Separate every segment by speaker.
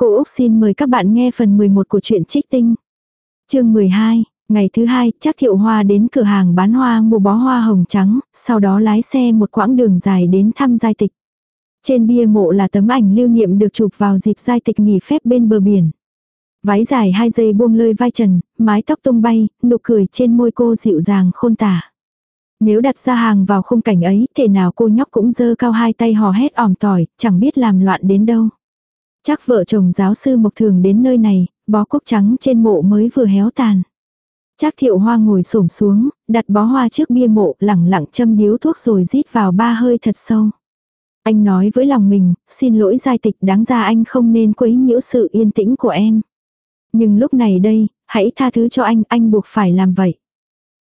Speaker 1: Cô Úc xin mời các bạn nghe phần 11 của truyện Trích Tinh. chương 12, ngày thứ hai, chắc Thiệu Hoa đến cửa hàng bán hoa mua bó hoa hồng trắng, sau đó lái xe một quãng đường dài đến thăm giai tịch. Trên bia mộ là tấm ảnh lưu niệm được chụp vào dịp giai tịch nghỉ phép bên bờ biển. Váy dài hai giây buông lơi vai trần, mái tóc tung bay, nụ cười trên môi cô dịu dàng khôn tả. Nếu đặt ra hàng vào khung cảnh ấy, thể nào cô nhóc cũng dơ cao hai tay hò hét ỏm tỏi, chẳng biết làm loạn đến đâu. Chắc vợ chồng giáo sư Mộc Thường đến nơi này, bó cúc trắng trên mộ mới vừa héo tàn. Chắc thiệu hoa ngồi xổm xuống, đặt bó hoa trước bia mộ lẳng lặng châm điếu thuốc rồi rít vào ba hơi thật sâu. Anh nói với lòng mình, xin lỗi giai tịch đáng ra anh không nên quấy nhiễu sự yên tĩnh của em. Nhưng lúc này đây, hãy tha thứ cho anh, anh buộc phải làm vậy.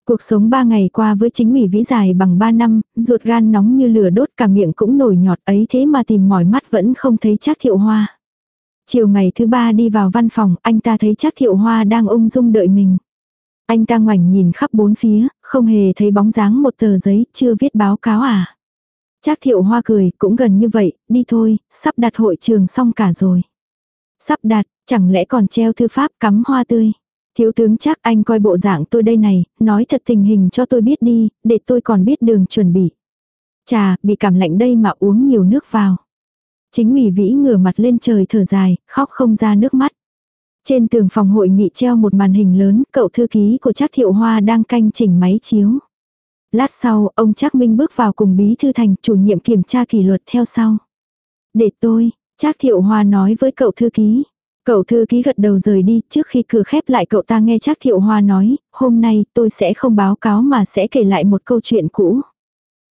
Speaker 1: Cuộc sống ba ngày qua với chính ủy vĩ dài bằng ba năm, ruột gan nóng như lửa đốt cả miệng cũng nổi nhọt ấy thế mà tìm mỏi mắt vẫn không thấy chắc thiệu hoa. Chiều ngày thứ ba đi vào văn phòng, anh ta thấy chắc thiệu hoa đang ung dung đợi mình. Anh ta ngoảnh nhìn khắp bốn phía, không hề thấy bóng dáng một tờ giấy, chưa viết báo cáo à. Chắc thiệu hoa cười, cũng gần như vậy, đi thôi, sắp đặt hội trường xong cả rồi. Sắp đặt, chẳng lẽ còn treo thư pháp cắm hoa tươi. Thiếu tướng chắc anh coi bộ dạng tôi đây này, nói thật tình hình cho tôi biết đi, để tôi còn biết đường chuẩn bị. Chà, bị cảm lạnh đây mà uống nhiều nước vào. Chính ủy vĩ ngửa mặt lên trời thở dài, khóc không ra nước mắt. Trên tường phòng hội nghị treo một màn hình lớn, cậu thư ký của Trác Thiệu Hoa đang canh chỉnh máy chiếu. Lát sau, ông Trác Minh bước vào cùng bí thư thành chủ nhiệm kiểm tra kỷ luật theo sau. Để tôi, Trác Thiệu Hoa nói với cậu thư ký. Cậu thư ký gật đầu rời đi, trước khi cửa khép lại cậu ta nghe Trác Thiệu Hoa nói, hôm nay tôi sẽ không báo cáo mà sẽ kể lại một câu chuyện cũ.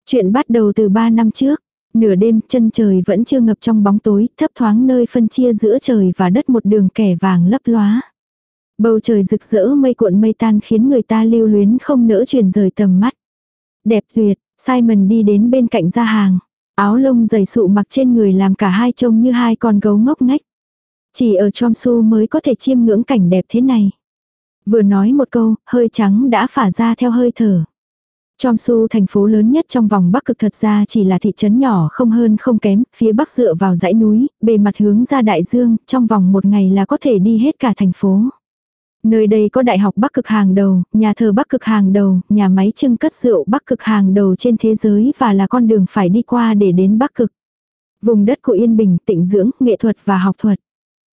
Speaker 1: Chuyện bắt đầu từ 3 năm trước. Nửa đêm chân trời vẫn chưa ngập trong bóng tối, thấp thoáng nơi phân chia giữa trời và đất một đường kẻ vàng lấp lóa. Bầu trời rực rỡ mây cuộn mây tan khiến người ta lưu luyến không nỡ chuyển rời tầm mắt. Đẹp tuyệt, Simon đi đến bên cạnh ra hàng. Áo lông dày sụ mặc trên người làm cả hai trông như hai con gấu ngốc ngách. Chỉ ở Chomsu mới có thể chiêm ngưỡng cảnh đẹp thế này. Vừa nói một câu, hơi trắng đã phả ra theo hơi thở. Chomsu thành phố lớn nhất trong vòng Bắc cực thật ra chỉ là thị trấn nhỏ không hơn không kém, phía Bắc dựa vào dãy núi, bề mặt hướng ra đại dương, trong vòng một ngày là có thể đi hết cả thành phố. Nơi đây có đại học Bắc cực hàng đầu, nhà thờ Bắc cực hàng đầu, nhà máy trưng cất rượu Bắc cực hàng đầu trên thế giới và là con đường phải đi qua để đến Bắc cực. Vùng đất của yên bình, tịnh dưỡng, nghệ thuật và học thuật.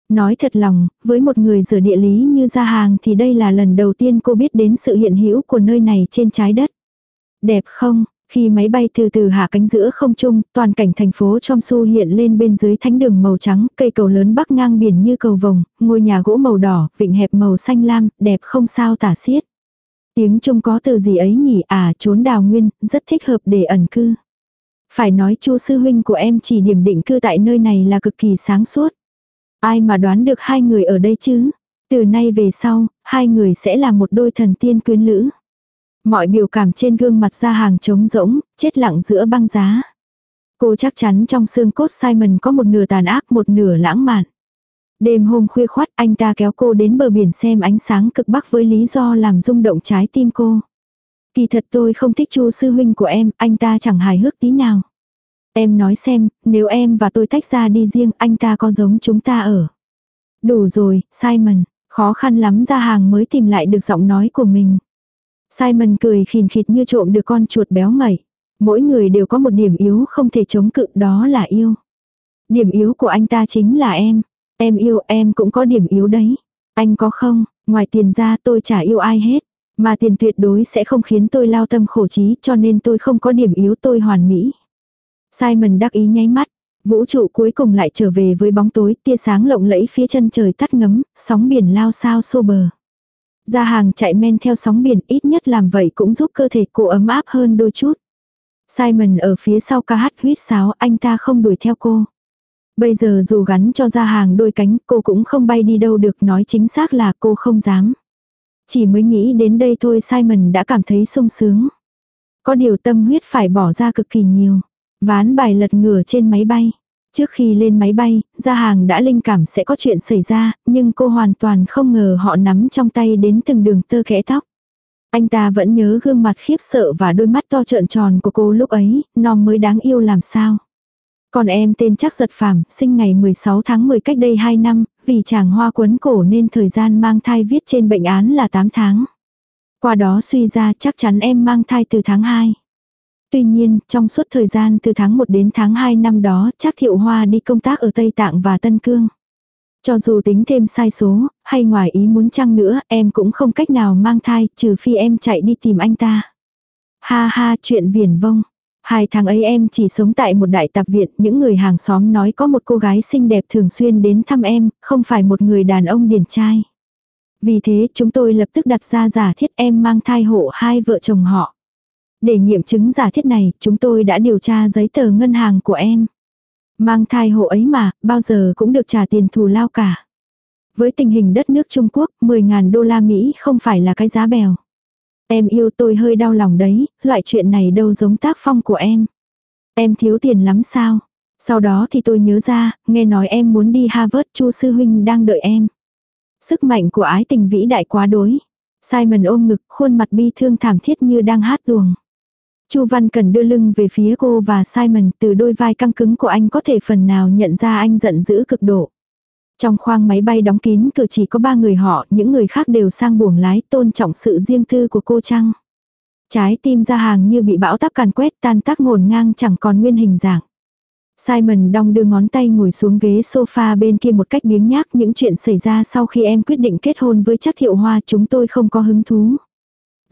Speaker 1: Nói thật lòng, với một người rửa địa lý như gia hàng thì đây là lần đầu tiên cô biết đến sự hiện hữu của nơi này trên trái đất. Đẹp không? Khi máy bay từ từ hạ cánh giữa không trung, toàn cảnh thành phố trong su hiện lên bên dưới thánh đường màu trắng, cây cầu lớn bắc ngang biển như cầu vồng, ngôi nhà gỗ màu đỏ, vịnh hẹp màu xanh lam, đẹp không sao tả xiết. Tiếng Trung có từ gì ấy nhỉ à trốn đào nguyên, rất thích hợp để ẩn cư. Phải nói chu sư huynh của em chỉ điểm định cư tại nơi này là cực kỳ sáng suốt. Ai mà đoán được hai người ở đây chứ? Từ nay về sau, hai người sẽ là một đôi thần tiên quyến lữ. Mọi biểu cảm trên gương mặt ra hàng trống rỗng, chết lặng giữa băng giá. Cô chắc chắn trong xương cốt Simon có một nửa tàn ác một nửa lãng mạn. Đêm hôm khuya khoát anh ta kéo cô đến bờ biển xem ánh sáng cực bắc với lý do làm rung động trái tim cô. Kỳ thật tôi không thích chu sư huynh của em, anh ta chẳng hài hước tí nào. Em nói xem, nếu em và tôi tách ra đi riêng, anh ta có giống chúng ta ở. Đủ rồi, Simon, khó khăn lắm ra hàng mới tìm lại được giọng nói của mình. Simon cười khìn khịt như trộm được con chuột béo ngậy. Mỗi người đều có một điểm yếu không thể chống cự đó là yêu. Điểm yếu của anh ta chính là em. Em yêu em cũng có điểm yếu đấy. Anh có không, ngoài tiền ra tôi chả yêu ai hết. Mà tiền tuyệt đối sẽ không khiến tôi lao tâm khổ trí cho nên tôi không có điểm yếu tôi hoàn mỹ. Simon đắc ý nháy mắt. Vũ trụ cuối cùng lại trở về với bóng tối, tia sáng lộng lẫy phía chân trời tắt ngấm, sóng biển lao sao xô bờ. Ra hàng chạy men theo sóng biển ít nhất làm vậy cũng giúp cơ thể cô ấm áp hơn đôi chút. Simon ở phía sau ca hát huyết sáo, anh ta không đuổi theo cô. Bây giờ dù gắn cho ra hàng đôi cánh, cô cũng không bay đi đâu được, nói chính xác là cô không dám. Chỉ mới nghĩ đến đây thôi, Simon đã cảm thấy sung sướng. Có điều tâm huyết phải bỏ ra cực kỳ nhiều. Ván bài lật ngửa trên máy bay. Trước khi lên máy bay, gia hàng đã linh cảm sẽ có chuyện xảy ra, nhưng cô hoàn toàn không ngờ họ nắm trong tay đến từng đường tơ kẽ tóc. Anh ta vẫn nhớ gương mặt khiếp sợ và đôi mắt to trợn tròn của cô lúc ấy, non mới đáng yêu làm sao. Còn em tên chắc giật phàm, sinh ngày 16 tháng 10 cách đây 2 năm, vì chàng hoa quấn cổ nên thời gian mang thai viết trên bệnh án là 8 tháng. Qua đó suy ra chắc chắn em mang thai từ tháng 2. Tuy nhiên, trong suốt thời gian từ tháng 1 đến tháng 2 năm đó, chắc Thiệu Hoa đi công tác ở Tây Tạng và Tân Cương. Cho dù tính thêm sai số, hay ngoài ý muốn chăng nữa, em cũng không cách nào mang thai, trừ phi em chạy đi tìm anh ta. Ha ha, chuyện viển vông. Hai tháng ấy em chỉ sống tại một đại tạp viện, những người hàng xóm nói có một cô gái xinh đẹp thường xuyên đến thăm em, không phải một người đàn ông điển trai. Vì thế chúng tôi lập tức đặt ra giả thiết em mang thai hộ hai vợ chồng họ. Để nghiệm chứng giả thiết này, chúng tôi đã điều tra giấy tờ ngân hàng của em. Mang thai hộ ấy mà, bao giờ cũng được trả tiền thù lao cả. Với tình hình đất nước Trung Quốc, 10.000 đô la Mỹ không phải là cái giá bèo. Em yêu tôi hơi đau lòng đấy, loại chuyện này đâu giống tác phong của em. Em thiếu tiền lắm sao? Sau đó thì tôi nhớ ra, nghe nói em muốn đi Harvard, Chu sư huynh đang đợi em. Sức mạnh của ái tình vĩ đại quá đối. Simon ôm ngực, khuôn mặt bi thương thảm thiết như đang hát tuồng. Chu Văn Cần đưa lưng về phía cô và Simon, từ đôi vai căng cứng của anh có thể phần nào nhận ra anh giận dữ cực độ. Trong khoang máy bay đóng kín cửa chỉ có ba người họ, những người khác đều sang buồng lái tôn trọng sự riêng tư của cô Trăng. Trái tim ra hàng như bị bão táp càn quét tan tác ngổn ngang chẳng còn nguyên hình dạng. Simon đong đưa ngón tay ngồi xuống ghế sofa bên kia một cách biếng nhác những chuyện xảy ra sau khi em quyết định kết hôn với chắc thiệu hoa chúng tôi không có hứng thú.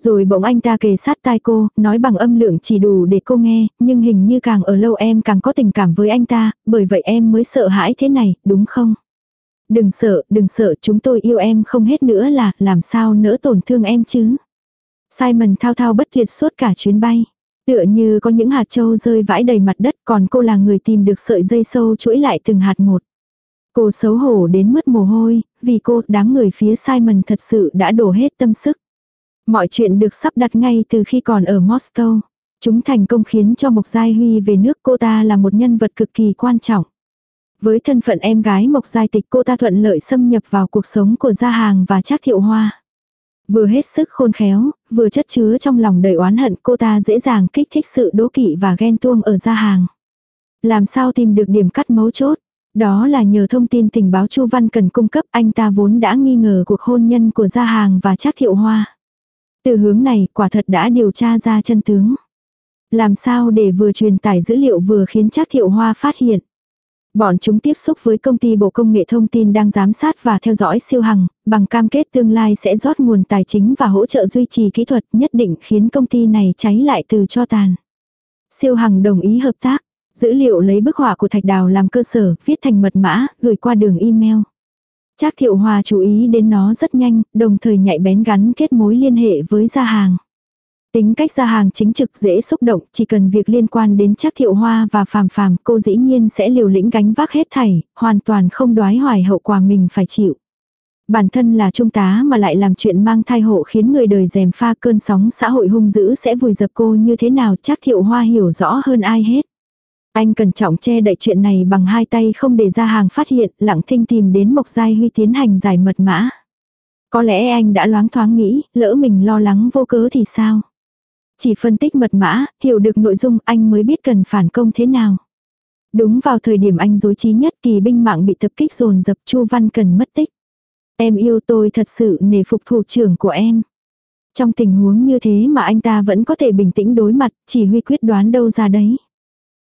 Speaker 1: Rồi bỗng anh ta kề sát tai cô, nói bằng âm lượng chỉ đủ để cô nghe, nhưng hình như càng ở lâu em càng có tình cảm với anh ta, bởi vậy em mới sợ hãi thế này, đúng không? Đừng sợ, đừng sợ, chúng tôi yêu em không hết nữa là, làm sao nỡ tổn thương em chứ? Simon thao thao bất tuyệt suốt cả chuyến bay. Tựa như có những hạt châu rơi vãi đầy mặt đất còn cô là người tìm được sợi dây sâu chuỗi lại từng hạt một. Cô xấu hổ đến mất mồ hôi, vì cô đám người phía Simon thật sự đã đổ hết tâm sức. Mọi chuyện được sắp đặt ngay từ khi còn ở Moscow. Chúng thành công khiến cho Mộc Giai Huy về nước cô ta là một nhân vật cực kỳ quan trọng. Với thân phận em gái Mộc Giai Tịch cô ta thuận lợi xâm nhập vào cuộc sống của Gia Hàng và Trác Thiệu Hoa. Vừa hết sức khôn khéo, vừa chất chứa trong lòng đầy oán hận cô ta dễ dàng kích thích sự đố kỵ và ghen tuông ở Gia Hàng. Làm sao tìm được điểm cắt mấu chốt? Đó là nhờ thông tin tình báo Chu Văn cần cung cấp anh ta vốn đã nghi ngờ cuộc hôn nhân của Gia Hàng và Trác Thiệu Hoa. Từ hướng này quả thật đã điều tra ra chân tướng. Làm sao để vừa truyền tải dữ liệu vừa khiến Trác Thiệu Hoa phát hiện. Bọn chúng tiếp xúc với công ty Bộ Công nghệ Thông tin đang giám sát và theo dõi siêu hằng, bằng cam kết tương lai sẽ rót nguồn tài chính và hỗ trợ duy trì kỹ thuật nhất định khiến công ty này cháy lại từ cho tàn. Siêu hằng đồng ý hợp tác, dữ liệu lấy bức họa của Thạch Đào làm cơ sở, viết thành mật mã, gửi qua đường email. Trác Thiệu Hòa chú ý đến nó rất nhanh, đồng thời nhạy bén gắn kết mối liên hệ với gia hàng. Tính cách gia hàng chính trực dễ xúc động, chỉ cần việc liên quan đến Trác Thiệu Hoa và Phàm Phàm, cô dĩ nhiên sẽ liều lĩnh gánh vác hết thảy, hoàn toàn không đoái hoài hậu quả mình phải chịu. Bản thân là trung tá mà lại làm chuyện mang thai hộ khiến người đời dèm pha cơn sóng xã hội hung dữ sẽ vùi dập cô như thế nào Trác Thiệu Hoa hiểu rõ hơn ai hết. Anh cẩn trọng che đậy chuyện này bằng hai tay không để ra hàng phát hiện, lặng thinh tìm đến Mộc Giai Huy tiến hành giải mật mã. Có lẽ anh đã loáng thoáng nghĩ, lỡ mình lo lắng vô cớ thì sao? Chỉ phân tích mật mã, hiểu được nội dung anh mới biết cần phản công thế nào. Đúng vào thời điểm anh dối trí nhất kỳ binh mạng bị tập kích dồn dập Chu Văn Cần mất tích. Em yêu tôi thật sự nể phục thủ trưởng của em. Trong tình huống như thế mà anh ta vẫn có thể bình tĩnh đối mặt, chỉ huy quyết đoán đâu ra đấy.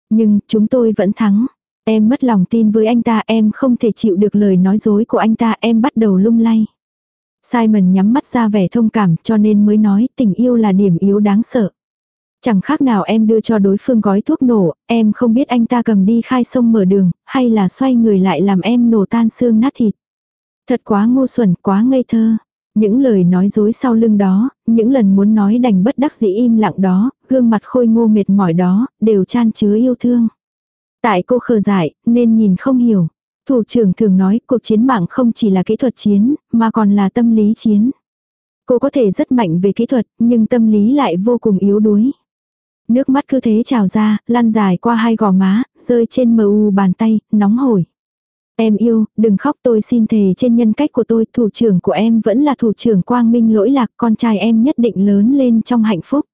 Speaker 1: Nhưng, chúng tôi vẫn thắng. Em mất lòng tin với anh ta, em không thể chịu được lời nói dối của anh ta, em bắt đầu lung lay. Simon nhắm mắt ra vẻ thông cảm cho nên mới nói tình yêu là điểm yếu đáng sợ. Chẳng khác nào em đưa cho đối phương gói thuốc nổ, em không biết anh ta cầm đi khai sông mở đường, hay là xoay người lại làm em nổ tan xương nát thịt. Thật quá ngu xuẩn, quá ngây thơ. Những lời nói dối sau lưng đó, những lần muốn nói đành bất đắc dĩ im lặng đó, gương mặt khôi ngô mệt mỏi đó, đều chan chứa yêu thương. Tại cô khờ dại, nên nhìn không hiểu. Thủ trưởng thường nói cuộc chiến mạng không chỉ là kỹ thuật chiến, mà còn là tâm lý chiến. Cô có thể rất mạnh về kỹ thuật, nhưng tâm lý lại vô cùng yếu đuối. Nước mắt cứ thế trào ra, lăn dài qua hai gò má, rơi trên mờ u bàn tay, nóng hổi. Em yêu, đừng khóc tôi xin thề trên nhân cách của tôi, thủ trưởng của em vẫn là thủ trưởng quang minh lỗi lạc, con trai em nhất định lớn lên trong hạnh phúc.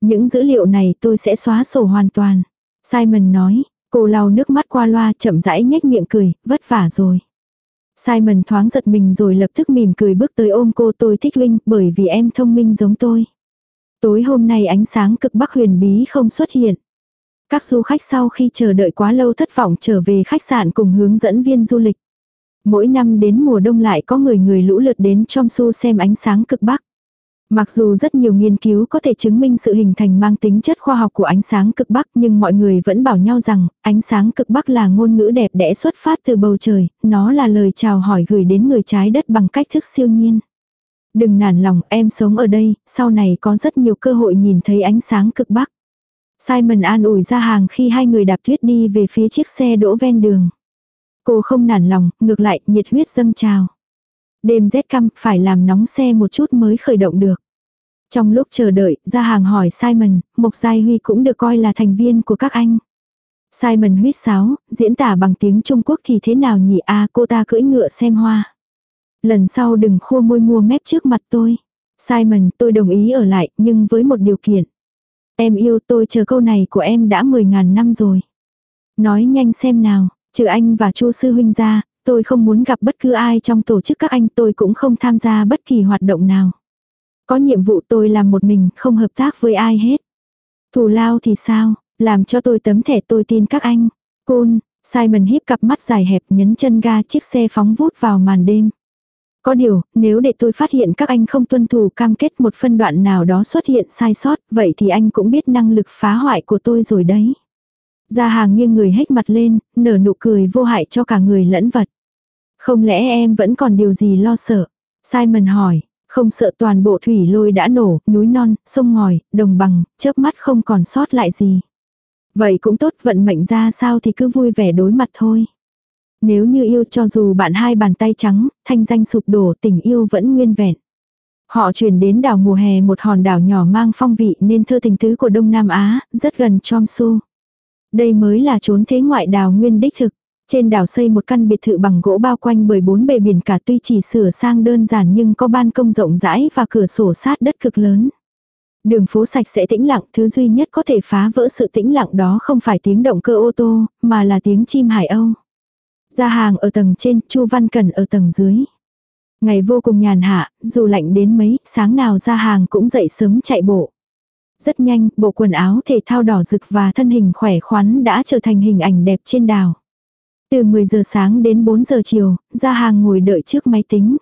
Speaker 1: Những dữ liệu này tôi sẽ xóa sổ hoàn toàn. Simon nói, Cô lau nước mắt qua loa chậm rãi nhếch miệng cười, vất vả rồi. Simon thoáng giật mình rồi lập tức mỉm cười bước tới ôm cô tôi thích Linh bởi vì em thông minh giống tôi. Tối hôm nay ánh sáng cực bắc huyền bí không xuất hiện. Các du khách sau khi chờ đợi quá lâu thất vọng trở về khách sạn cùng hướng dẫn viên du lịch. Mỗi năm đến mùa đông lại có người người lũ lượt đến trong su xem ánh sáng cực bắc. Mặc dù rất nhiều nghiên cứu có thể chứng minh sự hình thành mang tính chất khoa học của ánh sáng cực bắc nhưng mọi người vẫn bảo nhau rằng ánh sáng cực bắc là ngôn ngữ đẹp đẽ xuất phát từ bầu trời, nó là lời chào hỏi gửi đến người trái đất bằng cách thức siêu nhiên. Đừng nản lòng, em sống ở đây, sau này có rất nhiều cơ hội nhìn thấy ánh sáng cực bắc. Simon an ủi ra hàng khi hai người đạp tuyết đi về phía chiếc xe đỗ ven đường. Cô không nản lòng, ngược lại, nhiệt huyết dâng trào. Đêm rét căm, phải làm nóng xe một chút mới khởi động được. Trong lúc chờ đợi, ra hàng hỏi Simon, Mộc Giai Huy cũng được coi là thành viên của các anh. Simon huyết sáo, diễn tả bằng tiếng Trung Quốc thì thế nào nhỉ a cô ta cưỡi ngựa xem hoa. Lần sau đừng khua môi mua mép trước mặt tôi. Simon, tôi đồng ý ở lại, nhưng với một điều kiện. Em yêu tôi chờ câu này của em đã 10.000 năm rồi. Nói nhanh xem nào, trừ anh và Chu sư huynh ra, tôi không muốn gặp bất cứ ai trong tổ chức các anh tôi cũng không tham gia bất kỳ hoạt động nào. Có nhiệm vụ tôi làm một mình, không hợp tác với ai hết. Thù lao thì sao, làm cho tôi tấm thẻ tôi tin các anh. Côn, Simon híp cặp mắt dài hẹp nhấn chân ga chiếc xe phóng vút vào màn đêm. Có điều, nếu để tôi phát hiện các anh không tuân thủ cam kết một phân đoạn nào đó xuất hiện sai sót, vậy thì anh cũng biết năng lực phá hoại của tôi rồi đấy. Gia hàng nghiêng người hết mặt lên, nở nụ cười vô hại cho cả người lẫn vật. Không lẽ em vẫn còn điều gì lo sợ? Simon hỏi, không sợ toàn bộ thủy lôi đã nổ, núi non, sông ngòi, đồng bằng, chớp mắt không còn sót lại gì. Vậy cũng tốt vận mệnh ra sao thì cứ vui vẻ đối mặt thôi. Nếu như yêu cho dù bạn hai bàn tay trắng, thanh danh sụp đổ tình yêu vẫn nguyên vẹn. Họ chuyển đến đảo mùa hè một hòn đảo nhỏ mang phong vị nên thơ tình tứ của Đông Nam Á, rất gần Chomsu. Đây mới là chốn thế ngoại đảo nguyên đích thực. Trên đảo xây một căn biệt thự bằng gỗ bao quanh bởi bốn bề biển cả tuy chỉ sửa sang đơn giản nhưng có ban công rộng rãi và cửa sổ sát đất cực lớn. Đường phố sạch sẽ tĩnh lặng, thứ duy nhất có thể phá vỡ sự tĩnh lặng đó không phải tiếng động cơ ô tô, mà là tiếng chim hải âu. Ra hàng ở tầng trên, Chu Văn Cần ở tầng dưới. Ngày vô cùng nhàn hạ, dù lạnh đến mấy, sáng nào ra hàng cũng dậy sớm chạy bộ. Rất nhanh, bộ quần áo thể thao đỏ rực và thân hình khỏe khoắn đã trở thành hình ảnh đẹp trên đảo. Từ 10 giờ sáng đến 4 giờ chiều, ra hàng ngồi đợi trước máy tính.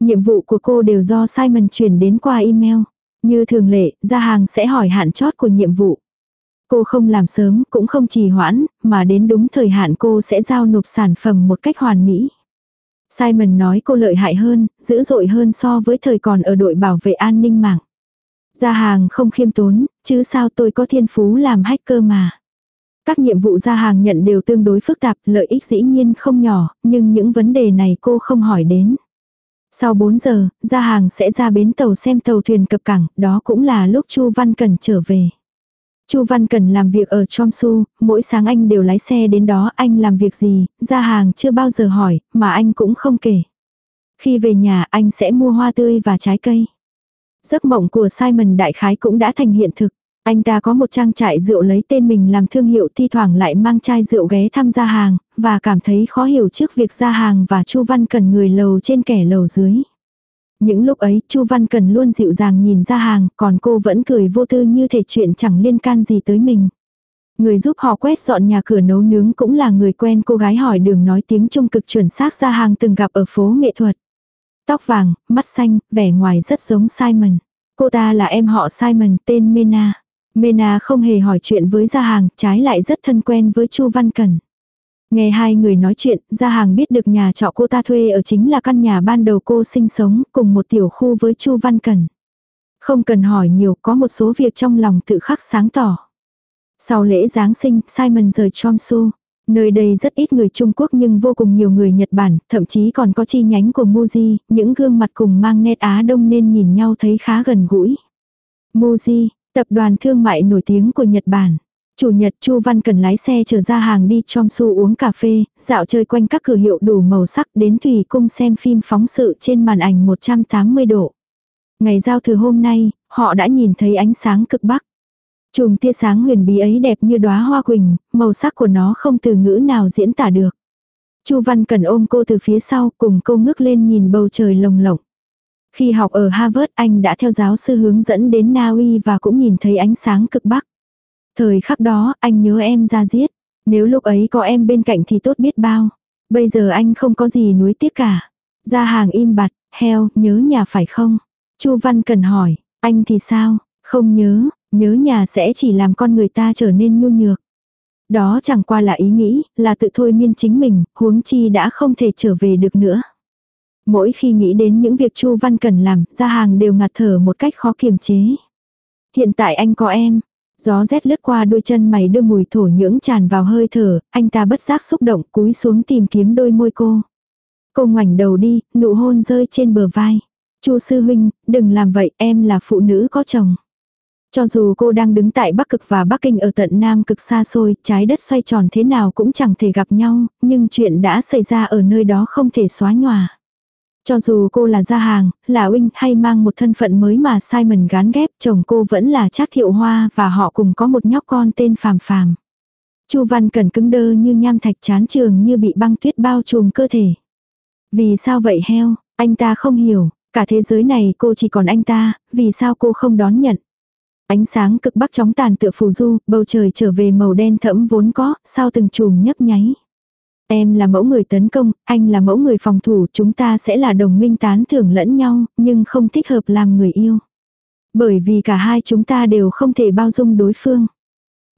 Speaker 1: Nhiệm vụ của cô đều do Simon chuyển đến qua email. Như thường lệ, ra hàng sẽ hỏi hạn chót của nhiệm vụ. Cô không làm sớm, cũng không trì hoãn, mà đến đúng thời hạn cô sẽ giao nộp sản phẩm một cách hoàn mỹ. Simon nói cô lợi hại hơn, dữ dội hơn so với thời còn ở đội bảo vệ an ninh mạng. Gia hàng không khiêm tốn, chứ sao tôi có thiên phú làm hacker mà. Các nhiệm vụ gia hàng nhận đều tương đối phức tạp, lợi ích dĩ nhiên không nhỏ, nhưng những vấn đề này cô không hỏi đến. Sau 4 giờ, gia hàng sẽ ra bến tàu xem tàu thuyền cập cảng, đó cũng là lúc Chu Văn Cần trở về. Chu Văn Cần làm việc ở Chomsu, mỗi sáng anh đều lái xe đến đó anh làm việc gì, ra hàng chưa bao giờ hỏi, mà anh cũng không kể. Khi về nhà anh sẽ mua hoa tươi và trái cây. Giấc mộng của Simon đại khái cũng đã thành hiện thực. Anh ta có một trang trại rượu lấy tên mình làm thương hiệu thi thoảng lại mang chai rượu ghé thăm gia hàng, và cảm thấy khó hiểu trước việc gia hàng và Chu Văn Cần người lầu trên kẻ lầu dưới. Những lúc ấy, Chu Văn Cần luôn dịu dàng nhìn ra hàng, còn cô vẫn cười vô tư như thể chuyện chẳng liên can gì tới mình. Người giúp họ quét dọn nhà cửa nấu nướng cũng là người quen cô gái hỏi đường nói tiếng Trung cực chuẩn xác ra hàng từng gặp ở phố nghệ thuật. Tóc vàng, mắt xanh, vẻ ngoài rất giống Simon. Cô ta là em họ Simon tên Mena. Mena không hề hỏi chuyện với gia hàng, trái lại rất thân quen với Chu Văn Cần. Nghe hai người nói chuyện, gia hàng biết được nhà trọ cô ta thuê ở chính là căn nhà ban đầu cô sinh sống cùng một tiểu khu với Chu Văn Cần. Không cần hỏi nhiều, có một số việc trong lòng tự khắc sáng tỏ. Sau lễ Giáng sinh, Simon rời Chomsu. Nơi đây rất ít người Trung Quốc nhưng vô cùng nhiều người Nhật Bản, thậm chí còn có chi nhánh của Muji, những gương mặt cùng mang nét Á Đông nên nhìn nhau thấy khá gần gũi. Muji, tập đoàn thương mại nổi tiếng của Nhật Bản. Chủ nhật Chu Văn cần lái xe chở ra hàng đi chom su uống cà phê, dạo chơi quanh các cửa hiệu đủ màu sắc đến Thủy Cung xem phim phóng sự trên màn ảnh 180 độ. Ngày giao thừa hôm nay, họ đã nhìn thấy ánh sáng cực bắc. Chùm tia sáng huyền bí ấy đẹp như đóa hoa quỳnh, màu sắc của nó không từ ngữ nào diễn tả được. Chu Văn Cần ôm cô từ phía sau, cùng cô ngước lên nhìn bầu trời lồng lộng. Khi học ở Harvard anh đã theo giáo sư hướng dẫn đến Na Uy và cũng nhìn thấy ánh sáng cực bắc. Thời khắc đó anh nhớ em ra giết. Nếu lúc ấy có em bên cạnh thì tốt biết bao. Bây giờ anh không có gì nuối tiếc cả. Ra hàng im bặt, heo, nhớ nhà phải không? Chu Văn Cần hỏi, anh thì sao? Không nhớ, nhớ nhà sẽ chỉ làm con người ta trở nên nhu nhược. Đó chẳng qua là ý nghĩ, là tự thôi miên chính mình, huống chi đã không thể trở về được nữa. Mỗi khi nghĩ đến những việc Chu Văn cần làm, ra hàng đều ngạt thở một cách khó kiềm chế. Hiện tại anh có em. Gió rét lướt qua đôi chân mày đưa mùi thổ nhưỡng tràn vào hơi thở, anh ta bất giác xúc động cúi xuống tìm kiếm đôi môi cô. Cô ngoảnh đầu đi, nụ hôn rơi trên bờ vai. Chu sư huynh, đừng làm vậy, em là phụ nữ có chồng. Cho dù cô đang đứng tại Bắc Cực và Bắc Kinh ở tận Nam Cực xa xôi, trái đất xoay tròn thế nào cũng chẳng thể gặp nhau, nhưng chuyện đã xảy ra ở nơi đó không thể xóa nhòa. Cho dù cô là gia hàng, là huynh hay mang một thân phận mới mà Simon gán ghép, chồng cô vẫn là Trác Thiệu Hoa và họ cùng có một nhóc con tên Phàm Phàm. Chu Văn Cẩn cứng đơ như nham thạch chán trường như bị băng tuyết bao trùm cơ thể. Vì sao vậy heo, anh ta không hiểu, cả thế giới này cô chỉ còn anh ta, vì sao cô không đón nhận. Ánh sáng cực bắc chóng tàn tựa phù du, bầu trời trở về màu đen thẫm vốn có, sau từng chùm nhấp nháy. Em là mẫu người tấn công, anh là mẫu người phòng thủ, chúng ta sẽ là đồng minh tán thưởng lẫn nhau, nhưng không thích hợp làm người yêu. Bởi vì cả hai chúng ta đều không thể bao dung đối phương.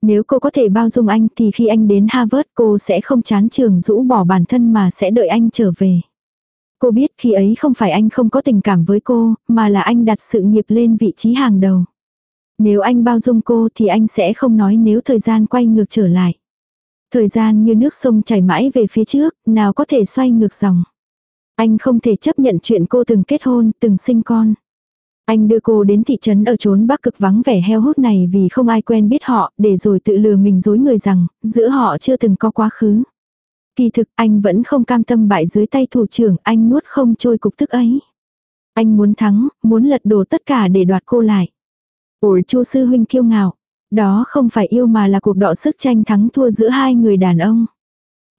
Speaker 1: Nếu cô có thể bao dung anh thì khi anh đến Harvard cô sẽ không chán trường rũ bỏ bản thân mà sẽ đợi anh trở về. Cô biết khi ấy không phải anh không có tình cảm với cô, mà là anh đặt sự nghiệp lên vị trí hàng đầu. Nếu anh bao dung cô thì anh sẽ không nói nếu thời gian quay ngược trở lại. Thời gian như nước sông chảy mãi về phía trước, nào có thể xoay ngược dòng. Anh không thể chấp nhận chuyện cô từng kết hôn, từng sinh con. Anh đưa cô đến thị trấn ở chốn bắc cực vắng vẻ heo hút này vì không ai quen biết họ, để rồi tự lừa mình dối người rằng, giữa họ chưa từng có quá khứ. Kỳ thực anh vẫn không cam tâm bại dưới tay thủ trưởng, anh nuốt không trôi cục tức ấy. Anh muốn thắng, muốn lật đổ tất cả để đoạt cô lại. Ôi chu sư huynh kiêu ngạo. Đó không phải yêu mà là cuộc đọ sức tranh thắng thua giữa hai người đàn ông.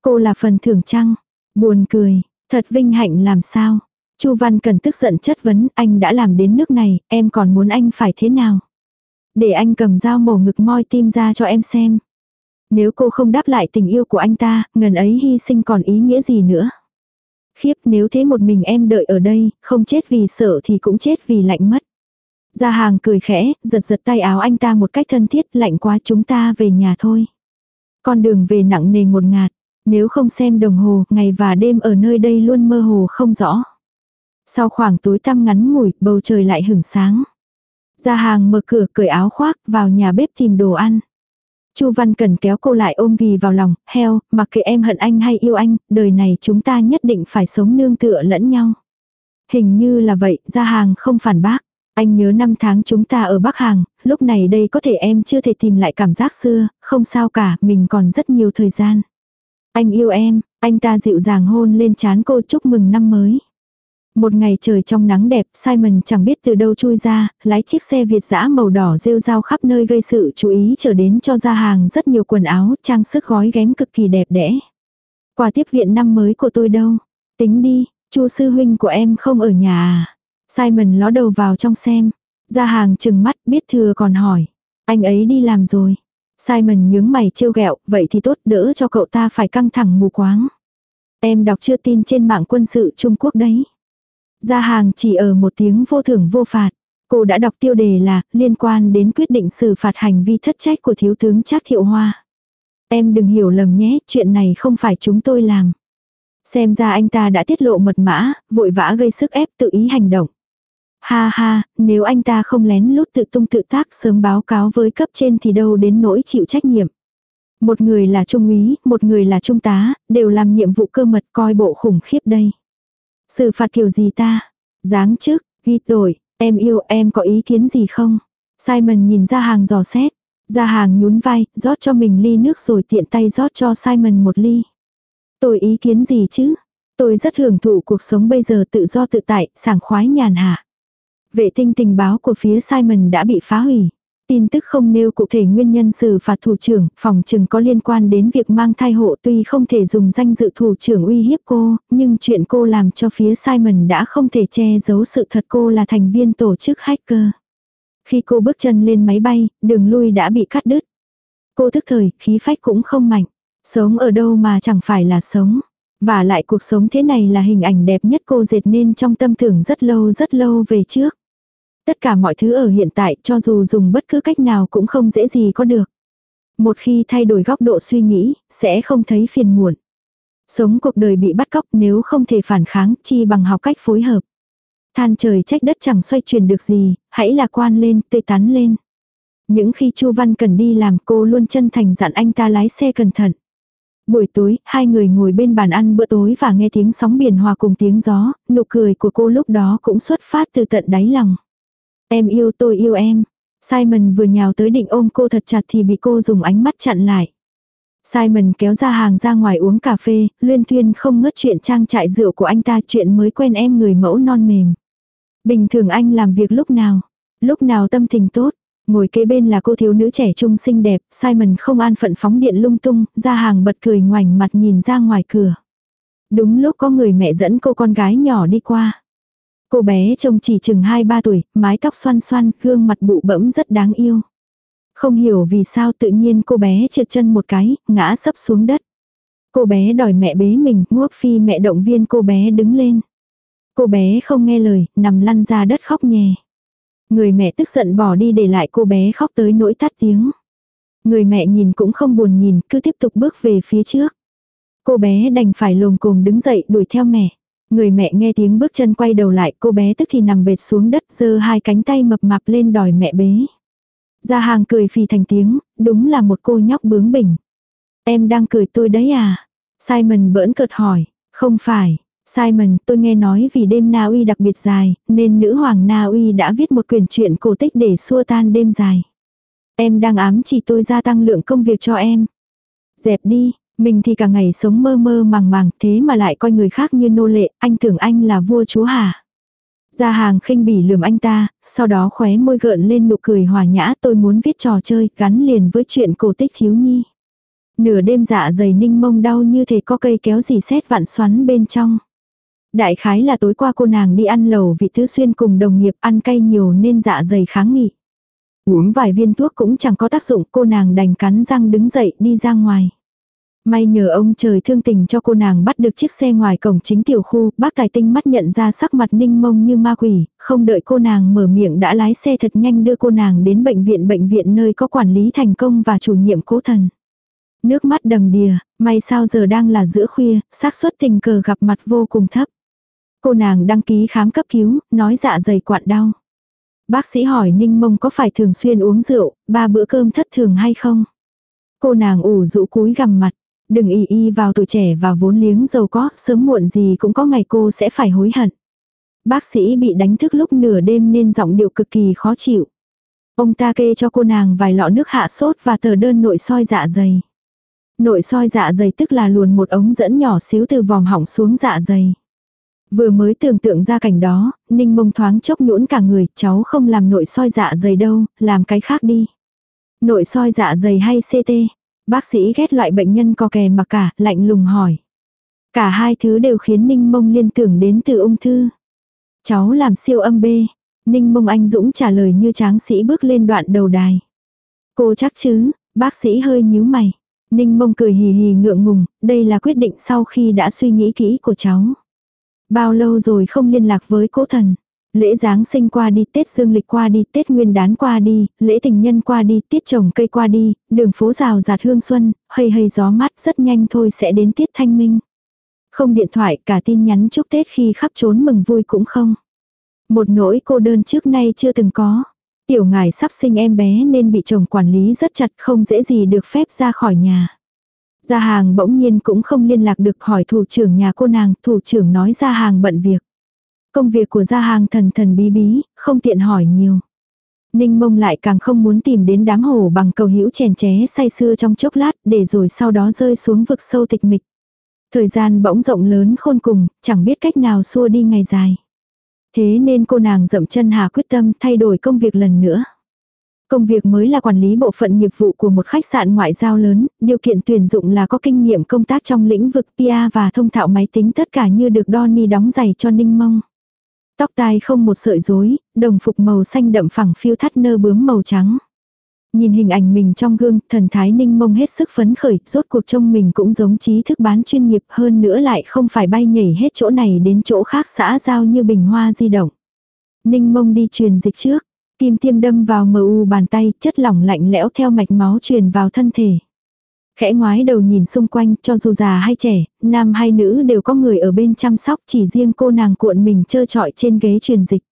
Speaker 1: Cô là phần thưởng trăng. Buồn cười, thật vinh hạnh làm sao. Chu Văn cần tức giận chất vấn anh đã làm đến nước này, em còn muốn anh phải thế nào. Để anh cầm dao mổ ngực moi tim ra cho em xem. Nếu cô không đáp lại tình yêu của anh ta, ngần ấy hy sinh còn ý nghĩa gì nữa. Khiếp nếu thế một mình em đợi ở đây, không chết vì sợ thì cũng chết vì lạnh mất. Gia hàng cười khẽ, giật giật tay áo anh ta một cách thân thiết, lạnh quá chúng ta về nhà thôi. Con đường về nặng nề một ngạt, nếu không xem đồng hồ, ngày và đêm ở nơi đây luôn mơ hồ không rõ. Sau khoảng tối tăm ngắn ngủi, bầu trời lại hửng sáng. Gia hàng mở cửa, cởi áo khoác, vào nhà bếp tìm đồ ăn. Chu Văn Cần kéo cô lại ôm ghì vào lòng, heo, mặc kệ em hận anh hay yêu anh, đời này chúng ta nhất định phải sống nương tựa lẫn nhau. Hình như là vậy, gia hàng không phản bác. Anh nhớ năm tháng chúng ta ở Bắc Hàng, lúc này đây có thể em chưa thể tìm lại cảm giác xưa, không sao cả, mình còn rất nhiều thời gian. Anh yêu em, anh ta dịu dàng hôn lên chán cô chúc mừng năm mới. Một ngày trời trong nắng đẹp, Simon chẳng biết từ đâu chui ra, lái chiếc xe Việt dã màu đỏ rêu rao khắp nơi gây sự chú ý trở đến cho ra hàng rất nhiều quần áo, trang sức gói ghém cực kỳ đẹp đẽ. Quà tiếp viện năm mới của tôi đâu? Tính đi, chu sư huynh của em không ở nhà à? Simon ló đầu vào trong xem. Ra hàng chừng mắt biết thừa còn hỏi. Anh ấy đi làm rồi. Simon nhướng mày trêu ghẹo, vậy thì tốt đỡ cho cậu ta phải căng thẳng mù quáng. Em đọc chưa tin trên mạng quân sự Trung Quốc đấy. Ra hàng chỉ ở một tiếng vô thưởng vô phạt. Cô đã đọc tiêu đề là liên quan đến quyết định xử phạt hành vi thất trách của thiếu tướng Trác Thiệu Hoa. Em đừng hiểu lầm nhé, chuyện này không phải chúng tôi làm. Xem ra anh ta đã tiết lộ mật mã, vội vã gây sức ép tự ý hành động. Ha ha, nếu anh ta không lén lút tự tung tự tác sớm báo cáo với cấp trên thì đâu đến nỗi chịu trách nhiệm. Một người là trung úy, một người là trung tá, đều làm nhiệm vụ cơ mật coi bộ khủng khiếp đây. Sự phạt kiểu gì ta? Giáng chức, ghi tội, em yêu em có ý kiến gì không? Simon nhìn ra hàng dò xét. Ra hàng nhún vai, rót cho mình ly nước rồi tiện tay rót cho Simon một ly. Tôi ý kiến gì chứ? Tôi rất hưởng thụ cuộc sống bây giờ tự do tự tại, sảng khoái nhàn hạ. Vệ tinh tình báo của phía Simon đã bị phá hủy. Tin tức không nêu cụ thể nguyên nhân xử phạt thủ trưởng, phòng trừng có liên quan đến việc mang thai hộ tuy không thể dùng danh dự thủ trưởng uy hiếp cô, nhưng chuyện cô làm cho phía Simon đã không thể che giấu sự thật cô là thành viên tổ chức hacker. Khi cô bước chân lên máy bay, đường lui đã bị cắt đứt. Cô thức thời, khí phách cũng không mạnh. Sống ở đâu mà chẳng phải là sống. Và lại cuộc sống thế này là hình ảnh đẹp nhất cô dệt nên trong tâm tưởng rất lâu rất lâu về trước. Tất cả mọi thứ ở hiện tại cho dù dùng bất cứ cách nào cũng không dễ gì có được. Một khi thay đổi góc độ suy nghĩ, sẽ không thấy phiền muộn. Sống cuộc đời bị bắt cóc nếu không thể phản kháng chi bằng học cách phối hợp. Than trời trách đất chẳng xoay chuyển được gì, hãy lạc quan lên, tê tắn lên. Những khi Chu Văn cần đi làm cô luôn chân thành dặn anh ta lái xe cẩn thận. Buổi tối, hai người ngồi bên bàn ăn bữa tối và nghe tiếng sóng biển hòa cùng tiếng gió, nụ cười của cô lúc đó cũng xuất phát từ tận đáy lòng. Em yêu tôi yêu em. Simon vừa nhào tới định ôm cô thật chặt thì bị cô dùng ánh mắt chặn lại. Simon kéo ra hàng ra ngoài uống cà phê, luyên thuyên không ngớt chuyện trang trại rượu của anh ta chuyện mới quen em người mẫu non mềm. Bình thường anh làm việc lúc nào? Lúc nào tâm tình tốt? Ngồi kế bên là cô thiếu nữ trẻ trung xinh đẹp, Simon không an phận phóng điện lung tung, ra hàng bật cười ngoảnh mặt nhìn ra ngoài cửa. Đúng lúc có người mẹ dẫn cô con gái nhỏ đi qua. Cô bé trông chỉ chừng 2-3 tuổi, mái tóc xoăn xoăn, gương mặt bụ bẫm rất đáng yêu. Không hiểu vì sao tự nhiên cô bé trượt chân một cái, ngã sấp xuống đất. Cô bé đòi mẹ bế mình, nguốc phi mẹ động viên cô bé đứng lên. Cô bé không nghe lời, nằm lăn ra đất khóc nhè. Người mẹ tức giận bỏ đi để lại cô bé khóc tới nỗi tắt tiếng. Người mẹ nhìn cũng không buồn nhìn, cứ tiếp tục bước về phía trước. Cô bé đành phải lồm cồm đứng dậy đuổi theo mẹ. Người mẹ nghe tiếng bước chân quay đầu lại, cô bé tức thì nằm bệt xuống đất giơ hai cánh tay mập mạp lên đòi mẹ bế. gia hàng cười phì thành tiếng, đúng là một cô nhóc bướng bỉnh. Em đang cười tôi đấy à? Simon bỡn cợt hỏi, không phải, Simon, tôi nghe nói vì đêm Na Uy đặc biệt dài, nên nữ hoàng Na Uy đã viết một quyển truyện cổ tích để xua tan đêm dài. Em đang ám chỉ tôi gia tăng lượng công việc cho em. Dẹp đi, mình thì cả ngày sống mơ mơ màng màng thế mà lại coi người khác như nô lệ, anh tưởng anh là vua chúa hả? Gia hàng khinh bỉ lườm anh ta, sau đó khóe môi gợn lên nụ cười hòa nhã tôi muốn viết trò chơi gắn liền với chuyện cổ tích thiếu nhi. Nửa đêm dạ dày ninh mông đau như thể có cây kéo gì xét vạn xoắn bên trong. Đại khái là tối qua cô nàng đi ăn lẩu vị thứ xuyên cùng đồng nghiệp ăn cay nhiều nên dạ dày kháng nghị. Uống vài viên thuốc cũng chẳng có tác dụng cô nàng đành cắn răng đứng dậy đi ra ngoài. May nhờ ông trời thương tình cho cô nàng bắt được chiếc xe ngoài cổng chính tiểu khu, bác tài tinh mắt nhận ra sắc mặt ninh mông như ma quỷ, không đợi cô nàng mở miệng đã lái xe thật nhanh đưa cô nàng đến bệnh viện bệnh viện nơi có quản lý thành công và chủ nhiệm cố thần. Nước mắt đầm đìa, may sao giờ đang là giữa khuya, xác suất tình cờ gặp mặt vô cùng thấp. Cô nàng đăng ký khám cấp cứu, nói dạ dày quặn đau. Bác sĩ hỏi Ninh Mông có phải thường xuyên uống rượu, ba bữa cơm thất thường hay không? Cô nàng ủ rũ cúi gằm mặt. Đừng y y vào tuổi trẻ và vốn liếng giàu có, sớm muộn gì cũng có ngày cô sẽ phải hối hận. Bác sĩ bị đánh thức lúc nửa đêm nên giọng điệu cực kỳ khó chịu. Ông ta kê cho cô nàng vài lọ nước hạ sốt và tờ đơn nội soi dạ dày. Nội soi dạ dày tức là luồn một ống dẫn nhỏ xíu từ vòm họng xuống dạ dày. Vừa mới tưởng tượng ra cảnh đó, ninh mông thoáng chốc nhũn cả người, cháu không làm nội soi dạ dày đâu, làm cái khác đi. Nội soi dạ dày hay CT? Bác sĩ ghét loại bệnh nhân co kè mà cả, lạnh lùng hỏi. Cả hai thứ đều khiến ninh mông liên tưởng đến từ ung thư. Cháu làm siêu âm B. Ninh mông anh Dũng trả lời như tráng sĩ bước lên đoạn đầu đài. Cô chắc chứ, bác sĩ hơi nhíu mày. Ninh mông cười hì hì ngượng ngùng, đây là quyết định sau khi đã suy nghĩ kỹ của cháu. Bao lâu rồi không liên lạc với cố thần. Lễ Giáng sinh qua đi, Tết Dương lịch qua đi, Tết Nguyên đán qua đi, lễ tình nhân qua đi, tiết trồng cây qua đi, đường phố rào rạt hương xuân, hây hây gió mát rất nhanh thôi sẽ đến tiết thanh minh. Không điện thoại, cả tin nhắn chúc Tết khi khắp trốn mừng vui cũng không. Một nỗi cô đơn trước nay chưa từng có. Tiểu ngài sắp sinh em bé nên bị chồng quản lý rất chặt không dễ gì được phép ra khỏi nhà. Gia hàng bỗng nhiên cũng không liên lạc được hỏi thủ trưởng nhà cô nàng, thủ trưởng nói gia hàng bận việc. Công việc của gia hàng thần thần bí bí, không tiện hỏi nhiều. Ninh mông lại càng không muốn tìm đến đám hổ bằng cầu hữu chèn ché say sưa trong chốc lát để rồi sau đó rơi xuống vực sâu tịch mịch. Thời gian bỗng rộng lớn khôn cùng, chẳng biết cách nào xua đi ngày dài. Thế nên cô nàng dậm chân hà quyết tâm thay đổi công việc lần nữa. Công việc mới là quản lý bộ phận nghiệp vụ của một khách sạn ngoại giao lớn, điều kiện tuyển dụng là có kinh nghiệm công tác trong lĩnh vực PR và thông thạo máy tính tất cả như được Donny đóng giày cho Ninh Mông. Tóc tai không một sợi rối, đồng phục màu xanh đậm phẳng phiêu thắt nơ bướm màu trắng. Nhìn hình ảnh mình trong gương, thần thái ninh mông hết sức phấn khởi, rốt cuộc trông mình cũng giống trí thức bán chuyên nghiệp hơn nữa lại không phải bay nhảy hết chỗ này đến chỗ khác xã giao như bình hoa di động. Ninh mông đi truyền dịch trước, kim tiêm đâm vào mờ u bàn tay, chất lỏng lạnh lẽo theo mạch máu truyền vào thân thể. Khẽ ngoái đầu nhìn xung quanh, cho dù già hay trẻ, nam hay nữ đều có người ở bên chăm sóc, chỉ riêng cô nàng cuộn mình trơ trọi trên ghế truyền dịch.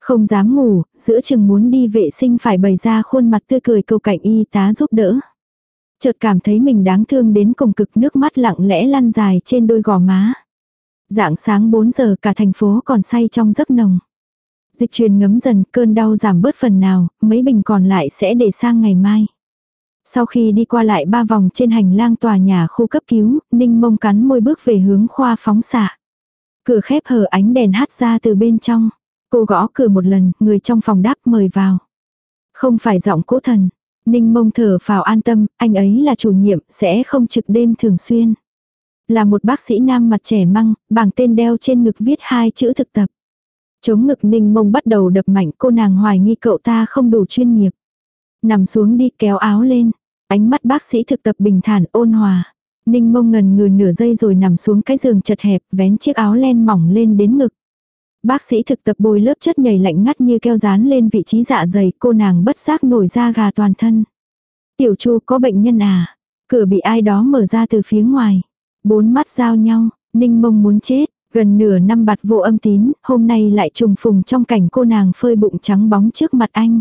Speaker 1: Không dám ngủ, giữa chừng muốn đi vệ sinh phải bày ra khuôn mặt tươi cười cầu cạnh y tá giúp đỡ. Chợt cảm thấy mình đáng thương đến cùng cực nước mắt lặng lẽ lăn dài trên đôi gò má. Dạng sáng 4 giờ cả thành phố còn say trong giấc nồng. Dịch truyền ngấm dần cơn đau giảm bớt phần nào, mấy bình còn lại sẽ để sang ngày mai. Sau khi đi qua lại ba vòng trên hành lang tòa nhà khu cấp cứu, Ninh mông cắn môi bước về hướng khoa phóng xạ. Cửa khép hờ ánh đèn hắt ra từ bên trong. Cô gõ cửa một lần, người trong phòng đáp mời vào. Không phải giọng cố thần. Ninh mông thở phào an tâm, anh ấy là chủ nhiệm, sẽ không trực đêm thường xuyên. Là một bác sĩ nam mặt trẻ măng, bảng tên đeo trên ngực viết hai chữ thực tập. Chống ngực ninh mông bắt đầu đập mạnh cô nàng hoài nghi cậu ta không đủ chuyên nghiệp. Nằm xuống đi kéo áo lên. Ánh mắt bác sĩ thực tập bình thản ôn hòa. Ninh mông ngần ngừ nửa giây rồi nằm xuống cái giường chật hẹp vén chiếc áo len mỏng lên đến ngực. Bác sĩ thực tập bôi lớp chất nhầy lạnh ngắt như keo dán lên vị trí dạ dày cô nàng bất giác nổi da gà toàn thân. Tiểu chu có bệnh nhân à? Cửa bị ai đó mở ra từ phía ngoài. Bốn mắt giao nhau, ninh mông muốn chết. Gần nửa năm bạt vô âm tín, hôm nay lại trùng phùng trong cảnh cô nàng phơi bụng trắng bóng trước mặt anh.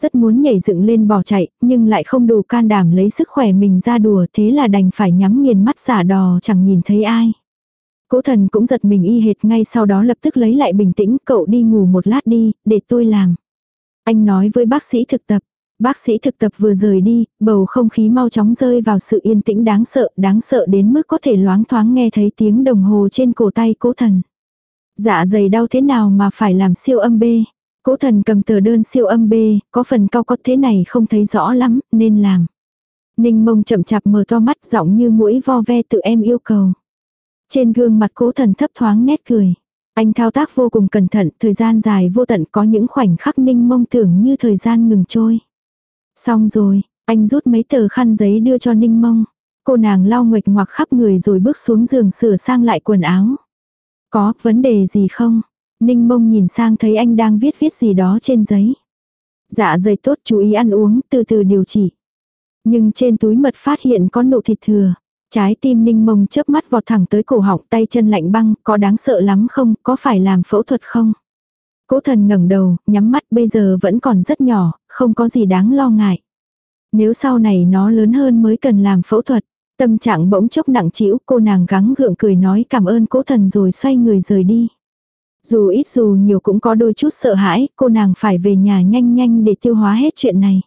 Speaker 1: Rất muốn nhảy dựng lên bỏ chạy, nhưng lại không đủ can đảm lấy sức khỏe mình ra đùa thế là đành phải nhắm nghiền mắt giả đò chẳng nhìn thấy ai. Cố thần cũng giật mình y hệt ngay sau đó lập tức lấy lại bình tĩnh, cậu đi ngủ một lát đi, để tôi làm. Anh nói với bác sĩ thực tập. Bác sĩ thực tập vừa rời đi, bầu không khí mau chóng rơi vào sự yên tĩnh đáng sợ, đáng sợ đến mức có thể loáng thoáng nghe thấy tiếng đồng hồ trên cổ tay cố thần. Dạ dày đau thế nào mà phải làm siêu âm B. Cố thần cầm tờ đơn siêu âm B, có phần cao có thế này không thấy rõ lắm, nên làm. Ninh mông chậm chạp mở to mắt giọng như mũi vo ve tự em yêu cầu. Trên gương mặt cố thần thấp thoáng nét cười. Anh thao tác vô cùng cẩn thận, thời gian dài vô tận có những khoảnh khắc ninh mông tưởng như thời gian ngừng trôi. Xong rồi, anh rút mấy tờ khăn giấy đưa cho ninh mông. Cô nàng lau nguệch ngoặc khắp người rồi bước xuống giường sửa sang lại quần áo. Có vấn đề gì không? Ninh mông nhìn sang thấy anh đang viết viết gì đó trên giấy. Dạ dày tốt chú ý ăn uống, từ từ điều trị. Nhưng trên túi mật phát hiện có nụ thịt thừa. Trái tim ninh mông chớp mắt vọt thẳng tới cổ họng tay chân lạnh băng, có đáng sợ lắm không, có phải làm phẫu thuật không? Cố thần ngẩng đầu, nhắm mắt bây giờ vẫn còn rất nhỏ, không có gì đáng lo ngại. Nếu sau này nó lớn hơn mới cần làm phẫu thuật, tâm trạng bỗng chốc nặng trĩu cô nàng gắng gượng cười nói cảm ơn cố thần rồi xoay người rời đi. Dù ít dù nhiều cũng có đôi chút sợ hãi, cô nàng phải về nhà nhanh nhanh để tiêu hóa hết chuyện này.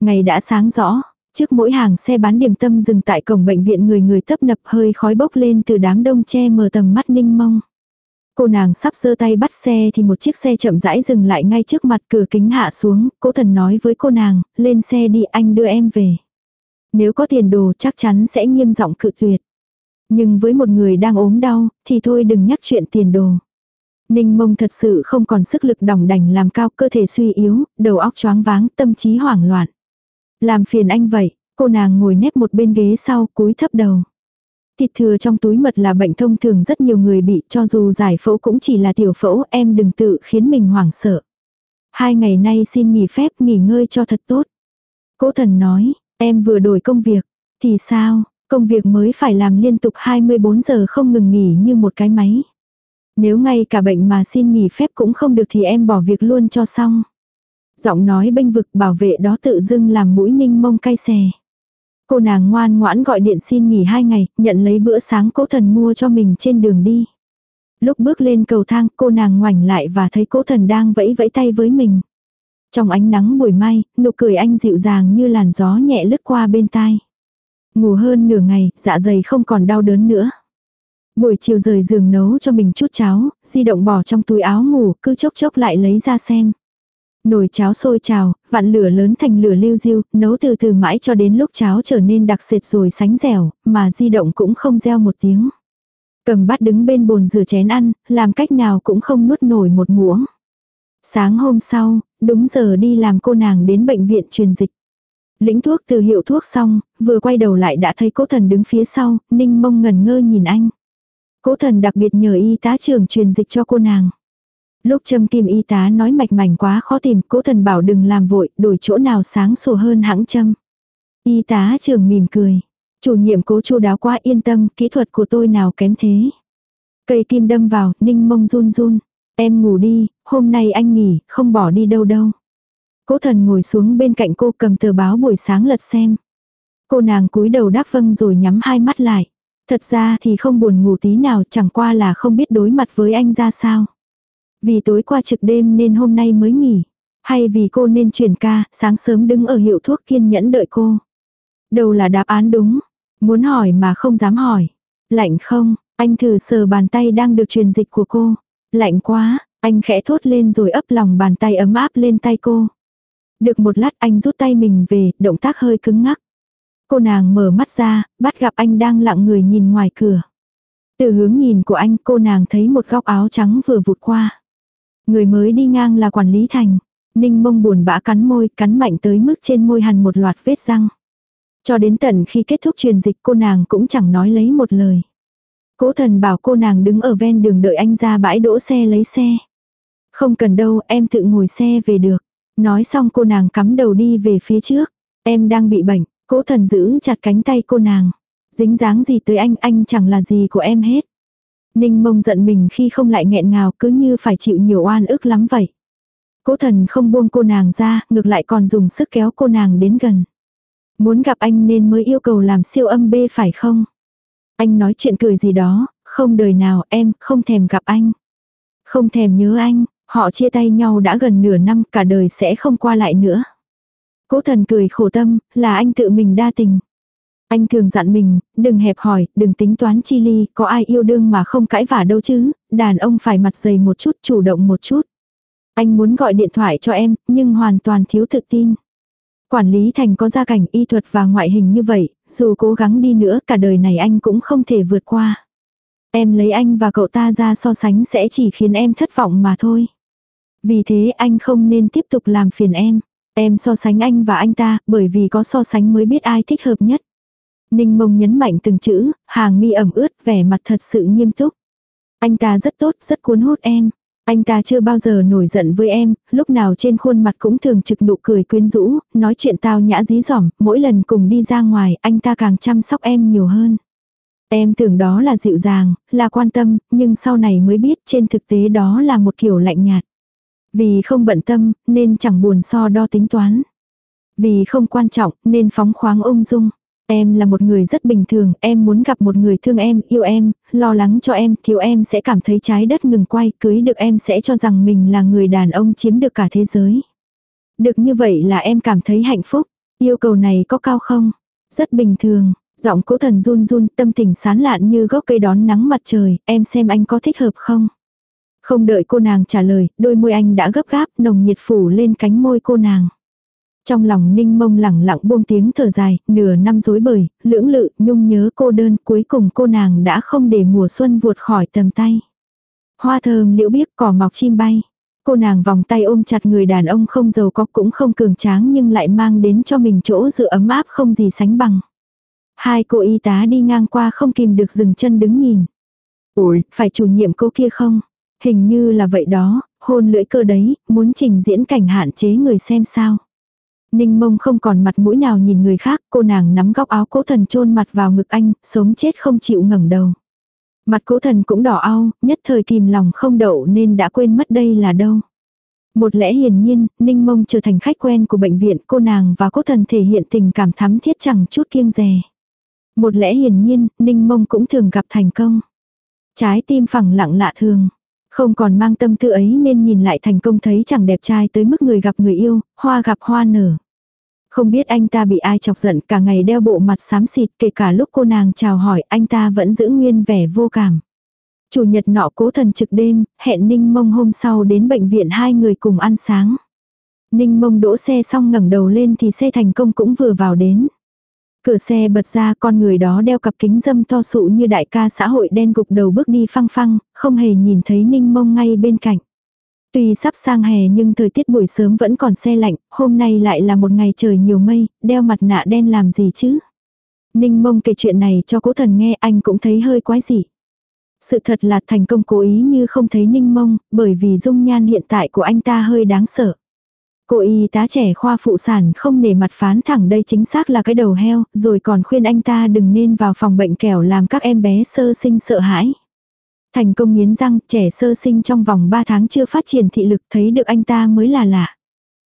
Speaker 1: Ngày đã sáng rõ, trước mỗi hàng xe bán điểm tâm dừng tại cổng bệnh viện người người tấp nập hơi khói bốc lên từ đám đông che mờ tầm mắt ninh mông. Cô nàng sắp giơ tay bắt xe thì một chiếc xe chậm rãi dừng lại ngay trước mặt cửa kính hạ xuống, cố thần nói với cô nàng, lên xe đi anh đưa em về. Nếu có tiền đồ chắc chắn sẽ nghiêm giọng cự tuyệt. Nhưng với một người đang ốm đau, thì thôi đừng nhắc chuyện tiền đồ. Ninh mông thật sự không còn sức lực đỏng đành làm cao cơ thể suy yếu, đầu óc choáng váng, tâm trí hoảng loạn. Làm phiền anh vậy, cô nàng ngồi nép một bên ghế sau cúi thấp đầu. Thịt thừa trong túi mật là bệnh thông thường rất nhiều người bị cho dù giải phẫu cũng chỉ là tiểu phẫu em đừng tự khiến mình hoảng sợ. Hai ngày nay xin nghỉ phép nghỉ ngơi cho thật tốt. Cố thần nói, em vừa đổi công việc, thì sao, công việc mới phải làm liên tục 24 giờ không ngừng nghỉ như một cái máy. Nếu ngay cả bệnh mà xin nghỉ phép cũng không được thì em bỏ việc luôn cho xong. Giọng nói bênh vực bảo vệ đó tự dưng làm mũi ninh mông cay xè. Cô nàng ngoan ngoãn gọi điện xin nghỉ hai ngày, nhận lấy bữa sáng cố thần mua cho mình trên đường đi. Lúc bước lên cầu thang cô nàng ngoảnh lại và thấy cố thần đang vẫy vẫy tay với mình. Trong ánh nắng buổi mai, nụ cười anh dịu dàng như làn gió nhẹ lướt qua bên tai. Ngủ hơn nửa ngày, dạ dày không còn đau đớn nữa. Buổi chiều rời giường nấu cho mình chút cháo, di động bỏ trong túi áo ngủ, cứ chốc chốc lại lấy ra xem. Nồi cháo sôi trào, vặn lửa lớn thành lửa lưu diêu, nấu từ từ mãi cho đến lúc cháo trở nên đặc sệt rồi sánh dẻo, mà di động cũng không reo một tiếng. Cầm bát đứng bên bồn rửa chén ăn, làm cách nào cũng không nuốt nổi một muỗng. Sáng hôm sau, đúng giờ đi làm cô nàng đến bệnh viện truyền dịch. Lĩnh thuốc từ hiệu thuốc xong, vừa quay đầu lại đã thấy cố thần đứng phía sau, ninh mông ngần ngơ nhìn anh. Cố thần đặc biệt nhờ y tá trưởng truyền dịch cho cô nàng. Lúc châm kim y tá nói mạch mảnh quá khó tìm, cố thần bảo đừng làm vội, đổi chỗ nào sáng sủa hơn hãng châm. Y tá trưởng mỉm cười. Chủ nhiệm cố chu đáo quá yên tâm, kỹ thuật của tôi nào kém thế. Cây kim đâm vào, ninh mông run run. Em ngủ đi, hôm nay anh nghỉ, không bỏ đi đâu đâu. Cố thần ngồi xuống bên cạnh cô cầm tờ báo buổi sáng lật xem. Cô nàng cúi đầu đáp vâng rồi nhắm hai mắt lại. Thật ra thì không buồn ngủ tí nào chẳng qua là không biết đối mặt với anh ra sao. Vì tối qua trực đêm nên hôm nay mới nghỉ. Hay vì cô nên chuyển ca, sáng sớm đứng ở hiệu thuốc kiên nhẫn đợi cô. Đâu là đáp án đúng. Muốn hỏi mà không dám hỏi. Lạnh không, anh thử sờ bàn tay đang được truyền dịch của cô. Lạnh quá, anh khẽ thốt lên rồi ấp lòng bàn tay ấm áp lên tay cô. Được một lát anh rút tay mình về, động tác hơi cứng ngắc. Cô nàng mở mắt ra, bắt gặp anh đang lặng người nhìn ngoài cửa. Từ hướng nhìn của anh cô nàng thấy một góc áo trắng vừa vụt qua. Người mới đi ngang là quản lý thành. Ninh mông buồn bã cắn môi, cắn mạnh tới mức trên môi hằn một loạt vết răng. Cho đến tận khi kết thúc truyền dịch cô nàng cũng chẳng nói lấy một lời. Cố thần bảo cô nàng đứng ở ven đường đợi anh ra bãi đỗ xe lấy xe. Không cần đâu, em tự ngồi xe về được. Nói xong cô nàng cắm đầu đi về phía trước. Em đang bị bệnh, cố thần giữ chặt cánh tay cô nàng. Dính dáng gì tới anh, anh chẳng là gì của em hết. Ninh mông giận mình khi không lại nghẹn ngào cứ như phải chịu nhiều oan ức lắm vậy. Cố thần không buông cô nàng ra, ngược lại còn dùng sức kéo cô nàng đến gần. Muốn gặp anh nên mới yêu cầu làm siêu âm bê phải không? Anh nói chuyện cười gì đó, không đời nào em không thèm gặp anh. Không thèm nhớ anh, họ chia tay nhau đã gần nửa năm cả đời sẽ không qua lại nữa. Cố thần cười khổ tâm, là anh tự mình đa tình. Anh thường dặn mình, đừng hẹp hỏi, đừng tính toán chi ly, có ai yêu đương mà không cãi vả đâu chứ, đàn ông phải mặt dày một chút, chủ động một chút. Anh muốn gọi điện thoại cho em, nhưng hoàn toàn thiếu tự tin. Quản lý thành có gia cảnh y thuật và ngoại hình như vậy, dù cố gắng đi nữa cả đời này anh cũng không thể vượt qua. Em lấy anh và cậu ta ra so sánh sẽ chỉ khiến em thất vọng mà thôi. Vì thế anh không nên tiếp tục làm phiền em. Em so sánh anh và anh ta, bởi vì có so sánh mới biết ai thích hợp nhất. Ninh mông nhấn mạnh từng chữ, hàng mi ẩm ướt, vẻ mặt thật sự nghiêm túc. Anh ta rất tốt, rất cuốn hút em. Anh ta chưa bao giờ nổi giận với em, lúc nào trên khuôn mặt cũng thường trực nụ cười quyến rũ, nói chuyện tao nhã dí dỏm, mỗi lần cùng đi ra ngoài, anh ta càng chăm sóc em nhiều hơn. Em tưởng đó là dịu dàng, là quan tâm, nhưng sau này mới biết trên thực tế đó là một kiểu lạnh nhạt. Vì không bận tâm, nên chẳng buồn so đo tính toán. Vì không quan trọng, nên phóng khoáng ung dung. Em là một người rất bình thường, em muốn gặp một người thương em, yêu em, lo lắng cho em, thiếu em sẽ cảm thấy trái đất ngừng quay, cưới được em sẽ cho rằng mình là người đàn ông chiếm được cả thế giới. Được như vậy là em cảm thấy hạnh phúc. Yêu cầu này có cao không? Rất bình thường. Giọng cố thần run run, tâm tình sán lạn như gốc cây đón nắng mặt trời, em xem anh có thích hợp không? Không đợi cô nàng trả lời, đôi môi anh đã gấp gáp, nồng nhiệt phủ lên cánh môi cô nàng. Trong lòng ninh mông lẳng lặng buông tiếng thở dài, nửa năm dối bời, lưỡng lự, nhung nhớ cô đơn, cuối cùng cô nàng đã không để mùa xuân vuột khỏi tầm tay. Hoa thơm liễu biếc cỏ mọc chim bay. Cô nàng vòng tay ôm chặt người đàn ông không giàu có cũng không cường tráng nhưng lại mang đến cho mình chỗ dựa ấm áp không gì sánh bằng. Hai cô y tá đi ngang qua không kìm được dừng chân đứng nhìn. Ôi, phải chủ nhiệm cô kia không? Hình như là vậy đó, hôn lưỡi cơ đấy, muốn trình diễn cảnh hạn chế người xem sao. Ninh mông không còn mặt mũi nào nhìn người khác, cô nàng nắm góc áo cố thần chôn mặt vào ngực anh, sống chết không chịu ngẩng đầu. Mặt cố thần cũng đỏ ao, nhất thời kìm lòng không đậu nên đã quên mất đây là đâu. Một lẽ hiển nhiên, Ninh mông trở thành khách quen của bệnh viện, cô nàng và cố thần thể hiện tình cảm thắm thiết chẳng chút kiêng dè. Một lẽ hiển nhiên, Ninh mông cũng thường gặp thành công. Trái tim phẳng lặng lạ thường. Không còn mang tâm tư ấy nên nhìn lại thành công thấy chẳng đẹp trai tới mức người gặp người yêu, hoa gặp hoa nở. Không biết anh ta bị ai chọc giận cả ngày đeo bộ mặt xám xịt kể cả lúc cô nàng chào hỏi anh ta vẫn giữ nguyên vẻ vô cảm. Chủ nhật nọ cố thần trực đêm, hẹn ninh mông hôm sau đến bệnh viện hai người cùng ăn sáng. Ninh mông đỗ xe xong ngẩng đầu lên thì xe thành công cũng vừa vào đến. Cửa xe bật ra con người đó đeo cặp kính dâm to sụ như đại ca xã hội đen gục đầu bước đi phăng phăng, không hề nhìn thấy ninh mông ngay bên cạnh. Tuy sắp sang hè nhưng thời tiết buổi sớm vẫn còn xe lạnh, hôm nay lại là một ngày trời nhiều mây, đeo mặt nạ đen làm gì chứ? Ninh mông kể chuyện này cho cố thần nghe anh cũng thấy hơi quái dị. Sự thật là thành công cố ý như không thấy ninh mông, bởi vì dung nhan hiện tại của anh ta hơi đáng sợ. Cô y tá trẻ khoa phụ sản không nể mặt phán thẳng đây chính xác là cái đầu heo, rồi còn khuyên anh ta đừng nên vào phòng bệnh kẻo làm các em bé sơ sinh sợ hãi. Thành công nghiến răng, trẻ sơ sinh trong vòng 3 tháng chưa phát triển thị lực thấy được anh ta mới là lạ.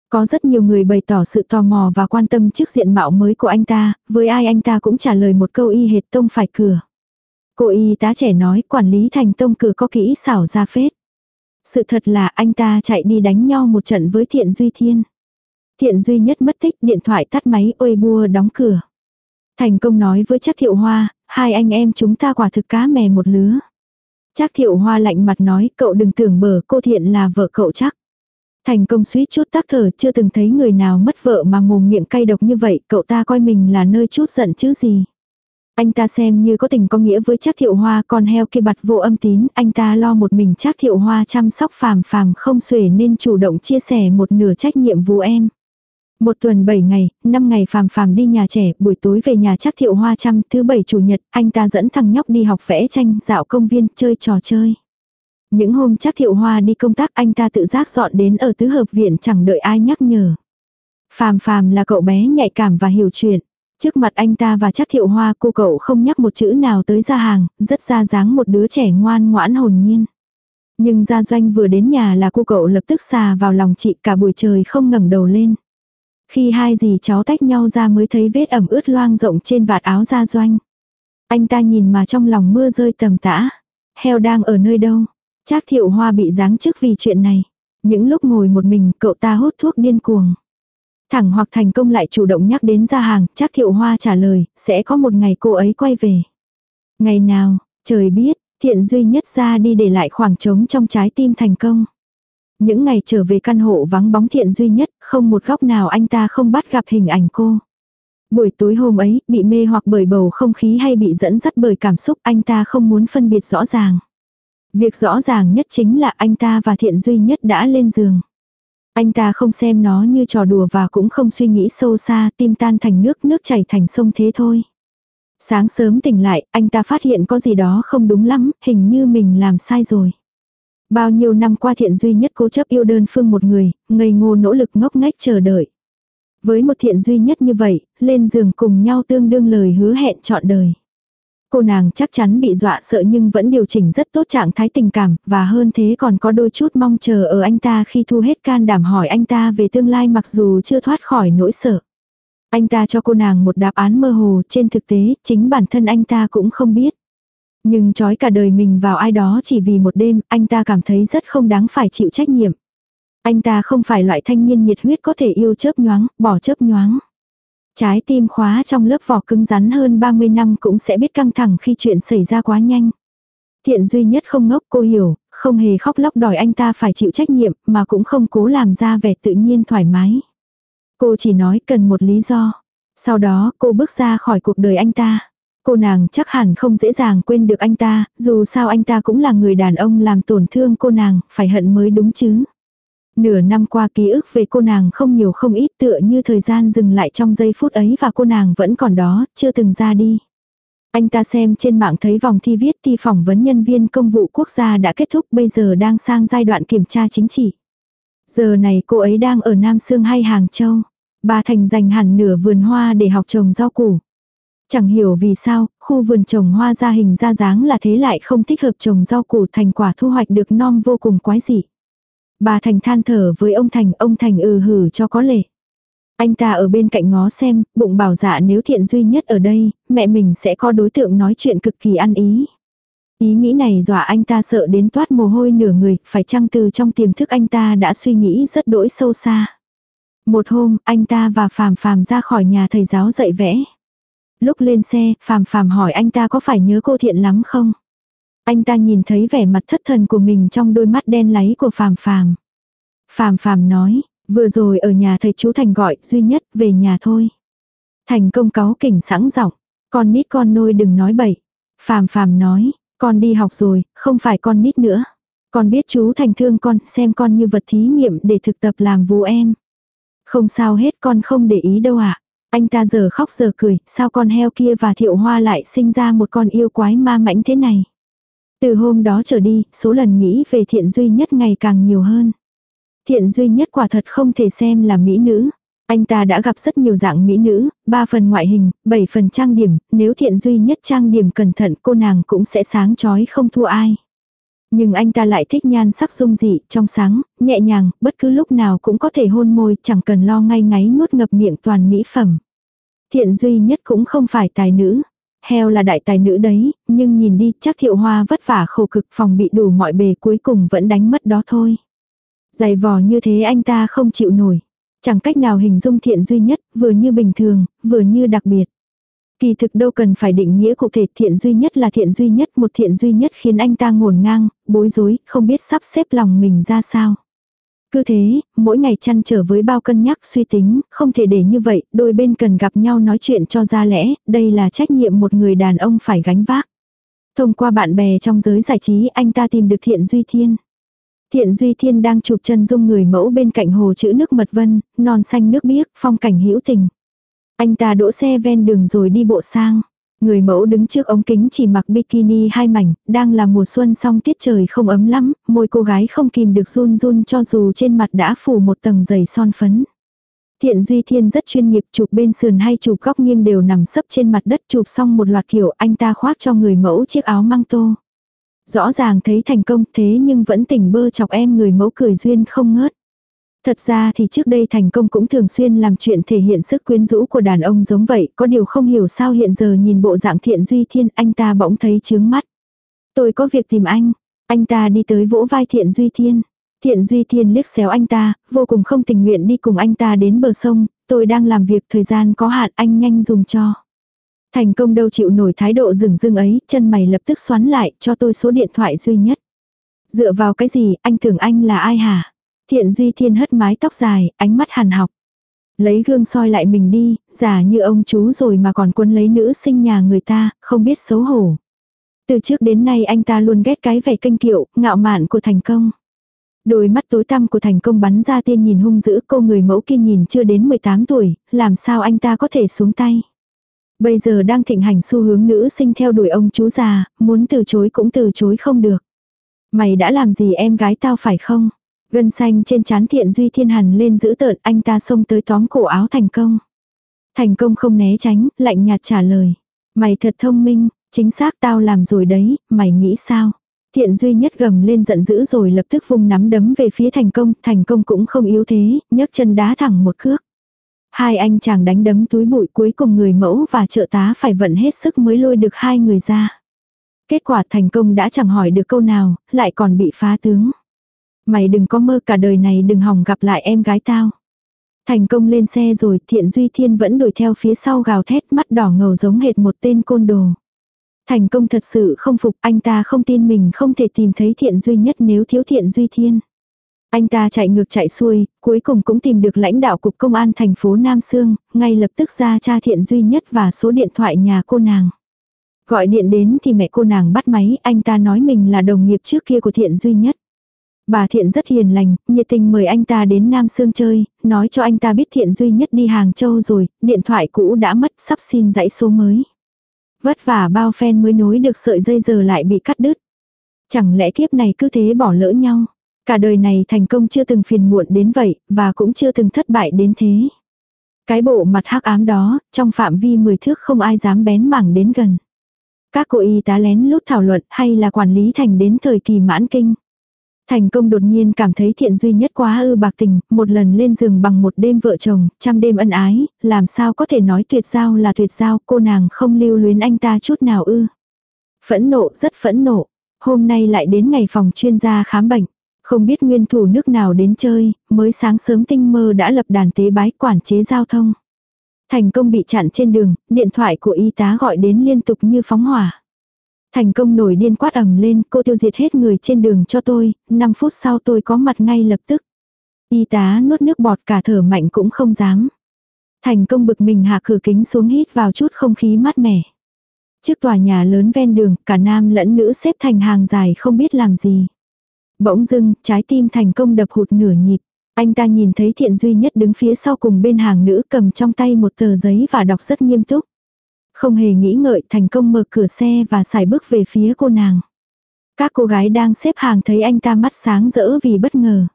Speaker 1: Có rất nhiều người bày tỏ sự tò mò và quan tâm trước diện mạo mới của anh ta, với ai anh ta cũng trả lời một câu y hệt tông phải cửa. Cô y tá trẻ nói quản lý thành tông cửa có kỹ xảo ra phết. Sự thật là anh ta chạy đi đánh nhau một trận với thiện duy thiên. Thiện duy nhất mất tích điện thoại tắt máy ôi bua đóng cửa. Thành công nói với chắc thiệu hoa, hai anh em chúng ta quả thực cá mè một lứa. Chắc thiệu hoa lạnh mặt nói cậu đừng tưởng bờ cô thiện là vợ cậu chắc. Thành công suýt chút tắc thở chưa từng thấy người nào mất vợ mà mồm miệng cay độc như vậy cậu ta coi mình là nơi chút giận chứ gì. Anh ta xem như có tình có nghĩa với chắc thiệu hoa con heo kia bặt vô âm tín, anh ta lo một mình chắc thiệu hoa chăm sóc phàm phàm không xuể nên chủ động chia sẻ một nửa trách nhiệm vụ em. Một tuần 7 ngày, 5 ngày phàm phàm đi nhà trẻ, buổi tối về nhà chắc thiệu hoa chăm, thứ bảy chủ nhật, anh ta dẫn thằng nhóc đi học vẽ tranh, dạo công viên, chơi trò chơi. Những hôm chắc thiệu hoa đi công tác anh ta tự giác dọn đến ở tứ hợp viện chẳng đợi ai nhắc nhở. Phàm phàm là cậu bé nhạy cảm và hiểu chuyện. Trước mặt anh ta và chắc thiệu hoa cô cậu không nhắc một chữ nào tới ra hàng, rất ra dáng một đứa trẻ ngoan ngoãn hồn nhiên. Nhưng gia doanh vừa đến nhà là cô cậu lập tức xà vào lòng chị cả buổi trời không ngẩng đầu lên. Khi hai dì cháu tách nhau ra mới thấy vết ẩm ướt loang rộng trên vạt áo gia doanh. Anh ta nhìn mà trong lòng mưa rơi tầm tã. Heo đang ở nơi đâu? Trác thiệu hoa bị giáng chức vì chuyện này. Những lúc ngồi một mình cậu ta hút thuốc điên cuồng. Thẳng hoặc thành công lại chủ động nhắc đến ra hàng, chắc thiệu hoa trả lời, sẽ có một ngày cô ấy quay về. Ngày nào, trời biết, thiện duy nhất ra đi để lại khoảng trống trong trái tim thành công. Những ngày trở về căn hộ vắng bóng thiện duy nhất, không một góc nào anh ta không bắt gặp hình ảnh cô. Buổi tối hôm ấy, bị mê hoặc bởi bầu không khí hay bị dẫn dắt bởi cảm xúc anh ta không muốn phân biệt rõ ràng. Việc rõ ràng nhất chính là anh ta và thiện duy nhất đã lên giường. Anh ta không xem nó như trò đùa và cũng không suy nghĩ sâu xa, tim tan thành nước, nước chảy thành sông thế thôi. Sáng sớm tỉnh lại, anh ta phát hiện có gì đó không đúng lắm, hình như mình làm sai rồi. Bao nhiêu năm qua thiện duy nhất cố chấp yêu đơn phương một người, ngây ngô nỗ lực ngốc nghếch chờ đợi. Với một thiện duy nhất như vậy, lên giường cùng nhau tương đương lời hứa hẹn trọn đời. Cô nàng chắc chắn bị dọa sợ nhưng vẫn điều chỉnh rất tốt trạng thái tình cảm, và hơn thế còn có đôi chút mong chờ ở anh ta khi thu hết can đảm hỏi anh ta về tương lai mặc dù chưa thoát khỏi nỗi sợ. Anh ta cho cô nàng một đáp án mơ hồ trên thực tế, chính bản thân anh ta cũng không biết. Nhưng trói cả đời mình vào ai đó chỉ vì một đêm, anh ta cảm thấy rất không đáng phải chịu trách nhiệm. Anh ta không phải loại thanh niên nhiệt huyết có thể yêu chớp nhoáng, bỏ chớp nhoáng. Trái tim khóa trong lớp vỏ cứng rắn hơn 30 năm cũng sẽ biết căng thẳng khi chuyện xảy ra quá nhanh. Thiện duy nhất không ngốc cô hiểu, không hề khóc lóc đòi anh ta phải chịu trách nhiệm mà cũng không cố làm ra vẻ tự nhiên thoải mái. Cô chỉ nói cần một lý do. Sau đó cô bước ra khỏi cuộc đời anh ta. Cô nàng chắc hẳn không dễ dàng quên được anh ta, dù sao anh ta cũng là người đàn ông làm tổn thương cô nàng, phải hận mới đúng chứ. Nửa năm qua ký ức về cô nàng không nhiều không ít tựa như thời gian dừng lại trong giây phút ấy và cô nàng vẫn còn đó, chưa từng ra đi. Anh ta xem trên mạng thấy vòng thi viết thi phỏng vấn nhân viên công vụ quốc gia đã kết thúc bây giờ đang sang giai đoạn kiểm tra chính trị. Giờ này cô ấy đang ở Nam Sương hay Hàng Châu. Bà Thành dành hẳn nửa vườn hoa để học trồng rau củ. Chẳng hiểu vì sao, khu vườn trồng hoa ra hình ra dáng là thế lại không thích hợp trồng rau củ thành quả thu hoạch được non vô cùng quái dị. Bà Thành than thở với ông Thành, ông Thành ừ hử cho có lệ. Anh ta ở bên cạnh ngó xem, bụng bảo dạ nếu thiện duy nhất ở đây, mẹ mình sẽ có đối tượng nói chuyện cực kỳ ăn ý. Ý nghĩ này dọa anh ta sợ đến toát mồ hôi nửa người, phải chăng từ trong tiềm thức anh ta đã suy nghĩ rất đỗi sâu xa. Một hôm, anh ta và Phàm Phàm ra khỏi nhà thầy giáo dạy vẽ. Lúc lên xe, Phàm Phàm hỏi anh ta có phải nhớ cô thiện lắm không? Anh ta nhìn thấy vẻ mặt thất thần của mình trong đôi mắt đen láy của Phàm Phàm. Phàm Phàm nói, Vừa rồi ở nhà thầy chú Thành gọi, duy nhất, về nhà thôi. Thành công cáo kỉnh sẵn giọng, con nít con nôi đừng nói bậy. Phàm phàm nói, con đi học rồi, không phải con nít nữa. Con biết chú Thành thương con, xem con như vật thí nghiệm để thực tập làm vú em. Không sao hết con không để ý đâu ạ. À. Anh ta giờ khóc giờ cười, sao con heo kia và thiệu hoa lại sinh ra một con yêu quái ma mãnh thế này. Từ hôm đó trở đi, số lần nghĩ về thiện duy nhất ngày càng nhiều hơn. Thiện duy nhất quả thật không thể xem là mỹ nữ. Anh ta đã gặp rất nhiều dạng mỹ nữ, 3 phần ngoại hình, 7 phần trang điểm, nếu thiện duy nhất trang điểm cẩn thận cô nàng cũng sẽ sáng chói không thua ai. Nhưng anh ta lại thích nhan sắc dung dị, trong sáng, nhẹ nhàng, bất cứ lúc nào cũng có thể hôn môi, chẳng cần lo ngay ngáy nuốt ngập miệng toàn mỹ phẩm. Thiện duy nhất cũng không phải tài nữ. Heo là đại tài nữ đấy, nhưng nhìn đi chắc thiệu hoa vất vả khổ cực phòng bị đủ mọi bề cuối cùng vẫn đánh mất đó thôi. Dày vò như thế anh ta không chịu nổi. Chẳng cách nào hình dung thiện duy nhất, vừa như bình thường, vừa như đặc biệt. Kỳ thực đâu cần phải định nghĩa cụ thể thiện duy nhất là thiện duy nhất, một thiện duy nhất khiến anh ta ngổn ngang, bối rối, không biết sắp xếp lòng mình ra sao. Cứ thế, mỗi ngày chăn trở với bao cân nhắc suy tính, không thể để như vậy, đôi bên cần gặp nhau nói chuyện cho ra lẽ, đây là trách nhiệm một người đàn ông phải gánh vác. Thông qua bạn bè trong giới giải trí anh ta tìm được thiện duy thiên. Thiện Duy Thiên đang chụp chân dung người mẫu bên cạnh hồ chữ nước mật vân, non xanh nước biếc, phong cảnh hữu tình. Anh ta đỗ xe ven đường rồi đi bộ sang. Người mẫu đứng trước ống kính chỉ mặc bikini hai mảnh, đang là mùa xuân song tiết trời không ấm lắm, môi cô gái không kìm được run run cho dù trên mặt đã phủ một tầng dày son phấn. Thiện Duy Thiên rất chuyên nghiệp chụp bên sườn hay chụp góc nghiêng đều nằm sấp trên mặt đất chụp xong một loạt kiểu anh ta khoác cho người mẫu chiếc áo măng tô. Rõ ràng thấy thành công thế nhưng vẫn tỉnh bơ chọc em người mẫu cười duyên không ngớt. Thật ra thì trước đây thành công cũng thường xuyên làm chuyện thể hiện sức quyến rũ của đàn ông giống vậy, có điều không hiểu sao hiện giờ nhìn bộ dạng thiện duy thiên anh ta bỗng thấy chướng mắt. Tôi có việc tìm anh, anh ta đi tới vỗ vai thiện duy thiên. Thiện duy thiên liếc xéo anh ta, vô cùng không tình nguyện đi cùng anh ta đến bờ sông, tôi đang làm việc thời gian có hạn anh nhanh dùng cho. Thành công đâu chịu nổi thái độ rừng rưng ấy, chân mày lập tức xoắn lại cho tôi số điện thoại duy nhất. Dựa vào cái gì, anh tưởng anh là ai hả? Thiện Duy Thiên hất mái tóc dài, ánh mắt hàn học. Lấy gương soi lại mình đi, giả như ông chú rồi mà còn quân lấy nữ sinh nhà người ta, không biết xấu hổ. Từ trước đến nay anh ta luôn ghét cái vẻ kênh kiệu, ngạo mạn của thành công. Đôi mắt tối tăm của thành công bắn ra tiên nhìn hung dữ cô người mẫu kia nhìn chưa đến 18 tuổi, làm sao anh ta có thể xuống tay. Bây giờ đang thịnh hành xu hướng nữ sinh theo đuổi ông chú già, muốn từ chối cũng từ chối không được. Mày đã làm gì em gái tao phải không? Gân xanh trên chán thiện duy thiên hàn lên giữ tợn anh ta xông tới tóm cổ áo thành công. Thành công không né tránh, lạnh nhạt trả lời. Mày thật thông minh, chính xác tao làm rồi đấy, mày nghĩ sao? Thiện duy nhất gầm lên giận dữ rồi lập tức vung nắm đấm về phía thành công, thành công cũng không yếu thế, nhấc chân đá thẳng một cước. Hai anh chàng đánh đấm túi bụi cuối cùng người mẫu và trợ tá phải vận hết sức mới lôi được hai người ra. Kết quả thành công đã chẳng hỏi được câu nào, lại còn bị phá tướng. Mày đừng có mơ cả đời này đừng hỏng gặp lại em gái tao. Thành công lên xe rồi thiện duy thiên vẫn đuổi theo phía sau gào thét mắt đỏ ngầu giống hệt một tên côn đồ. Thành công thật sự không phục anh ta không tin mình không thể tìm thấy thiện duy nhất nếu thiếu thiện duy thiên. Anh ta chạy ngược chạy xuôi, cuối cùng cũng tìm được lãnh đạo cục công an thành phố Nam Sương, ngay lập tức ra tra thiện duy nhất và số điện thoại nhà cô nàng. Gọi điện đến thì mẹ cô nàng bắt máy, anh ta nói mình là đồng nghiệp trước kia của thiện duy nhất. Bà thiện rất hiền lành, nhiệt tình mời anh ta đến Nam Sương chơi, nói cho anh ta biết thiện duy nhất đi Hàng Châu rồi, điện thoại cũ đã mất sắp xin dãy số mới. Vất vả bao phen mới nối được sợi dây giờ lại bị cắt đứt. Chẳng lẽ kiếp này cứ thế bỏ lỡ nhau. Cả đời này thành công chưa từng phiền muộn đến vậy, và cũng chưa từng thất bại đến thế. Cái bộ mặt hắc ám đó, trong phạm vi 10 thước không ai dám bén mảng đến gần. Các cô y tá lén lút thảo luận hay là quản lý thành đến thời kỳ mãn kinh. Thành công đột nhiên cảm thấy thiện duy nhất quá ư bạc tình, một lần lên giường bằng một đêm vợ chồng, trăm đêm ân ái, làm sao có thể nói tuyệt giao là tuyệt giao, cô nàng không lưu luyến anh ta chút nào ư. Phẫn nộ, rất phẫn nộ. Hôm nay lại đến ngày phòng chuyên gia khám bệnh. Không biết nguyên thủ nước nào đến chơi, mới sáng sớm tinh mơ đã lập đàn tế bái quản chế giao thông. Thành công bị chặn trên đường, điện thoại của y tá gọi đến liên tục như phóng hỏa. Thành công nổi điên quát ầm lên, cô tiêu diệt hết người trên đường cho tôi, 5 phút sau tôi có mặt ngay lập tức. Y tá nuốt nước bọt cả thở mạnh cũng không dám. Thành công bực mình hạ cửa kính xuống hít vào chút không khí mát mẻ. Trước tòa nhà lớn ven đường, cả nam lẫn nữ xếp thành hàng dài không biết làm gì. Bỗng dưng, trái tim thành công đập hụt nửa nhịp. Anh ta nhìn thấy thiện duy nhất đứng phía sau cùng bên hàng nữ cầm trong tay một tờ giấy và đọc rất nghiêm túc. Không hề nghĩ ngợi thành công mở cửa xe và xài bước về phía cô nàng. Các cô gái đang xếp hàng thấy anh ta mắt sáng rỡ vì bất ngờ.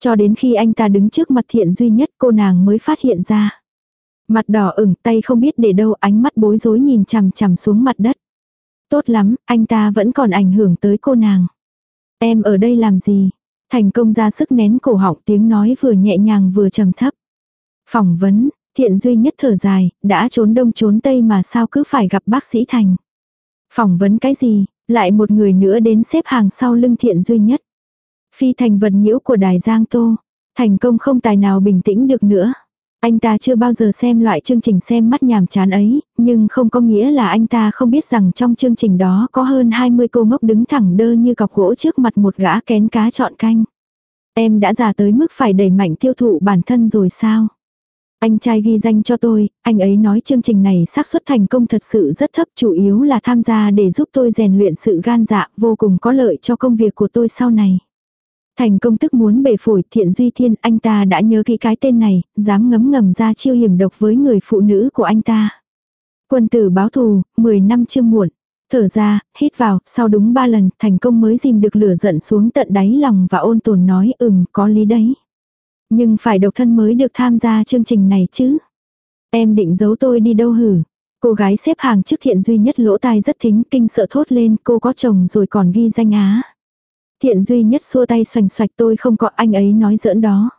Speaker 1: Cho đến khi anh ta đứng trước mặt thiện duy nhất cô nàng mới phát hiện ra. Mặt đỏ ửng tay không biết để đâu ánh mắt bối rối nhìn chằm chằm xuống mặt đất. Tốt lắm, anh ta vẫn còn ảnh hưởng tới cô nàng. Em ở đây làm gì? Thành công ra sức nén cổ họng tiếng nói vừa nhẹ nhàng vừa trầm thấp. Phỏng vấn, thiện duy nhất thở dài, đã trốn đông trốn tây mà sao cứ phải gặp bác sĩ Thành. Phỏng vấn cái gì, lại một người nữa đến xếp hàng sau lưng thiện duy nhất. Phi thành vật nhiễu của đài Giang Tô. Thành công không tài nào bình tĩnh được nữa. Anh ta chưa bao giờ xem loại chương trình xem mắt nhàm chán ấy, nhưng không có nghĩa là anh ta không biết rằng trong chương trình đó có hơn 20 cô ngốc đứng thẳng đơ như cọc gỗ trước mặt một gã kén cá chọn canh. Em đã già tới mức phải đẩy mạnh tiêu thụ bản thân rồi sao? Anh trai ghi danh cho tôi, anh ấy nói chương trình này xác suất thành công thật sự rất thấp chủ yếu là tham gia để giúp tôi rèn luyện sự gan dạ vô cùng có lợi cho công việc của tôi sau này. Thành công tức muốn bể phổi thiện duy thiên anh ta đã nhớ kỹ cái tên này, dám ngấm ngầm ra chiêu hiểm độc với người phụ nữ của anh ta. Quân tử báo thù, 10 năm chưa muộn. Thở ra, hít vào, sau đúng ba lần, thành công mới dìm được lửa giận xuống tận đáy lòng và ôn tồn nói ừm, có lý đấy. Nhưng phải độc thân mới được tham gia chương trình này chứ. Em định giấu tôi đi đâu hử. Cô gái xếp hàng trước thiện duy nhất lỗ tai rất thính kinh sợ thốt lên cô có chồng rồi còn ghi danh á. Thiện duy nhất xua tay xoành xoạch tôi không có anh ấy nói giỡn đó.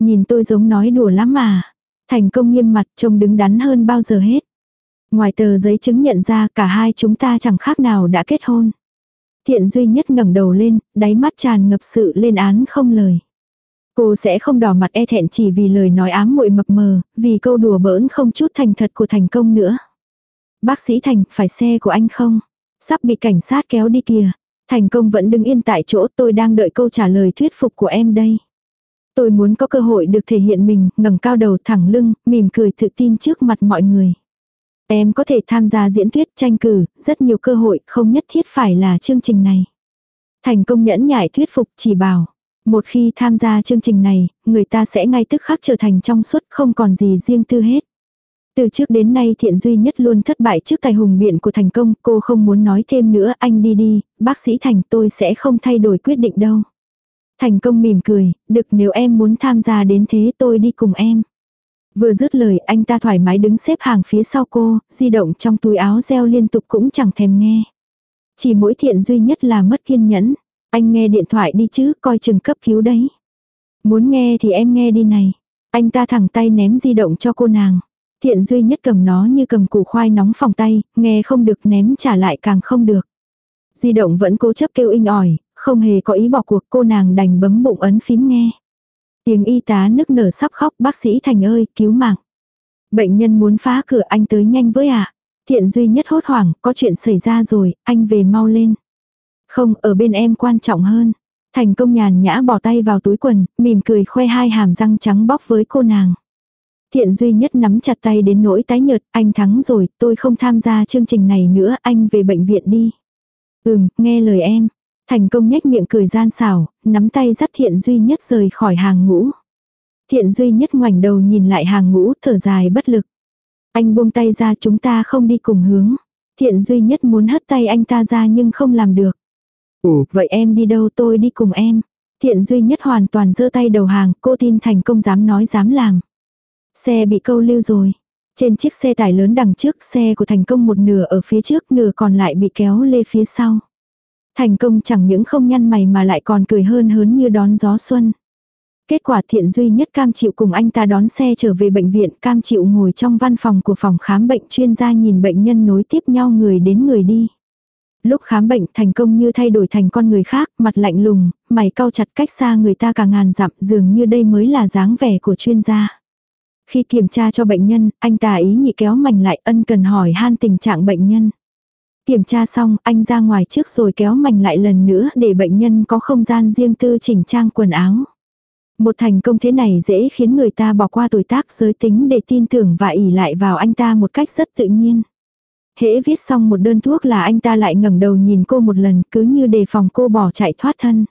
Speaker 1: Nhìn tôi giống nói đùa lắm mà. Thành công nghiêm mặt trông đứng đắn hơn bao giờ hết. Ngoài tờ giấy chứng nhận ra cả hai chúng ta chẳng khác nào đã kết hôn. Thiện duy nhất ngẩng đầu lên, đáy mắt tràn ngập sự lên án không lời. Cô sẽ không đỏ mặt e thẹn chỉ vì lời nói ám muội mập mờ, vì câu đùa bỡn không chút thành thật của thành công nữa. Bác sĩ Thành, phải xe của anh không? Sắp bị cảnh sát kéo đi kìa. Thành công vẫn đứng yên tại chỗ tôi đang đợi câu trả lời thuyết phục của em đây. Tôi muốn có cơ hội được thể hiện mình, ngẩng cao đầu thẳng lưng, mỉm cười tự tin trước mặt mọi người. Em có thể tham gia diễn thuyết tranh cử, rất nhiều cơ hội, không nhất thiết phải là chương trình này. Thành công nhẫn nhại thuyết phục chỉ bảo. Một khi tham gia chương trình này, người ta sẽ ngay tức khắc trở thành trong suốt không còn gì riêng tư hết. Từ trước đến nay thiện duy nhất luôn thất bại trước tài hùng biện của thành công, cô không muốn nói thêm nữa, anh đi đi, bác sĩ thành tôi sẽ không thay đổi quyết định đâu. Thành công mỉm cười, được nếu em muốn tham gia đến thế tôi đi cùng em. Vừa dứt lời anh ta thoải mái đứng xếp hàng phía sau cô, di động trong túi áo reo liên tục cũng chẳng thèm nghe. Chỉ mỗi thiện duy nhất là mất kiên nhẫn. Anh nghe điện thoại đi chứ, coi chừng cấp cứu đấy. Muốn nghe thì em nghe đi này. Anh ta thẳng tay ném di động cho cô nàng. Thiện duy nhất cầm nó như cầm củ khoai nóng phòng tay, nghe không được ném trả lại càng không được. Di động vẫn cố chấp kêu inh ỏi, không hề có ý bỏ cuộc cô nàng đành bấm bụng ấn phím nghe. Tiếng y tá nức nở sắp khóc bác sĩ Thành ơi, cứu mạng. Bệnh nhân muốn phá cửa anh tới nhanh với ạ. À. Thiện duy nhất hốt hoảng, có chuyện xảy ra rồi, anh về mau lên. Không, ở bên em quan trọng hơn. Thành công nhàn nhã bỏ tay vào túi quần, mỉm cười khoe hai hàm răng trắng bóc với cô nàng. Thiện duy nhất nắm chặt tay đến nỗi tái nhợt, anh thắng rồi, tôi không tham gia chương trình này nữa, anh về bệnh viện đi. Ừm, nghe lời em. Thành công nhếch miệng cười gian xảo, nắm tay dắt thiện duy nhất rời khỏi hàng ngũ. Thiện duy nhất ngoảnh đầu nhìn lại hàng ngũ, thở dài bất lực. Anh buông tay ra chúng ta không đi cùng hướng. Thiện duy nhất muốn hất tay anh ta ra nhưng không làm được. Ủa, vậy em đi đâu tôi đi cùng em. Thiện duy nhất hoàn toàn giơ tay đầu hàng, cô tin thành công dám nói dám làm. Xe bị câu lưu rồi. Trên chiếc xe tải lớn đằng trước xe của thành công một nửa ở phía trước nửa còn lại bị kéo lê phía sau. Thành công chẳng những không nhăn mày mà lại còn cười hơn hớn như đón gió xuân. Kết quả thiện duy nhất cam chịu cùng anh ta đón xe trở về bệnh viện cam chịu ngồi trong văn phòng của phòng khám bệnh chuyên gia nhìn bệnh nhân nối tiếp nhau người đến người đi. Lúc khám bệnh thành công như thay đổi thành con người khác, mặt lạnh lùng, mày cau chặt cách xa người ta cả ngàn dặm dường như đây mới là dáng vẻ của chuyên gia. Khi kiểm tra cho bệnh nhân, anh ta ý nhị kéo mảnh lại ân cần hỏi han tình trạng bệnh nhân. Kiểm tra xong, anh ra ngoài trước rồi kéo mảnh lại lần nữa để bệnh nhân có không gian riêng tư chỉnh trang quần áo. Một thành công thế này dễ khiến người ta bỏ qua tuổi tác giới tính để tin tưởng và ỉ lại vào anh ta một cách rất tự nhiên. Hễ viết xong một đơn thuốc là anh ta lại ngẩng đầu nhìn cô một lần cứ như đề phòng cô bỏ chạy thoát thân.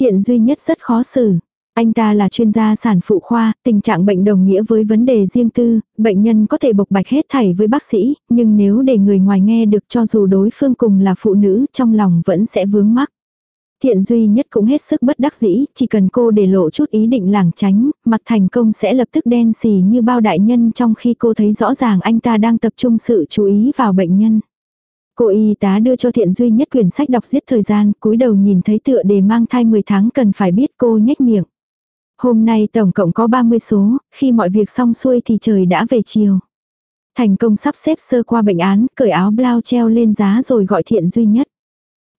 Speaker 1: Thiện duy nhất rất khó xử. Anh ta là chuyên gia sản phụ khoa, tình trạng bệnh đồng nghĩa với vấn đề riêng tư, bệnh nhân có thể bộc bạch hết thảy với bác sĩ, nhưng nếu để người ngoài nghe được cho dù đối phương cùng là phụ nữ trong lòng vẫn sẽ vướng mắc. Thiện duy nhất cũng hết sức bất đắc dĩ, chỉ cần cô để lộ chút ý định lảng tránh, mặt thành công sẽ lập tức đen xì như bao đại nhân trong khi cô thấy rõ ràng anh ta đang tập trung sự chú ý vào bệnh nhân. Cô y tá đưa cho thiện duy nhất quyển sách đọc giết thời gian, cúi đầu nhìn thấy tựa đề mang thai 10 tháng cần phải biết cô nhếch miệng. Hôm nay tổng cộng có 30 số, khi mọi việc xong xuôi thì trời đã về chiều. Thành công sắp xếp sơ qua bệnh án, cởi áo blau treo lên giá rồi gọi thiện duy nhất.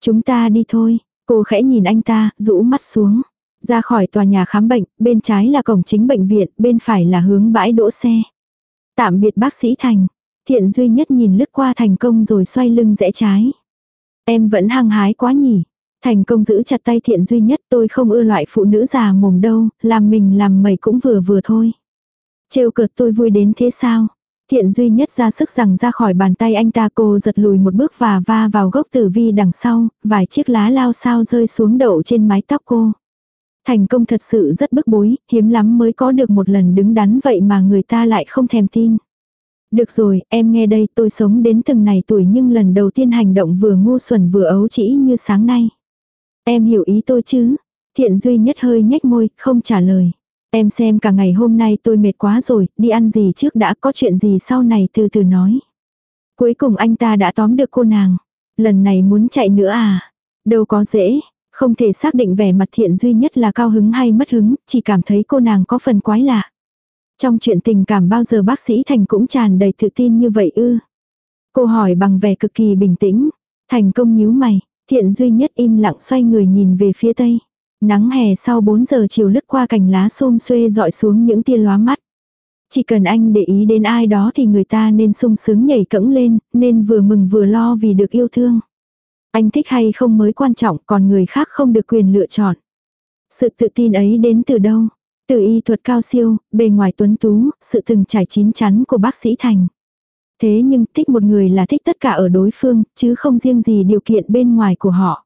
Speaker 1: Chúng ta đi thôi, cô khẽ nhìn anh ta, rũ mắt xuống. Ra khỏi tòa nhà khám bệnh, bên trái là cổng chính bệnh viện, bên phải là hướng bãi đỗ xe. Tạm biệt bác sĩ Thành. Thiện duy nhất nhìn lướt qua thành công rồi xoay lưng rẽ trái. Em vẫn hăng hái quá nhỉ. Thành công giữ chặt tay thiện duy nhất tôi không ưa loại phụ nữ già mồm đâu, làm mình làm mày cũng vừa vừa thôi. Trêu cợt tôi vui đến thế sao? Thiện duy nhất ra sức rằng ra khỏi bàn tay anh ta cô giật lùi một bước và va vào gốc tử vi đằng sau, vài chiếc lá lao sao rơi xuống đậu trên mái tóc cô. Thành công thật sự rất bức bối, hiếm lắm mới có được một lần đứng đắn vậy mà người ta lại không thèm tin. Được rồi, em nghe đây, tôi sống đến từng này tuổi nhưng lần đầu tiên hành động vừa ngu xuẩn vừa ấu trĩ như sáng nay. Em hiểu ý tôi chứ? Thiện duy nhất hơi nhếch môi, không trả lời. Em xem cả ngày hôm nay tôi mệt quá rồi, đi ăn gì trước đã có chuyện gì sau này từ từ nói. Cuối cùng anh ta đã tóm được cô nàng. Lần này muốn chạy nữa à? Đâu có dễ, không thể xác định vẻ mặt thiện duy nhất là cao hứng hay mất hứng, chỉ cảm thấy cô nàng có phần quái lạ. Trong chuyện tình cảm bao giờ bác sĩ Thành cũng tràn đầy tự tin như vậy ư? Cô hỏi bằng vẻ cực kỳ bình tĩnh. Thành công nhíu mày, thiện duy nhất im lặng xoay người nhìn về phía tây. Nắng hè sau 4 giờ chiều lướt qua cành lá xôm xuê dọi xuống những tia lóa mắt. Chỉ cần anh để ý đến ai đó thì người ta nên sung sướng nhảy cẫng lên, nên vừa mừng vừa lo vì được yêu thương. Anh thích hay không mới quan trọng, còn người khác không được quyền lựa chọn. Sự tự tin ấy đến từ đâu? Từ y thuật cao siêu, bề ngoài tuấn tú, sự từng trải chín chắn của bác sĩ Thành. Thế nhưng thích một người là thích tất cả ở đối phương, chứ không riêng gì điều kiện bên ngoài của họ.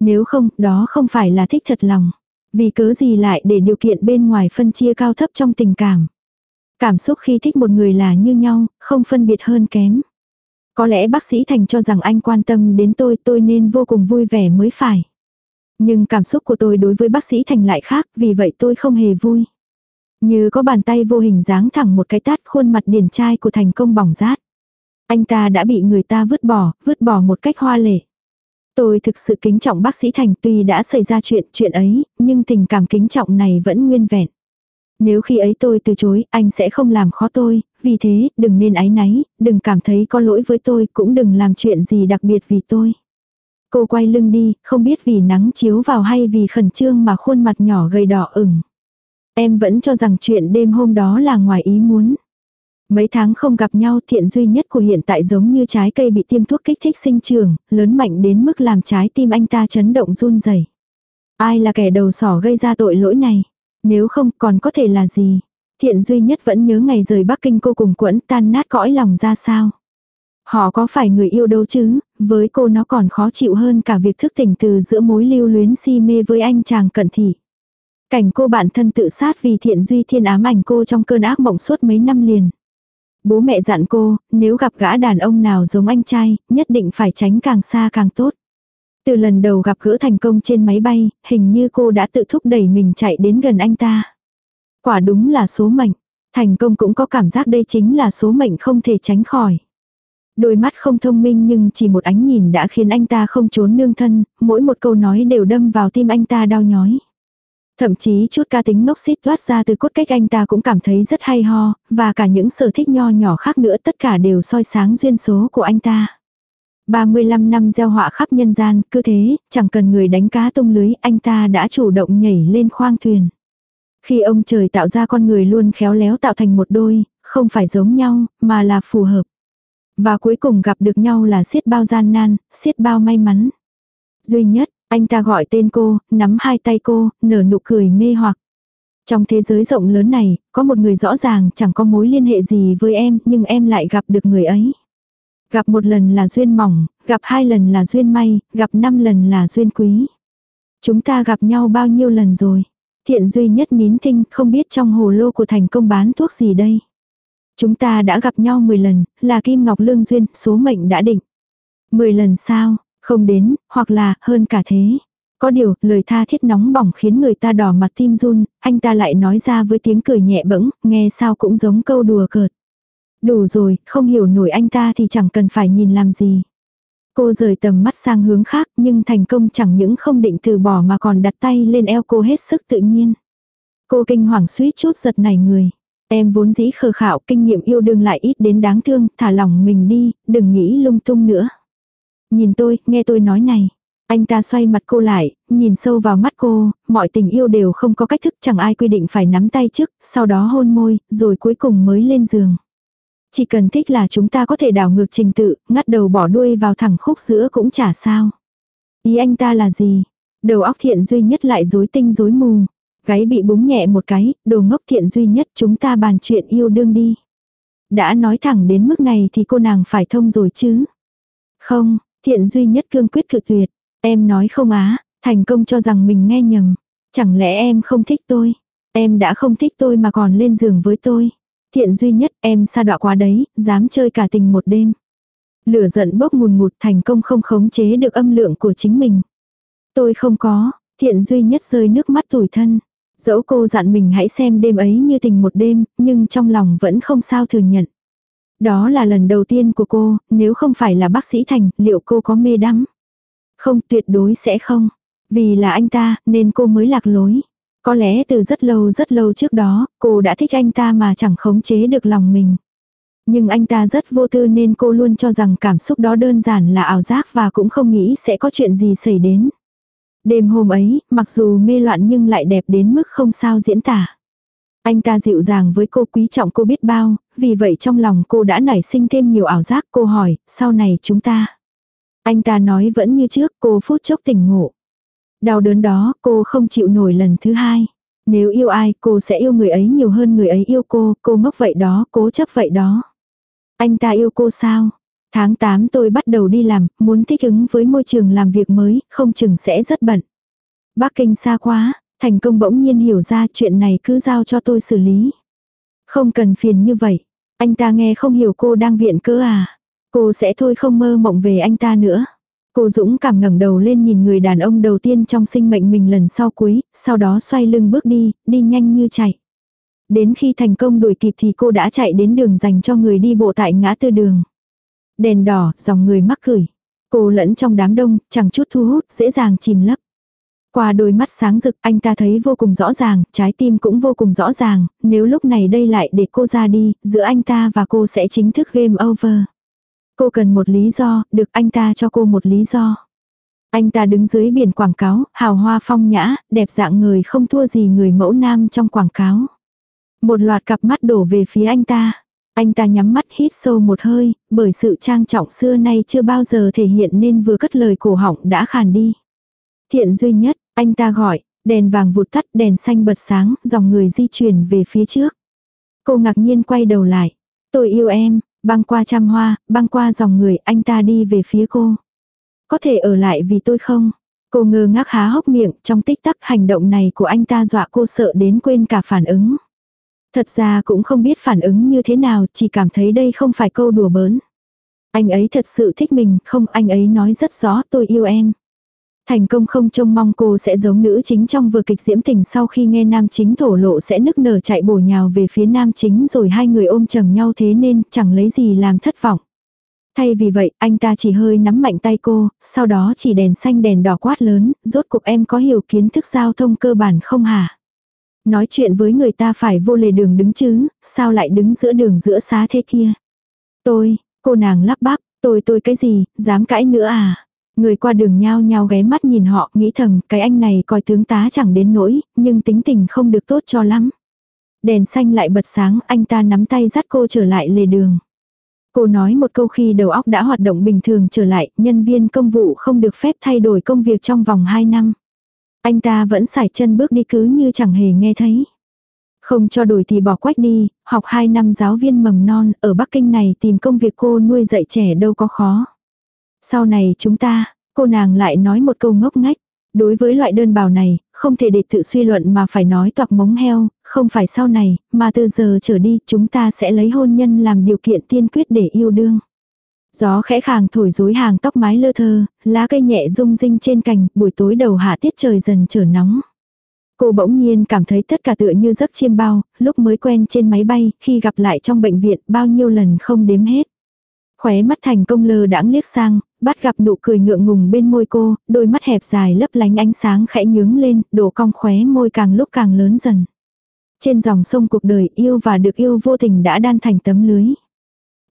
Speaker 1: Nếu không, đó không phải là thích thật lòng. Vì cớ gì lại để điều kiện bên ngoài phân chia cao thấp trong tình cảm. Cảm xúc khi thích một người là như nhau, không phân biệt hơn kém. Có lẽ bác sĩ Thành cho rằng anh quan tâm đến tôi tôi nên vô cùng vui vẻ mới phải. Nhưng cảm xúc của tôi đối với bác sĩ Thành lại khác, vì vậy tôi không hề vui. Như có bàn tay vô hình dáng thẳng một cái tát khuôn mặt điển trai của Thành công bỏng rát. Anh ta đã bị người ta vứt bỏ, vứt bỏ một cách hoa lệ. Tôi thực sự kính trọng bác sĩ Thành tuy đã xảy ra chuyện chuyện ấy, nhưng tình cảm kính trọng này vẫn nguyên vẹn. Nếu khi ấy tôi từ chối, anh sẽ không làm khó tôi, vì thế, đừng nên áy náy, đừng cảm thấy có lỗi với tôi, cũng đừng làm chuyện gì đặc biệt vì tôi. Cô quay lưng đi, không biết vì nắng chiếu vào hay vì khẩn trương mà khuôn mặt nhỏ gầy đỏ ửng. Em vẫn cho rằng chuyện đêm hôm đó là ngoài ý muốn. Mấy tháng không gặp nhau thiện duy nhất của hiện tại giống như trái cây bị tiêm thuốc kích thích sinh trưởng, lớn mạnh đến mức làm trái tim anh ta chấn động run rẩy. Ai là kẻ đầu sỏ gây ra tội lỗi này? Nếu không còn có thể là gì? Thiện duy nhất vẫn nhớ ngày rời Bắc Kinh cô cùng quẫn tan nát cõi lòng ra sao. Họ có phải người yêu đâu chứ, với cô nó còn khó chịu hơn cả việc thức tỉnh từ giữa mối lưu luyến si mê với anh chàng cận thị. Cảnh cô bản thân tự sát vì thiện duy thiên ám ảnh cô trong cơn ác mộng suốt mấy năm liền. Bố mẹ dặn cô, nếu gặp gã đàn ông nào giống anh trai, nhất định phải tránh càng xa càng tốt. Từ lần đầu gặp gỡ thành công trên máy bay, hình như cô đã tự thúc đẩy mình chạy đến gần anh ta. Quả đúng là số mệnh. Thành công cũng có cảm giác đây chính là số mệnh không thể tránh khỏi. Đôi mắt không thông minh nhưng chỉ một ánh nhìn đã khiến anh ta không trốn nương thân, mỗi một câu nói đều đâm vào tim anh ta đau nhói. Thậm chí chút ca tính ngốc xít toát ra từ cốt cách anh ta cũng cảm thấy rất hay ho, và cả những sở thích nho nhỏ khác nữa tất cả đều soi sáng duyên số của anh ta. 35 năm gieo họa khắp nhân gian, cứ thế, chẳng cần người đánh cá tung lưới, anh ta đã chủ động nhảy lên khoang thuyền. Khi ông trời tạo ra con người luôn khéo léo tạo thành một đôi, không phải giống nhau, mà là phù hợp. Và cuối cùng gặp được nhau là xiết bao gian nan, xiết bao may mắn. Duy nhất, anh ta gọi tên cô, nắm hai tay cô, nở nụ cười mê hoặc. Trong thế giới rộng lớn này, có một người rõ ràng chẳng có mối liên hệ gì với em, nhưng em lại gặp được người ấy. Gặp một lần là duyên mỏng, gặp hai lần là duyên may, gặp năm lần là duyên quý. Chúng ta gặp nhau bao nhiêu lần rồi. Thiện duy nhất nín thinh không biết trong hồ lô của thành công bán thuốc gì đây. Chúng ta đã gặp nhau 10 lần, là Kim Ngọc Lương Duyên, số mệnh đã định. 10 lần sao, không đến, hoặc là hơn cả thế. Có điều, lời tha thiết nóng bỏng khiến người ta đỏ mặt tim run, anh ta lại nói ra với tiếng cười nhẹ bẫng, nghe sao cũng giống câu đùa cợt. Đủ rồi, không hiểu nổi anh ta thì chẳng cần phải nhìn làm gì. Cô rời tầm mắt sang hướng khác nhưng thành công chẳng những không định từ bỏ mà còn đặt tay lên eo cô hết sức tự nhiên. Cô kinh hoàng suýt chút giật nảy người. Em vốn dĩ khờ khạo kinh nghiệm yêu đương lại ít đến đáng thương, thả lỏng mình đi, đừng nghĩ lung tung nữa. Nhìn tôi, nghe tôi nói này. Anh ta xoay mặt cô lại, nhìn sâu vào mắt cô, mọi tình yêu đều không có cách thức chẳng ai quy định phải nắm tay trước, sau đó hôn môi, rồi cuối cùng mới lên giường. Chỉ cần thích là chúng ta có thể đảo ngược trình tự, ngắt đầu bỏ đuôi vào thẳng khúc giữa cũng chả sao. Ý anh ta là gì? Đầu óc thiện duy nhất lại rối tinh rối mù. Gáy bị búng nhẹ một cái, đồ ngốc thiện duy nhất chúng ta bàn chuyện yêu đương đi. Đã nói thẳng đến mức này thì cô nàng phải thông rồi chứ. Không, thiện duy nhất cương quyết cự tuyệt. Em nói không á, thành công cho rằng mình nghe nhầm. Chẳng lẽ em không thích tôi? Em đã không thích tôi mà còn lên giường với tôi. Thiện duy nhất em xa đọa quá đấy, dám chơi cả tình một đêm. Lửa giận bốc mùn ngụt thành công không khống chế được âm lượng của chính mình. Tôi không có, thiện duy nhất rơi nước mắt tủi thân. Dẫu cô dặn mình hãy xem đêm ấy như tình một đêm, nhưng trong lòng vẫn không sao thừa nhận. Đó là lần đầu tiên của cô, nếu không phải là bác sĩ Thành, liệu cô có mê đắm? Không, tuyệt đối sẽ không. Vì là anh ta, nên cô mới lạc lối. Có lẽ từ rất lâu rất lâu trước đó, cô đã thích anh ta mà chẳng khống chế được lòng mình. Nhưng anh ta rất vô tư nên cô luôn cho rằng cảm xúc đó đơn giản là ảo giác và cũng không nghĩ sẽ có chuyện gì xảy đến. Đêm hôm ấy, mặc dù mê loạn nhưng lại đẹp đến mức không sao diễn tả. Anh ta dịu dàng với cô quý trọng cô biết bao, vì vậy trong lòng cô đã nảy sinh thêm nhiều ảo giác cô hỏi, sau này chúng ta. Anh ta nói vẫn như trước cô phút chốc tỉnh ngộ. Đau đớn đó cô không chịu nổi lần thứ hai. Nếu yêu ai cô sẽ yêu người ấy nhiều hơn người ấy yêu cô, cô ngốc vậy đó, cố chấp vậy đó. Anh ta yêu cô sao? Tháng 8 tôi bắt đầu đi làm, muốn thích ứng với môi trường làm việc mới, không chừng sẽ rất bận. Bắc Kinh xa quá, thành công bỗng nhiên hiểu ra chuyện này cứ giao cho tôi xử lý. Không cần phiền như vậy. Anh ta nghe không hiểu cô đang viện cớ à. Cô sẽ thôi không mơ mộng về anh ta nữa. Cô Dũng cảm ngẩng đầu lên nhìn người đàn ông đầu tiên trong sinh mệnh mình lần sau cuối, sau đó xoay lưng bước đi, đi nhanh như chạy. Đến khi thành công đuổi kịp thì cô đã chạy đến đường dành cho người đi bộ tại ngã tư đường. Đèn đỏ, dòng người mắc cười. Cô lẫn trong đám đông, chẳng chút thu hút, dễ dàng chìm lấp. Qua đôi mắt sáng rực anh ta thấy vô cùng rõ ràng, trái tim cũng vô cùng rõ ràng, nếu lúc này đây lại để cô ra đi, giữa anh ta và cô sẽ chính thức game over. Cô cần một lý do, được anh ta cho cô một lý do. Anh ta đứng dưới biển quảng cáo, hào hoa phong nhã, đẹp dạng người không thua gì người mẫu nam trong quảng cáo. Một loạt cặp mắt đổ về phía anh ta. Anh ta nhắm mắt hít sâu một hơi, bởi sự trang trọng xưa nay chưa bao giờ thể hiện nên vừa cất lời cổ họng đã khàn đi. Thiện duy nhất, anh ta gọi, đèn vàng vụt tắt, đèn xanh bật sáng, dòng người di chuyển về phía trước. Cô ngạc nhiên quay đầu lại. Tôi yêu em, Băng qua trăm hoa, băng qua dòng người, anh ta đi về phía cô. Có thể ở lại vì tôi không? Cô ngơ ngác há hốc miệng, trong tích tắc hành động này của anh ta dọa cô sợ đến quên cả phản ứng. Thật ra cũng không biết phản ứng như thế nào, chỉ cảm thấy đây không phải câu đùa bỡn. Anh ấy thật sự thích mình, không anh ấy nói rất rõ tôi yêu em. Thành công không trông mong cô sẽ giống nữ chính trong vừa kịch diễm tình sau khi nghe nam chính thổ lộ sẽ nức nở chạy bổ nhào về phía nam chính rồi hai người ôm chầm nhau thế nên chẳng lấy gì làm thất vọng. Thay vì vậy, anh ta chỉ hơi nắm mạnh tay cô, sau đó chỉ đèn xanh đèn đỏ quát lớn, rốt cuộc em có hiểu kiến thức giao thông cơ bản không hả? Nói chuyện với người ta phải vô lề đường đứng chứ, sao lại đứng giữa đường giữa xá thế kia? Tôi, cô nàng lắp bắp, tôi tôi cái gì, dám cãi nữa à? Người qua đường nhao nhao ghé mắt nhìn họ, nghĩ thầm, cái anh này coi tướng tá chẳng đến nỗi, nhưng tính tình không được tốt cho lắm. Đèn xanh lại bật sáng, anh ta nắm tay dắt cô trở lại lề đường. Cô nói một câu khi đầu óc đã hoạt động bình thường trở lại, nhân viên công vụ không được phép thay đổi công việc trong vòng 2 năm. Anh ta vẫn xài chân bước đi cứ như chẳng hề nghe thấy. Không cho đổi thì bỏ quách đi, học 2 năm giáo viên mầm non, ở Bắc Kinh này tìm công việc cô nuôi dạy trẻ đâu có khó. Sau này chúng ta, cô nàng lại nói một câu ngốc ngách. Đối với loại đơn bào này, không thể để tự suy luận mà phải nói toạc móng heo, không phải sau này, mà từ giờ trở đi chúng ta sẽ lấy hôn nhân làm điều kiện tiên quyết để yêu đương. Gió khẽ khàng thổi rối hàng tóc mái lơ thơ, lá cây nhẹ rung rinh trên cành, buổi tối đầu hạ tiết trời dần trở nóng. Cô bỗng nhiên cảm thấy tất cả tựa như giấc chiêm bao, lúc mới quen trên máy bay, khi gặp lại trong bệnh viện bao nhiêu lần không đếm hết. Khóe mắt thành công lơ đãng liếc sang, bắt gặp nụ cười ngượng ngùng bên môi cô, đôi mắt hẹp dài lấp lánh ánh sáng khẽ nhướng lên, đổ cong khóe môi càng lúc càng lớn dần. Trên dòng sông cuộc đời yêu và được yêu vô tình đã đan thành tấm lưới.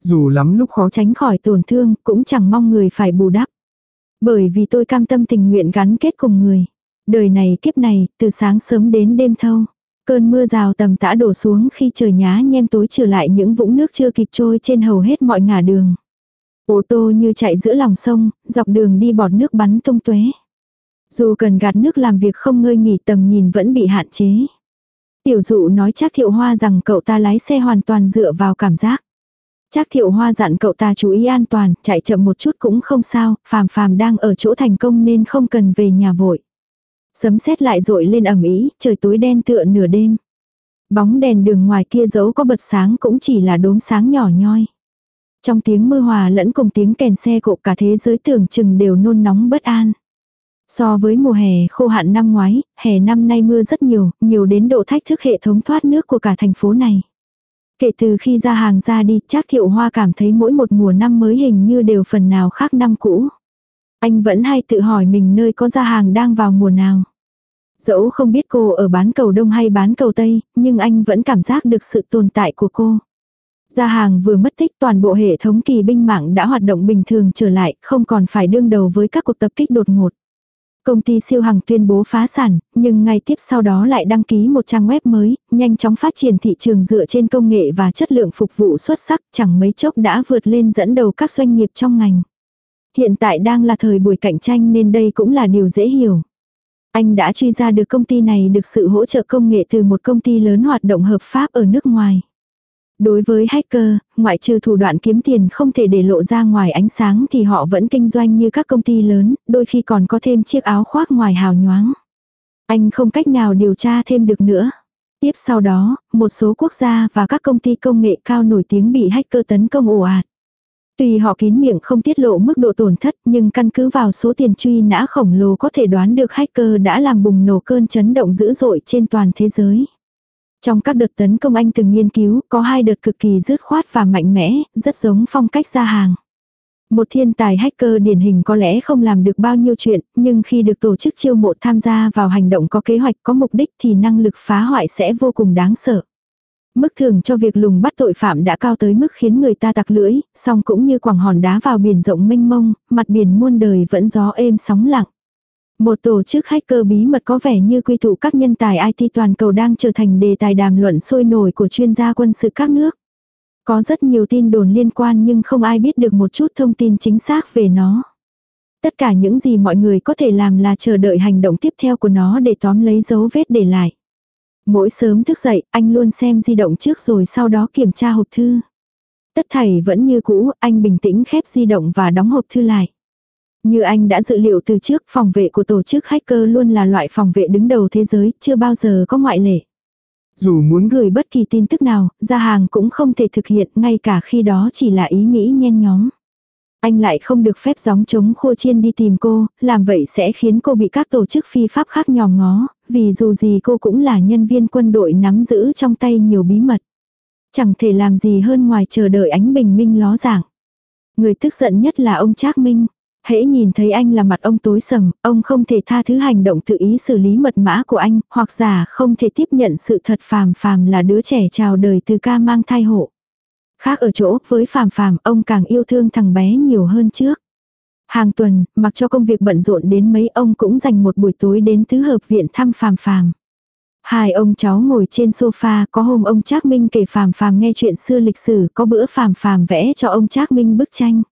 Speaker 2: Dù lắm lúc khó
Speaker 1: tránh khỏi tổn thương, cũng chẳng mong người phải bù đắp. Bởi vì tôi cam tâm tình nguyện gắn kết cùng người. Đời này kiếp này, từ sáng sớm đến đêm thâu. Cơn mưa rào tầm tã đổ xuống khi trời nhá nhem tối trở lại những vũng nước chưa kịp trôi trên hầu hết mọi ngả đường. Ô tô như chạy giữa lòng sông, dọc đường đi bọt nước bắn tung tuế. Dù cần gạt nước làm việc không ngơi nghỉ tầm nhìn vẫn bị hạn chế. Tiểu dụ nói chắc thiệu hoa rằng cậu ta lái xe hoàn toàn dựa vào cảm giác. Chắc thiệu hoa dặn cậu ta chú ý an toàn, chạy chậm một chút cũng không sao, phàm phàm đang ở chỗ thành công nên không cần về nhà vội. Sấm sét lại rội lên ẩm ý, trời tối đen tựa nửa đêm. Bóng đèn đường ngoài kia dấu có bật sáng cũng chỉ là đốm sáng nhỏ nhoi. Trong tiếng mưa hòa lẫn cùng tiếng kèn xe cộ cả thế giới tưởng chừng đều nôn nóng bất an. So với mùa hè khô hạn năm ngoái, hè năm nay mưa rất nhiều, nhiều đến độ thách thức hệ thống thoát nước của cả thành phố này. Kể từ khi ra hàng ra đi, chắc thiệu hoa cảm thấy mỗi một mùa năm mới hình như đều phần nào khác năm cũ. Anh vẫn hay tự hỏi mình nơi có ra hàng đang vào mùa nào. Dẫu không biết cô ở bán cầu đông hay bán cầu tây, nhưng anh vẫn cảm giác được sự tồn tại của cô. Gia hàng vừa mất tích toàn bộ hệ thống kỳ binh mạng đã hoạt động bình thường trở lại, không còn phải đương đầu với các cuộc tập kích đột ngột. Công ty siêu hàng tuyên bố phá sản, nhưng ngay tiếp sau đó lại đăng ký một trang web mới, nhanh chóng phát triển thị trường dựa trên công nghệ và chất lượng phục vụ xuất sắc, chẳng mấy chốc đã vượt lên dẫn đầu các doanh nghiệp trong ngành. Hiện tại đang là thời buổi cạnh tranh nên đây cũng là điều dễ hiểu. Anh đã truy ra được công ty này được sự hỗ trợ công nghệ từ một công ty lớn hoạt động hợp pháp ở nước ngoài. Đối với hacker, ngoại trừ thủ đoạn kiếm tiền không thể để lộ ra ngoài ánh sáng thì họ vẫn kinh doanh như các công ty lớn, đôi khi còn có thêm chiếc áo khoác ngoài hào nhoáng. Anh không cách nào điều tra thêm được nữa. Tiếp sau đó, một số quốc gia và các công ty công nghệ cao nổi tiếng bị hacker tấn công ồ ạt. Tuy họ kín miệng không tiết lộ mức độ tổn thất nhưng căn cứ vào số tiền truy nã khổng lồ có thể đoán được hacker đã làm bùng nổ cơn chấn động dữ dội trên toàn thế giới. Trong các đợt tấn công anh từng nghiên cứu, có hai đợt cực kỳ dứt khoát và mạnh mẽ, rất giống phong cách ra hàng. Một thiên tài hacker điển hình có lẽ không làm được bao nhiêu chuyện, nhưng khi được tổ chức chiêu mộ tham gia vào hành động có kế hoạch có mục đích thì năng lực phá hoại sẽ vô cùng đáng sợ. Mức thưởng cho việc lùng bắt tội phạm đã cao tới mức khiến người ta tặc lưỡi, song cũng như quảng hòn đá vào biển rộng mênh mông, mặt biển muôn đời vẫn gió êm sóng lặng. Một tổ chức hacker bí mật có vẻ như quy tụ các nhân tài IT toàn cầu đang trở thành đề tài đàm luận sôi nổi của chuyên gia quân sự các nước. Có rất nhiều tin đồn liên quan nhưng không ai biết được một chút thông tin chính xác về nó. Tất cả những gì mọi người có thể làm là chờ đợi hành động tiếp theo của nó để tóm lấy dấu vết để lại. Mỗi sớm thức dậy, anh luôn xem di động trước rồi sau đó kiểm tra hộp thư. Tất thảy vẫn như cũ, anh bình tĩnh khép di động và đóng hộp thư lại. Như anh đã dự liệu từ trước, phòng vệ của tổ chức hacker luôn là loại phòng vệ đứng đầu thế giới, chưa bao giờ có ngoại lệ. Dù muốn gửi bất kỳ tin tức nào, ra hàng cũng không thể thực hiện ngay cả khi đó chỉ là ý nghĩ nhen nhóm. Anh lại không được phép gióng chống khô chiên đi tìm cô, làm vậy sẽ khiến cô bị các tổ chức phi pháp khác nhòm ngó, vì dù gì cô cũng là nhân viên quân đội nắm giữ trong tay nhiều bí mật. Chẳng thể làm gì hơn ngoài chờ đợi ánh bình minh ló dạng. Người tức giận nhất là ông Trác Minh. Hễ nhìn thấy anh là mặt ông tối sầm, ông không thể tha thứ hành động tự ý xử lý mật mã của anh, hoặc giả không thể tiếp nhận sự thật phàm phàm là đứa trẻ chào đời từ ca mang thai hộ. Khác ở chỗ, với phàm phàm, ông càng yêu thương thằng bé nhiều hơn trước. Hàng tuần, mặc cho công việc bận rộn đến mấy ông cũng dành một buổi tối đến tứ hợp viện thăm phàm phàm. Hai ông cháu ngồi trên sofa, có hôm ông Trác Minh kể phàm phàm nghe chuyện xưa lịch sử, có bữa phàm phàm vẽ cho ông Trác Minh bức tranh.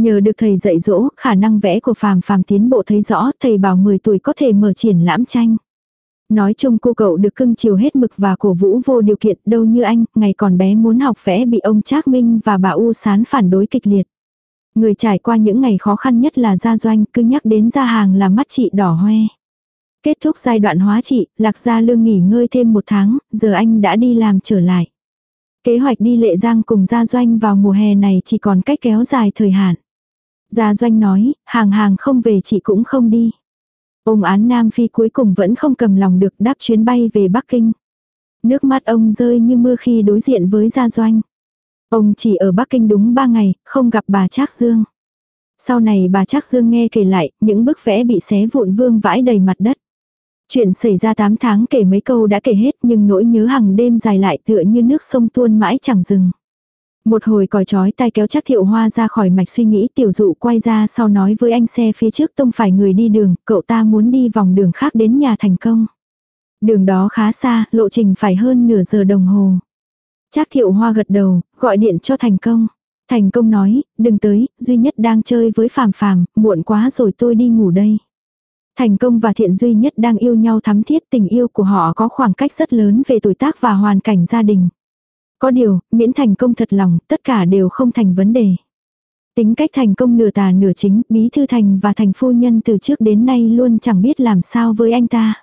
Speaker 1: Nhờ được thầy dạy dỗ, khả năng vẽ của phàm phàm tiến bộ thấy rõ, thầy bảo 10 tuổi có thể mở triển lãm tranh. Nói chung cô cậu được cưng chiều hết mực và cổ vũ vô điều kiện đâu như anh, ngày còn bé muốn học vẽ bị ông Trác Minh và bà U Sán phản đối kịch liệt. Người trải qua những ngày khó khăn nhất là gia doanh, cứ nhắc đến gia hàng là mắt chị đỏ hoe. Kết thúc giai đoạn hóa trị, Lạc Gia Lương nghỉ ngơi thêm một tháng, giờ anh đã đi làm trở lại. Kế hoạch đi lệ giang cùng gia doanh vào mùa hè này chỉ còn cách kéo dài thời hạn. Gia doanh nói, hàng hàng không về chị cũng không đi. Ông án Nam Phi cuối cùng vẫn không cầm lòng được đáp chuyến bay về Bắc Kinh. Nước mắt ông rơi như mưa khi đối diện với gia doanh. Ông chỉ ở Bắc Kinh đúng 3 ngày, không gặp bà Trác Dương. Sau này bà Trác Dương nghe kể lại, những bức vẽ bị xé vụn vương vãi đầy mặt đất. Chuyện xảy ra 8 tháng kể mấy câu đã kể hết nhưng nỗi nhớ hàng đêm dài lại tựa như nước sông tuôn mãi chẳng dừng. Một hồi còi chói tai kéo chắc thiệu hoa ra khỏi mạch suy nghĩ tiểu dụ quay ra sau nói với anh xe phía trước tông phải người đi đường, cậu ta muốn đi vòng đường khác đến nhà thành công. Đường đó khá xa, lộ trình phải hơn nửa giờ đồng hồ. Trác thiệu hoa gật đầu, gọi điện cho thành công. Thành công nói, đừng tới, duy nhất đang chơi với phàm phàm, muộn quá rồi tôi đi ngủ đây. Thành công và thiện duy nhất đang yêu nhau thắm thiết tình yêu của họ có khoảng cách rất lớn về tuổi tác và hoàn cảnh gia đình. Có điều, miễn thành công thật lòng, tất cả đều không thành vấn đề. Tính cách thành công nửa tà nửa chính, bí thư thành và thành phu nhân từ trước đến nay luôn chẳng biết làm sao với anh ta.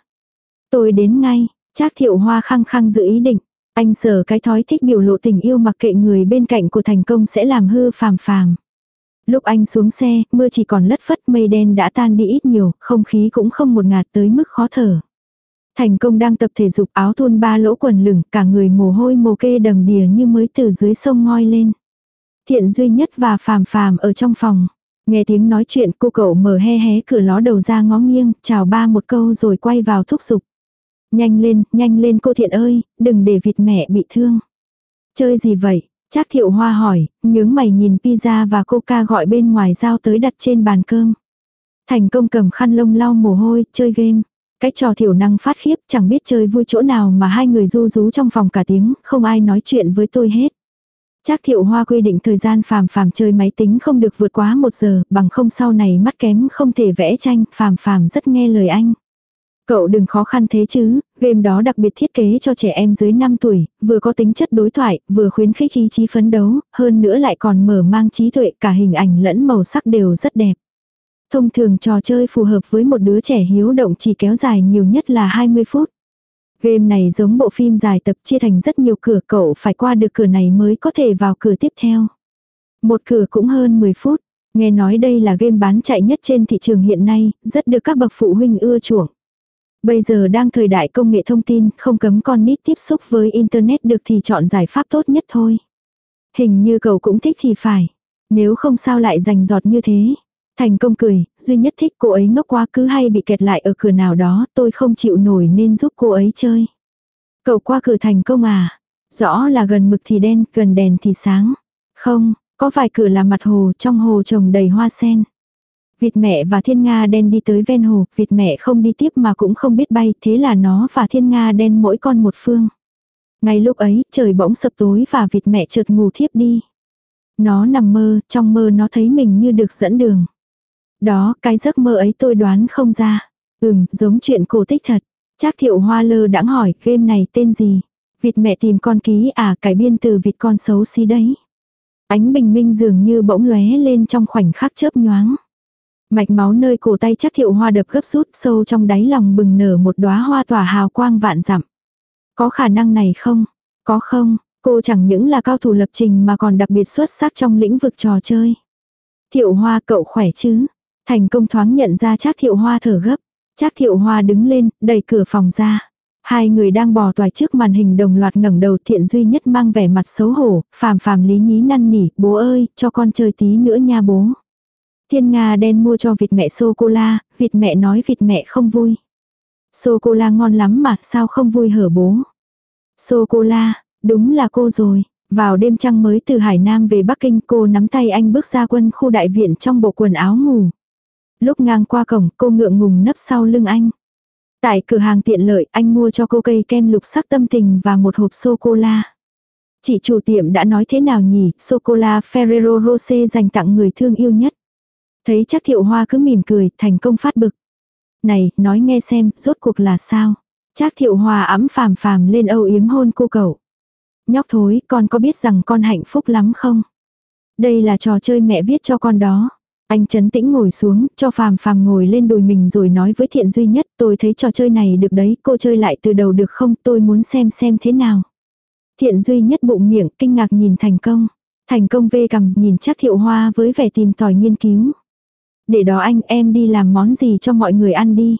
Speaker 1: Tôi đến ngay, Trác thiệu hoa khăng khăng giữ ý định. Anh sở cái thói thích biểu lộ tình yêu mặc kệ người bên cạnh của thành công sẽ làm hư phàm phàm. Lúc anh xuống xe, mưa chỉ còn lất phất mây đen đã tan đi ít nhiều, không khí cũng không một ngạt tới mức khó thở. Thành công đang tập thể dục áo thun ba lỗ quần lửng, cả người mồ hôi mồ kê đầm đìa như mới từ dưới sông ngoi lên. Thiện duy nhất và phàm phàm ở trong phòng. Nghe tiếng nói chuyện cô cậu mở he hé cửa ló đầu ra ngó nghiêng, chào ba một câu rồi quay vào thúc giục. Nhanh lên, nhanh lên cô thiện ơi, đừng để vịt mẹ bị thương. Chơi gì vậy? Trác thiệu hoa hỏi, nhướng mày nhìn pizza và coca gọi bên ngoài giao tới đặt trên bàn cơm. Thành công cầm khăn lông lau mồ hôi, chơi game. Cái trò thiểu năng phát khiếp chẳng biết chơi vui chỗ nào mà hai người du rú trong phòng cả tiếng, không ai nói chuyện với tôi hết. Trác thiệu hoa quy định thời gian phàm phàm chơi máy tính không được vượt quá một giờ, bằng không sau này mắt kém không thể vẽ tranh, phàm phàm rất nghe lời anh. Cậu đừng khó khăn thế chứ, game đó đặc biệt thiết kế cho trẻ em dưới 5 tuổi, vừa có tính chất đối thoại, vừa khuyến khích ý chí phấn đấu, hơn nữa lại còn mở mang trí tuệ cả hình ảnh lẫn màu sắc đều rất đẹp. Thông thường trò chơi phù hợp với một đứa trẻ hiếu động chỉ kéo dài nhiều nhất là 20 phút. Game này giống bộ phim dài tập chia thành rất nhiều cửa cậu phải qua được cửa này mới có thể vào cửa tiếp theo. Một cửa cũng hơn 10 phút. Nghe nói đây là game bán chạy nhất trên thị trường hiện nay, rất được các bậc phụ huynh ưa chuộng. Bây giờ đang thời đại công nghệ thông tin, không cấm con nít tiếp xúc với Internet được thì chọn giải pháp tốt nhất thôi. Hình như cậu cũng thích thì phải. Nếu không sao lại rành giọt như thế. Thành công cười, duy nhất thích cô ấy ngốc quá cứ hay bị kẹt lại ở cửa nào đó, tôi không chịu nổi nên giúp cô ấy chơi. Cậu qua cửa thành công à? Rõ là gần mực thì đen, gần đèn thì sáng. Không, có vài cửa là mặt hồ, trong hồ trồng đầy hoa sen. Vịt mẹ và thiên nga đen đi tới ven hồ, vịt mẹ không đi tiếp mà cũng không biết bay, thế là nó và thiên nga đen mỗi con một phương. Ngay lúc ấy, trời bỗng sập tối và vịt mẹ chợt ngủ thiếp đi. Nó nằm mơ, trong mơ nó thấy mình như được dẫn đường. Đó, cái giấc mơ ấy tôi đoán không ra. Ừm, giống chuyện cổ tích thật. Trác thiệu hoa lơ đãng hỏi, game này tên gì? Vịt mẹ tìm con ký à, cải biên từ vịt con xấu xí đấy. Ánh bình minh dường như bỗng lóe lên trong khoảnh khắc chớp nhoáng. Mạch máu nơi cổ tay chắc thiệu hoa đập gấp rút sâu trong đáy lòng bừng nở một đóa hoa tỏa hào quang vạn dặm. Có khả năng này không? Có không? Cô chẳng những là cao thủ lập trình mà còn đặc biệt xuất sắc trong lĩnh vực trò chơi. Thiệu hoa cậu khỏe chứ? Thành công thoáng nhận ra Trác Thiệu Hoa thở gấp. Trác Thiệu Hoa đứng lên, đẩy cửa phòng ra. Hai người đang bò toài trước màn hình đồng loạt ngẩng đầu thiện duy nhất mang vẻ mặt xấu hổ, phàm phàm lý nhí năn nỉ, bố ơi, cho con chơi tí nữa nha bố. Thiên Nga đen mua cho vịt mẹ sô-cô-la, vịt mẹ nói vịt mẹ không vui. Sô-cô-la ngon lắm mà, sao không vui hở bố. Sô-cô-la, đúng là cô rồi. Vào đêm trăng mới từ Hải Nam về Bắc Kinh cô nắm tay anh bước ra quân khu đại viện trong bộ quần áo ngủ. Lúc ngang qua cổng cô ngượng ngùng nấp sau lưng anh. Tại cửa hàng tiện lợi anh mua cho cô cây kem lục sắc tâm tình và một hộp sô-cô-la. Chị chủ tiệm đã nói thế nào nhỉ, sô-cô-la Ferrero Rocher dành tặng người thương yêu nhất. Thấy chắc thiệu hoa cứ mỉm cười, thành công phát bực. Này, nói nghe xem, rốt cuộc là sao? Trác thiệu hòa ấm phàm phàm lên âu yếm hôn cô cậu. Nhóc thối, con có biết rằng con hạnh phúc lắm không? Đây là trò chơi mẹ viết cho con đó. Anh chấn tĩnh ngồi xuống, cho phàm phàm ngồi lên đùi mình rồi nói với thiện duy nhất, tôi thấy trò chơi này được đấy, cô chơi lại từ đầu được không, tôi muốn xem xem thế nào. Thiện duy nhất bụng miệng, kinh ngạc nhìn thành công. Thành công vê cầm, nhìn chắc thiệu hoa với vẻ tìm tòi nghiên cứu. Để đó anh, em đi làm món gì cho mọi người ăn đi.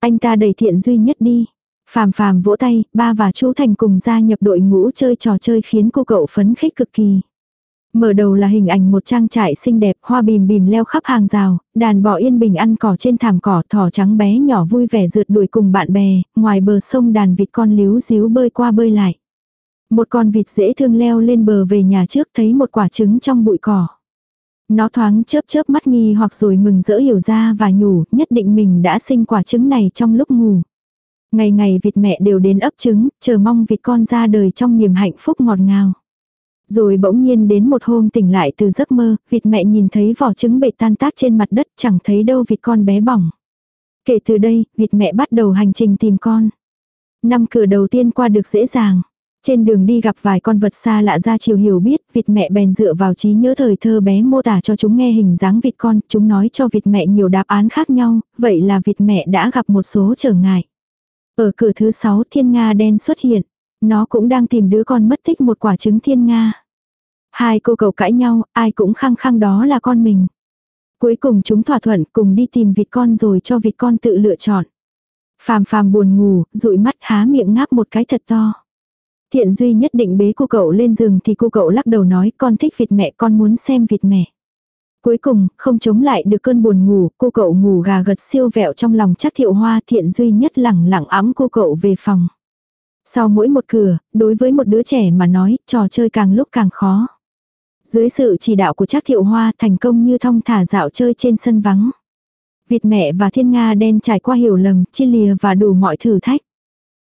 Speaker 1: Anh ta đẩy thiện duy nhất đi. Phàm phàm vỗ tay, ba và chú Thành cùng gia nhập đội ngũ chơi trò chơi khiến cô cậu phấn khích cực kỳ. Mở đầu là hình ảnh một trang trại xinh đẹp, hoa bìm bìm leo khắp hàng rào, đàn bò yên bình ăn cỏ trên thảm cỏ, thỏ trắng bé nhỏ vui vẻ rượt đuổi cùng bạn bè, ngoài bờ sông đàn vịt con líu díu bơi qua bơi lại. Một con vịt dễ thương leo lên bờ về nhà trước thấy một quả trứng trong bụi cỏ. Nó thoáng chớp chớp mắt nghi hoặc rồi mừng rỡ hiểu ra và nhủ nhất định mình đã sinh quả trứng này trong lúc ngủ. Ngày ngày vịt mẹ đều đến ấp trứng, chờ mong vịt con ra đời trong niềm hạnh phúc ngọt ngào. Rồi bỗng nhiên đến một hôm tỉnh lại từ giấc mơ, vịt mẹ nhìn thấy vỏ trứng bể tan tác trên mặt đất chẳng thấy đâu vịt con bé bỏng. Kể từ đây, vịt mẹ bắt đầu hành trình tìm con. Năm cửa đầu tiên qua được dễ dàng. Trên đường đi gặp vài con vật xa lạ ra chiều hiểu biết, vịt mẹ bèn dựa vào trí nhớ thời thơ bé mô tả cho chúng nghe hình dáng vịt con, chúng nói cho vịt mẹ nhiều đáp án khác nhau, vậy là vịt mẹ đã gặp một số trở ngại. Ở cửa thứ sáu thiên nga đen xuất hiện, nó cũng đang tìm đứa con mất tích một quả trứng thiên nga. Hai cô cậu cãi nhau, ai cũng khăng khăng đó là con mình. Cuối cùng chúng thỏa thuận cùng đi tìm vịt con rồi cho vịt con tự lựa chọn. Phàm phàm buồn ngủ, dụi mắt há miệng ngáp một cái thật to. Thiện duy nhất định bế cô cậu lên giường thì cô cậu lắc đầu nói con thích vịt mẹ con muốn xem vịt mẹ. Cuối cùng, không chống lại được cơn buồn ngủ, cô cậu ngủ gà gật siêu vẹo trong lòng chắc thiệu hoa thiện duy nhất lẳng lặng ấm cô cậu về phòng. Sau mỗi một cửa, đối với một đứa trẻ mà nói, trò chơi càng lúc càng khó. Dưới sự chỉ đạo của Trác thiệu hoa thành công như thong thả dạo chơi trên sân vắng. Việt mẹ và thiên nga đen trải qua hiểu lầm, chia lìa và đủ mọi thử thách.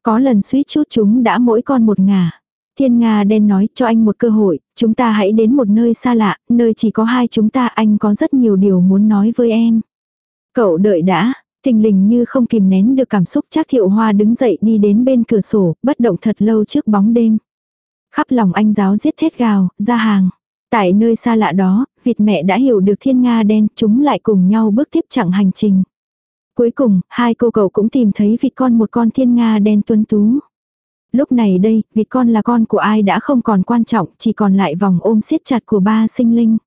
Speaker 1: Có lần suýt chút chúng đã mỗi con một ngả. Thiên Nga đen nói cho anh một cơ hội, chúng ta hãy đến một nơi xa lạ, nơi chỉ có hai chúng ta anh có rất nhiều điều muốn nói với em. Cậu đợi đã, thình lình như không kìm nén được cảm xúc chắc thiệu hoa đứng dậy đi đến bên cửa sổ, bất động thật lâu trước bóng đêm. Khắp lòng anh giáo giết thét gào, ra hàng. Tại nơi xa lạ đó, Việt mẹ đã hiểu được thiên Nga đen, chúng lại cùng nhau bước tiếp chặng hành trình. Cuối cùng, hai cô cậu cũng tìm thấy vịt con một con thiên Nga đen tuấn tú. Lúc này đây, vịt con là con của ai đã không còn quan trọng, chỉ còn lại vòng ôm siết chặt của ba sinh linh.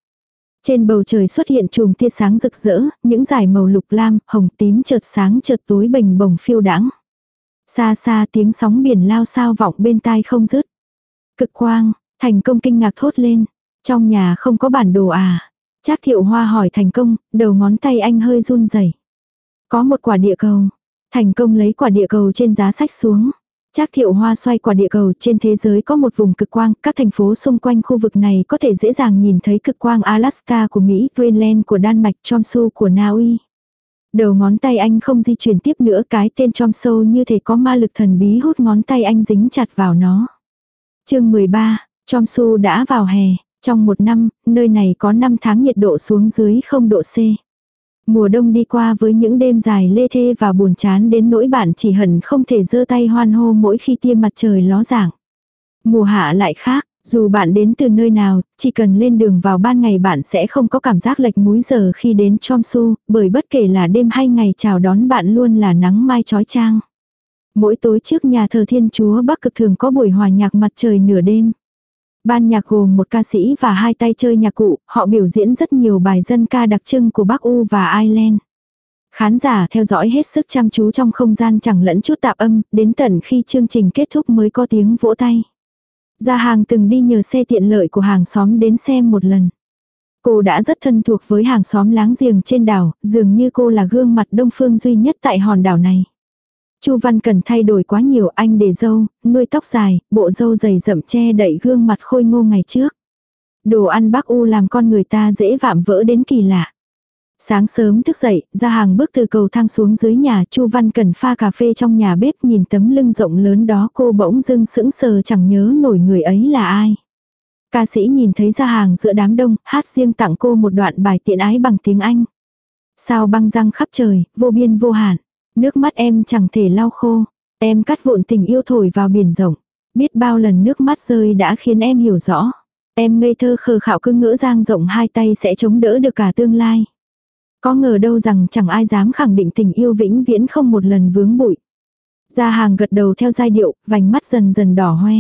Speaker 1: Trên bầu trời xuất hiện chùm tia sáng rực rỡ, những dải màu lục lam, hồng tím chợt sáng chợt tối bình bồng phiêu đãng. Xa xa tiếng sóng biển lao sao vọng bên tai không dứt. Cực quang, thành công kinh ngạc thốt lên. Trong nhà không có bản đồ à. Trác thiệu hoa hỏi thành công, đầu ngón tay anh hơi run rẩy. Có một quả địa cầu. Thành công lấy quả địa cầu trên giá sách xuống. Trác thiệu hoa xoay quả địa cầu trên thế giới có một vùng cực quang, các thành phố xung quanh khu vực này có thể dễ dàng nhìn thấy cực quang Alaska của Mỹ, Greenland của Đan Mạch, Chomsu của Na Uy. Đầu ngón tay anh không di chuyển tiếp nữa cái tên Chomsu như thể có ma lực thần bí hút ngón tay anh dính chặt vào nó. chương 13, Chomsu đã vào hè, trong một năm, nơi này có 5 tháng nhiệt độ xuống dưới 0 độ C. Mùa đông đi qua với những đêm dài lê thê và buồn chán đến nỗi bạn chỉ hận không thể giơ tay hoan hô mỗi khi tia mặt trời ló dạng. Mùa hạ lại khác, dù bạn đến từ nơi nào, chỉ cần lên đường vào ban ngày bạn sẽ không có cảm giác lệch múi giờ khi đến Chomsu, bởi bất kể là đêm hay ngày chào đón bạn luôn là nắng mai trói trang. Mỗi tối trước nhà thờ Thiên Chúa Bắc cực thường có buổi hòa nhạc mặt trời nửa đêm. Ban nhạc gồm một ca sĩ và hai tay chơi nhạc cụ, họ biểu diễn rất nhiều bài dân ca đặc trưng của Bắc U và Ireland. Khán giả theo dõi hết sức chăm chú trong không gian chẳng lẫn chút tạp âm, đến tận khi chương trình kết thúc mới có tiếng vỗ tay. Gia hàng từng đi nhờ xe tiện lợi của hàng xóm đến xem một lần. Cô đã rất thân thuộc với hàng xóm láng giềng trên đảo, dường như cô là gương mặt đông phương duy nhất tại hòn đảo này. Chu Văn Cần thay đổi quá nhiều anh để dâu, nuôi tóc dài, bộ dâu dày rậm che đậy gương mặt khôi ngô ngày trước. Đồ ăn bác U làm con người ta dễ vạm vỡ đến kỳ lạ. Sáng sớm thức dậy, ra hàng bước từ cầu thang xuống dưới nhà, Chu Văn Cần pha cà phê trong nhà bếp nhìn tấm lưng rộng lớn đó cô bỗng dưng sững sờ chẳng nhớ nổi người ấy là ai. Ca sĩ nhìn thấy ra hàng giữa đám đông, hát riêng tặng cô một đoạn bài tiện ái bằng tiếng Anh. Sao băng răng khắp trời, vô biên vô hạn. Nước mắt em chẳng thể lau khô. Em cắt vụn tình yêu thổi vào biển rộng. Biết bao lần nước mắt rơi đã khiến em hiểu rõ. Em ngây thơ khờ khạo cứ ngỡ giang rộng hai tay sẽ chống đỡ được cả tương lai. Có ngờ đâu rằng chẳng ai dám khẳng định tình yêu vĩnh viễn không một lần vướng bụi. Gia hàng gật đầu theo giai điệu, vành mắt dần dần đỏ hoe.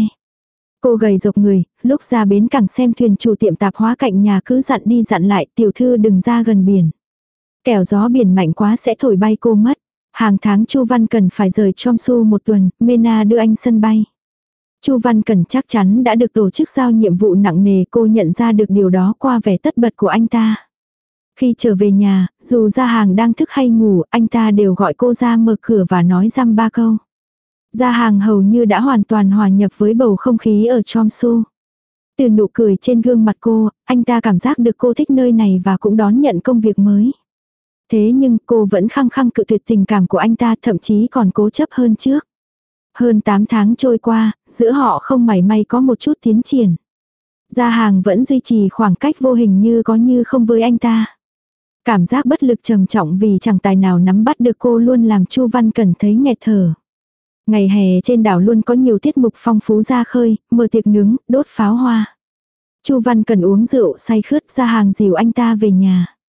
Speaker 1: Cô gầy rộc người, lúc ra bến cảng xem thuyền chủ tiệm tạp hóa cạnh nhà cứ dặn đi dặn lại tiểu thư đừng ra gần biển. Kẻo gió biển mạnh quá sẽ thổi bay cô mất. Hàng tháng Chu Văn cần phải rời trong su một tuần, Mena đưa anh sân bay. Chu Văn Cần chắc chắn đã được tổ chức giao nhiệm vụ nặng nề cô nhận ra được điều đó qua vẻ tất bật của anh ta. Khi trở về nhà, dù ra hàng đang thức hay ngủ, anh ta đều gọi cô ra mở cửa và nói răm ba câu. Gia hàng hầu như đã hoàn toàn hòa nhập với bầu không khí ở Chomsu. Từ nụ cười trên gương mặt cô, anh ta cảm giác được cô thích nơi này và cũng đón nhận công việc mới. Thế nhưng cô vẫn khăng khăng cự tuyệt tình cảm của anh ta thậm chí còn cố chấp hơn trước. Hơn 8 tháng trôi qua, giữa họ không mảy may có một chút tiến triển. Gia hàng vẫn duy trì khoảng cách vô hình như có như không với anh ta. Cảm giác bất lực trầm trọng vì chẳng tài nào nắm bắt được cô luôn làm Chu Văn cần thấy nghẹt thở. Ngày hè trên đảo luôn có nhiều tiết mục phong phú ra khơi, mở tiệc nướng, đốt pháo hoa. Chu Văn Cần uống rượu say khướt ra hàng dìu anh ta về nhà.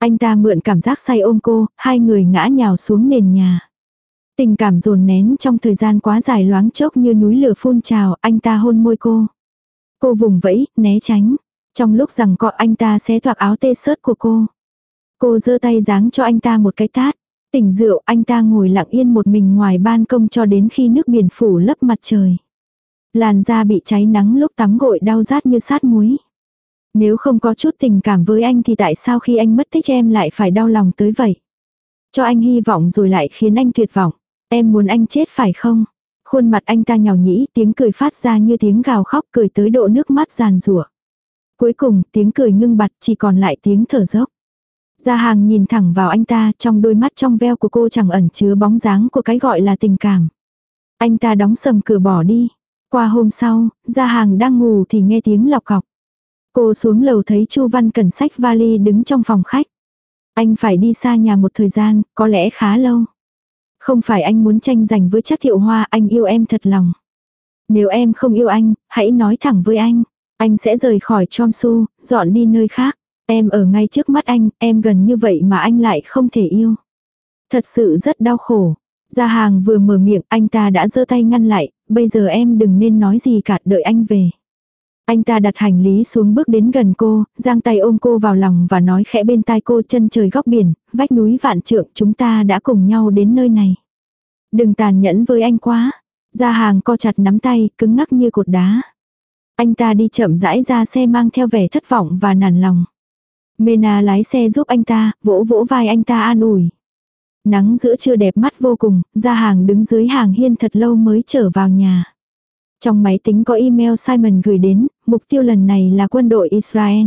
Speaker 1: Anh ta mượn cảm giác say ôm cô, hai người ngã nhào xuống nền nhà. Tình cảm dồn nén trong thời gian quá dài loáng chốc như núi lửa phun trào, anh ta hôn môi cô. Cô vùng vẫy, né tránh. Trong lúc rằng cọ anh ta xé toạc áo tê sớt của cô. Cô giơ tay giáng cho anh ta một cái tát. Tỉnh rượu anh ta ngồi lặng yên một mình ngoài ban công cho đến khi nước biển phủ lấp mặt trời. Làn da bị cháy nắng lúc tắm gội đau rát như sát muối. Nếu không có chút tình cảm với anh thì tại sao khi anh mất tích em lại phải đau lòng tới vậy? Cho anh hy vọng rồi lại khiến anh tuyệt vọng. Em muốn anh chết phải không? Khuôn mặt anh ta nhào nhĩ, tiếng cười phát ra như tiếng gào khóc cười tới độ nước mắt giàn rủa. Cuối cùng, tiếng cười ngưng bặt chỉ còn lại tiếng thở dốc. Gia hàng nhìn thẳng vào anh ta, trong đôi mắt trong veo của cô chẳng ẩn chứa bóng dáng của cái gọi là tình cảm. Anh ta đóng sầm cửa bỏ đi. Qua hôm sau, Gia hàng đang ngủ thì nghe tiếng lọc cọc. Cô xuống lầu thấy Chu Văn Cẩn sách vali đứng trong phòng khách. Anh phải đi xa nhà một thời gian, có lẽ khá lâu. Không phải anh muốn tranh giành với Trác thiệu hoa, anh yêu em thật lòng. Nếu em không yêu anh, hãy nói thẳng với anh. Anh sẽ rời khỏi Chomsu, dọn đi nơi khác. Em ở ngay trước mắt anh, em gần như vậy mà anh lại không thể yêu. Thật sự rất đau khổ. Gia hàng vừa mở miệng anh ta đã giơ tay ngăn lại, bây giờ em đừng nên nói gì cả đợi anh về. Anh ta đặt hành lý xuống bước đến gần cô, giang tay ôm cô vào lòng và nói khẽ bên tai cô chân trời góc biển, vách núi vạn trượng chúng ta đã cùng nhau đến nơi này. Đừng tàn nhẫn với anh quá. Gia hàng co chặt nắm tay, cứng ngắc như cột đá. Anh ta đi chậm rãi ra xe mang theo vẻ thất vọng và nản lòng. Mena lái xe giúp anh ta, vỗ vỗ vai anh ta an ủi. Nắng giữa trưa đẹp mắt vô cùng, ra hàng đứng dưới hàng hiên thật lâu mới trở vào nhà. Trong máy tính có email Simon gửi đến, mục tiêu lần này là quân đội Israel.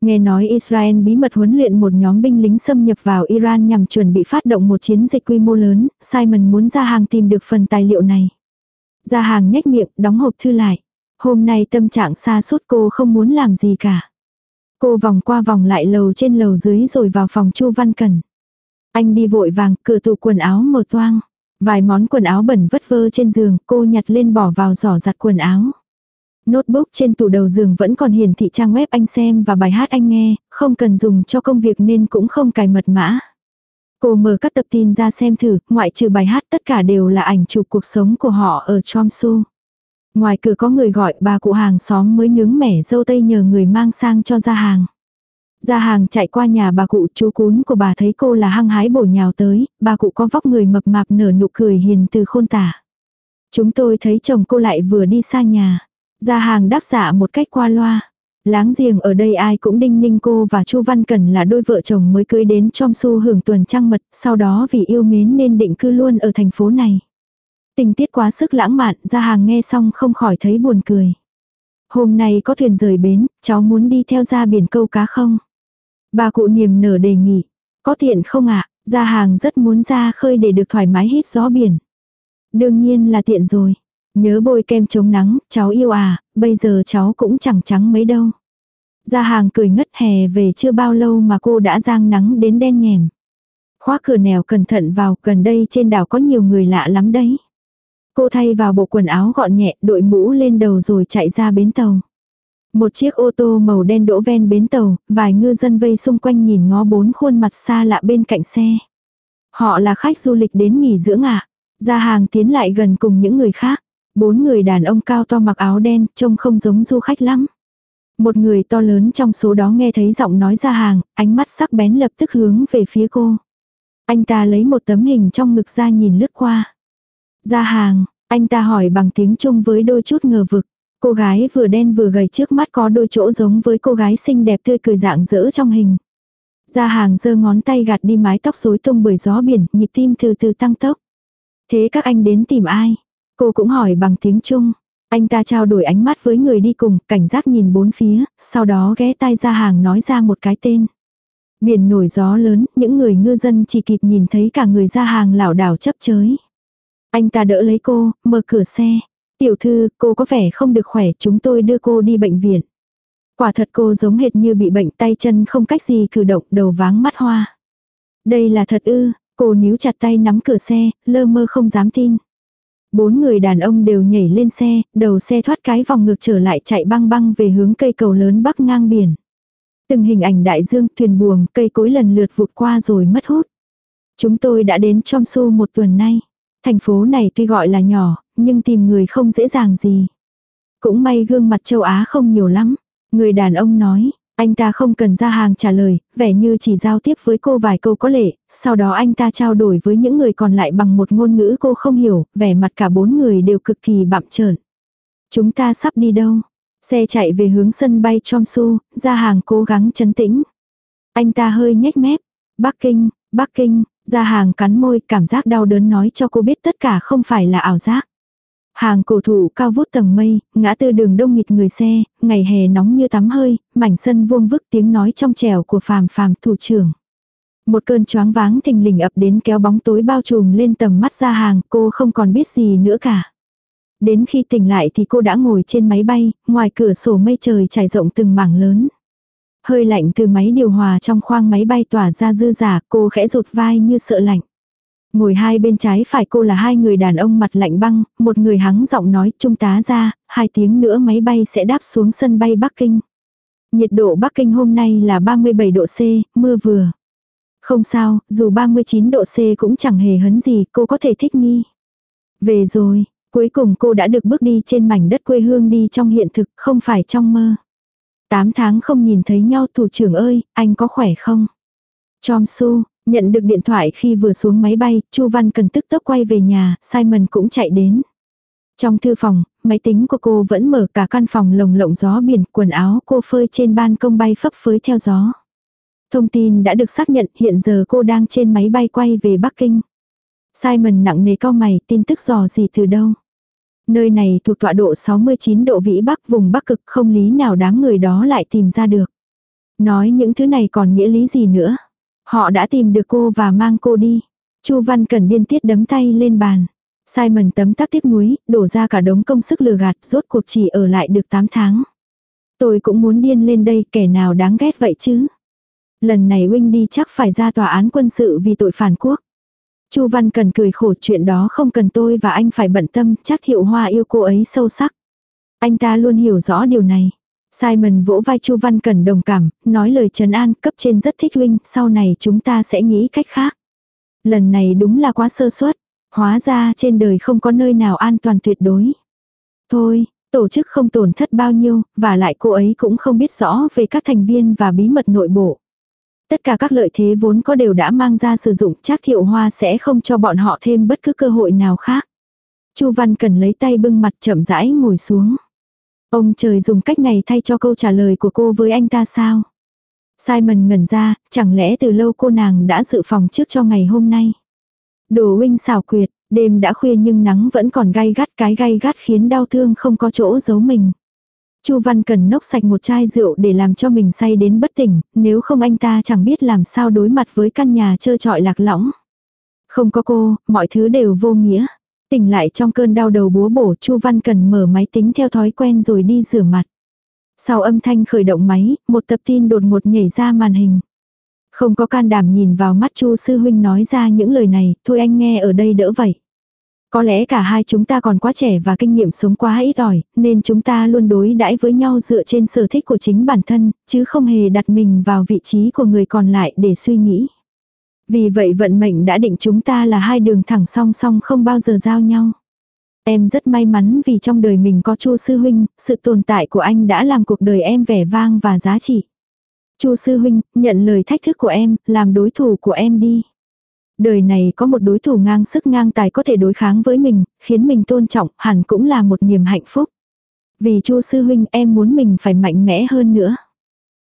Speaker 1: Nghe nói Israel bí mật huấn luyện một nhóm binh lính xâm nhập vào Iran nhằm chuẩn bị phát động một chiến dịch quy mô lớn, Simon muốn ra hàng tìm được phần tài liệu này. Ra hàng nhếch miệng, đóng hộp thư lại. Hôm nay tâm trạng xa suốt cô không muốn làm gì cả. Cô vòng qua vòng lại lầu trên lầu dưới rồi vào phòng Chu Văn Cần Anh đi vội vàng, cửa tủ quần áo mở toang. Vài món quần áo bẩn vất vơ trên giường, cô nhặt lên bỏ vào giỏ giặt quần áo. Notebook trên tủ đầu giường vẫn còn hiển thị trang web anh xem và bài hát anh nghe, không cần dùng cho công việc nên cũng không cài mật mã. Cô mở các tập tin ra xem thử, ngoại trừ bài hát tất cả đều là ảnh chụp cuộc sống của họ ở Chomsu. Ngoài cửa có người gọi bà cụ hàng xóm mới nướng mẻ dâu tây nhờ người mang sang cho ra hàng. Ra hàng chạy qua nhà bà cụ chú cún của bà thấy cô là hăng hái bổ nhào tới, bà cụ có vóc người mập mạp nở nụ cười hiền từ khôn tả. Chúng tôi thấy chồng cô lại vừa đi xa nhà. Ra hàng đáp giả một cách qua loa. Láng giềng ở đây ai cũng đinh ninh cô và Chu Văn Cần là đôi vợ chồng mới cưới đến trong xu hưởng tuần trăng mật, sau đó vì yêu mến nên định cư luôn ở thành phố này. Tình tiết quá sức lãng mạn, ra hàng nghe xong không khỏi thấy buồn cười. Hôm nay có thuyền rời bến, cháu muốn đi theo ra biển câu cá không? Bà cụ niềm nở đề nghị. Có tiện không ạ? À? Ra hàng rất muốn ra khơi để được thoải mái hít gió biển. Đương nhiên là tiện rồi. Nhớ bôi kem chống nắng, cháu yêu à, bây giờ cháu cũng chẳng trắng mấy đâu. Ra hàng cười ngất hè về chưa bao lâu mà cô đã giang nắng đến đen nhèm. Khóa cửa nèo cẩn thận vào, gần đây trên đảo có nhiều người lạ lắm đấy. Cô thay vào bộ quần áo gọn nhẹ, đội mũ lên đầu rồi chạy ra bến tàu. Một chiếc ô tô màu đen đỗ ven bến tàu, vài ngư dân vây xung quanh nhìn ngó bốn khuôn mặt xa lạ bên cạnh xe. Họ là khách du lịch đến nghỉ dưỡng ạ. Ra hàng tiến lại gần cùng những người khác. Bốn người đàn ông cao to mặc áo đen, trông không giống du khách lắm. Một người to lớn trong số đó nghe thấy giọng nói ra hàng, ánh mắt sắc bén lập tức hướng về phía cô. Anh ta lấy một tấm hình trong ngực ra nhìn lướt qua. Ra hàng, anh ta hỏi bằng tiếng Trung với đôi chút ngờ vực. Cô gái vừa đen vừa gầy trước mắt có đôi chỗ giống với cô gái xinh đẹp tươi cười dạng dỡ trong hình. Ra hàng giơ ngón tay gạt đi mái tóc rối tung bởi gió biển, nhịp tim từ từ tăng tốc. Thế các anh đến tìm ai? Cô cũng hỏi bằng tiếng Trung. Anh ta trao đổi ánh mắt với người đi cùng, cảnh giác nhìn bốn phía, sau đó ghé tay ra hàng nói ra một cái tên. Biển nổi gió lớn, những người ngư dân chỉ kịp nhìn thấy cả người ra hàng lảo đảo chấp chới. Anh ta đỡ lấy cô, mở cửa xe. Tiểu thư, cô có vẻ không được khỏe, chúng tôi đưa cô đi bệnh viện. Quả thật cô giống hệt như bị bệnh tay chân không cách gì cử động, đầu váng mắt hoa. Đây là thật ư, cô níu chặt tay nắm cửa xe, lơ mơ không dám tin. Bốn người đàn ông đều nhảy lên xe, đầu xe thoát cái vòng ngược trở lại chạy băng băng về hướng cây cầu lớn bắc ngang biển. Từng hình ảnh đại dương, thuyền buồm, cây cối lần lượt vụt qua rồi mất hút. Chúng tôi đã đến Chomsu một tuần nay. Thành phố này tuy gọi là nhỏ, nhưng tìm người không dễ dàng gì. Cũng may gương mặt châu Á không nhiều lắm. Người đàn ông nói, anh ta không cần ra hàng trả lời, vẻ như chỉ giao tiếp với cô vài câu có lệ, sau đó anh ta trao đổi với những người còn lại bằng một ngôn ngữ cô không hiểu, vẻ mặt cả bốn người đều cực kỳ bạm trợn. Chúng ta sắp đi đâu? Xe chạy về hướng sân bay Chomsu, ra hàng cố gắng chấn tĩnh. Anh ta hơi nhếch mép. Bắc Kinh, Bắc Kinh, ra hàng cắn môi, cảm giác đau đớn nói cho cô biết tất cả không phải là ảo giác. Hàng cổ thụ cao vút tầng mây, ngã tư đường đông nghịt người xe, ngày hè nóng như tắm hơi, mảnh sân vuông vức tiếng nói trong trẻo của phàm phàm thủ trưởng. Một cơn choáng váng thình lình ập đến kéo bóng tối bao trùm lên tầm mắt ra hàng, cô không còn biết gì nữa cả. Đến khi tỉnh lại thì cô đã ngồi trên máy bay, ngoài cửa sổ mây trời trải rộng từng mảng lớn. Hơi lạnh từ máy điều hòa trong khoang máy bay tỏa ra dư giả, cô khẽ rụt vai như sợ lạnh. Ngồi hai bên trái phải cô là hai người đàn ông mặt lạnh băng, một người hắng giọng nói trung tá ra, hai tiếng nữa máy bay sẽ đáp xuống sân bay Bắc Kinh. Nhiệt độ Bắc Kinh hôm nay là 37 độ C, mưa vừa. Không sao, dù 39 độ C cũng chẳng hề hấn gì, cô có thể thích nghi. Về rồi, cuối cùng cô đã được bước đi trên mảnh đất quê hương đi trong hiện thực, không phải trong mơ. Tám tháng không nhìn thấy nhau thủ trưởng ơi, anh có khỏe không? Chom su, nhận được điện thoại khi vừa xuống máy bay, Chu Văn cần tức tốc quay về nhà, Simon cũng chạy đến. Trong thư phòng, máy tính của cô vẫn mở cả căn phòng lồng lộng gió biển, quần áo cô phơi trên ban công bay phấp phới theo gió. Thông tin đã được xác nhận hiện giờ cô đang trên máy bay quay về Bắc Kinh. Simon nặng nề cao mày, tin tức dò gì từ đâu. Nơi này thuộc tọa độ 69 độ vĩ Bắc vùng Bắc cực không lý nào đám người đó lại tìm ra được. Nói những thứ này còn nghĩa lý gì nữa. Họ đã tìm được cô và mang cô đi. Chu Văn Cần điên tiết đấm tay lên bàn. Simon tấm tắc tiếc nuối, đổ ra cả đống công sức lừa gạt, rốt cuộc chỉ ở lại được 8 tháng. Tôi cũng muốn điên lên đây, kẻ nào đáng ghét vậy chứ. Lần này Wing đi chắc phải ra tòa án quân sự vì tội phản quốc. Chu Văn Cần cười khổ chuyện đó không cần tôi và anh phải bận tâm, chắc Thiệu Hoa yêu cô ấy sâu sắc. Anh ta luôn hiểu rõ điều này. Simon vỗ vai Chu Văn Cần đồng cảm, nói lời trấn an, cấp trên rất thích huynh, sau này chúng ta sẽ nghĩ cách khác. Lần này đúng là quá sơ suất, hóa ra trên đời không có nơi nào an toàn tuyệt đối. Thôi, tổ chức không tổn thất bao nhiêu, và lại cô ấy cũng không biết rõ về các thành viên và bí mật nội bộ. Tất cả các lợi thế vốn có đều đã mang ra sử dụng chắc thiệu hoa sẽ không cho bọn họ thêm bất cứ cơ hội nào khác. Chu Văn cần lấy tay bưng mặt chậm rãi ngồi xuống. Ông trời dùng cách này thay cho câu trả lời của cô với anh ta sao? Simon ngẩn ra, chẳng lẽ từ lâu cô nàng đã dự phòng trước cho ngày hôm nay? Đồ huynh xảo quyệt, đêm đã khuya nhưng nắng vẫn còn gai gắt cái gai gắt khiến đau thương không có chỗ giấu mình. Chu Văn cần nốc sạch một chai rượu để làm cho mình say đến bất tỉnh, nếu không anh ta chẳng biết làm sao đối mặt với căn nhà trơ trọi lạc lõng. Không có cô, mọi thứ đều vô nghĩa. Tỉnh lại trong cơn đau đầu búa bổ Chu Văn cần mở máy tính theo thói quen rồi đi rửa mặt. Sau âm thanh khởi động máy, một tập tin đột ngột nhảy ra màn hình. Không có can đảm nhìn vào mắt Chu sư huynh nói ra những lời này, thôi anh nghe ở đây đỡ vậy. Có lẽ cả hai chúng ta còn quá trẻ và kinh nghiệm sống quá ít ỏi, nên chúng ta luôn đối đãi với nhau dựa trên sở thích của chính bản thân, chứ không hề đặt mình vào vị trí của người còn lại để suy nghĩ. Vì vậy vận mệnh đã định chúng ta là hai đường thẳng song song không bao giờ giao nhau. Em rất may mắn vì trong đời mình có Chu sư huynh, sự tồn tại của anh đã làm cuộc đời em vẻ vang và giá trị. Chu sư huynh, nhận lời thách thức của em, làm đối thủ của em đi. Đời này có một đối thủ ngang sức ngang tài có thể đối kháng với mình, khiến mình tôn trọng, hẳn cũng là một niềm hạnh phúc. Vì Chu sư huynh em muốn mình phải mạnh mẽ hơn nữa.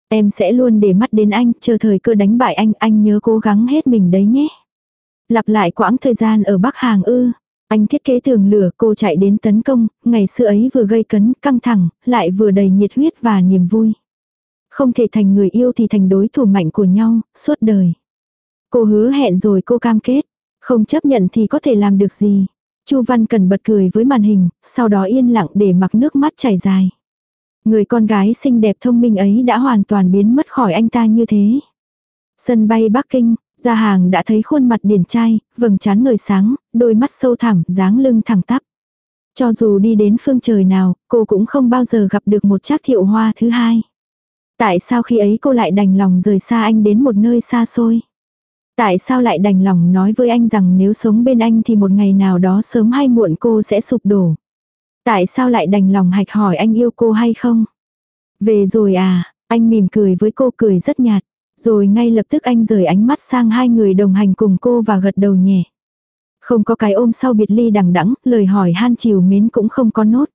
Speaker 1: Em sẽ luôn để mắt đến anh, chờ thời cơ đánh bại anh, anh nhớ cố gắng hết mình đấy nhé. Lặp lại quãng thời gian ở Bắc Hàng ư. Anh thiết kế tường lửa cô chạy đến tấn công, ngày xưa ấy vừa gây cấn, căng thẳng, lại vừa đầy nhiệt huyết và niềm vui. Không thể thành người yêu thì thành đối thủ mạnh của nhau, suốt đời. Cô hứa hẹn rồi cô cam kết. Không chấp nhận thì có thể làm được gì. Chu Văn Cần bật cười với màn hình, sau đó yên lặng để mặc nước mắt chảy dài. Người con gái xinh đẹp thông minh ấy đã hoàn toàn biến mất khỏi anh ta như thế. Sân bay Bắc Kinh, ra hàng đã thấy khuôn mặt điển trai, vầng trán ngời sáng, đôi mắt sâu thẳm, dáng lưng thẳng tắp. Cho dù đi đến phương trời nào, cô cũng không bao giờ gặp được một trác thiệu hoa thứ hai. Tại sao khi ấy cô lại đành lòng rời xa anh đến một nơi xa xôi? Tại sao lại đành lòng nói với anh rằng nếu sống bên anh thì một ngày nào đó sớm hay muộn cô sẽ sụp đổ? Tại sao lại đành lòng hạch hỏi anh yêu cô hay không? Về rồi à, anh mỉm cười với cô cười rất nhạt. Rồi ngay lập tức anh rời ánh mắt sang hai người đồng hành cùng cô và gật đầu nhẹ. Không có cái ôm sau biệt ly đằng đẵng, lời hỏi han chiều mến cũng không có nốt.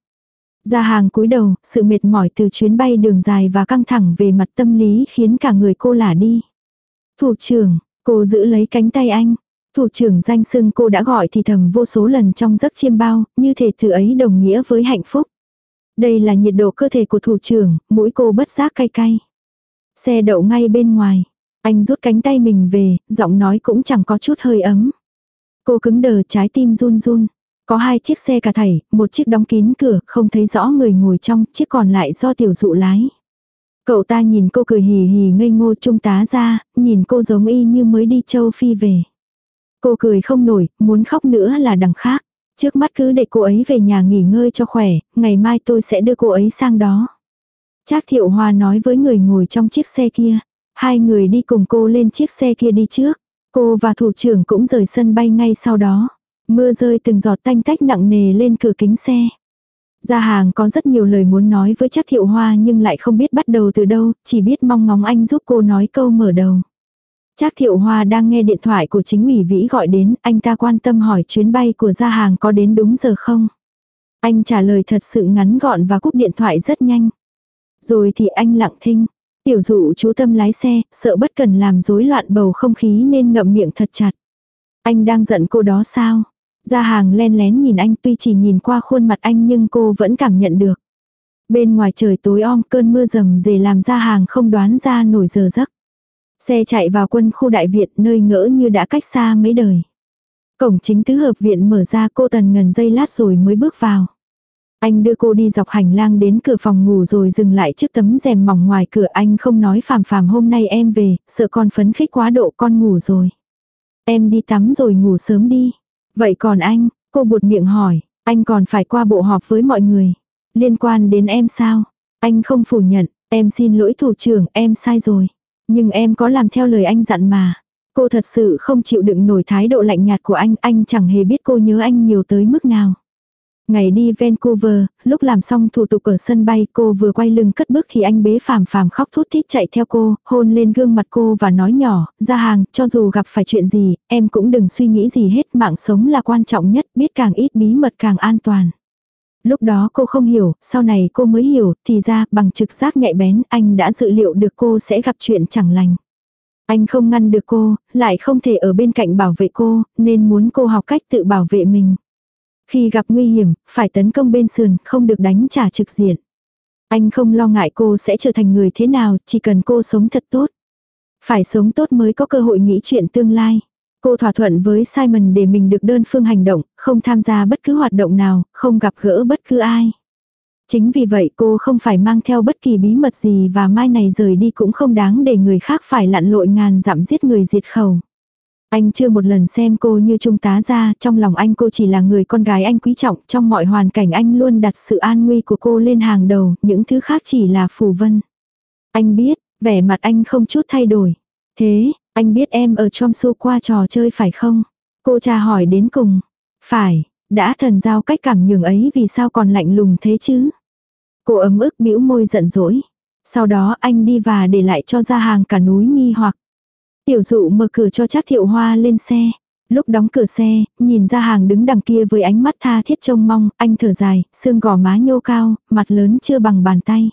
Speaker 1: Ra hàng cúi đầu, sự mệt mỏi từ chuyến bay đường dài và căng thẳng về mặt tâm lý khiến cả người cô lả đi. Thủ trưởng, cô giữ lấy cánh tay anh. Thủ trưởng danh sưng cô đã gọi thì thầm vô số lần trong giấc chiêm bao, như thể từ ấy đồng nghĩa với hạnh phúc. Đây là nhiệt độ cơ thể của thủ trưởng, mũi cô bất giác cay cay. Xe đậu ngay bên ngoài. Anh rút cánh tay mình về, giọng nói cũng chẳng có chút hơi ấm. Cô cứng đờ trái tim run run. Có hai chiếc xe cả thảy, một chiếc đóng kín cửa, không thấy rõ người ngồi trong, chiếc còn lại do tiểu dụ lái. Cậu ta nhìn cô cười hì hì ngây ngô trung tá ra, nhìn cô giống y như mới đi châu Phi về. Cô cười không nổi, muốn khóc nữa là đằng khác. Trước mắt cứ để cô ấy về nhà nghỉ ngơi cho khỏe, ngày mai tôi sẽ đưa cô ấy sang đó. Trác thiệu hoa nói với người ngồi trong chiếc xe kia. Hai người đi cùng cô lên chiếc xe kia đi trước. Cô và thủ trưởng cũng rời sân bay ngay sau đó. Mưa rơi từng giọt tanh tách nặng nề lên cửa kính xe. Gia hàng có rất nhiều lời muốn nói với Trác thiệu hoa nhưng lại không biết bắt đầu từ đâu, chỉ biết mong ngóng anh giúp cô nói câu mở đầu. Trác thiệu hoa đang nghe điện thoại của chính ủy vĩ gọi đến, anh ta quan tâm hỏi chuyến bay của gia hàng có đến đúng giờ không. Anh trả lời thật sự ngắn gọn và cúp điện thoại rất nhanh. Rồi thì anh lặng thinh. Tiểu dụ chú tâm lái xe, sợ bất cần làm rối loạn bầu không khí nên ngậm miệng thật chặt. Anh đang giận cô đó sao? Gia hàng len lén nhìn anh tuy chỉ nhìn qua khuôn mặt anh nhưng cô vẫn cảm nhận được. Bên ngoài trời tối om cơn mưa rầm rề làm gia hàng không đoán ra nổi giờ giấc. Xe chạy vào quân khu đại viện nơi ngỡ như đã cách xa mấy đời. Cổng chính tứ hợp viện mở ra cô tần ngần dây lát rồi mới bước vào. Anh đưa cô đi dọc hành lang đến cửa phòng ngủ rồi dừng lại trước tấm rèm mỏng ngoài cửa anh không nói phàm phàm hôm nay em về, sợ con phấn khích quá độ con ngủ rồi. Em đi tắm rồi ngủ sớm đi. Vậy còn anh, cô buột miệng hỏi, anh còn phải qua bộ họp với mọi người. Liên quan đến em sao? Anh không phủ nhận, em xin lỗi thủ trưởng, em sai rồi. Nhưng em có làm theo lời anh dặn mà. Cô thật sự không chịu đựng nổi thái độ lạnh nhạt của anh, anh chẳng hề biết cô nhớ anh nhiều tới mức nào. Ngày đi Vancouver, lúc làm xong thủ tục ở sân bay cô vừa quay lưng cất bước thì anh bế phàm phàm khóc thút thít chạy theo cô, hôn lên gương mặt cô và nói nhỏ, ra hàng, cho dù gặp phải chuyện gì, em cũng đừng suy nghĩ gì hết, mạng sống là quan trọng nhất, biết càng ít bí mật càng an toàn. Lúc đó cô không hiểu, sau này cô mới hiểu, thì ra bằng trực giác nhạy bén anh đã dự liệu được cô sẽ gặp chuyện chẳng lành. Anh không ngăn được cô, lại không thể ở bên cạnh bảo vệ cô, nên muốn cô học cách tự bảo vệ mình. Khi gặp nguy hiểm, phải tấn công bên sườn, không được đánh trả trực diện. Anh không lo ngại cô sẽ trở thành người thế nào, chỉ cần cô sống thật tốt. Phải sống tốt mới có cơ hội nghĩ chuyện tương lai. Cô thỏa thuận với Simon để mình được đơn phương hành động, không tham gia bất cứ hoạt động nào, không gặp gỡ bất cứ ai. Chính vì vậy cô không phải mang theo bất kỳ bí mật gì và mai này rời đi cũng không đáng để người khác phải lặn lội ngàn dặm giết người diệt khẩu. Anh chưa một lần xem cô như trung tá ra, trong lòng anh cô chỉ là người con gái anh quý trọng, trong mọi hoàn cảnh anh luôn đặt sự an nguy của cô lên hàng đầu, những thứ khác chỉ là phù vân. Anh biết, vẻ mặt anh không chút thay đổi. Thế, anh biết em ở trong su qua trò chơi phải không? Cô cha hỏi đến cùng. Phải, đã thần giao cách cảm nhường ấy vì sao còn lạnh lùng thế chứ? Cô ấm ức bĩu môi giận dỗi. Sau đó anh đi và để lại cho ra hàng cả núi nghi hoặc. Tiểu dụ mở cửa cho chắc thiệu hoa lên xe. Lúc đóng cửa xe, nhìn ra hàng đứng đằng kia với ánh mắt tha thiết trông mong, anh thở dài, xương gò má nhô cao, mặt lớn chưa bằng bàn tay.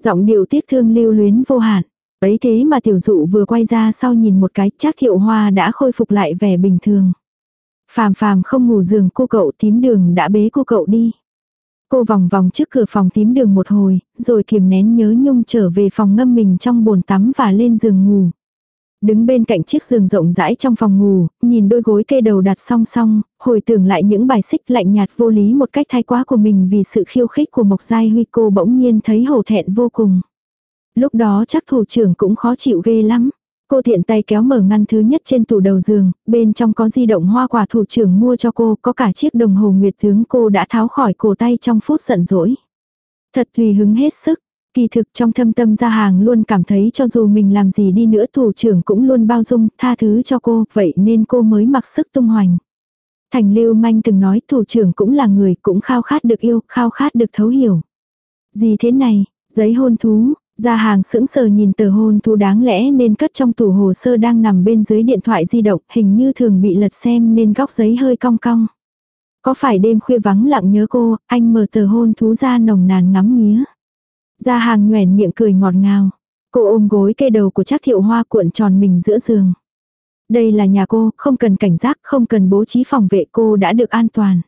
Speaker 1: Giọng điệu tiếc thương lưu luyến vô hạn. Ấy thế mà tiểu dụ vừa quay ra sau nhìn một cái chắc thiệu hoa đã khôi phục lại vẻ bình thường. Phàm phàm không ngủ giường cô cậu tím đường đã bế cô cậu đi. Cô vòng vòng trước cửa phòng tím đường một hồi, rồi kiềm nén nhớ nhung trở về phòng ngâm mình trong bồn tắm và lên giường ngủ. Đứng bên cạnh chiếc giường rộng rãi trong phòng ngủ, nhìn đôi gối kê đầu đặt song song, hồi tưởng lại những bài xích lạnh nhạt vô lý một cách thái quá của mình vì sự khiêu khích của Mộc Giai Huy cô bỗng nhiên thấy hổ thẹn vô cùng. Lúc đó chắc thủ trưởng cũng khó chịu ghê lắm. Cô tiện tay kéo mở ngăn thứ nhất trên tủ đầu giường, bên trong có di động hoa quả thủ trưởng mua cho cô, có cả chiếc đồng hồ nguyệt tướng cô đã tháo khỏi cổ tay trong phút giận dỗi. Thật tùy hứng hết sức, Kỳ thực trong thâm tâm gia hàng luôn cảm thấy cho dù mình làm gì đi nữa thủ trưởng cũng luôn bao dung, tha thứ cho cô, vậy nên cô mới mặc sức tung hoành. Thành Lưu Manh từng nói thủ trưởng cũng là người, cũng khao khát được yêu, khao khát được thấu hiểu. Gì thế này, giấy hôn thú, gia hàng sững sờ nhìn tờ hôn thú đáng lẽ nên cất trong tủ hồ sơ đang nằm bên dưới điện thoại di động, hình như thường bị lật xem nên góc giấy hơi cong cong. Có phải đêm khuya vắng lặng nhớ cô, anh mở tờ hôn thú ra nồng nàn ngắm nghía. Gia hàng nhoẻn miệng cười ngọt ngào. Cô ôm gối kê đầu của trác thiệu hoa cuộn tròn mình giữa giường. Đây là nhà cô, không cần cảnh giác, không cần bố trí phòng vệ cô đã được an toàn.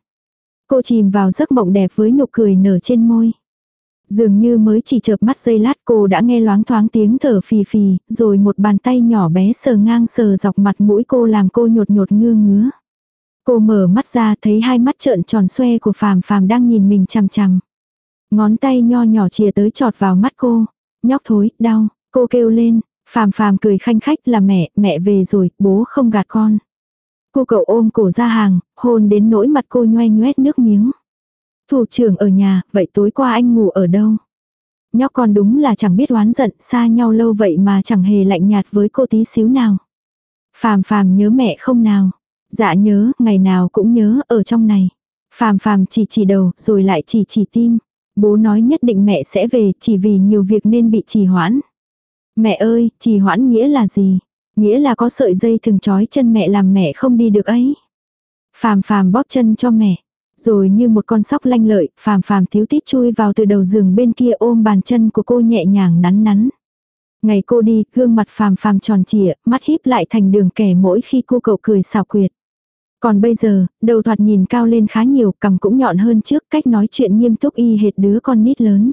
Speaker 1: Cô chìm vào giấc mộng đẹp với nụ cười nở trên môi. Dường như mới chỉ chợp mắt giây lát cô đã nghe loáng thoáng tiếng thở phì phì, rồi một bàn tay nhỏ bé sờ ngang sờ dọc mặt mũi cô làm cô nhột nhột ngưa ngứa. Cô mở mắt ra thấy hai mắt trợn tròn xoe của phàm phàm đang nhìn mình chằm chằm. Ngón tay nho nhỏ chìa tới trọt vào mắt cô. Nhóc thối, đau, cô kêu lên. Phàm phàm cười khanh khách là mẹ, mẹ về rồi, bố không gạt con. Cô cậu ôm cổ ra hàng, hôn đến nỗi mặt cô nhoe nhoét nước miếng. Thủ trưởng ở nhà, vậy tối qua anh ngủ ở đâu? Nhóc con đúng là chẳng biết oán giận, xa nhau lâu vậy mà chẳng hề lạnh nhạt với cô tí xíu nào. Phàm phàm nhớ mẹ không nào? Dạ nhớ, ngày nào cũng nhớ, ở trong này. Phàm phàm chỉ chỉ đầu, rồi lại chỉ chỉ tim. Bố nói nhất định mẹ sẽ về chỉ vì nhiều việc nên bị trì hoãn. Mẹ ơi, trì hoãn nghĩa là gì? Nghĩa là có sợi dây thường trói chân mẹ làm mẹ không đi được ấy. Phàm phàm bóp chân cho mẹ. Rồi như một con sóc lanh lợi, phàm phàm thiếu tít chui vào từ đầu giường bên kia ôm bàn chân của cô nhẹ nhàng nắn nắn. Ngày cô đi, gương mặt phàm phàm tròn trịa, mắt híp lại thành đường kẻ mỗi khi cô cậu cười xào quyệt. Còn bây giờ, đầu thoạt nhìn cao lên khá nhiều, cằm cũng nhọn hơn trước, cách nói chuyện nghiêm túc y hệt đứa con nít lớn.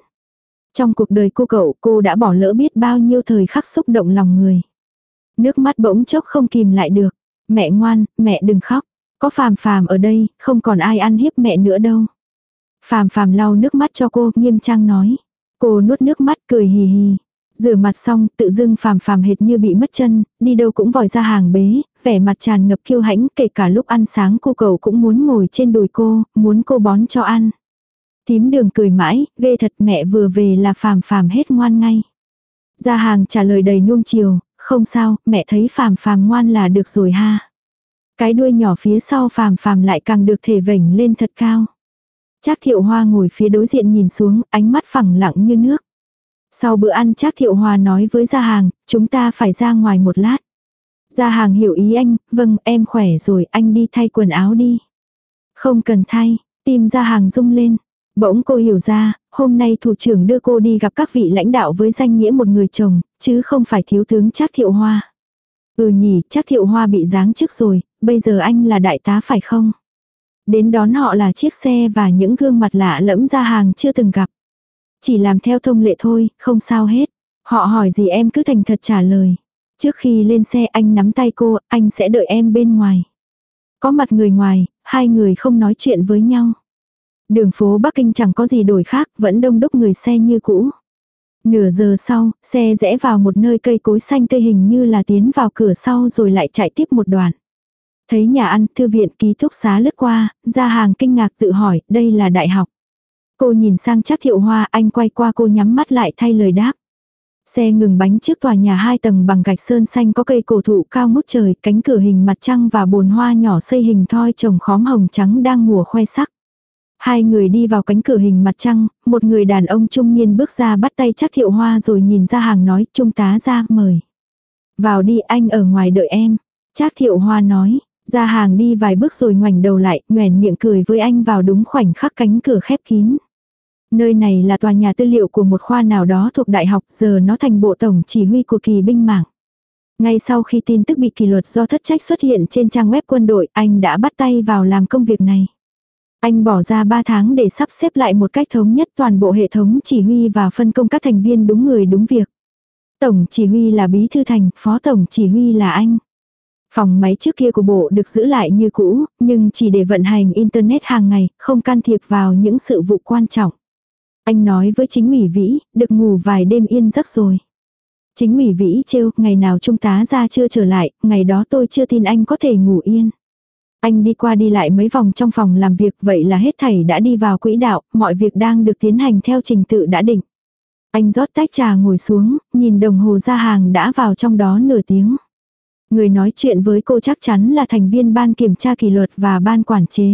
Speaker 1: Trong cuộc đời cô cậu, cô đã bỏ lỡ biết bao nhiêu thời khắc xúc động lòng người. Nước mắt bỗng chốc không kìm lại được. Mẹ ngoan, mẹ đừng khóc. Có phàm phàm ở đây, không còn ai ăn hiếp mẹ nữa đâu. Phàm phàm lau nước mắt cho cô, nghiêm trang nói. Cô nuốt nước mắt cười hì hì. Rửa mặt xong, tự dưng phàm phàm hệt như bị mất chân, đi đâu cũng vòi ra hàng bế, vẻ mặt tràn ngập kiêu hãnh, kể cả lúc ăn sáng cô cậu cũng muốn ngồi trên đùi cô, muốn cô bón cho ăn. Tím đường cười mãi, ghê thật mẹ vừa về là phàm phàm hết ngoan ngay. Ra hàng trả lời đầy nuông chiều, không sao, mẹ thấy phàm phàm ngoan là được rồi ha. Cái đuôi nhỏ phía sau phàm phàm lại càng được thể vểnh lên thật cao. Trác thiệu hoa ngồi phía đối diện nhìn xuống, ánh mắt phẳng lặng như nước. Sau bữa ăn Trác thiệu hoa nói với gia hàng, chúng ta phải ra ngoài một lát. Gia hàng hiểu ý anh, vâng em khỏe rồi anh đi thay quần áo đi. Không cần thay, tim gia hàng rung lên. Bỗng cô hiểu ra, hôm nay thủ trưởng đưa cô đi gặp các vị lãnh đạo với danh nghĩa một người chồng, chứ không phải thiếu tướng Trác Thiệu Hoa. Ừ nhỉ, chắc Thiệu Hoa bị giáng chức rồi, bây giờ anh là đại tá phải không? Đến đón họ là chiếc xe và những gương mặt lạ lẫm ra hàng chưa từng gặp. Chỉ làm theo thông lệ thôi, không sao hết. Họ hỏi gì em cứ thành thật trả lời. Trước khi lên xe anh nắm tay cô, anh sẽ đợi em bên ngoài. Có mặt người ngoài, hai người không nói chuyện với nhau. Đường phố Bắc Kinh chẳng có gì đổi khác, vẫn đông đúc người xe như cũ. Nửa giờ sau, xe rẽ vào một nơi cây cối xanh tươi hình như là tiến vào cửa sau rồi lại chạy tiếp một đoạn. Thấy nhà ăn, thư viện, ký túc xá lướt qua, ra hàng kinh ngạc tự hỏi, đây là đại học. Cô nhìn sang chắc thiệu hoa, anh quay qua cô nhắm mắt lại thay lời đáp. Xe ngừng bánh trước tòa nhà hai tầng bằng gạch sơn xanh có cây cổ thụ cao ngút trời, cánh cửa hình mặt trăng và bồn hoa nhỏ xây hình thoi trồng khóm hồng trắng đang mùa khoe sắc. Hai người đi vào cánh cửa hình mặt trăng, một người đàn ông trung niên bước ra bắt tay chắc thiệu hoa rồi nhìn ra hàng nói, trung tá ra, mời. Vào đi anh ở ngoài đợi em. Trác thiệu hoa nói, ra hàng đi vài bước rồi ngoảnh đầu lại, nhoèn miệng cười với anh vào đúng khoảnh khắc cánh cửa khép kín. Nơi này là tòa nhà tư liệu của một khoa nào đó thuộc đại học, giờ nó thành bộ tổng chỉ huy của kỳ binh mạng. Ngay sau khi tin tức bị kỷ luật do thất trách xuất hiện trên trang web quân đội, anh đã bắt tay vào làm công việc này. Anh bỏ ra 3 tháng để sắp xếp lại một cách thống nhất toàn bộ hệ thống chỉ huy và phân công các thành viên đúng người đúng việc. Tổng chỉ huy là Bí Thư Thành, Phó Tổng chỉ huy là anh. Phòng máy trước kia của bộ được giữ lại như cũ, nhưng chỉ để vận hành Internet hàng ngày, không can thiệp vào những sự vụ quan trọng. Anh nói với chính ủy vĩ, được ngủ vài đêm yên giấc rồi. Chính ủy vĩ trêu, ngày nào trung tá ra chưa trở lại, ngày đó tôi chưa tin anh có thể ngủ yên. Anh đi qua đi lại mấy vòng trong phòng làm việc vậy là hết thảy đã đi vào quỹ đạo, mọi việc đang được tiến hành theo trình tự đã định. Anh rót tách trà ngồi xuống, nhìn đồng hồ ra hàng đã vào trong đó nửa tiếng. Người nói chuyện với cô chắc chắn là thành viên ban kiểm tra kỷ luật và ban quản chế.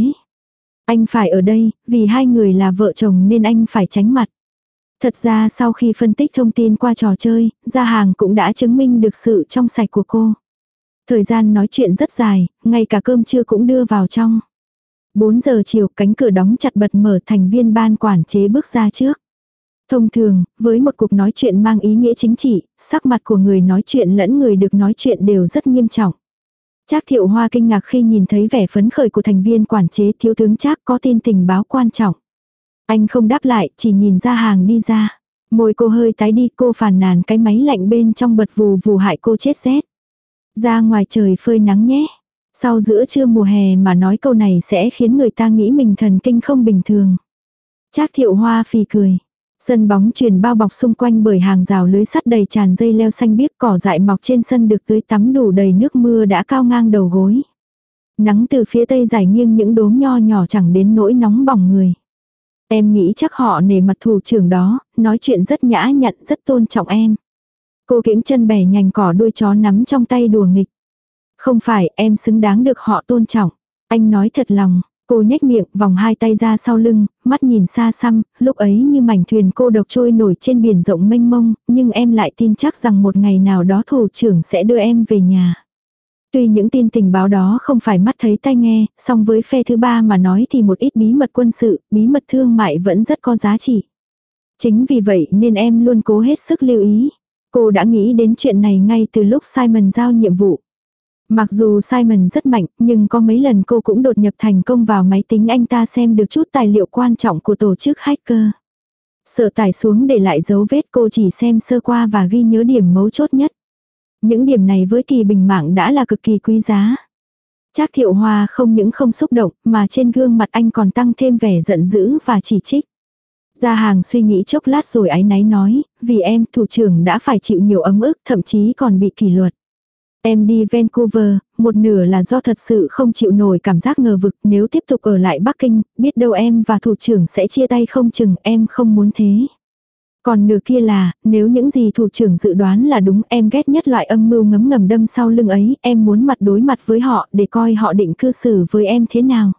Speaker 1: Anh phải ở đây, vì hai người là vợ chồng nên anh phải tránh mặt. Thật ra sau khi phân tích thông tin qua trò chơi, gia hàng cũng đã chứng minh được sự trong sạch của cô. Thời gian nói chuyện rất dài, ngay cả cơm trưa cũng đưa vào trong. 4 giờ chiều cánh cửa đóng chặt bật mở thành viên ban quản chế bước ra trước. Thông thường, với một cuộc nói chuyện mang ý nghĩa chính trị, sắc mặt của người nói chuyện lẫn người được nói chuyện đều rất nghiêm trọng. Trác thiệu hoa kinh ngạc khi nhìn thấy vẻ phấn khởi của thành viên quản chế thiếu tướng Trác có tin tình báo quan trọng. Anh không đáp lại, chỉ nhìn ra hàng đi ra. Môi cô hơi tái đi cô phàn nàn cái máy lạnh bên trong bật vù vù hại cô chết rét. Ra ngoài trời phơi nắng nhé. Sau giữa trưa mùa hè mà nói câu này sẽ khiến người ta nghĩ mình thần kinh không bình thường. Trác thiệu hoa phì cười. Sân bóng truyền bao bọc xung quanh bởi hàng rào lưới sắt đầy tràn dây leo xanh biếc cỏ dại mọc trên sân được tưới tắm đủ đầy nước mưa đã cao ngang đầu gối. Nắng từ phía tây dài nghiêng những đốm nho nhỏ chẳng đến nỗi nóng bỏng người. Em nghĩ chắc họ nể mặt thủ trưởng đó, nói chuyện rất nhã nhặn rất tôn trọng em. Cô kiễng chân bẻ nhành cỏ đuôi chó nắm trong tay đùa nghịch. Không phải em xứng đáng được họ tôn trọng. Anh nói thật lòng, Cô nhếch miệng, vòng hai tay ra sau lưng, mắt nhìn xa xăm, lúc ấy như mảnh thuyền cô độc trôi nổi trên biển rộng mênh mông, nhưng em lại tin chắc rằng một ngày nào đó thủ trưởng sẽ đưa em về nhà. Tuy những tin tình báo đó không phải mắt thấy tai nghe, song với phe thứ ba mà nói thì một ít bí mật quân sự, bí mật thương mại vẫn rất có giá trị. Chính vì vậy nên em luôn cố hết sức lưu ý. Cô đã nghĩ đến chuyện này ngay từ lúc Simon giao nhiệm vụ. Mặc dù Simon rất mạnh, nhưng có mấy lần cô cũng đột nhập thành công vào máy tính anh ta xem được chút tài liệu quan trọng của tổ chức hacker. Sợ tải xuống để lại dấu vết cô chỉ xem sơ qua và ghi nhớ điểm mấu chốt nhất. Những điểm này với kỳ bình mạng đã là cực kỳ quý giá. Trác thiệu hoa không những không xúc động mà trên gương mặt anh còn tăng thêm vẻ giận dữ và chỉ trích. Gia hàng suy nghĩ chốc lát rồi áy náy nói, vì em thủ trưởng đã phải chịu nhiều ấm ức thậm chí còn bị kỷ luật. Em đi Vancouver, một nửa là do thật sự không chịu nổi cảm giác ngờ vực nếu tiếp tục ở lại Bắc Kinh, biết đâu em và thủ trưởng sẽ chia tay không chừng em không muốn thế. Còn nửa kia là, nếu những gì thủ trưởng dự đoán là đúng em ghét nhất loại âm mưu ngấm ngầm đâm sau lưng ấy, em muốn mặt đối mặt với họ để coi họ định cư xử với em thế nào.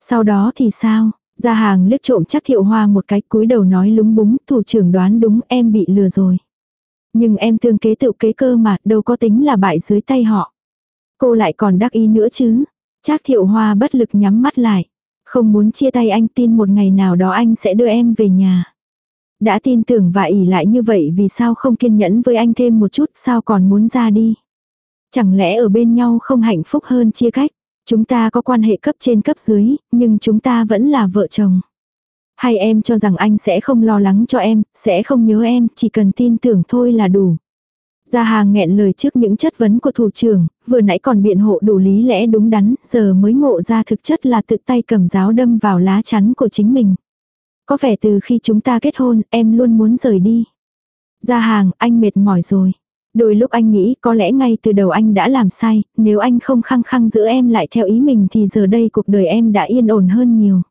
Speaker 1: Sau đó thì sao? Gia hàng liếc trộm chắc thiệu hoa một cái cúi đầu nói lúng búng, thủ trưởng đoán đúng em bị lừa rồi. Nhưng em thương kế tự kế cơ mà đâu có tính là bại dưới tay họ. Cô lại còn đắc ý nữa chứ. Trác thiệu hoa bất lực nhắm mắt lại. Không muốn chia tay anh tin một ngày nào đó anh sẽ đưa em về nhà. Đã tin tưởng và ỉ lại như vậy vì sao không kiên nhẫn với anh thêm một chút sao còn muốn ra đi. Chẳng lẽ ở bên nhau không hạnh phúc hơn chia cách. Chúng ta có quan hệ cấp trên cấp dưới, nhưng chúng ta vẫn là vợ chồng. Hay em cho rằng anh sẽ không lo lắng cho em, sẽ không nhớ em, chỉ cần tin tưởng thôi là đủ. Gia hàng nghẹn lời trước những chất vấn của thủ trưởng, vừa nãy còn biện hộ đủ lý lẽ đúng đắn, giờ mới ngộ ra thực chất là tự tay cầm giáo đâm vào lá chắn của chính mình. Có vẻ từ khi chúng ta kết hôn, em luôn muốn rời đi. gia hàng, anh mệt mỏi rồi. Đôi lúc anh nghĩ có lẽ ngay từ đầu anh đã làm sai, nếu anh không khăng khăng giữ em lại theo ý mình thì giờ đây cuộc đời em đã yên ổn hơn nhiều.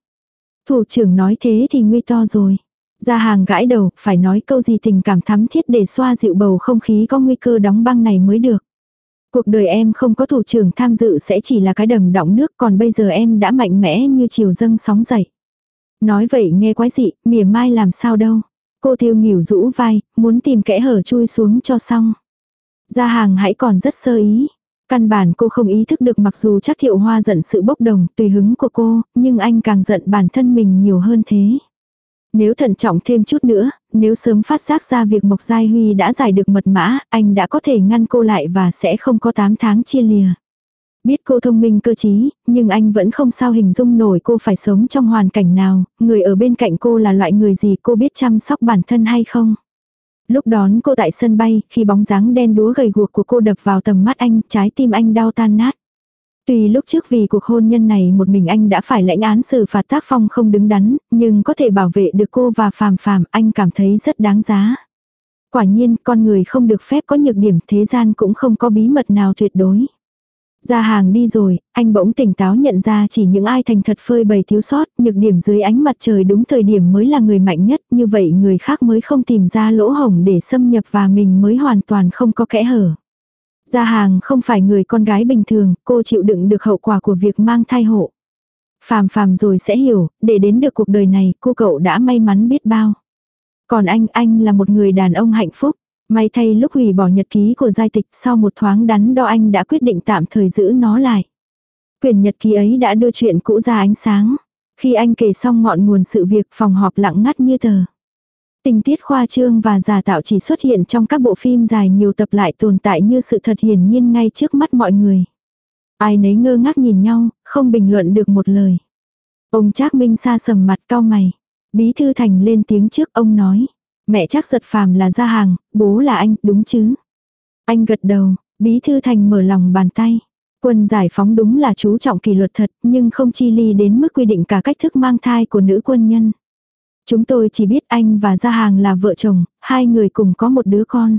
Speaker 1: Thủ trưởng nói thế thì nguy to rồi. Ra hàng gãi đầu, phải nói câu gì tình cảm thắm thiết để xoa dịu bầu không khí có nguy cơ đóng băng này mới được. Cuộc đời em không có thủ trưởng tham dự sẽ chỉ là cái đầm đọng nước còn bây giờ em đã mạnh mẽ như chiều dâng sóng dậy. Nói vậy nghe quái dị, mỉa mai làm sao đâu. Cô tiêu nghỉu rũ vai, muốn tìm kẽ hở chui xuống cho xong. Gia hàng hãy còn rất sơ ý. Căn bản cô không ý thức được mặc dù chắc thiệu hoa giận sự bốc đồng tùy hứng của cô, nhưng anh càng giận bản thân mình nhiều hơn thế. Nếu thận trọng thêm chút nữa, nếu sớm phát giác ra việc Mộc Giai Huy đã giải được mật mã, anh đã có thể ngăn cô lại và sẽ không có 8 tháng chia lìa. Biết cô thông minh cơ trí, nhưng anh vẫn không sao hình dung nổi cô phải sống trong hoàn cảnh nào, người ở bên cạnh cô là loại người gì cô biết chăm sóc bản thân hay không. Lúc đón cô tại sân bay, khi bóng dáng đen đúa gầy guộc của cô đập vào tầm mắt anh, trái tim anh đau tan nát. Tuy lúc trước vì cuộc hôn nhân này một mình anh đã phải lãnh án xử phạt tác phong không đứng đắn, nhưng có thể bảo vệ được cô và phàm phàm anh cảm thấy rất đáng giá. Quả nhiên, con người không được phép có nhược điểm thế gian cũng không có bí mật nào tuyệt đối. Ra hàng đi rồi, anh bỗng tỉnh táo nhận ra chỉ những ai thành thật phơi bày thiếu sót, nhược điểm dưới ánh mặt trời đúng thời điểm mới là người mạnh nhất, như vậy người khác mới không tìm ra lỗ hổng để xâm nhập và mình mới hoàn toàn không có kẽ hở. Gia hàng không phải người con gái bình thường, cô chịu đựng được hậu quả của việc mang thai hộ. Phàm phàm rồi sẽ hiểu, để đến được cuộc đời này cô cậu đã may mắn biết bao. Còn anh, anh là một người đàn ông hạnh phúc. May thay lúc hủy bỏ nhật ký của giai tịch sau một thoáng đắn đo anh đã quyết định tạm thời giữ nó lại. Quyền nhật ký ấy đã đưa chuyện cũ ra ánh sáng. Khi anh kể xong ngọn nguồn sự việc phòng họp lặng ngắt như tờ. Tình tiết khoa trương và giả tạo chỉ xuất hiện trong các bộ phim dài nhiều tập lại tồn tại như sự thật hiển nhiên ngay trước mắt mọi người. Ai nấy ngơ ngác nhìn nhau, không bình luận được một lời. Ông Trác Minh xa sầm mặt cao mày. Bí thư thành lên tiếng trước ông nói. Mẹ chắc giật phàm là gia hàng, bố là anh, đúng chứ? Anh gật đầu, bí thư thành mở lòng bàn tay. Quân giải phóng đúng là chú trọng kỷ luật thật, nhưng không chi ly đến mức quy định cả cách thức mang thai của nữ quân nhân. Chúng tôi chỉ biết anh và Gia Hàng là vợ chồng, hai người cùng có một đứa con.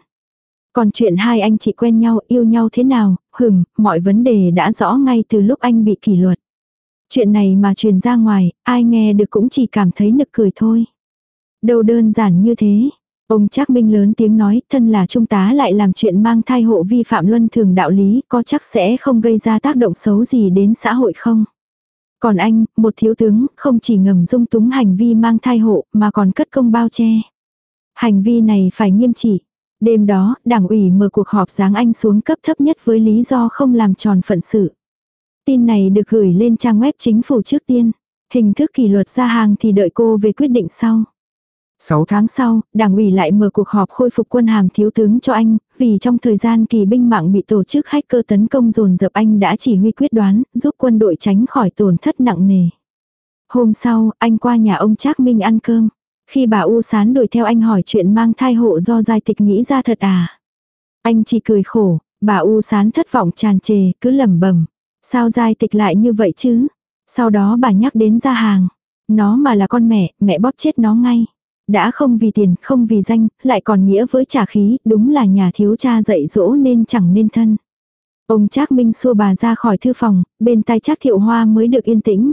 Speaker 1: Còn chuyện hai anh chị quen nhau, yêu nhau thế nào, hừm, mọi vấn đề đã rõ ngay từ lúc anh bị kỷ luật. Chuyện này mà truyền ra ngoài, ai nghe được cũng chỉ cảm thấy nực cười thôi. Đâu đơn giản như thế. Ông Trác Minh lớn tiếng nói, thân là trung tá lại làm chuyện mang thai hộ vi phạm luân thường đạo lý, có chắc sẽ không gây ra tác động xấu gì đến xã hội không? Còn anh, một thiếu tướng, không chỉ ngầm dung túng hành vi mang thai hộ, mà còn cất công bao che. Hành vi này phải nghiêm trị. Đêm đó, đảng ủy mở cuộc họp giáng anh xuống cấp thấp nhất với lý do không làm tròn phận sự. Tin này được gửi lên trang web chính phủ trước tiên. Hình thức kỷ luật ra hàng thì đợi cô về quyết định sau. 6 tháng sau, đảng ủy lại mở cuộc họp khôi phục quân hàm thiếu tướng cho anh, vì trong thời gian kỳ binh mạng bị tổ chức hacker tấn công dồn dập anh đã chỉ huy quyết đoán, giúp quân đội tránh khỏi tổn thất nặng nề. Hôm sau, anh qua nhà ông Trác Minh ăn cơm. Khi bà U Sán đuổi theo anh hỏi chuyện mang thai hộ do giai tịch nghĩ ra thật à. Anh chỉ cười khổ, bà U Sán thất vọng tràn trề, cứ lẩm bẩm Sao giai tịch lại như vậy chứ? Sau đó bà nhắc đến ra hàng. Nó mà là con mẹ, mẹ bóp chết nó ngay. Đã không vì tiền, không vì danh, lại còn nghĩa với trả khí, đúng là nhà thiếu cha dạy dỗ nên chẳng nên thân. Ông Trác Minh xua bà ra khỏi thư phòng, bên tai Trác Thiệu Hoa mới được yên tĩnh.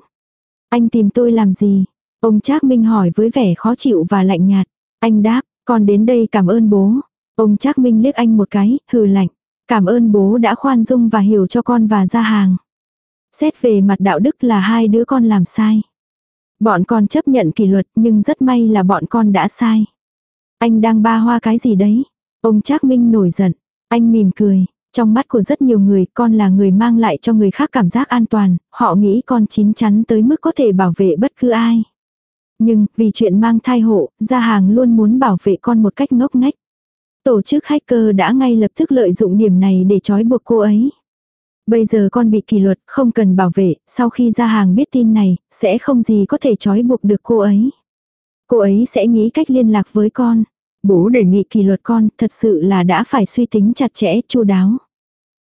Speaker 1: Anh tìm tôi làm gì? Ông Trác Minh hỏi với vẻ khó chịu và lạnh nhạt. Anh đáp, con đến đây cảm ơn bố. Ông Trác Minh liếc anh một cái, hừ lạnh. Cảm ơn bố đã khoan dung và hiểu cho con và ra hàng. Xét về mặt đạo đức là hai đứa con làm sai. Bọn con chấp nhận kỷ luật nhưng rất may là bọn con đã sai. Anh đang ba hoa cái gì đấy? Ông Trác Minh nổi giận. Anh mỉm cười. Trong mắt của rất nhiều người, con là người mang lại cho người khác cảm giác an toàn, họ nghĩ con chín chắn tới mức có thể bảo vệ bất cứ ai. Nhưng, vì chuyện mang thai hộ, gia hàng luôn muốn bảo vệ con một cách ngốc nghếch. Tổ chức hacker đã ngay lập tức lợi dụng điểm này để trói buộc cô ấy. Bây giờ con bị kỷ luật, không cần bảo vệ, sau khi ra hàng biết tin này, sẽ không gì có thể trói buộc được cô ấy. Cô ấy sẽ nghĩ cách liên lạc với con. Bố đề nghị kỷ luật con, thật sự là đã phải suy tính chặt chẽ, chu đáo.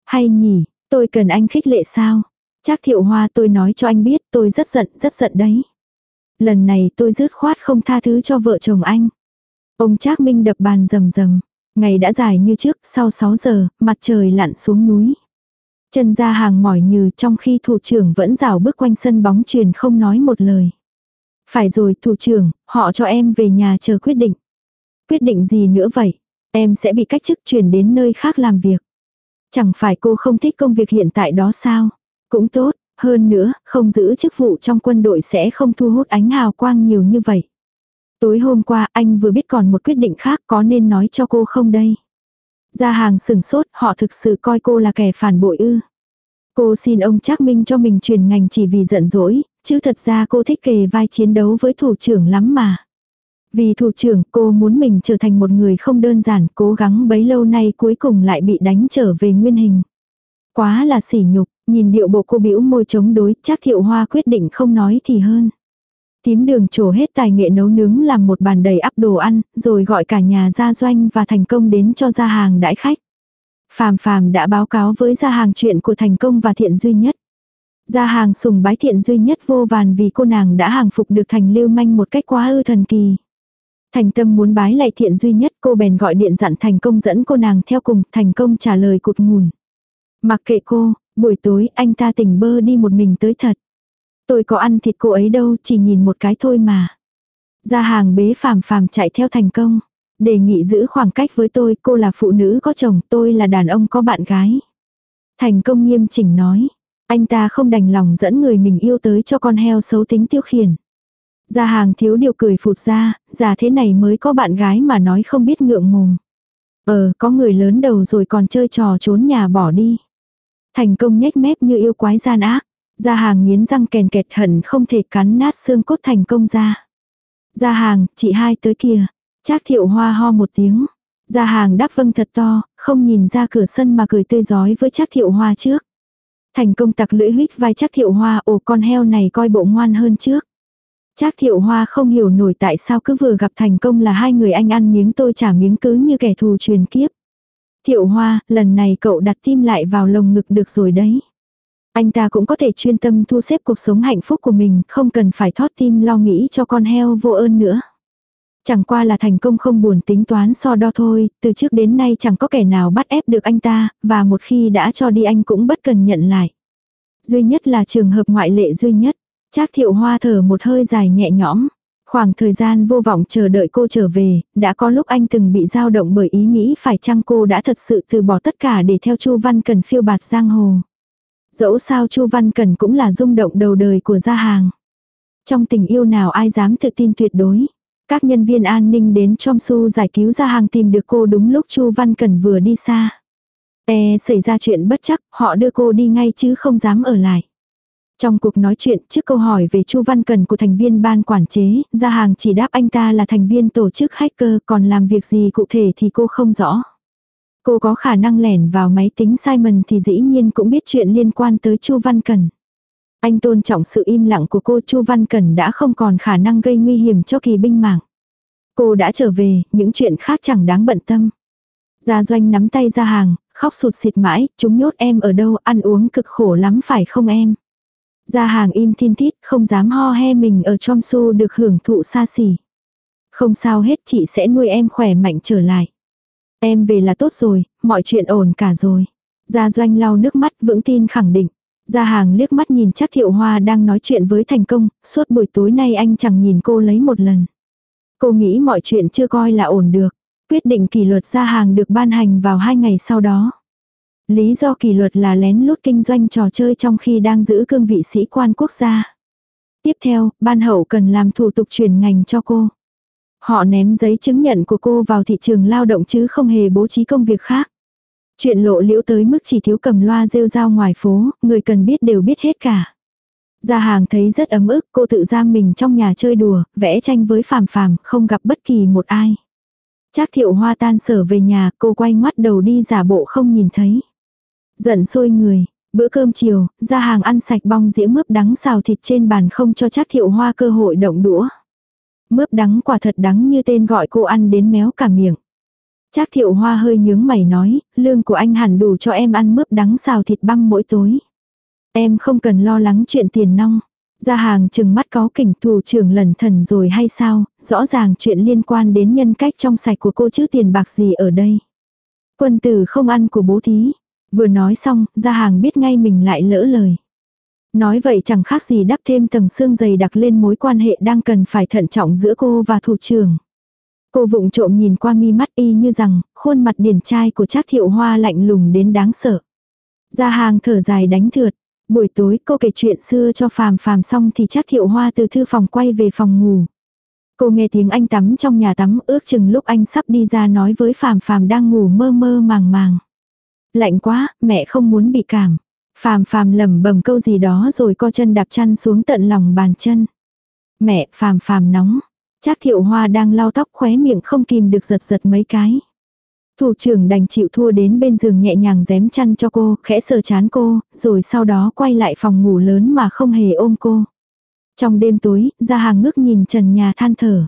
Speaker 1: Hay nhỉ, tôi cần anh khích lệ sao? Chắc thiệu hoa tôi nói cho anh biết tôi rất giận, rất giận đấy. Lần này tôi dứt khoát không tha thứ cho vợ chồng anh. Ông Trác Minh đập bàn rầm rầm. Ngày đã dài như trước, sau 6 giờ, mặt trời lặn xuống núi. Chân ra hàng mỏi như trong khi thủ trưởng vẫn rào bước quanh sân bóng truyền không nói một lời. Phải rồi thủ trưởng, họ cho em về nhà chờ quyết định. Quyết định gì nữa vậy? Em sẽ bị cách chức chuyển đến nơi khác làm việc. Chẳng phải cô không thích công việc hiện tại đó sao? Cũng tốt, hơn nữa, không giữ chức vụ trong quân đội sẽ không thu hút ánh hào quang nhiều như vậy. Tối hôm qua anh vừa biết còn một quyết định khác có nên nói cho cô không đây? Ra hàng sừng sốt, họ thực sự coi cô là kẻ phản bội ư. Cô xin ông Trác Minh cho mình truyền ngành chỉ vì giận dỗi, chứ thật ra cô thích kề vai chiến đấu với thủ trưởng lắm mà. Vì thủ trưởng cô muốn mình trở thành một người không đơn giản, cố gắng bấy lâu nay cuối cùng lại bị đánh trở về nguyên hình. Quá là sỉ nhục, nhìn điệu bộ cô bĩu môi chống đối, chắc thiệu hoa quyết định không nói thì hơn. Tím đường trổ hết tài nghệ nấu nướng làm một bàn đầy ắp đồ ăn, rồi gọi cả nhà gia doanh và thành công đến cho ra hàng đãi khách. Phàm phàm đã báo cáo với gia hàng chuyện của thành công và thiện duy nhất. Gia hàng sùng bái thiện duy nhất vô vàn vì cô nàng đã hàng phục được thành lưu manh một cách quá ư thần kỳ. Thành tâm muốn bái lại thiện duy nhất cô bèn gọi điện dặn thành công dẫn cô nàng theo cùng, thành công trả lời cụt ngùn. Mặc kệ cô, buổi tối anh ta tỉnh bơ đi một mình tới thật. Tôi có ăn thịt cô ấy đâu, chỉ nhìn một cái thôi mà. Gia hàng bế phàm phàm chạy theo thành công. Đề nghị giữ khoảng cách với tôi, cô là phụ nữ có chồng, tôi là đàn ông có bạn gái. Thành công nghiêm chỉnh nói. Anh ta không đành lòng dẫn người mình yêu tới cho con heo xấu tính tiêu khiển. Gia hàng thiếu điều cười phụt ra, già thế này mới có bạn gái mà nói không biết ngượng ngùng. Ờ, có người lớn đầu rồi còn chơi trò trốn nhà bỏ đi. Thành công nhếch mép như yêu quái gian ác. Gia hàng nghiến răng kèn kẹt hận không thể cắn nát xương cốt thành công ra. Gia hàng, chị hai tới kìa. Trác thiệu hoa ho một tiếng. Gia hàng đáp vâng thật to, không nhìn ra cửa sân mà cười tươi giói với Trác thiệu hoa trước. Thành công tặc lưỡi huyết vai Trác thiệu hoa ồ con heo này coi bộ ngoan hơn trước. Trác thiệu hoa không hiểu nổi tại sao cứ vừa gặp thành công là hai người anh ăn miếng tôi trả miếng cứ như kẻ thù truyền kiếp. Thiệu hoa, lần này cậu đặt tim lại vào lồng ngực được rồi đấy. Anh ta cũng có thể chuyên tâm thu xếp cuộc sống hạnh phúc của mình, không cần phải thót tim lo nghĩ cho con heo vô ơn nữa. Chẳng qua là thành công không buồn tính toán so đo thôi, từ trước đến nay chẳng có kẻ nào bắt ép được anh ta, và một khi đã cho đi anh cũng bất cần nhận lại. Duy nhất là trường hợp ngoại lệ duy nhất. Trác thiệu hoa thở một hơi dài nhẹ nhõm. Khoảng thời gian vô vọng chờ đợi cô trở về, đã có lúc anh từng bị dao động bởi ý nghĩ phải chăng cô đã thật sự từ bỏ tất cả để theo Chu Văn Cần phiêu bạt giang hồ. Dẫu sao Chu Văn Cần cũng là rung động đầu đời của gia hàng. Trong tình yêu nào ai dám tự tin tuyệt đối. Các nhân viên an ninh đến trong su giải cứu gia hàng tìm được cô đúng lúc Chu Văn Cần vừa đi xa. E xảy ra chuyện bất chắc, họ đưa cô đi ngay chứ không dám ở lại. Trong cuộc nói chuyện trước câu hỏi về Chu Văn Cần của thành viên ban quản chế, Gia Hàng chỉ đáp anh ta là thành viên tổ chức hacker còn làm việc gì cụ thể thì cô không rõ. Cô có khả năng lẻn vào máy tính Simon thì dĩ nhiên cũng biết chuyện liên quan tới Chu Văn Cần. Anh tôn trọng sự im lặng của cô Chu Văn Cần đã không còn khả năng gây nguy hiểm cho kỳ binh mạng. Cô đã trở về, những chuyện khác chẳng đáng bận tâm. Gia Doanh nắm tay ra hàng, khóc sụt xịt mãi, chúng nhốt em ở đâu, ăn uống cực khổ lắm phải không em? Gia hàng im thiên thít, không dám ho he mình ở trong su được hưởng thụ xa xỉ. Không sao hết chị sẽ nuôi em khỏe mạnh trở lại. Em về là tốt rồi, mọi chuyện ổn cả rồi. Gia doanh lau nước mắt vững tin khẳng định. Gia hàng liếc mắt nhìn chắc thiệu hoa đang nói chuyện với thành công, suốt buổi tối nay anh chẳng nhìn cô lấy một lần. Cô nghĩ mọi chuyện chưa coi là ổn được. Quyết định kỷ luật gia hàng được ban hành vào hai ngày sau đó. Lý do kỷ luật là lén lút kinh doanh trò chơi trong khi đang giữ cương vị sĩ quan quốc gia. Tiếp theo, ban hậu cần làm thủ tục chuyển ngành cho cô. Họ ném giấy chứng nhận của cô vào thị trường lao động chứ không hề bố trí công việc khác. Chuyện lộ liễu tới mức chỉ thiếu cầm loa rêu rao ngoài phố, người cần biết đều biết hết cả. Gia hàng thấy rất ấm ức, cô tự giam mình trong nhà chơi đùa, vẽ tranh với phàm phàm, không gặp bất kỳ một ai. Trác thiệu hoa tan sở về nhà, cô quay ngoắt đầu đi giả bộ không nhìn thấy. Giận sôi người, bữa cơm chiều, gia hàng ăn sạch bong dĩa mướp đắng xào thịt trên bàn không cho chắc thiệu hoa cơ hội động đũa. Mướp đắng quả thật đắng như tên gọi cô ăn đến méo cả miệng. Trác thiệu hoa hơi nhướng mày nói, lương của anh hẳn đủ cho em ăn mướp đắng xào thịt băm mỗi tối. Em không cần lo lắng chuyện tiền nong. Ra hàng chừng mắt có kỉnh thủ trưởng lần thần rồi hay sao, rõ ràng chuyện liên quan đến nhân cách trong sạch của cô chứ tiền bạc gì ở đây. Quân tử không ăn của bố thí. Vừa nói xong, ra hàng biết ngay mình lại lỡ lời. Nói vậy chẳng khác gì đắp thêm tầng xương dày đặc lên mối quan hệ đang cần phải thận trọng giữa cô và thủ trưởng. Cô vụng trộm nhìn qua mi mắt y như rằng, khuôn mặt điển trai của Trác thiệu hoa lạnh lùng đến đáng sợ. Ra hàng thở dài đánh thượt. Buổi tối cô kể chuyện xưa cho phàm phàm xong thì Trác thiệu hoa từ thư phòng quay về phòng ngủ. Cô nghe tiếng anh tắm trong nhà tắm ước chừng lúc anh sắp đi ra nói với phàm phàm đang ngủ mơ mơ màng màng. Lạnh quá, mẹ không muốn bị cảm. Phàm phàm lẩm bẩm câu gì đó rồi co chân đạp chăn xuống tận lòng bàn chân. Mẹ, phàm phàm nóng. Trác thiệu hoa đang lau tóc khóe miệng không kìm được giật giật mấy cái. Thủ trưởng đành chịu thua đến bên giường nhẹ nhàng dém chăn cho cô, khẽ sờ chán cô, rồi sau đó quay lại phòng ngủ lớn mà không hề ôm cô. Trong đêm tối, ra hàng ngước nhìn trần nhà than thở.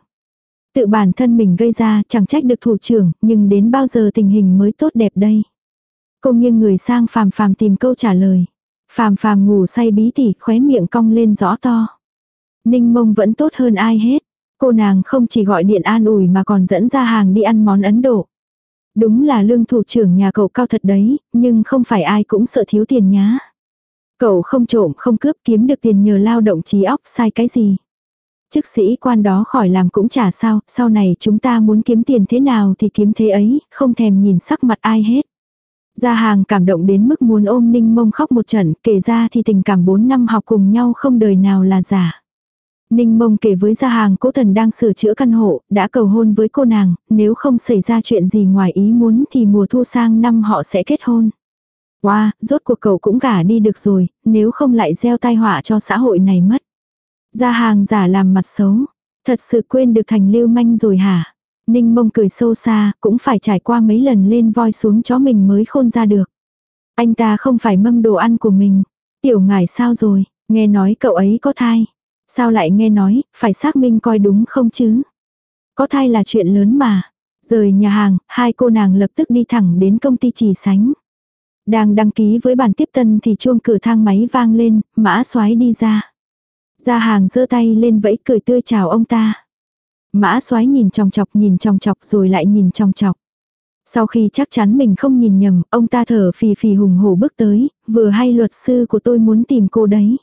Speaker 1: Tự bản thân mình gây ra chẳng trách được thủ trưởng, nhưng đến bao giờ tình hình mới tốt đẹp đây. Cô nghiêng người sang phàm phàm tìm câu trả lời. Phàm phàm ngủ say bí tỉ khóe miệng cong lên rõ to. Ninh mông vẫn tốt hơn ai hết. Cô nàng không chỉ gọi điện an ủi mà còn dẫn ra hàng đi ăn món Ấn Độ. Đúng là lương thủ trưởng nhà cậu cao thật đấy, nhưng không phải ai cũng sợ thiếu tiền nhá. Cậu không trộm không cướp kiếm được tiền nhờ lao động trí óc sai cái gì. Chức sĩ quan đó khỏi làm cũng chả sao, sau này chúng ta muốn kiếm tiền thế nào thì kiếm thế ấy, không thèm nhìn sắc mặt ai hết. Gia hàng cảm động đến mức muốn ôm ninh mông khóc một trận, kể ra thì tình cảm 4 năm học cùng nhau không đời nào là giả. Ninh mông kể với gia hàng cố thần đang sửa chữa căn hộ, đã cầu hôn với cô nàng, nếu không xảy ra chuyện gì ngoài ý muốn thì mùa thu sang năm họ sẽ kết hôn. Wow, rốt cuộc cậu cũng gả đi được rồi, nếu không lại gieo tai họa cho xã hội này mất. Gia hàng giả làm mặt xấu, thật sự quên được thành lưu manh rồi hả? Ninh mông cười sâu xa, cũng phải trải qua mấy lần lên voi xuống chó mình mới khôn ra được. Anh ta không phải mâm đồ ăn của mình. Tiểu ngải sao rồi, nghe nói cậu ấy có thai. Sao lại nghe nói, phải xác minh coi đúng không chứ? Có thai là chuyện lớn mà. Rời nhà hàng, hai cô nàng lập tức đi thẳng đến công ty trì sánh. Đang đăng ký với bàn tiếp tân thì chuông cửa thang máy vang lên, mã soái đi ra. Ra hàng giơ tay lên vẫy cười tươi chào ông ta. Mã soái nhìn trong chọc nhìn trong chọc rồi lại nhìn trong chọc. Sau khi chắc chắn mình không nhìn nhầm, ông ta thở phì phì hùng hổ bước tới, vừa hay luật sư của tôi muốn tìm cô đấy.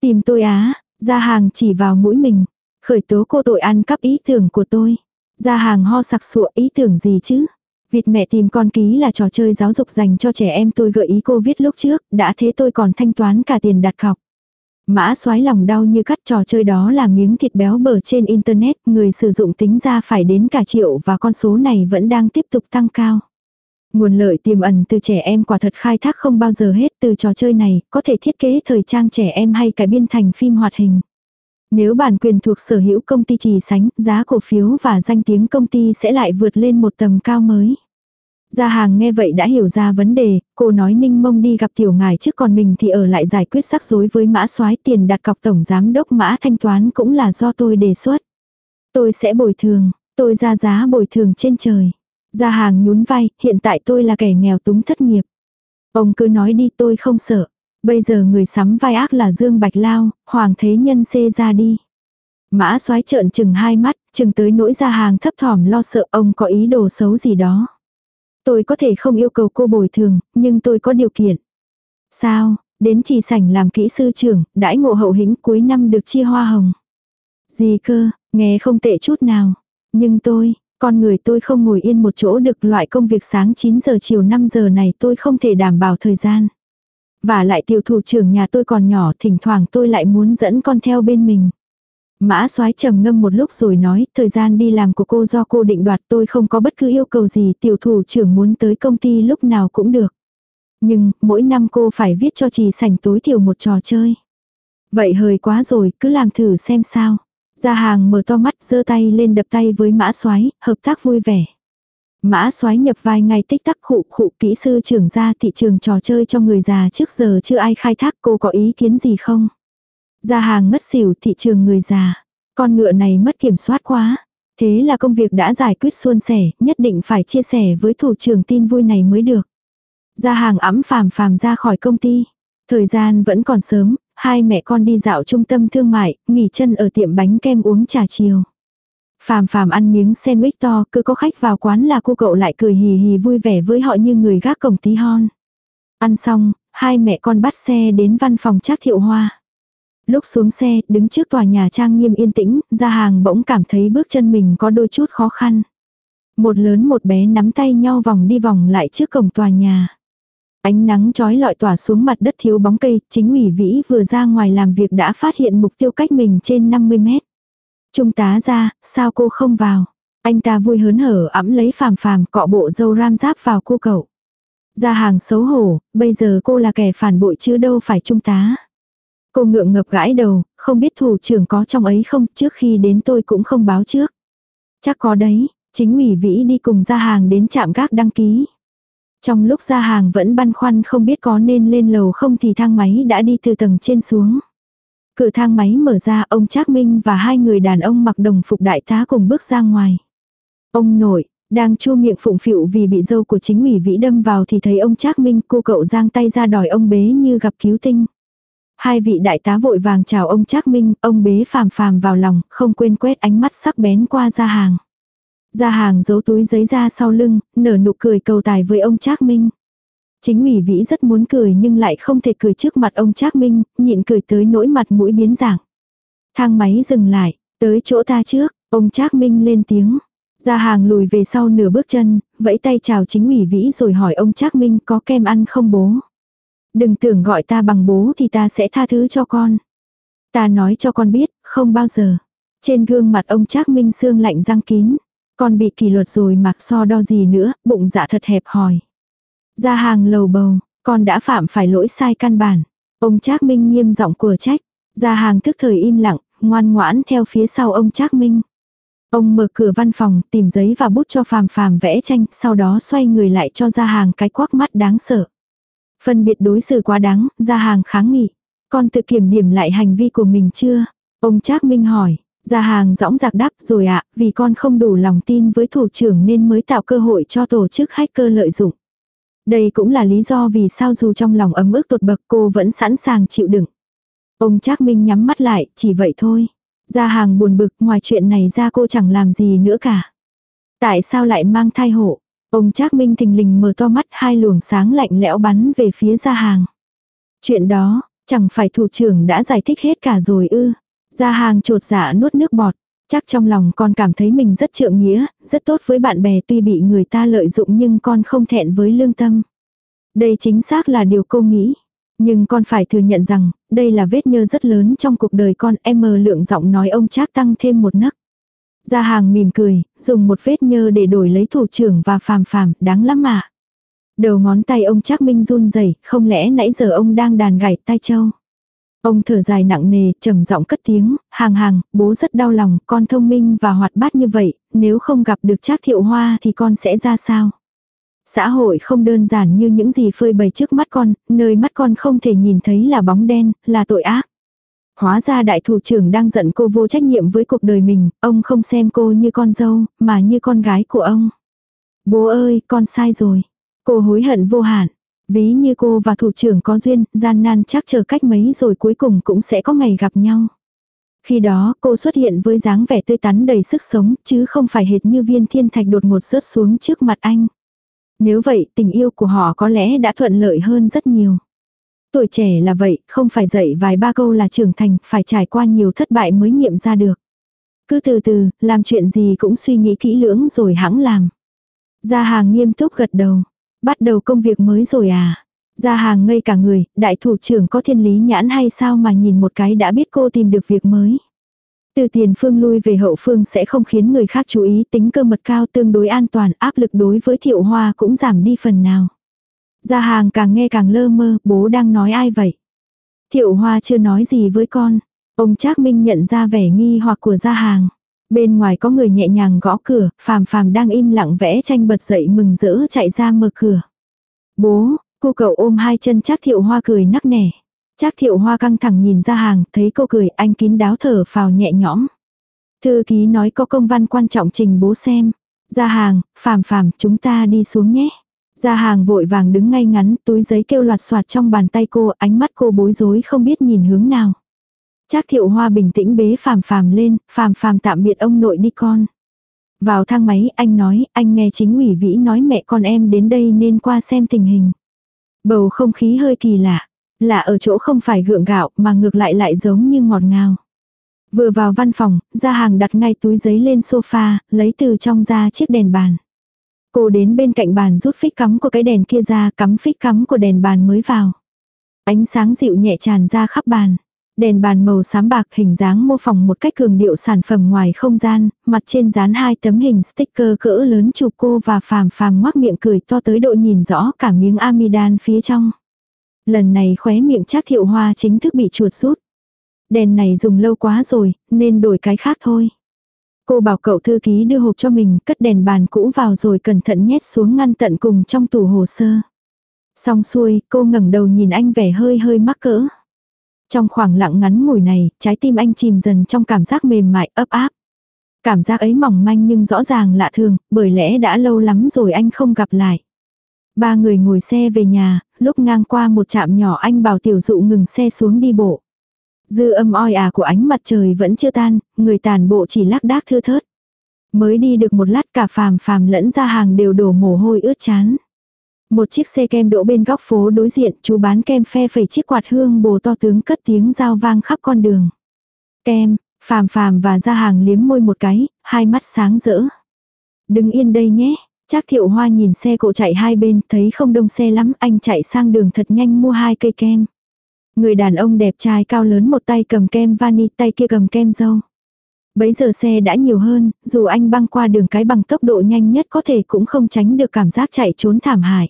Speaker 1: Tìm tôi á, ra hàng chỉ vào mũi mình, khởi tố cô tội ăn cắp ý tưởng của tôi. Ra hàng ho sặc sụa ý tưởng gì chứ? Vịt mẹ tìm con ký là trò chơi giáo dục dành cho trẻ em tôi gợi ý cô viết lúc trước, đã thế tôi còn thanh toán cả tiền đặt cọc. Mã xoái lòng đau như cắt trò chơi đó là miếng thịt béo bở trên internet, người sử dụng tính ra phải đến cả triệu và con số này vẫn đang tiếp tục tăng cao. Nguồn lợi tiềm ẩn từ trẻ em quả thật khai thác không bao giờ hết từ trò chơi này, có thể thiết kế thời trang trẻ em hay cải biên thành phim hoạt hình. Nếu bản quyền thuộc sở hữu công ty trì sánh, giá cổ phiếu và danh tiếng công ty sẽ lại vượt lên một tầm cao mới. Gia hàng nghe vậy đã hiểu ra vấn đề, cô nói ninh mông đi gặp tiểu ngài trước còn mình thì ở lại giải quyết rắc rối với mã soái tiền đặt cọc tổng giám đốc mã thanh toán cũng là do tôi đề xuất. Tôi sẽ bồi thường, tôi ra giá bồi thường trên trời. Gia hàng nhún vai, hiện tại tôi là kẻ nghèo túng thất nghiệp. Ông cứ nói đi tôi không sợ. Bây giờ người sắm vai ác là Dương Bạch Lao, Hoàng Thế Nhân xê ra đi. Mã soái trợn chừng hai mắt, chừng tới nỗi gia hàng thấp thỏm lo sợ ông có ý đồ xấu gì đó. Tôi có thể không yêu cầu cô bồi thường, nhưng tôi có điều kiện. Sao, đến trì sảnh làm kỹ sư trưởng, đãi ngộ hậu hĩnh cuối năm được chia hoa hồng. Gì cơ, nghe không tệ chút nào. Nhưng tôi, con người tôi không ngồi yên một chỗ được loại công việc sáng 9 giờ chiều 5 giờ này tôi không thể đảm bảo thời gian. Và lại tiểu thủ trưởng nhà tôi còn nhỏ thỉnh thoảng tôi lại muốn dẫn con theo bên mình. Mã soái trầm ngâm một lúc rồi nói, thời gian đi làm của cô do cô định đoạt tôi không có bất cứ yêu cầu gì, tiểu thủ trưởng muốn tới công ty lúc nào cũng được. Nhưng, mỗi năm cô phải viết cho trì sảnh tối thiểu một trò chơi. Vậy hời quá rồi, cứ làm thử xem sao. Gia hàng mở to mắt giơ tay lên đập tay với mã soái hợp tác vui vẻ. Mã soái nhập vai ngay tích tắc khụ khụ kỹ sư trưởng ra thị trường trò chơi cho người già trước giờ chưa ai khai thác cô có ý kiến gì không? Gia hàng ngất xỉu thị trường người già. Con ngựa này mất kiểm soát quá. Thế là công việc đã giải quyết suôn sẻ, nhất định phải chia sẻ với thủ trưởng tin vui này mới được. Gia hàng ấm phàm phàm ra khỏi công ty. Thời gian vẫn còn sớm, hai mẹ con đi dạo trung tâm thương mại, nghỉ chân ở tiệm bánh kem uống trà chiều. Phàm phàm ăn miếng sandwich to, cứ có khách vào quán là cô cậu lại cười hì hì vui vẻ với họ như người gác cổng tí hon. Ăn xong, hai mẹ con bắt xe đến văn phòng Trác Thiệu Hoa. Lúc xuống xe, đứng trước tòa nhà trang nghiêm yên tĩnh, ra hàng bỗng cảm thấy bước chân mình có đôi chút khó khăn. Một lớn một bé nắm tay nhau vòng đi vòng lại trước cổng tòa nhà. Ánh nắng trói lọi tỏa xuống mặt đất thiếu bóng cây, chính ủy vĩ vừa ra ngoài làm việc đã phát hiện mục tiêu cách mình trên 50 mét. Trung tá ra, sao cô không vào? Anh ta vui hớn hở ẵm lấy phàm phàm cọ bộ dâu ram giáp vào cô cậu. Ra hàng xấu hổ, bây giờ cô là kẻ phản bội chứ đâu phải trung tá. Cô ngượng ngập gãi đầu, không biết thủ trưởng có trong ấy không, trước khi đến tôi cũng không báo trước. Chắc có đấy, chính ủy vĩ đi cùng ra hàng đến trạm gác đăng ký. Trong lúc ra hàng vẫn băn khoăn không biết có nên lên lầu không thì thang máy đã đi từ tầng trên xuống. Cửa thang máy mở ra ông Trác Minh và hai người đàn ông mặc đồng phục đại tá cùng bước ra ngoài. Ông nội, đang chua miệng phụng phịu vì bị dâu của chính ủy vĩ đâm vào thì thấy ông Trác Minh cô cậu giang tay ra đòi ông bế như gặp cứu tinh. Hai vị đại tá vội vàng chào ông Trác Minh, ông bế phàm phàm vào lòng, không quên quét ánh mắt sắc bén qua ra hàng. Ra hàng giấu túi giấy ra sau lưng, nở nụ cười cầu tài với ông Trác Minh. Chính ủy vĩ rất muốn cười nhưng lại không thể cười trước mặt ông Trác Minh, nhịn cười tới nỗi mặt mũi biến dạng. Thang máy dừng lại, tới chỗ ta trước, ông Trác Minh lên tiếng. Ra hàng lùi về sau nửa bước chân, vẫy tay chào chính ủy vĩ rồi hỏi ông Trác Minh có kem ăn không bố. Đừng tưởng gọi ta bằng bố thì ta sẽ tha thứ cho con. Ta nói cho con biết, không bao giờ. Trên gương mặt ông Trác Minh sương lạnh răng kín. Con bị kỷ luật rồi mặc so đo gì nữa, bụng dạ thật hẹp hòi. Ra hàng lầu bầu, con đã phạm phải lỗi sai căn bản. Ông Trác Minh nghiêm giọng của trách. Ra hàng thức thời im lặng, ngoan ngoãn theo phía sau ông Trác Minh. Ông mở cửa văn phòng, tìm giấy và bút cho phàm phàm vẽ tranh, sau đó xoay người lại cho ra hàng cái quắc mắt đáng sợ. Phân biệt đối xử quá đáng, ra hàng kháng nghị. Con tự kiểm điểm lại hành vi của mình chưa? Ông Trác Minh hỏi. Ra hàng dõng dạc đáp rồi ạ, vì con không đủ lòng tin với thủ trưởng nên mới tạo cơ hội cho tổ chức hacker lợi dụng. Đây cũng là lý do vì sao dù trong lòng ấm ức tột bậc cô vẫn sẵn sàng chịu đựng. Ông Trác Minh nhắm mắt lại, chỉ vậy thôi. Ra hàng buồn bực, ngoài chuyện này ra cô chẳng làm gì nữa cả. Tại sao lại mang thai hộ? Ông Trác Minh thình lình mở to mắt hai luồng sáng lạnh lẽo bắn về phía gia hàng. Chuyện đó, chẳng phải thủ trưởng đã giải thích hết cả rồi ư. gia hàng trột dạ nuốt nước bọt. Chắc trong lòng con cảm thấy mình rất trượng nghĩa, rất tốt với bạn bè tuy bị người ta lợi dụng nhưng con không thẹn với lương tâm. Đây chính xác là điều cô nghĩ. Nhưng con phải thừa nhận rằng, đây là vết nhơ rất lớn trong cuộc đời con. Em mờ lượng giọng nói ông Trác tăng thêm một nấc. Gia hàng mỉm cười, dùng một vết nhơ để đổi lấy thủ trưởng và phàm phàm, đáng lắm mà. Đầu ngón tay ông Trác Minh run rẩy, không lẽ nãy giờ ông đang đàn gảy tai châu. Ông thở dài nặng nề, trầm giọng cất tiếng, hàng hàng, bố rất đau lòng, con thông minh và hoạt bát như vậy, nếu không gặp được Trác Thiệu Hoa thì con sẽ ra sao? Xã hội không đơn giản như những gì phơi bày trước mắt con, nơi mắt con không thể nhìn thấy là bóng đen, là tội ác. Hóa ra đại thủ trưởng đang giận cô vô trách nhiệm với cuộc đời mình, ông không xem cô như con dâu, mà như con gái của ông. Bố ơi, con sai rồi. Cô hối hận vô hạn. Ví như cô và thủ trưởng có duyên, gian nan chắc chờ cách mấy rồi cuối cùng cũng sẽ có ngày gặp nhau. Khi đó cô xuất hiện với dáng vẻ tươi tắn đầy sức sống, chứ không phải hệt như viên thiên thạch đột ngột rớt xuống trước mặt anh. Nếu vậy tình yêu của họ có lẽ đã thuận lợi hơn rất nhiều. Tuổi trẻ là vậy, không phải dạy vài ba câu là trưởng thành, phải trải qua nhiều thất bại mới nghiệm ra được. Cứ từ từ, làm chuyện gì cũng suy nghĩ kỹ lưỡng rồi hãng làm. Gia hàng nghiêm túc gật đầu. Bắt đầu công việc mới rồi à? Gia hàng ngây cả người, đại thủ trưởng có thiên lý nhãn hay sao mà nhìn một cái đã biết cô tìm được việc mới. Từ tiền phương lui về hậu phương sẽ không khiến người khác chú ý tính cơ mật cao tương đối an toàn áp lực đối với thiệu hoa cũng giảm đi phần nào. Gia hàng càng nghe càng lơ mơ, bố đang nói ai vậy? Thiệu hoa chưa nói gì với con. Ông Trác Minh nhận ra vẻ nghi hoặc của gia hàng. Bên ngoài có người nhẹ nhàng gõ cửa, phàm phàm đang im lặng vẽ tranh bật dậy mừng rỡ chạy ra mở cửa. Bố, cô cậu ôm hai chân Trác thiệu hoa cười nắc nẻ. Trác thiệu hoa căng thẳng nhìn ra hàng, thấy cô cười, anh kín đáo thở phào nhẹ nhõm. Thư ký nói có công văn quan trọng trình bố xem. Ra hàng, phàm phàm, chúng ta đi xuống nhé. Gia hàng vội vàng đứng ngay ngắn, túi giấy kêu loạt soạt trong bàn tay cô, ánh mắt cô bối rối không biết nhìn hướng nào. Trác thiệu hoa bình tĩnh bế phàm phàm lên, phàm phàm tạm biệt ông nội đi con. Vào thang máy, anh nói, anh nghe chính ủy vĩ nói mẹ con em đến đây nên qua xem tình hình. Bầu không khí hơi kỳ lạ, lạ ở chỗ không phải gượng gạo mà ngược lại lại giống như ngọt ngào. Vừa vào văn phòng, ra hàng đặt ngay túi giấy lên sofa, lấy từ trong ra chiếc đèn bàn. Cô đến bên cạnh bàn rút phích cắm của cái đèn kia ra, cắm phích cắm của đèn bàn mới vào. Ánh sáng dịu nhẹ tràn ra khắp bàn. Đèn bàn màu xám bạc hình dáng mô phỏng một cách cường điệu sản phẩm ngoài không gian, mặt trên dán hai tấm hình sticker cỡ lớn chụp cô và phàm phàm ngoác miệng cười to tới độ nhìn rõ cả miếng amidan phía trong. Lần này khóe miệng chắc thiệu hoa chính thức bị chuột rút. Đèn này dùng lâu quá rồi, nên đổi cái khác thôi. Cô bảo cậu thư ký đưa hộp cho mình, cất đèn bàn cũ vào rồi cẩn thận nhét xuống ngăn tận cùng trong tủ hồ sơ. Xong xuôi, cô ngẩng đầu nhìn anh vẻ hơi hơi mắc cỡ. Trong khoảng lặng ngắn ngủi này, trái tim anh chìm dần trong cảm giác mềm mại ấp áp. Cảm giác ấy mỏng manh nhưng rõ ràng lạ thường, bởi lẽ đã lâu lắm rồi anh không gặp lại. Ba người ngồi xe về nhà, lúc ngang qua một trạm nhỏ anh bảo tiểu dụ ngừng xe xuống đi bộ. Dư âm oi ả của ánh mặt trời vẫn chưa tan, người tàn bộ chỉ lác đác thưa thớt. Mới đi được một lát cả phàm phàm lẫn ra hàng đều đổ mồ hôi ướt chán. Một chiếc xe kem đỗ bên góc phố đối diện, chú bán kem phe phẩy chiếc quạt hương bồ to tướng cất tiếng giao vang khắp con đường. Kem, phàm phàm và ra hàng liếm môi một cái, hai mắt sáng rỡ. đứng yên đây nhé. Trác thiệu hoa nhìn xe cộ chạy hai bên, thấy không đông xe lắm, anh chạy sang đường thật nhanh mua hai cây kem. Người đàn ông đẹp trai cao lớn một tay cầm kem vani, tay kia cầm kem dâu. Bấy giờ xe đã nhiều hơn, dù anh băng qua đường cái bằng tốc độ nhanh nhất có thể cũng không tránh được cảm giác chạy trốn thảm hại.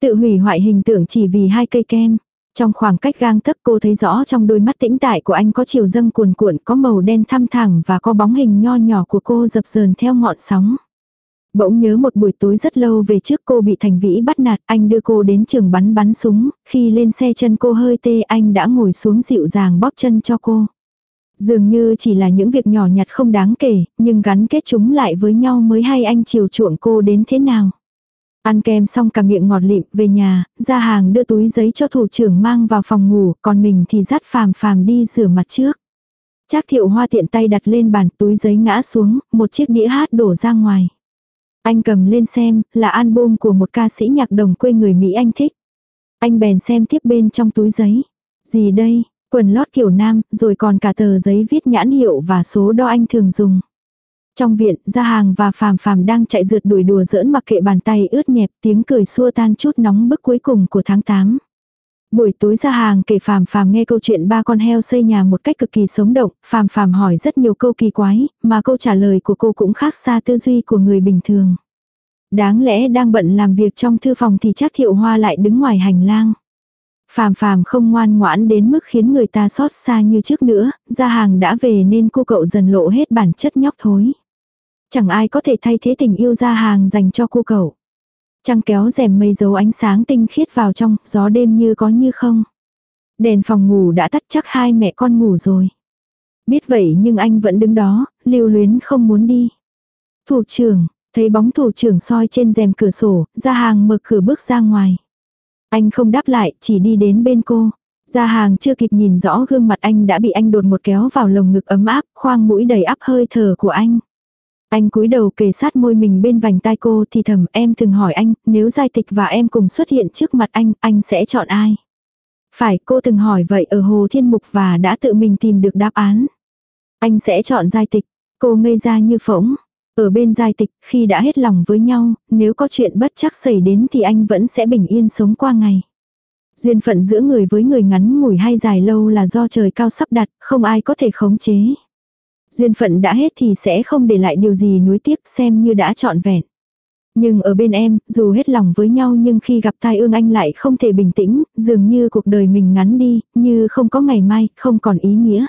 Speaker 1: Tự hủy hoại hình tượng chỉ vì hai cây kem. Trong khoảng cách gang tấc cô thấy rõ trong đôi mắt tĩnh tại của anh có chiều dâng cuồn cuộn, có màu đen thăm thẳng và có bóng hình nho nhỏ của cô dập dờn theo ngọn sóng. Bỗng nhớ một buổi tối rất lâu về trước cô bị Thành Vĩ bắt nạt, anh đưa cô đến trường bắn bắn súng, khi lên xe chân cô hơi tê anh đã ngồi xuống dịu dàng bóp chân cho cô. Dường như chỉ là những việc nhỏ nhặt không đáng kể, nhưng gắn kết chúng lại với nhau mới hay anh chiều chuộng cô đến thế nào. Ăn kem xong cả miệng ngọt lịm về nhà, ra hàng đưa túi giấy cho thủ trưởng mang vào phòng ngủ, còn mình thì dắt phàm phàm đi rửa mặt trước. Trác thiệu hoa tiện tay đặt lên bàn túi giấy ngã xuống, một chiếc đĩa hát đổ ra ngoài. Anh cầm lên xem, là album của một ca sĩ nhạc đồng quê người Mỹ anh thích. Anh bèn xem tiếp bên trong túi giấy. Gì đây, quần lót kiểu nam, rồi còn cả tờ giấy viết nhãn hiệu và số đo anh thường dùng. Trong viện, gia hàng và phàm phàm đang chạy rượt đuổi đùa giỡn mặc kệ bàn tay ướt nhẹp tiếng cười xua tan chút nóng bức cuối cùng của tháng 8. Buổi tối ra hàng kể phàm phàm nghe câu chuyện ba con heo xây nhà một cách cực kỳ sống động, phàm phàm hỏi rất nhiều câu kỳ quái, mà câu trả lời của cô cũng khác xa tư duy của người bình thường. Đáng lẽ đang bận làm việc trong thư phòng thì chắc thiệu hoa lại đứng ngoài hành lang. Phàm phàm không ngoan ngoãn đến mức khiến người ta xót xa như trước nữa, ra hàng đã về nên cô cậu dần lộ hết bản chất nhóc thối. Chẳng ai có thể thay thế tình yêu ra hàng dành cho cô cậu. Trăng kéo rèm mây dấu ánh sáng tinh khiết vào trong, gió đêm như có như không. Đèn phòng ngủ đã tắt chắc hai mẹ con ngủ rồi. Biết vậy nhưng anh vẫn đứng đó, lưu luyến không muốn đi. Thủ trưởng, thấy bóng thủ trưởng soi trên rèm cửa sổ, ra hàng mở cửa bước ra ngoài. Anh không đáp lại, chỉ đi đến bên cô. Ra hàng chưa kịp nhìn rõ gương mặt anh đã bị anh đột một kéo vào lồng ngực ấm áp, khoang mũi đầy áp hơi thở của anh. Anh cúi đầu kề sát môi mình bên vành tai cô thì thầm em từng hỏi anh, nếu giai tịch và em cùng xuất hiện trước mặt anh, anh sẽ chọn ai? Phải, cô từng hỏi vậy ở Hồ Thiên Mục và đã tự mình tìm được đáp án. Anh sẽ chọn giai tịch. Cô ngây ra như phỗng. Ở bên giai tịch, khi đã hết lòng với nhau, nếu có chuyện bất chắc xảy đến thì anh vẫn sẽ bình yên sống qua ngày. Duyên phận giữa người với người ngắn ngủi hay dài lâu là do trời cao sắp đặt, không ai có thể khống chế. Duyên phận đã hết thì sẽ không để lại điều gì nuối tiếc xem như đã trọn vẹn. Nhưng ở bên em, dù hết lòng với nhau nhưng khi gặp tai ương anh lại không thể bình tĩnh, dường như cuộc đời mình ngắn đi, như không có ngày mai, không còn ý nghĩa.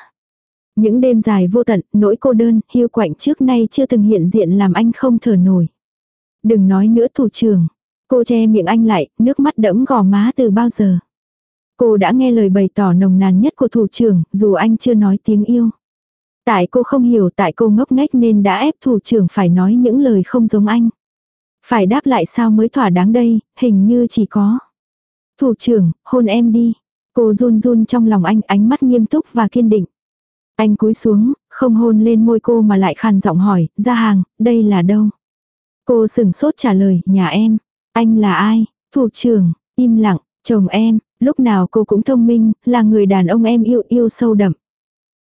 Speaker 1: Những đêm dài vô tận, nỗi cô đơn, hiu quạnh trước nay chưa từng hiện diện làm anh không thở nổi. Đừng nói nữa thủ trưởng. Cô che miệng anh lại, nước mắt đẫm gò má từ bao giờ. Cô đã nghe lời bày tỏ nồng nàn nhất của thủ trưởng, dù anh chưa nói tiếng yêu. Tại cô không hiểu tại cô ngốc nghếch nên đã ép thủ trưởng phải nói những lời không giống anh. Phải đáp lại sao mới thỏa đáng đây, hình như chỉ có. Thủ trưởng, hôn em đi. Cô run run trong lòng anh, ánh mắt nghiêm túc và kiên định. Anh cúi xuống, không hôn lên môi cô mà lại khàn giọng hỏi, ra hàng, đây là đâu? Cô sừng sốt trả lời, nhà em. Anh là ai? Thủ trưởng, im lặng, chồng em, lúc nào cô cũng thông minh, là người đàn ông em yêu yêu sâu đậm.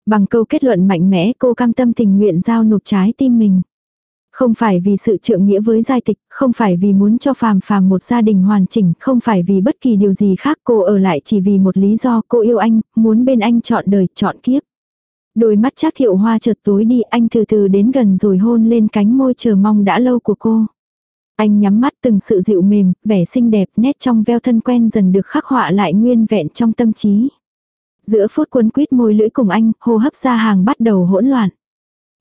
Speaker 1: Bằng câu kết luận mạnh mẽ cô cam tâm tình nguyện giao nộp trái tim mình. Không phải vì sự trượng nghĩa với giai tịch, không phải vì muốn cho phàm phàm một gia đình hoàn chỉnh, không phải vì bất kỳ điều gì khác cô ở lại chỉ vì một lý do cô yêu anh, muốn bên anh chọn đời, chọn kiếp. Đôi mắt chắc thiệu hoa chợt tối đi anh từ từ đến gần rồi hôn lên cánh môi chờ mong đã lâu của cô. Anh nhắm mắt từng sự dịu mềm, vẻ xinh đẹp nét trong veo thân quen dần được khắc họa lại nguyên vẹn trong tâm trí. Giữa phút quấn quýt môi lưỡi cùng anh, hô hấp ra hàng bắt đầu hỗn loạn.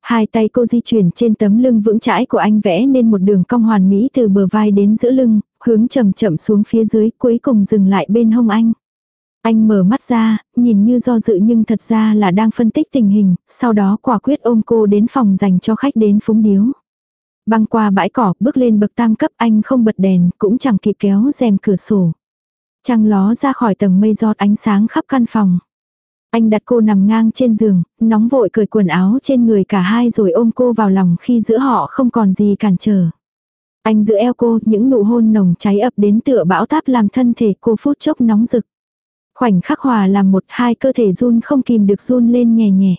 Speaker 1: Hai tay cô di chuyển trên tấm lưng vững chãi của anh vẽ nên một đường cong hoàn mỹ từ bờ vai đến giữa lưng, hướng chậm chậm xuống phía dưới cuối cùng dừng lại bên hông anh. Anh mở mắt ra, nhìn như do dự nhưng thật ra là đang phân tích tình hình, sau đó quả quyết ôm cô đến phòng dành cho khách đến phúng điếu. Băng qua bãi cỏ, bước lên bậc tam cấp anh không bật đèn, cũng chẳng kịp kéo rèm cửa sổ. Trăng ló ra khỏi tầng mây giọt ánh sáng khắp căn phòng. Anh đặt cô nằm ngang trên giường, nóng vội cởi quần áo trên người cả hai rồi ôm cô vào lòng khi giữa họ không còn gì cản trở. Anh giữ eo cô, những nụ hôn nồng cháy ập đến tựa bão táp làm thân thể cô phút chốc nóng rực. Khoảnh khắc hòa làm một hai cơ thể run không kìm được run lên nhẹ nhẹ.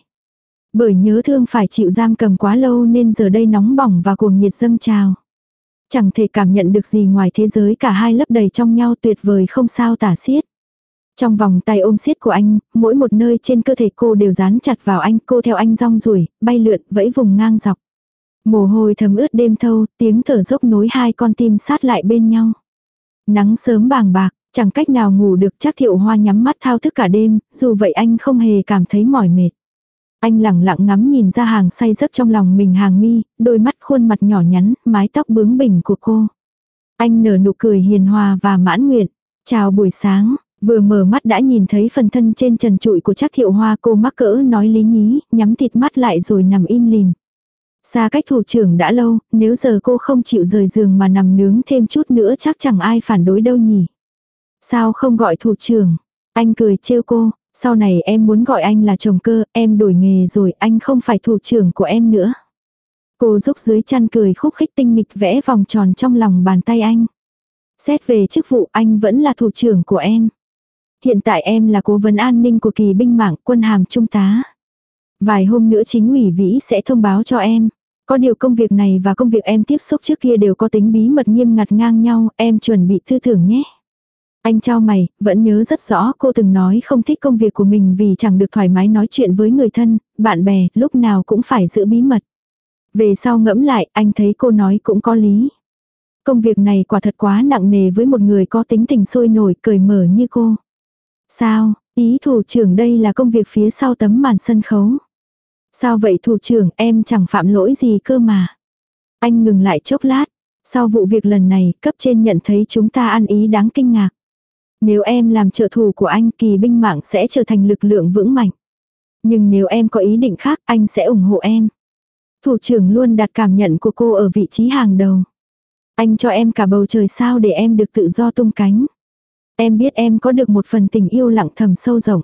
Speaker 1: Bởi nhớ thương phải chịu giam cầm quá lâu nên giờ đây nóng bỏng và cuồng nhiệt dâng trào. Chẳng thể cảm nhận được gì ngoài thế giới cả hai lấp đầy trong nhau tuyệt vời không sao tả xiết. Trong vòng tay ôm siết của anh, mỗi một nơi trên cơ thể cô đều dán chặt vào anh, cô theo anh rong ruổi, bay lượn, vẫy vùng ngang dọc. Mồ hôi thấm ướt đêm thâu, tiếng thở dốc nối hai con tim sát lại bên nhau. Nắng sớm bàng bạc, chẳng cách nào ngủ được chắc thiệu hoa nhắm mắt thao thức cả đêm, dù vậy anh không hề cảm thấy mỏi mệt. Anh lẳng lặng ngắm nhìn ra hàng say giấc trong lòng mình hàng mi, đôi mắt khuôn mặt nhỏ nhắn, mái tóc bướng bỉnh của cô. Anh nở nụ cười hiền hòa và mãn nguyện. Chào buổi sáng, vừa mở mắt đã nhìn thấy phần thân trên trần trụi của chắc thiệu hoa cô mắc cỡ nói lý nhí, nhắm thịt mắt lại rồi nằm im lìm. Xa cách thủ trưởng đã lâu, nếu giờ cô không chịu rời giường mà nằm nướng thêm chút nữa chắc chẳng ai phản đối đâu nhỉ. Sao không gọi thủ trưởng? Anh cười trêu cô, sau này em muốn gọi anh là chồng cơ, em đổi nghề rồi, anh không phải thủ trưởng của em nữa. Cô rúc dưới chăn cười khúc khích tinh nghịch vẽ vòng tròn trong lòng bàn tay anh. Xét về chức vụ anh vẫn là thủ trưởng của em. Hiện tại em là cố vấn an ninh của kỳ binh mạng quân hàm trung tá. Vài hôm nữa chính ủy vĩ sẽ thông báo cho em. Có điều công việc này và công việc em tiếp xúc trước kia đều có tính bí mật nghiêm ngặt ngang nhau, em chuẩn bị thư thưởng nhé. Anh trao mày, vẫn nhớ rất rõ cô từng nói không thích công việc của mình vì chẳng được thoải mái nói chuyện với người thân, bạn bè, lúc nào cũng phải giữ bí mật. Về sau ngẫm lại, anh thấy cô nói cũng có lý. Công việc này quả thật quá nặng nề với một người có tính tình sôi nổi, cởi mở như cô. Sao, ý thủ trưởng đây là công việc phía sau tấm màn sân khấu. Sao vậy thủ trưởng em chẳng phạm lỗi gì cơ mà. Anh ngừng lại chốc lát. Sau vụ việc lần này, cấp trên nhận thấy chúng ta ăn ý đáng kinh ngạc. Nếu em làm trợ thủ của anh kỳ binh mạng sẽ trở thành lực lượng vững mạnh. Nhưng nếu em có ý định khác anh sẽ ủng hộ em. Thủ trưởng luôn đặt cảm nhận của cô ở vị trí hàng đầu. Anh cho em cả bầu trời sao để em được tự do tung cánh. Em biết em có được một phần tình yêu lặng thầm sâu rộng.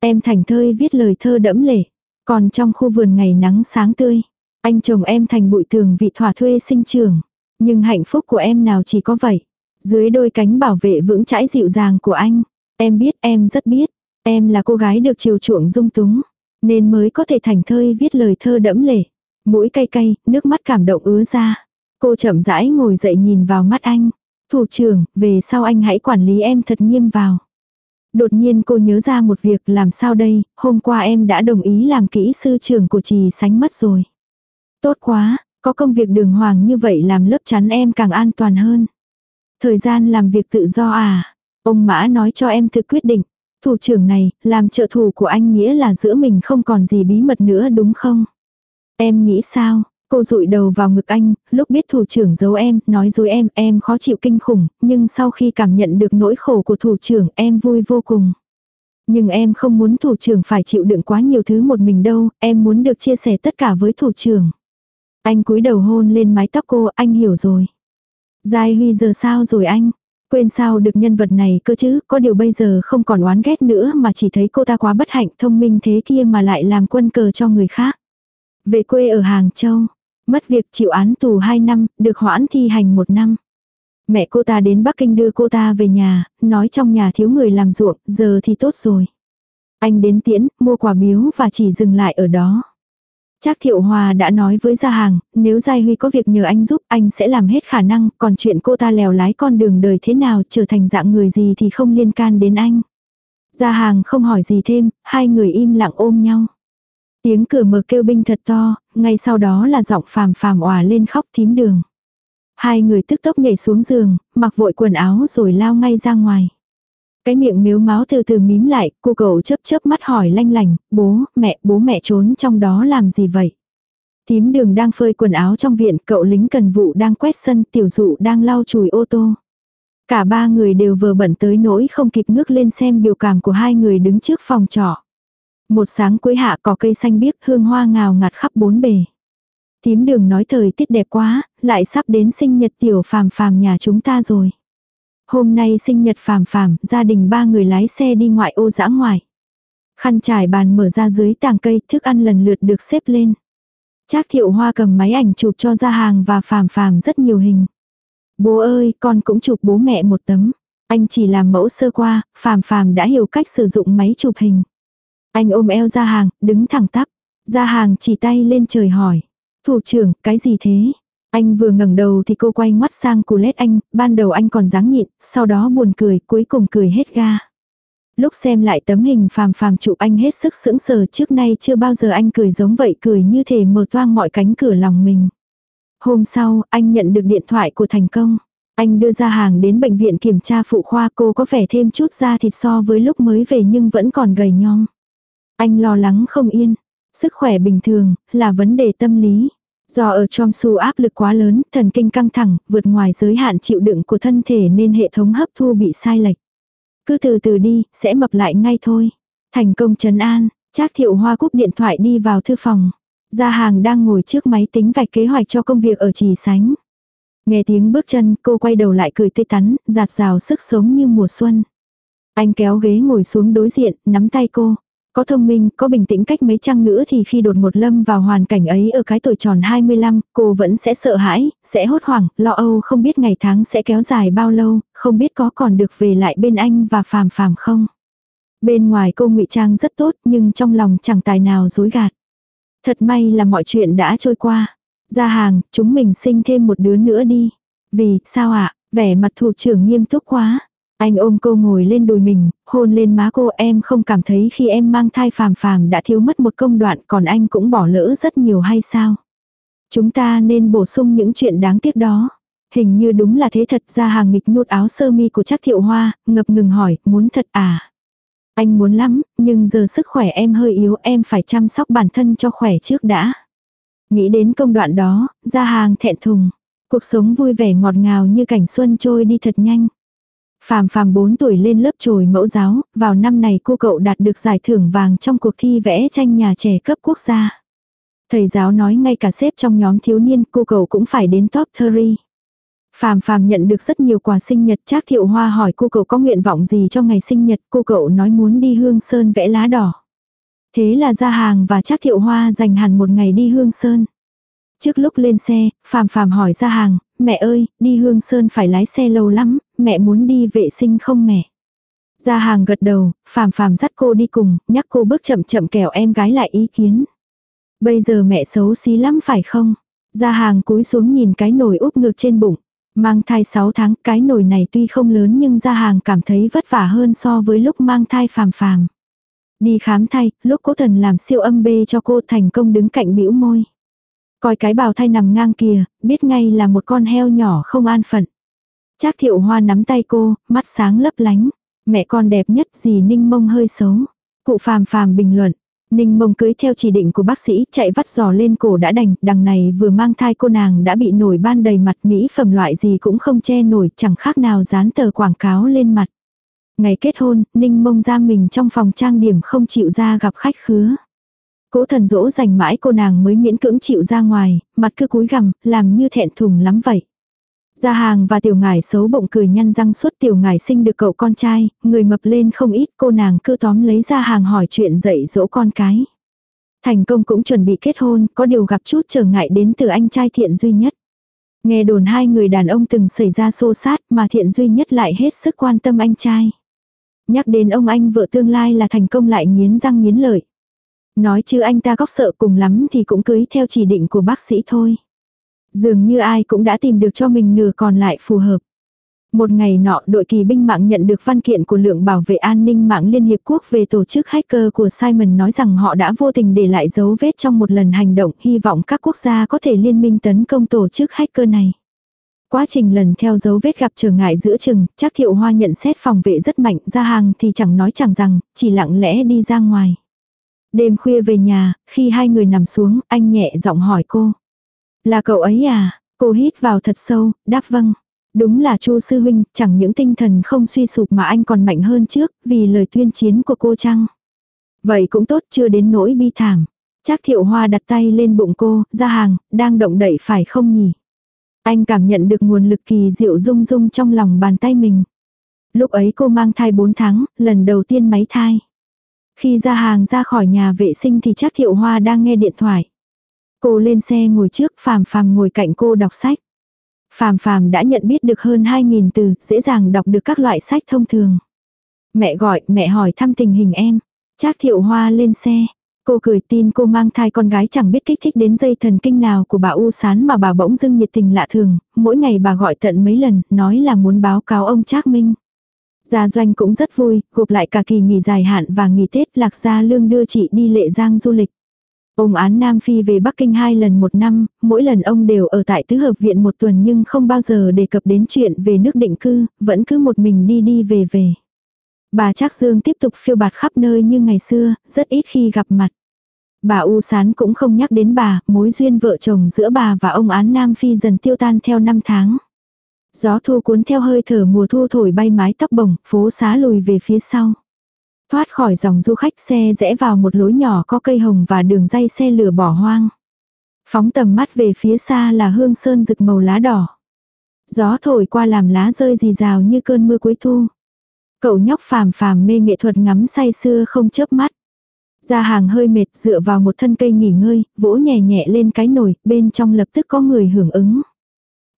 Speaker 1: Em thành thơi viết lời thơ đẫm lệ. Còn trong khu vườn ngày nắng sáng tươi, anh chồng em thành bụi tường vị thỏa thuê sinh trường. Nhưng hạnh phúc của em nào chỉ có vậy. Dưới đôi cánh bảo vệ vững chãi dịu dàng của anh. Em biết em rất biết. Em là cô gái được chiều chuộng dung túng. Nên mới có thể thành thơi viết lời thơ đẫm lệ. Mũi cay cay, nước mắt cảm động ứa ra. Cô chậm rãi ngồi dậy nhìn vào mắt anh. Thủ trưởng, về sau anh hãy quản lý em thật nghiêm vào. Đột nhiên cô nhớ ra một việc làm sao đây, hôm qua em đã đồng ý làm kỹ sư trưởng của trì sánh mất rồi. Tốt quá, có công việc đường hoàng như vậy làm lớp chắn em càng an toàn hơn. Thời gian làm việc tự do à? Ông Mã nói cho em tự quyết định. Thủ trưởng này, làm trợ thủ của anh nghĩa là giữa mình không còn gì bí mật nữa đúng không? Em nghĩ sao? Cô rụi đầu vào ngực anh, lúc biết thủ trưởng giấu em, nói dối em, em khó chịu kinh khủng, nhưng sau khi cảm nhận được nỗi khổ của thủ trưởng em vui vô cùng. Nhưng em không muốn thủ trưởng phải chịu đựng quá nhiều thứ một mình đâu, em muốn được chia sẻ tất cả với thủ trưởng. Anh cúi đầu hôn lên mái tóc cô, anh hiểu rồi. Giai Huy giờ sao rồi anh? Quên sao được nhân vật này cơ chứ, có điều bây giờ không còn oán ghét nữa mà chỉ thấy cô ta quá bất hạnh thông minh thế kia mà lại làm quân cờ cho người khác. Về quê ở Hàng Châu, mất việc chịu án tù 2 năm, được hoãn thi hành 1 năm. Mẹ cô ta đến Bắc Kinh đưa cô ta về nhà, nói trong nhà thiếu người làm ruộng, giờ thì tốt rồi. Anh đến tiễn, mua quà biếu và chỉ dừng lại ở đó. Trác Thiệu Hòa đã nói với Gia Hàng, nếu Giai Huy có việc nhờ anh giúp, anh sẽ làm hết khả năng, còn chuyện cô ta lèo lái con đường đời thế nào, trở thành dạng người gì thì không liên can đến anh. Gia Hàng không hỏi gì thêm, hai người im lặng ôm nhau. Tiếng cửa mở kêu binh thật to, ngay sau đó là giọng phàm phàm òa lên khóc thím đường. Hai người tức tốc nhảy xuống giường, mặc vội quần áo rồi lao ngay ra ngoài. Cái miệng miếu máu từ từ mím lại, cô cậu chớp chớp mắt hỏi lanh lành, bố, mẹ, bố mẹ trốn trong đó làm gì vậy? Tím đường đang phơi quần áo trong viện, cậu lính cần vụ đang quét sân, tiểu dụ đang lau chùi ô tô. Cả ba người đều vừa bận tới nỗi không kịp ngước lên xem biểu cảm của hai người đứng trước phòng trọ. Một sáng cuối hạ có cây xanh biếc hương hoa ngào ngạt khắp bốn bề. Tím đường nói thời tiết đẹp quá, lại sắp đến sinh nhật tiểu phàm phàm nhà chúng ta rồi. Hôm nay sinh nhật phàm phàm, gia đình ba người lái xe đi ngoại ô dã ngoại. Khăn trải bàn mở ra dưới tàng cây, thức ăn lần lượt được xếp lên. Trác thiệu hoa cầm máy ảnh chụp cho ra hàng và phàm phàm rất nhiều hình. Bố ơi, con cũng chụp bố mẹ một tấm. Anh chỉ làm mẫu sơ qua, phàm phàm đã hiểu cách sử dụng máy chụp hình. Anh ôm eo ra hàng, đứng thẳng tắp. Ra hàng chỉ tay lên trời hỏi. Thủ trưởng, cái gì thế? Anh vừa ngẩng đầu thì cô quay ngoắt sang cù lết anh, ban đầu anh còn dáng nhịn, sau đó buồn cười, cuối cùng cười hết ga. Lúc xem lại tấm hình phàm phàm chụp anh hết sức sững sờ trước nay chưa bao giờ anh cười giống vậy cười như thể mở toang mọi cánh cửa lòng mình. Hôm sau, anh nhận được điện thoại của thành công. Anh đưa ra hàng đến bệnh viện kiểm tra phụ khoa cô có vẻ thêm chút da thịt so với lúc mới về nhưng vẫn còn gầy nhom. Anh lo lắng không yên. Sức khỏe bình thường, là vấn đề tâm lý. Do ở trong su áp lực quá lớn, thần kinh căng thẳng, vượt ngoài giới hạn chịu đựng của thân thể nên hệ thống hấp thu bị sai lệch. Cứ từ từ đi, sẽ mập lại ngay thôi. Thành công trấn an, Trác thiệu hoa cúp điện thoại đi vào thư phòng. Gia hàng đang ngồi trước máy tính vạch kế hoạch cho công việc ở trì sánh. Nghe tiếng bước chân, cô quay đầu lại cười tươi tắn, giạt rào sức sống như mùa xuân. Anh kéo ghế ngồi xuống đối diện, nắm tay cô. Có thông minh, có bình tĩnh cách mấy chăng nữa thì khi đột một lâm vào hoàn cảnh ấy ở cái tuổi tròn 25, cô vẫn sẽ sợ hãi, sẽ hốt hoảng, lo âu không biết ngày tháng sẽ kéo dài bao lâu, không biết có còn được về lại bên anh và phàm phàm không. Bên ngoài cô ngụy trang rất tốt nhưng trong lòng chẳng tài nào dối gạt. Thật may là mọi chuyện đã trôi qua. Ra hàng, chúng mình sinh thêm một đứa nữa đi. Vì, sao ạ, vẻ mặt thủ trưởng nghiêm túc quá. Anh ôm cô ngồi lên đùi mình, hôn lên má cô em không cảm thấy khi em mang thai phàm phàm đã thiếu mất một công đoạn còn anh cũng bỏ lỡ rất nhiều hay sao? Chúng ta nên bổ sung những chuyện đáng tiếc đó. Hình như đúng là thế thật ra hàng nghịch nuốt áo sơ mi của chắc thiệu hoa, ngập ngừng hỏi, muốn thật à? Anh muốn lắm, nhưng giờ sức khỏe em hơi yếu em phải chăm sóc bản thân cho khỏe trước đã. Nghĩ đến công đoạn đó, ra hàng thẹn thùng. Cuộc sống vui vẻ ngọt ngào như cảnh xuân trôi đi thật nhanh. Phàm phàm 4 tuổi lên lớp trồi mẫu giáo, vào năm này cô cậu đạt được giải thưởng vàng trong cuộc thi vẽ tranh nhà trẻ cấp quốc gia. Thầy giáo nói ngay cả xếp trong nhóm thiếu niên cô cậu cũng phải đến top 30. Phàm phàm nhận được rất nhiều quà sinh nhật Trác Thiệu Hoa hỏi cô cậu có nguyện vọng gì cho ngày sinh nhật cô cậu nói muốn đi hương sơn vẽ lá đỏ. Thế là ra hàng và Trác Thiệu Hoa dành hẳn một ngày đi hương sơn. Trước lúc lên xe, Phàm Phàm hỏi ra hàng, mẹ ơi, đi hương sơn phải lái xe lâu lắm, mẹ muốn đi vệ sinh không mẹ? Ra hàng gật đầu, phàm phàm dắt cô đi cùng, nhắc cô bước chậm chậm kẻo em gái lại ý kiến. Bây giờ mẹ xấu xí lắm phải không? Ra hàng cúi xuống nhìn cái nồi úp ngược trên bụng. Mang thai 6 tháng, cái nồi này tuy không lớn nhưng ra hàng cảm thấy vất vả hơn so với lúc mang thai phàm phàm. Đi khám thai, lúc cố thần làm siêu âm bê cho cô thành công đứng cạnh bĩu môi. Coi cái bào thai nằm ngang kìa, biết ngay là một con heo nhỏ không an phận. Trác thiệu hoa nắm tay cô, mắt sáng lấp lánh. Mẹ con đẹp nhất gì ninh mông hơi xấu. Cụ phàm phàm bình luận. Ninh mông cưới theo chỉ định của bác sĩ chạy vắt giò lên cổ đã đành, đằng này vừa mang thai cô nàng đã bị nổi ban đầy mặt mỹ phẩm loại gì cũng không che nổi chẳng khác nào dán tờ quảng cáo lên mặt. Ngày kết hôn, Ninh mông ra mình trong phòng trang điểm không chịu ra gặp khách khứa. Cố thần dỗ dành mãi cô nàng mới miễn cưỡng chịu ra ngoài, mặt cứ cúi gằm, làm như thẹn thùng lắm vậy. Gia hàng và tiểu ngải xấu bụng cười nhăn răng suốt tiểu ngải sinh được cậu con trai, người mập lên không ít cô nàng cứ tóm lấy gia hàng hỏi chuyện dạy dỗ con cái. Thành công cũng chuẩn bị kết hôn, có điều gặp chút trở ngại đến từ anh trai thiện duy nhất. Nghe đồn hai người đàn ông từng xảy ra xô sát mà thiện duy nhất lại hết sức quan tâm anh trai. Nhắc đến ông anh vợ tương lai là thành công lại nghiến răng nghiến lợi. Nói chứ anh ta góc sợ cùng lắm thì cũng cưới theo chỉ định của bác sĩ thôi. Dường như ai cũng đã tìm được cho mình nửa còn lại phù hợp. Một ngày nọ đội kỳ binh mạng nhận được văn kiện của lượng bảo vệ an ninh mạng Liên Hiệp Quốc về tổ chức hacker của Simon nói rằng họ đã vô tình để lại dấu vết trong một lần hành động hy vọng các quốc gia có thể liên minh tấn công tổ chức hacker này. Quá trình lần theo dấu vết gặp trở ngại giữa chừng, chắc thiệu hoa nhận xét phòng vệ rất mạnh ra hàng thì chẳng nói chẳng rằng, chỉ lặng lẽ đi ra ngoài. Đêm khuya về nhà, khi hai người nằm xuống, anh nhẹ giọng hỏi cô. Là cậu ấy à? Cô hít vào thật sâu, đáp vâng. Đúng là Chu sư huynh, chẳng những tinh thần không suy sụp mà anh còn mạnh hơn trước, vì lời tuyên chiến của cô chăng? Vậy cũng tốt chưa đến nỗi bi thảm. Chắc thiệu hoa đặt tay lên bụng cô, ra hàng, đang động đậy phải không nhỉ? Anh cảm nhận được nguồn lực kỳ diệu rung rung trong lòng bàn tay mình. Lúc ấy cô mang thai 4 tháng, lần đầu tiên máy thai. Khi ra hàng ra khỏi nhà vệ sinh thì chắc thiệu hoa đang nghe điện thoại. Cô lên xe ngồi trước, phàm phàm ngồi cạnh cô đọc sách. Phàm phàm đã nhận biết được hơn 2.000 từ, dễ dàng đọc được các loại sách thông thường. Mẹ gọi, mẹ hỏi thăm tình hình em. Trác thiệu hoa lên xe. Cô cười tin cô mang thai con gái chẳng biết kích thích đến dây thần kinh nào của bà U Sán mà bà bỗng dưng nhiệt tình lạ thường, mỗi ngày bà gọi tận mấy lần, nói là muốn báo cáo ông Trác Minh. Gia Doanh cũng rất vui, gộp lại cả kỳ nghỉ dài hạn và nghỉ Tết Lạc Gia Lương đưa chị đi lệ giang du lịch. Ông án Nam Phi về Bắc Kinh hai lần một năm, mỗi lần ông đều ở tại tứ hợp viện một tuần nhưng không bao giờ đề cập đến chuyện về nước định cư, vẫn cứ một mình đi đi về về. Bà Trác Dương tiếp tục phiêu bạt khắp nơi như ngày xưa, rất ít khi gặp mặt. Bà U Sán cũng không nhắc đến bà, mối duyên vợ chồng giữa bà và ông án Nam Phi dần tiêu tan theo năm tháng. Gió thu cuốn theo hơi thở mùa thu thổi bay mái tóc bồng, phố xá lùi về phía sau. Thoát khỏi dòng du khách xe rẽ vào một lối nhỏ có cây hồng và đường dây xe lửa bỏ hoang. Phóng tầm mắt về phía xa là hương sơn rực màu lá đỏ. Gió thổi qua làm lá rơi rì rào như cơn mưa cuối thu. Cậu nhóc phàm phàm mê nghệ thuật ngắm say xưa không chớp mắt. Ra hàng hơi mệt dựa vào một thân cây nghỉ ngơi, vỗ nhẹ nhẹ lên cái nồi, bên trong lập tức có người hưởng ứng.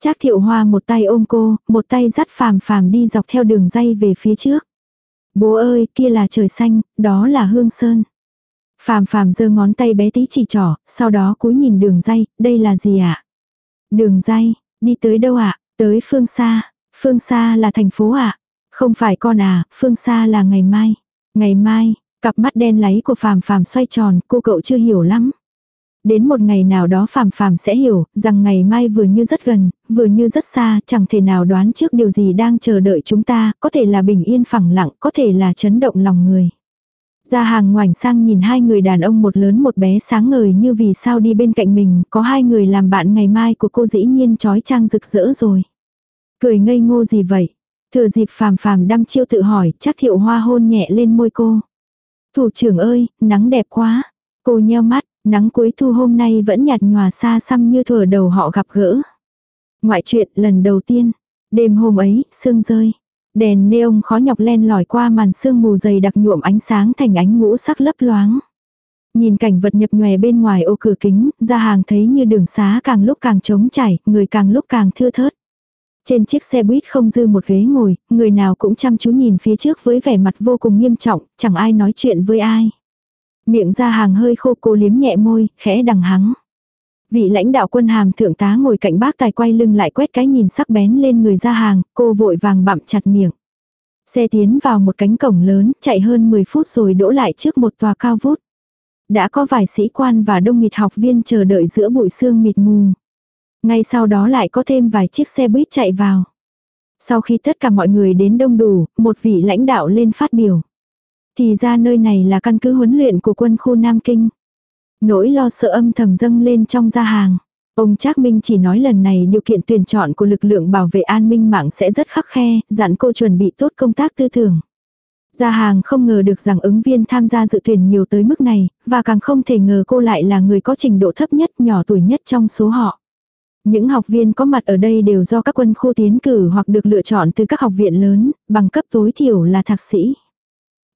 Speaker 1: Trác thiệu hoa một tay ôm cô, một tay dắt phàm phàm đi dọc theo đường dây về phía trước. Bố ơi, kia là trời xanh, đó là hương sơn. Phàm phàm giơ ngón tay bé tí chỉ trỏ, sau đó cúi nhìn đường dây, đây là gì ạ? À? Đường dây, đi tới đâu ạ? À? Tới phương xa. Phương xa là thành phố ạ? À? Không phải con à, phương xa là ngày mai. Ngày mai, cặp mắt đen láy của phàm phàm xoay tròn, cô cậu chưa hiểu lắm. Đến một ngày nào đó phàm phàm sẽ hiểu, rằng ngày mai vừa như rất gần, vừa như rất xa, chẳng thể nào đoán trước điều gì đang chờ đợi chúng ta, có thể là bình yên phẳng lặng, có thể là chấn động lòng người. Ra hàng ngoảnh sang nhìn hai người đàn ông một lớn một bé sáng ngời như vì sao đi bên cạnh mình, có hai người làm bạn ngày mai của cô dĩ nhiên trói trang rực rỡ rồi. Cười ngây ngô gì vậy? Thừa dịp phàm phàm đăm chiêu tự hỏi, chắc thiệu hoa hôn nhẹ lên môi cô. Thủ trưởng ơi, nắng đẹp quá. Cô nheo mắt, Nắng cuối thu hôm nay vẫn nhạt nhòa xa xăm như thuở đầu họ gặp gỡ. Ngoại chuyện lần đầu tiên. Đêm hôm ấy, sương rơi. Đèn neon khó nhọc len lỏi qua màn sương mù dày đặc nhuộm ánh sáng thành ánh ngũ sắc lấp loáng. Nhìn cảnh vật nhập nhòe bên ngoài ô cửa kính, ra hàng thấy như đường xá càng lúc càng trống chảy, người càng lúc càng thưa thớt. Trên chiếc xe buýt không dư một ghế ngồi, người nào cũng chăm chú nhìn phía trước với vẻ mặt vô cùng nghiêm trọng, chẳng ai nói chuyện với ai. Miệng ra hàng hơi khô cô liếm nhẹ môi, khẽ đằng hắng. Vị lãnh đạo quân hàm thượng tá ngồi cạnh bác tài quay lưng lại quét cái nhìn sắc bén lên người ra hàng, cô vội vàng bặm chặt miệng. Xe tiến vào một cánh cổng lớn, chạy hơn 10 phút rồi đỗ lại trước một tòa cao vút. Đã có vài sĩ quan và đông nghịt học viên chờ đợi giữa bụi sương mịt mù. Ngay sau đó lại có thêm vài chiếc xe buýt chạy vào. Sau khi tất cả mọi người đến đông đủ, một vị lãnh đạo lên phát biểu. Thì ra nơi này là căn cứ huấn luyện của quân khu Nam Kinh. Nỗi lo sợ âm thầm dâng lên trong gia hàng. Ông Trác Minh chỉ nói lần này điều kiện tuyển chọn của lực lượng bảo vệ an ninh mạng sẽ rất khắc khe, dặn cô chuẩn bị tốt công tác tư tưởng. Gia hàng không ngờ được rằng ứng viên tham gia dự tuyển nhiều tới mức này, và càng không thể ngờ cô lại là người có trình độ thấp nhất nhỏ tuổi nhất trong số họ. Những học viên có mặt ở đây đều do các quân khu tiến cử hoặc được lựa chọn từ các học viện lớn, bằng cấp tối thiểu là thạc sĩ.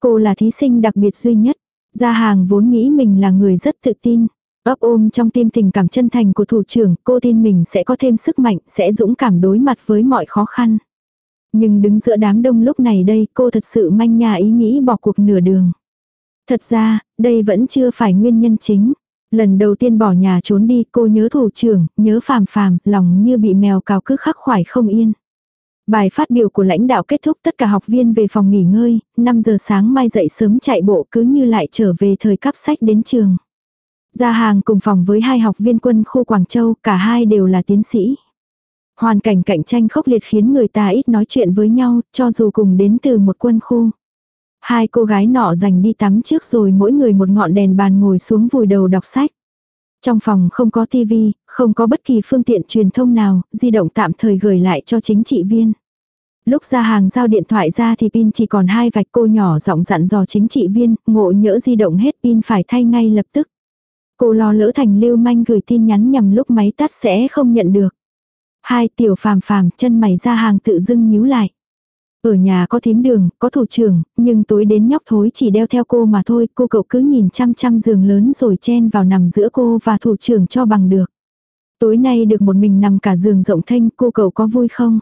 Speaker 1: Cô là thí sinh đặc biệt duy nhất. Gia hàng vốn nghĩ mình là người rất tự tin. ấp ôm trong tim tình cảm chân thành của thủ trưởng, cô tin mình sẽ có thêm sức mạnh, sẽ dũng cảm đối mặt với mọi khó khăn. Nhưng đứng giữa đám đông lúc này đây, cô thật sự manh nhà ý nghĩ bỏ cuộc nửa đường. Thật ra, đây vẫn chưa phải nguyên nhân chính. Lần đầu tiên bỏ nhà trốn đi, cô nhớ thủ trưởng, nhớ phàm phàm, lòng như bị mèo cào cứ khắc khoải không yên. Bài phát biểu của lãnh đạo kết thúc tất cả học viên về phòng nghỉ ngơi, 5 giờ sáng mai dậy sớm chạy bộ cứ như lại trở về thời cấp sách đến trường. Ra hàng cùng phòng với hai học viên quân khu Quảng Châu, cả hai đều là tiến sĩ. Hoàn cảnh cạnh tranh khốc liệt khiến người ta ít nói chuyện với nhau, cho dù cùng đến từ một quân khu. Hai cô gái nọ dành đi tắm trước rồi mỗi người một ngọn đèn bàn ngồi xuống vùi đầu đọc sách. Trong phòng không có tivi, không có bất kỳ phương tiện truyền thông nào, di động tạm thời gửi lại cho chính trị viên. Lúc ra hàng giao điện thoại ra thì pin chỉ còn hai vạch cô nhỏ giọng dặn dò chính trị viên, ngộ nhỡ di động hết pin phải thay ngay lập tức. Cô lo lỡ thành lưu manh gửi tin nhắn nhằm lúc máy tắt sẽ không nhận được. Hai tiểu phàm phàm chân mày ra hàng tự dưng nhíu lại. Ở nhà có thím đường, có thủ trưởng, nhưng tối đến nhóc thối chỉ đeo theo cô mà thôi, cô cậu cứ nhìn chăm chăm giường lớn rồi chen vào nằm giữa cô và thủ trưởng cho bằng được. Tối nay được một mình nằm cả giường rộng thanh, cô cậu có vui không?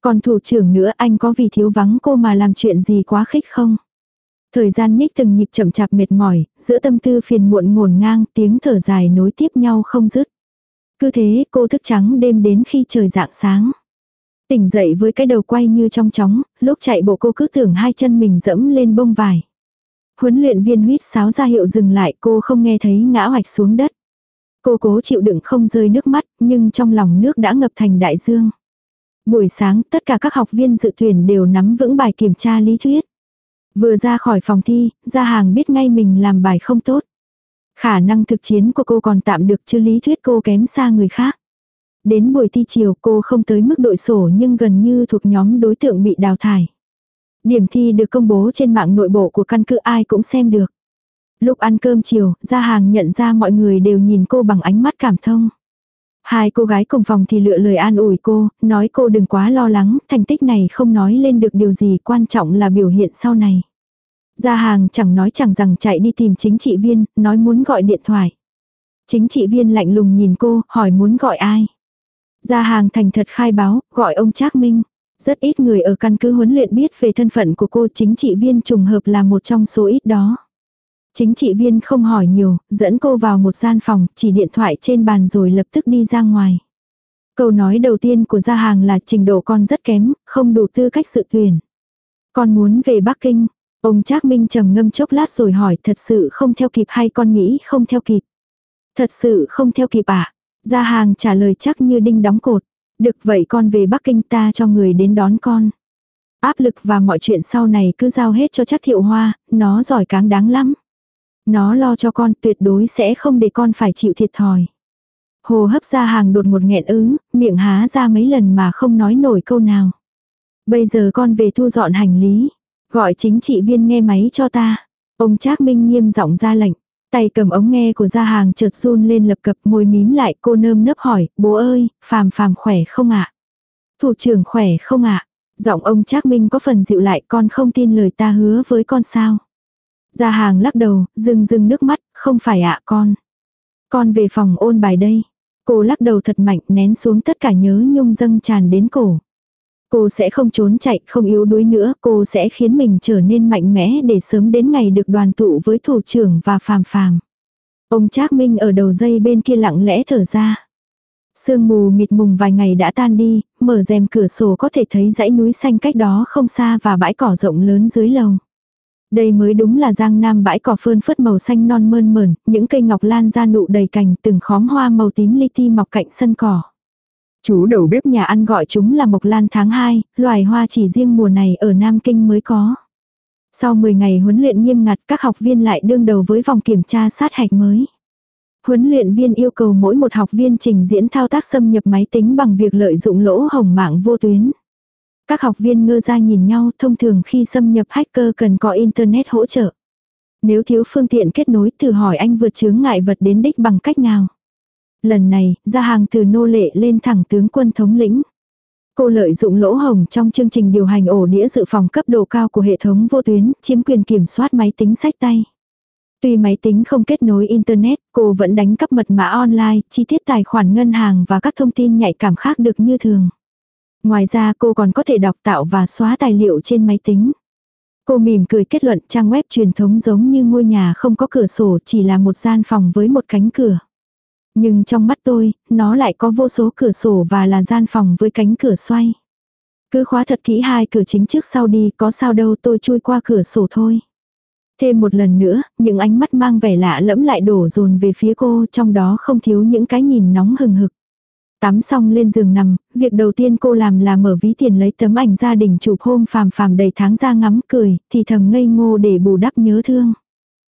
Speaker 1: Còn thủ trưởng nữa anh có vì thiếu vắng cô mà làm chuyện gì quá khích không? Thời gian nhích từng nhịp chậm chạp mệt mỏi, giữa tâm tư phiền muộn ngổn ngang, tiếng thở dài nối tiếp nhau không dứt. Cứ thế cô thức trắng đêm đến khi trời dạng sáng. Tỉnh dậy với cái đầu quay như trong chóng, lúc chạy bộ cô cứ tưởng hai chân mình dẫm lên bông vải. Huấn luyện viên huyết sáo ra hiệu dừng lại cô không nghe thấy ngã hoạch xuống đất. Cô cố chịu đựng không rơi nước mắt, nhưng trong lòng nước đã ngập thành đại dương. Buổi sáng tất cả các học viên dự tuyển đều nắm vững bài kiểm tra lý thuyết. Vừa ra khỏi phòng thi, ra hàng biết ngay mình làm bài không tốt. Khả năng thực chiến của cô còn tạm được chứ lý thuyết cô kém xa người khác. Đến buổi thi chiều cô không tới mức đội sổ nhưng gần như thuộc nhóm đối tượng bị đào thải. Điểm thi được công bố trên mạng nội bộ của căn cứ ai cũng xem được. Lúc ăn cơm chiều, ra hàng nhận ra mọi người đều nhìn cô bằng ánh mắt cảm thông. Hai cô gái cùng phòng thì lựa lời an ủi cô, nói cô đừng quá lo lắng, thành tích này không nói lên được điều gì quan trọng là biểu hiện sau này. Gia hàng chẳng nói chẳng rằng chạy đi tìm chính trị viên, nói muốn gọi điện thoại. Chính trị viên lạnh lùng nhìn cô, hỏi muốn gọi ai. Gia hàng thành thật khai báo, gọi ông Trác Minh. Rất ít người ở căn cứ huấn luyện biết về thân phận của cô chính trị viên trùng hợp là một trong số ít đó. Chính trị viên không hỏi nhiều, dẫn cô vào một gian phòng, chỉ điện thoại trên bàn rồi lập tức đi ra ngoài. Câu nói đầu tiên của gia hàng là trình độ con rất kém, không đủ tư cách sự tuyển. Con muốn về Bắc Kinh. Ông Trác Minh trầm ngâm chốc lát rồi hỏi thật sự không theo kịp hay con nghĩ không theo kịp. Thật sự không theo kịp ạ. À? Gia hàng trả lời chắc như đinh đóng cột. Được vậy con về Bắc Kinh ta cho người đến đón con. Áp lực và mọi chuyện sau này cứ giao hết cho chắc thiệu hoa, nó giỏi cáng đáng lắm. Nó lo cho con tuyệt đối sẽ không để con phải chịu thiệt thòi. Hồ hấp ra hàng đột một nghẹn ứ, miệng há ra mấy lần mà không nói nổi câu nào. Bây giờ con về thu dọn hành lý. Gọi chính trị viên nghe máy cho ta. Ông Trác Minh nghiêm giọng ra lệnh. Tay cầm ống nghe của gia hàng chợt run lên lập cập môi mím lại cô nơm nấp hỏi, bố ơi, phàm phàm khỏe không ạ? Thủ trưởng khỏe không ạ? Giọng ông Trác Minh có phần dịu lại con không tin lời ta hứa với con sao? Gia hàng lắc đầu, rưng rưng nước mắt, không phải ạ con. Con về phòng ôn bài đây. Cô lắc đầu thật mạnh nén xuống tất cả nhớ nhung dâng tràn đến cổ. Cô sẽ không trốn chạy, không yếu đuối nữa, cô sẽ khiến mình trở nên mạnh mẽ để sớm đến ngày được đoàn tụ với thủ trưởng và phàm phàm. Ông Trác Minh ở đầu dây bên kia lặng lẽ thở ra. Sương mù mịt mùng vài ngày đã tan đi, mở rèm cửa sổ có thể thấy dãy núi xanh cách đó không xa và bãi cỏ rộng lớn dưới lầu. Đây mới đúng là giang nam bãi cỏ phơn phất màu xanh non mơn mởn, những cây ngọc lan ra nụ đầy cành từng khóm hoa màu tím li ti mọc cạnh sân cỏ.
Speaker 2: Chú đầu bếp
Speaker 1: nhà ăn gọi chúng là mộc lan tháng 2, loài hoa chỉ riêng mùa này ở Nam Kinh mới có. Sau 10 ngày huấn luyện nghiêm ngặt các học viên lại đương đầu với vòng kiểm tra sát hạch mới. Huấn luyện viên yêu cầu mỗi một học viên trình diễn thao tác xâm nhập máy tính bằng việc lợi dụng lỗ hồng mạng vô tuyến. Các học viên ngơ ra nhìn nhau thông thường khi xâm nhập hacker cần có internet hỗ trợ. Nếu thiếu phương tiện kết nối thử hỏi anh vượt chướng ngại vật đến đích bằng cách nào. Lần này, ra hàng từ nô lệ lên thẳng tướng quân thống lĩnh. Cô lợi dụng lỗ hồng trong chương trình điều hành ổ đĩa dự phòng cấp độ cao của hệ thống vô tuyến, chiếm quyền kiểm soát máy tính sách tay. Tuy máy tính không kết nối Internet, cô vẫn đánh cắp mật mã online, chi tiết tài khoản ngân hàng và các thông tin nhạy cảm khác được như thường. Ngoài ra cô còn có thể đọc tạo và xóa tài liệu trên máy tính. Cô mỉm cười kết luận trang web truyền thống giống như ngôi nhà không có cửa sổ chỉ là một gian phòng với một cánh cửa. Nhưng trong mắt tôi, nó lại có vô số cửa sổ và là gian phòng với cánh cửa xoay. Cứ khóa thật kỹ hai cửa chính trước sau đi, có sao đâu tôi chui qua cửa sổ thôi. Thêm một lần nữa, những ánh mắt mang vẻ lạ lẫm lại đổ dồn về phía cô, trong đó không thiếu những cái nhìn nóng hừng hực. Tắm xong lên giường nằm, việc đầu tiên cô làm là mở ví tiền lấy tấm ảnh gia đình chụp hôm phàm phàm đầy tháng ra ngắm cười, thì thầm ngây ngô để bù đắp nhớ thương.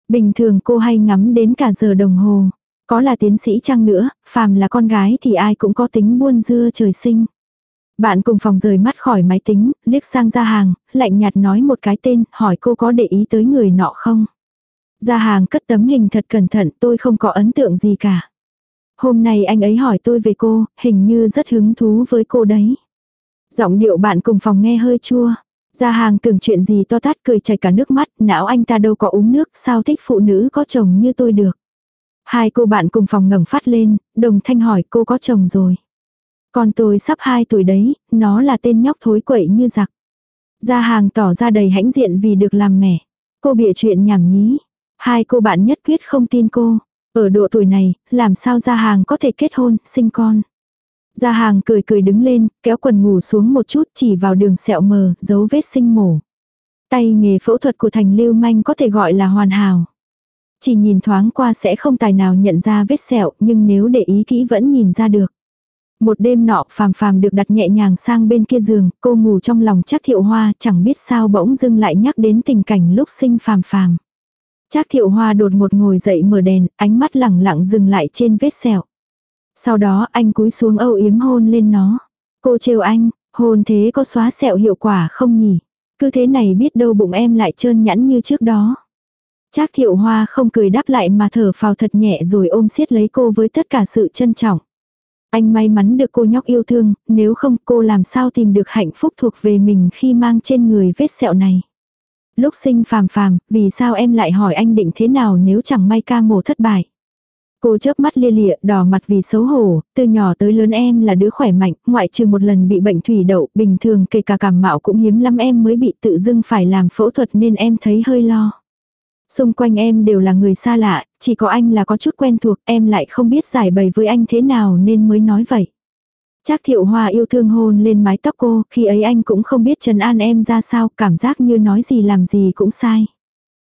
Speaker 1: Bình thường cô hay ngắm đến cả giờ đồng hồ. Có là tiến sĩ chăng nữa, phàm là con gái thì ai cũng có tính buôn dưa trời sinh. Bạn cùng phòng rời mắt khỏi máy tính, liếc sang ra hàng, lạnh nhạt nói một cái tên, hỏi cô có để ý tới người nọ không. Ra hàng cất tấm hình thật cẩn thận, tôi không có ấn tượng gì cả. Hôm nay anh ấy hỏi tôi về cô, hình như rất hứng thú với cô đấy. Giọng điệu bạn cùng phòng nghe hơi chua. Ra hàng tưởng chuyện gì to tát cười chảy cả nước mắt, não anh ta đâu có uống nước, sao thích phụ nữ có chồng như tôi được. Hai cô bạn cùng phòng ngẩng phát lên, đồng thanh hỏi cô có chồng rồi. Con tôi sắp 2 tuổi đấy, nó là tên nhóc thối quậy như giặc. Gia hàng tỏ ra đầy hãnh diện vì được làm mẹ. Cô bịa chuyện nhảm nhí. Hai cô bạn nhất quyết không tin cô. Ở độ tuổi này, làm sao gia hàng có thể kết hôn, sinh con. Gia hàng cười cười đứng lên, kéo quần ngủ xuống một chút chỉ vào đường sẹo mờ, dấu vết sinh mổ. Tay nghề phẫu thuật của thành lưu manh có thể gọi là hoàn hảo. Chỉ nhìn thoáng qua sẽ không tài nào nhận ra vết sẹo, nhưng nếu để ý kỹ vẫn nhìn ra được. Một đêm nọ phàm phàm được đặt nhẹ nhàng sang bên kia giường, cô ngủ trong lòng chắc thiệu hoa, chẳng biết sao bỗng dưng lại nhắc đến tình cảnh lúc sinh phàm phàm. Chắc thiệu hoa đột một ngồi dậy mở đèn, ánh mắt lẳng lặng dừng lại trên vết sẹo. Sau đó anh cúi xuống âu yếm hôn lên nó. Cô trêu anh, hôn thế có xóa sẹo hiệu quả không nhỉ? Cứ thế này biết đâu bụng em lại trơn nhẵn như trước đó. Trác thiệu hoa không cười đáp lại mà thở phào thật nhẹ rồi ôm siết lấy cô với tất cả sự trân trọng. Anh may mắn được cô nhóc yêu thương, nếu không cô làm sao tìm được hạnh phúc thuộc về mình khi mang trên người vết sẹo này. Lúc sinh phàm phàm, vì sao em lại hỏi anh định thế nào nếu chẳng may ca mổ thất bại. Cô chớp mắt lia lịa, đỏ mặt vì xấu hổ, từ nhỏ tới lớn em là đứa khỏe mạnh, ngoại trừ một lần bị bệnh thủy đậu, bình thường kể cả cảm mạo cũng hiếm lắm em mới bị tự dưng phải làm phẫu thuật nên em thấy hơi lo. Xung quanh em đều là người xa lạ, chỉ có anh là có chút quen thuộc, em lại không biết giải bày với anh thế nào nên mới nói vậy. Trác thiệu hoa yêu thương hôn lên mái tóc cô, khi ấy anh cũng không biết trần an em ra sao, cảm giác như nói gì làm gì cũng sai.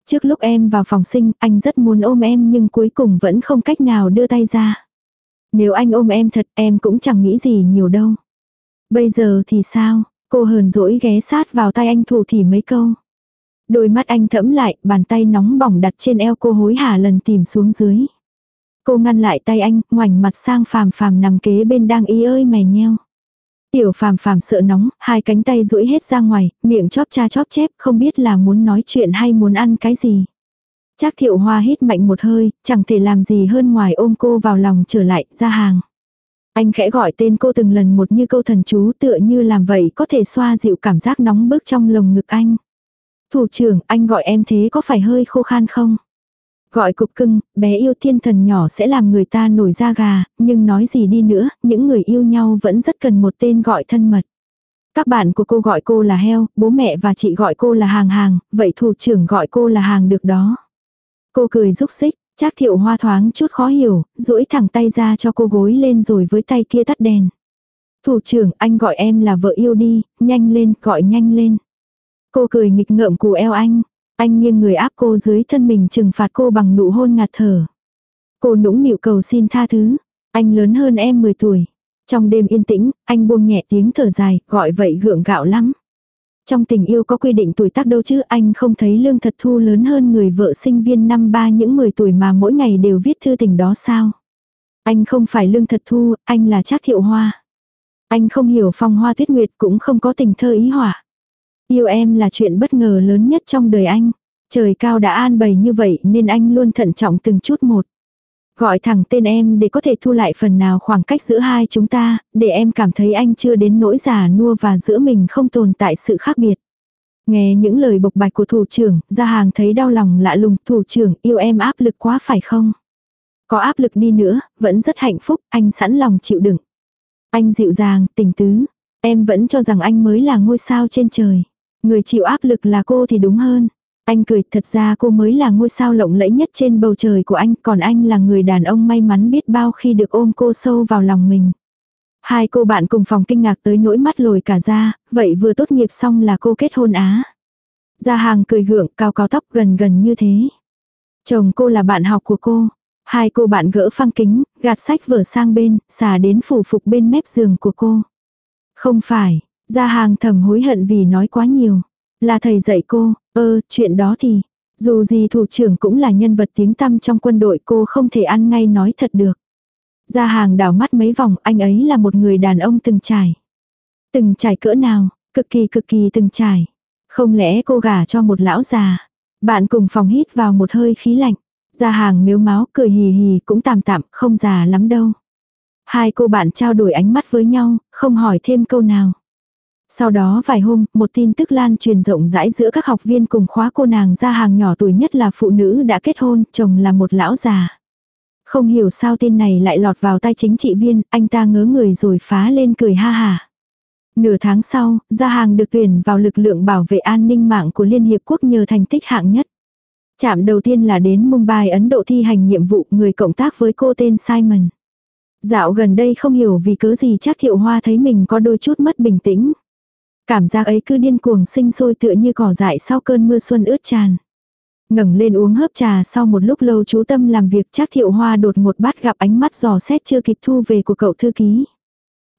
Speaker 1: Trước lúc em vào phòng sinh, anh rất muốn ôm em nhưng cuối cùng vẫn không cách nào đưa tay ra. Nếu anh ôm em thật em cũng chẳng nghĩ gì nhiều đâu. Bây giờ thì sao, cô hờn dỗi ghé sát vào tay anh thủ thì mấy câu. Đôi mắt anh thẫm lại, bàn tay nóng bỏng đặt trên eo cô hối hả lần tìm xuống dưới. Cô ngăn lại tay anh, ngoảnh mặt sang phàm phàm nằm kế bên đang y ơi mè nheo. Tiểu phàm phàm sợ nóng, hai cánh tay duỗi hết ra ngoài, miệng chóp cha chóp chép, không biết là muốn nói chuyện hay muốn ăn cái gì. Trác thiệu hoa hít mạnh một hơi, chẳng thể làm gì hơn ngoài ôm cô vào lòng trở lại, ra hàng. Anh khẽ gọi tên cô từng lần một như câu thần chú tựa như làm vậy có thể xoa dịu cảm giác nóng bức trong lồng ngực anh. Thủ trưởng, anh gọi em thế có phải hơi khô khan không? Gọi cục cưng, bé yêu thiên thần nhỏ sẽ làm người ta nổi da gà, nhưng nói gì đi nữa, những người yêu nhau vẫn rất cần một tên gọi thân mật. Các bạn của cô gọi cô là heo, bố mẹ và chị gọi cô là hàng hàng, vậy thủ trưởng gọi cô là hàng được đó. Cô cười rúc xích, chắc thiệu hoa thoáng chút khó hiểu, duỗi thẳng tay ra cho cô gối lên rồi với tay kia tắt đèn. Thủ trưởng, anh gọi em là vợ yêu đi, nhanh lên, gọi nhanh lên. Cô cười nghịch ngợm cù eo anh. Anh nghiêng người áp cô dưới thân mình trừng phạt cô bằng nụ hôn ngạt thở. Cô nũng nịu cầu xin tha thứ. Anh lớn hơn em 10 tuổi. Trong đêm yên tĩnh, anh buông nhẹ tiếng thở dài, gọi vậy gượng gạo lắm. Trong tình yêu có quy định tuổi tác đâu chứ anh không thấy lương thật thu lớn hơn người vợ sinh viên năm ba những 10 tuổi mà mỗi ngày đều viết thư tình đó sao. Anh không phải lương thật thu, anh là trác thiệu hoa. Anh không hiểu phong hoa tuyết nguyệt cũng không có tình thơ ý họa. Yêu em là chuyện bất ngờ lớn nhất trong đời anh. Trời cao đã an bày như vậy nên anh luôn thận trọng từng chút một. Gọi thẳng tên em để có thể thu lại phần nào khoảng cách giữa hai chúng ta, để em cảm thấy anh chưa đến nỗi già nua và giữa mình không tồn tại sự khác biệt. Nghe những lời bộc bạch của thủ trưởng, ra hàng thấy đau lòng lạ lùng, thủ trưởng yêu em áp lực quá phải không? Có áp lực đi nữa, vẫn rất hạnh phúc, anh sẵn lòng chịu đựng. Anh dịu dàng, tình tứ. Em vẫn cho rằng anh mới là ngôi sao trên trời. Người chịu áp lực là cô thì đúng hơn. Anh cười, thật ra cô mới là ngôi sao lộng lẫy nhất trên bầu trời của anh, còn anh là người đàn ông may mắn biết bao khi được ôm cô sâu vào lòng mình. Hai cô bạn cùng phòng kinh ngạc tới nỗi mắt lồi cả ra, vậy vừa tốt nghiệp xong là cô kết hôn á. Gia hàng cười gượng, cao cao tóc gần gần như thế. Chồng cô là bạn học của cô. Hai cô bạn gỡ phăng kính, gạt sách vở sang bên, xả đến phủ phục bên mép giường của cô. Không phải, gia hàng thầm hối hận vì nói quá nhiều. Là thầy dạy cô, ơ, chuyện đó thì, dù gì thủ trưởng cũng là nhân vật tiếng tăm trong quân đội cô không thể ăn ngay nói thật được. Gia hàng đảo mắt mấy vòng, anh ấy là một người đàn ông từng trải. Từng trải cỡ nào, cực kỳ cực kỳ từng trải. Không lẽ cô gả cho một lão già. Bạn cùng phòng hít vào một hơi khí lạnh. Gia hàng miếu máu cười hì hì cũng tạm tạm, không già lắm đâu. Hai cô bạn trao đổi ánh mắt với nhau, không hỏi thêm câu nào. Sau đó vài hôm, một tin tức lan truyền rộng rãi giữa các học viên cùng khóa cô nàng ra hàng nhỏ tuổi nhất là phụ nữ đã kết hôn, chồng là một lão già. Không hiểu sao tin này lại lọt vào tay chính trị viên, anh ta ngớ người rồi phá lên cười ha hà. Nửa tháng sau, Gia Hàng được tuyển vào lực lượng bảo vệ an ninh mạng của Liên Hiệp Quốc nhờ thành tích hạng nhất. Chạm đầu tiên là đến Mumbai Ấn Độ thi hành nhiệm vụ người cộng tác với cô tên Simon. Dạo gần đây không hiểu vì cớ gì chắc thiệu hoa thấy mình có đôi chút mất bình tĩnh. Cảm giác ấy cứ điên cuồng sinh sôi tựa như cỏ dại sau cơn mưa xuân ướt tràn ngẩng lên uống hớp trà sau một lúc lâu chú tâm làm việc, chắc thiệu hoa đột một bát gặp ánh mắt giò xét chưa kịp thu về của cậu thư ký.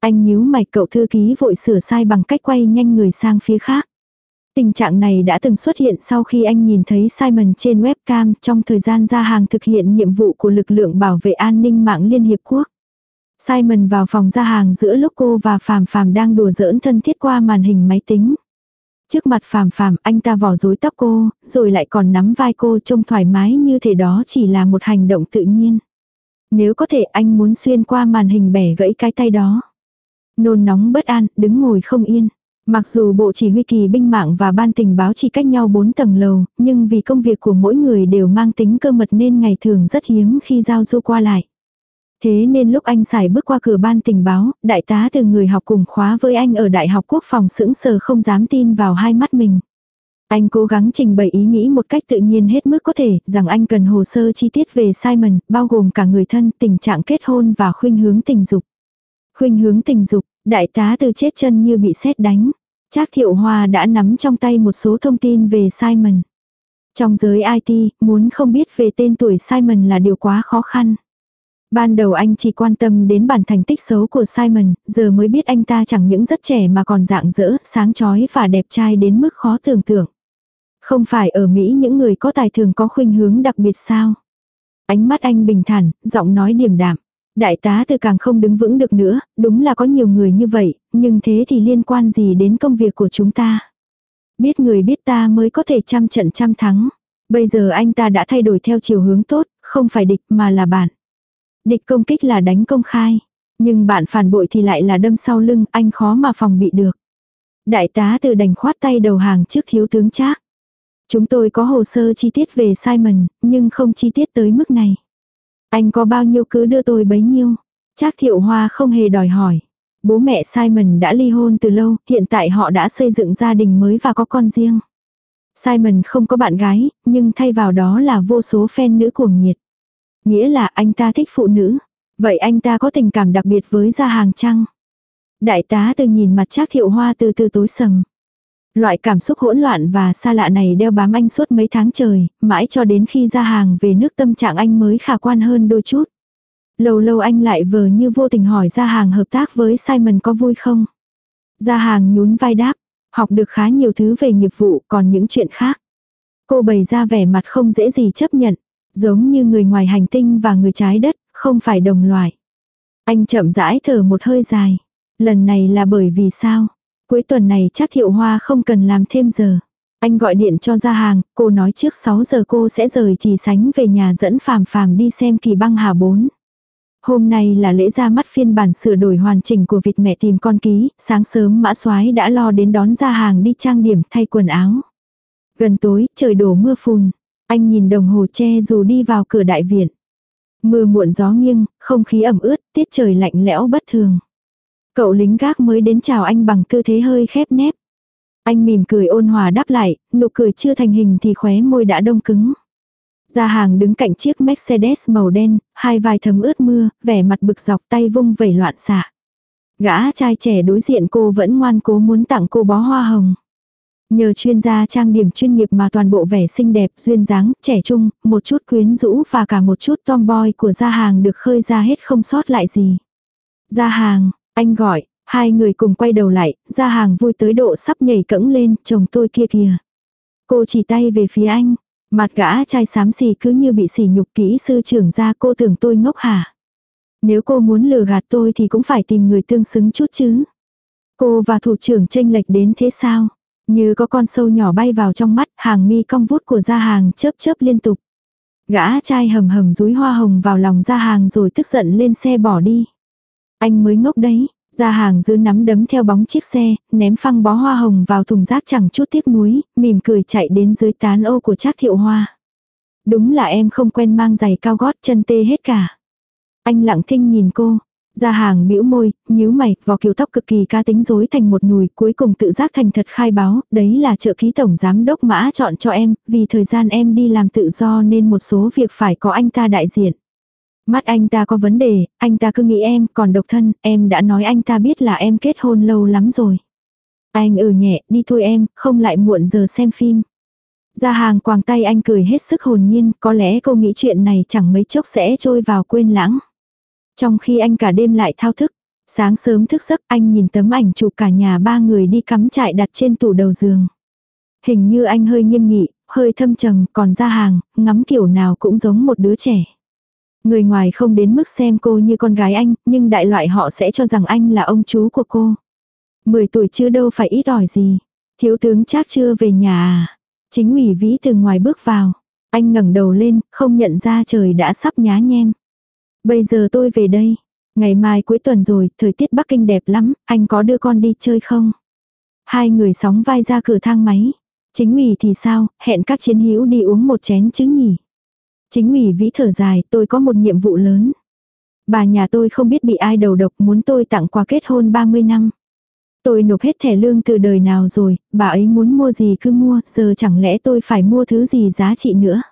Speaker 1: Anh nhíu mày, cậu thư ký vội sửa sai bằng cách quay nhanh người sang phía khác. Tình trạng này đã từng xuất hiện sau khi anh nhìn thấy Simon trên webcam trong thời gian ra hàng thực hiện nhiệm vụ của lực lượng bảo vệ an ninh mạng Liên Hiệp Quốc. Simon vào phòng ra hàng giữa lúc cô và Phàm Phàm đang đùa giỡn thân thiết qua màn hình máy tính. Trước mặt phàm phàm anh ta vò rối tóc cô, rồi lại còn nắm vai cô trông thoải mái như thể đó chỉ là một hành động tự nhiên. Nếu có thể anh muốn xuyên qua màn hình bẻ gãy cái tay đó. Nôn nóng bất an, đứng ngồi không yên. Mặc dù bộ chỉ huy kỳ binh mạng và ban tình báo chỉ cách nhau 4 tầng lầu, nhưng vì công việc của mỗi người đều mang tính cơ mật nên ngày thường rất hiếm khi giao du qua lại. Thế nên lúc anh xài bước qua cửa ban tình báo, đại tá từ người học cùng khóa với anh ở Đại học Quốc phòng sững sờ không dám tin vào hai mắt mình. Anh cố gắng trình bày ý nghĩ một cách tự nhiên hết mức có thể, rằng anh cần hồ sơ chi tiết về Simon, bao gồm cả người thân, tình trạng kết hôn và khuynh hướng tình dục. Khuynh hướng tình dục, đại tá từ chết chân như bị sét đánh. Trác Thiệu Hoa đã nắm trong tay một số thông tin về Simon. Trong giới IT, muốn không biết về tên tuổi Simon là điều quá khó khăn. Ban đầu anh chỉ quan tâm đến bản thành tích xấu của Simon, giờ mới biết anh ta chẳng những rất trẻ mà còn dạng dỡ, sáng chói và đẹp trai đến mức khó tưởng tượng. Không phải ở Mỹ những người có tài thường có khuynh hướng đặc biệt sao? Ánh mắt anh bình thản, giọng nói điềm đạm. Đại tá từ càng không đứng vững được nữa, đúng là có nhiều người như vậy, nhưng thế thì liên quan gì đến công việc của chúng ta? Biết người biết ta mới có thể trăm trận trăm thắng. Bây giờ anh ta đã thay đổi theo chiều hướng tốt, không phải địch mà là bạn. Địch công kích là đánh công khai. Nhưng bạn phản bội thì lại là đâm sau lưng, anh khó mà phòng bị được. Đại tá từ đành khoát tay đầu hàng trước thiếu tướng Trác. Chúng tôi có hồ sơ chi tiết về Simon, nhưng không chi tiết tới mức này. Anh có bao nhiêu cứ đưa tôi bấy nhiêu. Trác thiệu hoa không hề đòi hỏi. Bố mẹ Simon đã ly hôn từ lâu, hiện tại họ đã xây dựng gia đình mới và có con riêng. Simon không có bạn gái, nhưng thay vào đó là vô số fan nữ cuồng nhiệt. Nghĩa là anh ta thích phụ nữ. Vậy anh ta có tình cảm đặc biệt với gia hàng chăng Đại tá từ nhìn mặt trác thiệu hoa từ từ tối sầm. Loại cảm xúc hỗn loạn và xa lạ này đeo bám anh suốt mấy tháng trời, mãi cho đến khi ra hàng về nước tâm trạng anh mới khả quan hơn đôi chút. Lâu lâu anh lại vờ như vô tình hỏi ra hàng hợp tác với Simon có vui không? Ra hàng nhún vai đáp, học được khá nhiều thứ về nghiệp vụ còn những chuyện khác. Cô bày ra vẻ mặt không dễ gì chấp nhận, Giống như người ngoài hành tinh và người trái đất, không phải đồng loại. Anh chậm rãi thở một hơi dài. Lần này là bởi vì sao? Cuối tuần này chắc thiệu hoa không cần làm thêm giờ. Anh gọi điện cho ra hàng, cô nói trước 6 giờ cô sẽ rời trì sánh về nhà dẫn phàm phàm đi xem kỳ băng hà 4. Hôm nay là lễ ra mắt phiên bản sửa đổi hoàn chỉnh của vịt mẹ tìm con ký, sáng sớm mã soái đã lo đến đón ra hàng đi trang điểm thay quần áo. Gần tối, trời đổ mưa phùn. Anh nhìn đồng hồ che dù đi vào cửa đại viện. Mưa muộn gió nghiêng, không khí ẩm ướt, tiết trời lạnh lẽo bất thường. Cậu lính gác mới đến chào anh bằng tư thế hơi khép nép. Anh mỉm cười ôn hòa đáp lại, nụ cười chưa thành hình thì khóe môi đã đông cứng. Gia hàng đứng cạnh chiếc Mercedes màu đen, hai vai thấm ướt mưa, vẻ mặt bực dọc tay vung vẩy loạn xạ. Gã trai trẻ đối diện cô vẫn ngoan cố muốn tặng cô bó hoa hồng. Nhờ chuyên gia trang điểm chuyên nghiệp mà toàn bộ vẻ xinh đẹp, duyên dáng, trẻ trung, một chút quyến rũ và cả một chút tomboy của gia hàng được khơi ra hết không sót lại gì. Gia hàng, anh gọi, hai người cùng quay đầu lại, gia hàng vui tới độ sắp nhảy cẫng lên, chồng tôi kia kìa. Cô chỉ tay về phía anh, mặt gã trai xám xì cứ như bị sỉ nhục kỹ sư trưởng ra cô tưởng tôi ngốc hả. Nếu cô muốn lừa gạt tôi thì cũng phải tìm người tương xứng chút chứ. Cô và thủ trưởng tranh lệch đến thế sao? Như có con sâu nhỏ bay vào trong mắt, hàng mi cong vút của gia hàng chớp chớp liên tục. Gã trai hầm hầm rúi hoa hồng vào lòng gia hàng rồi tức giận lên xe bỏ đi. Anh mới ngốc đấy, gia hàng giữ nắm đấm theo bóng chiếc xe, ném phăng bó hoa hồng vào thùng rác chẳng chút tiếc nuối, mỉm cười chạy đến dưới tán ô của Trác thiệu hoa. Đúng là em không quen mang giày cao gót chân tê hết cả. Anh lặng thinh nhìn cô, ra hàng bĩu môi, nhíu mày, vò kiều tóc cực kỳ ca tính rối thành một nùi, cuối cùng tự giác thành thật khai báo, đấy là trợ ký tổng giám đốc mã chọn cho em, vì thời gian em đi làm tự do nên một số việc phải có anh ta đại diện. Mắt anh ta có vấn đề, anh ta cứ nghĩ em còn độc thân, em đã nói anh ta biết là em kết hôn lâu lắm rồi. Anh ừ nhẹ, đi thôi em, không lại muộn giờ xem phim. Ra hàng quàng tay anh cười hết sức hồn nhiên, có lẽ cô nghĩ chuyện này chẳng mấy chốc sẽ trôi vào quên lãng. Trong khi anh cả đêm lại thao thức, sáng sớm thức giấc anh nhìn tấm ảnh chụp cả nhà ba người đi cắm trại đặt trên tủ đầu giường. Hình như anh hơi nghiêm nghị, hơi thâm trầm, còn ra hàng, ngắm kiểu nào cũng giống một đứa trẻ. Người ngoài không đến mức xem cô như con gái anh, nhưng đại loại họ sẽ cho rằng anh là ông chú của cô. Mười tuổi chưa đâu phải ít ỏi gì. Thiếu tướng chắc chưa về nhà à. Chính ủy vĩ từ ngoài bước vào. Anh ngẩng đầu lên, không nhận ra trời đã sắp nhá nhem. Bây giờ tôi về đây. Ngày mai cuối tuần rồi, thời tiết Bắc Kinh đẹp lắm, anh có đưa con đi chơi không? Hai người sóng vai ra cửa thang máy. Chính ủy thì sao, hẹn các chiến hữu đi uống một chén chứ nhỉ? Chính ủy vĩ thở dài, tôi có một nhiệm vụ lớn. Bà nhà tôi không biết bị ai đầu độc muốn tôi tặng quà kết hôn 30 năm. Tôi nộp hết thẻ lương từ đời nào rồi, bà ấy muốn mua gì cứ mua, giờ chẳng lẽ tôi phải mua thứ gì giá trị nữa.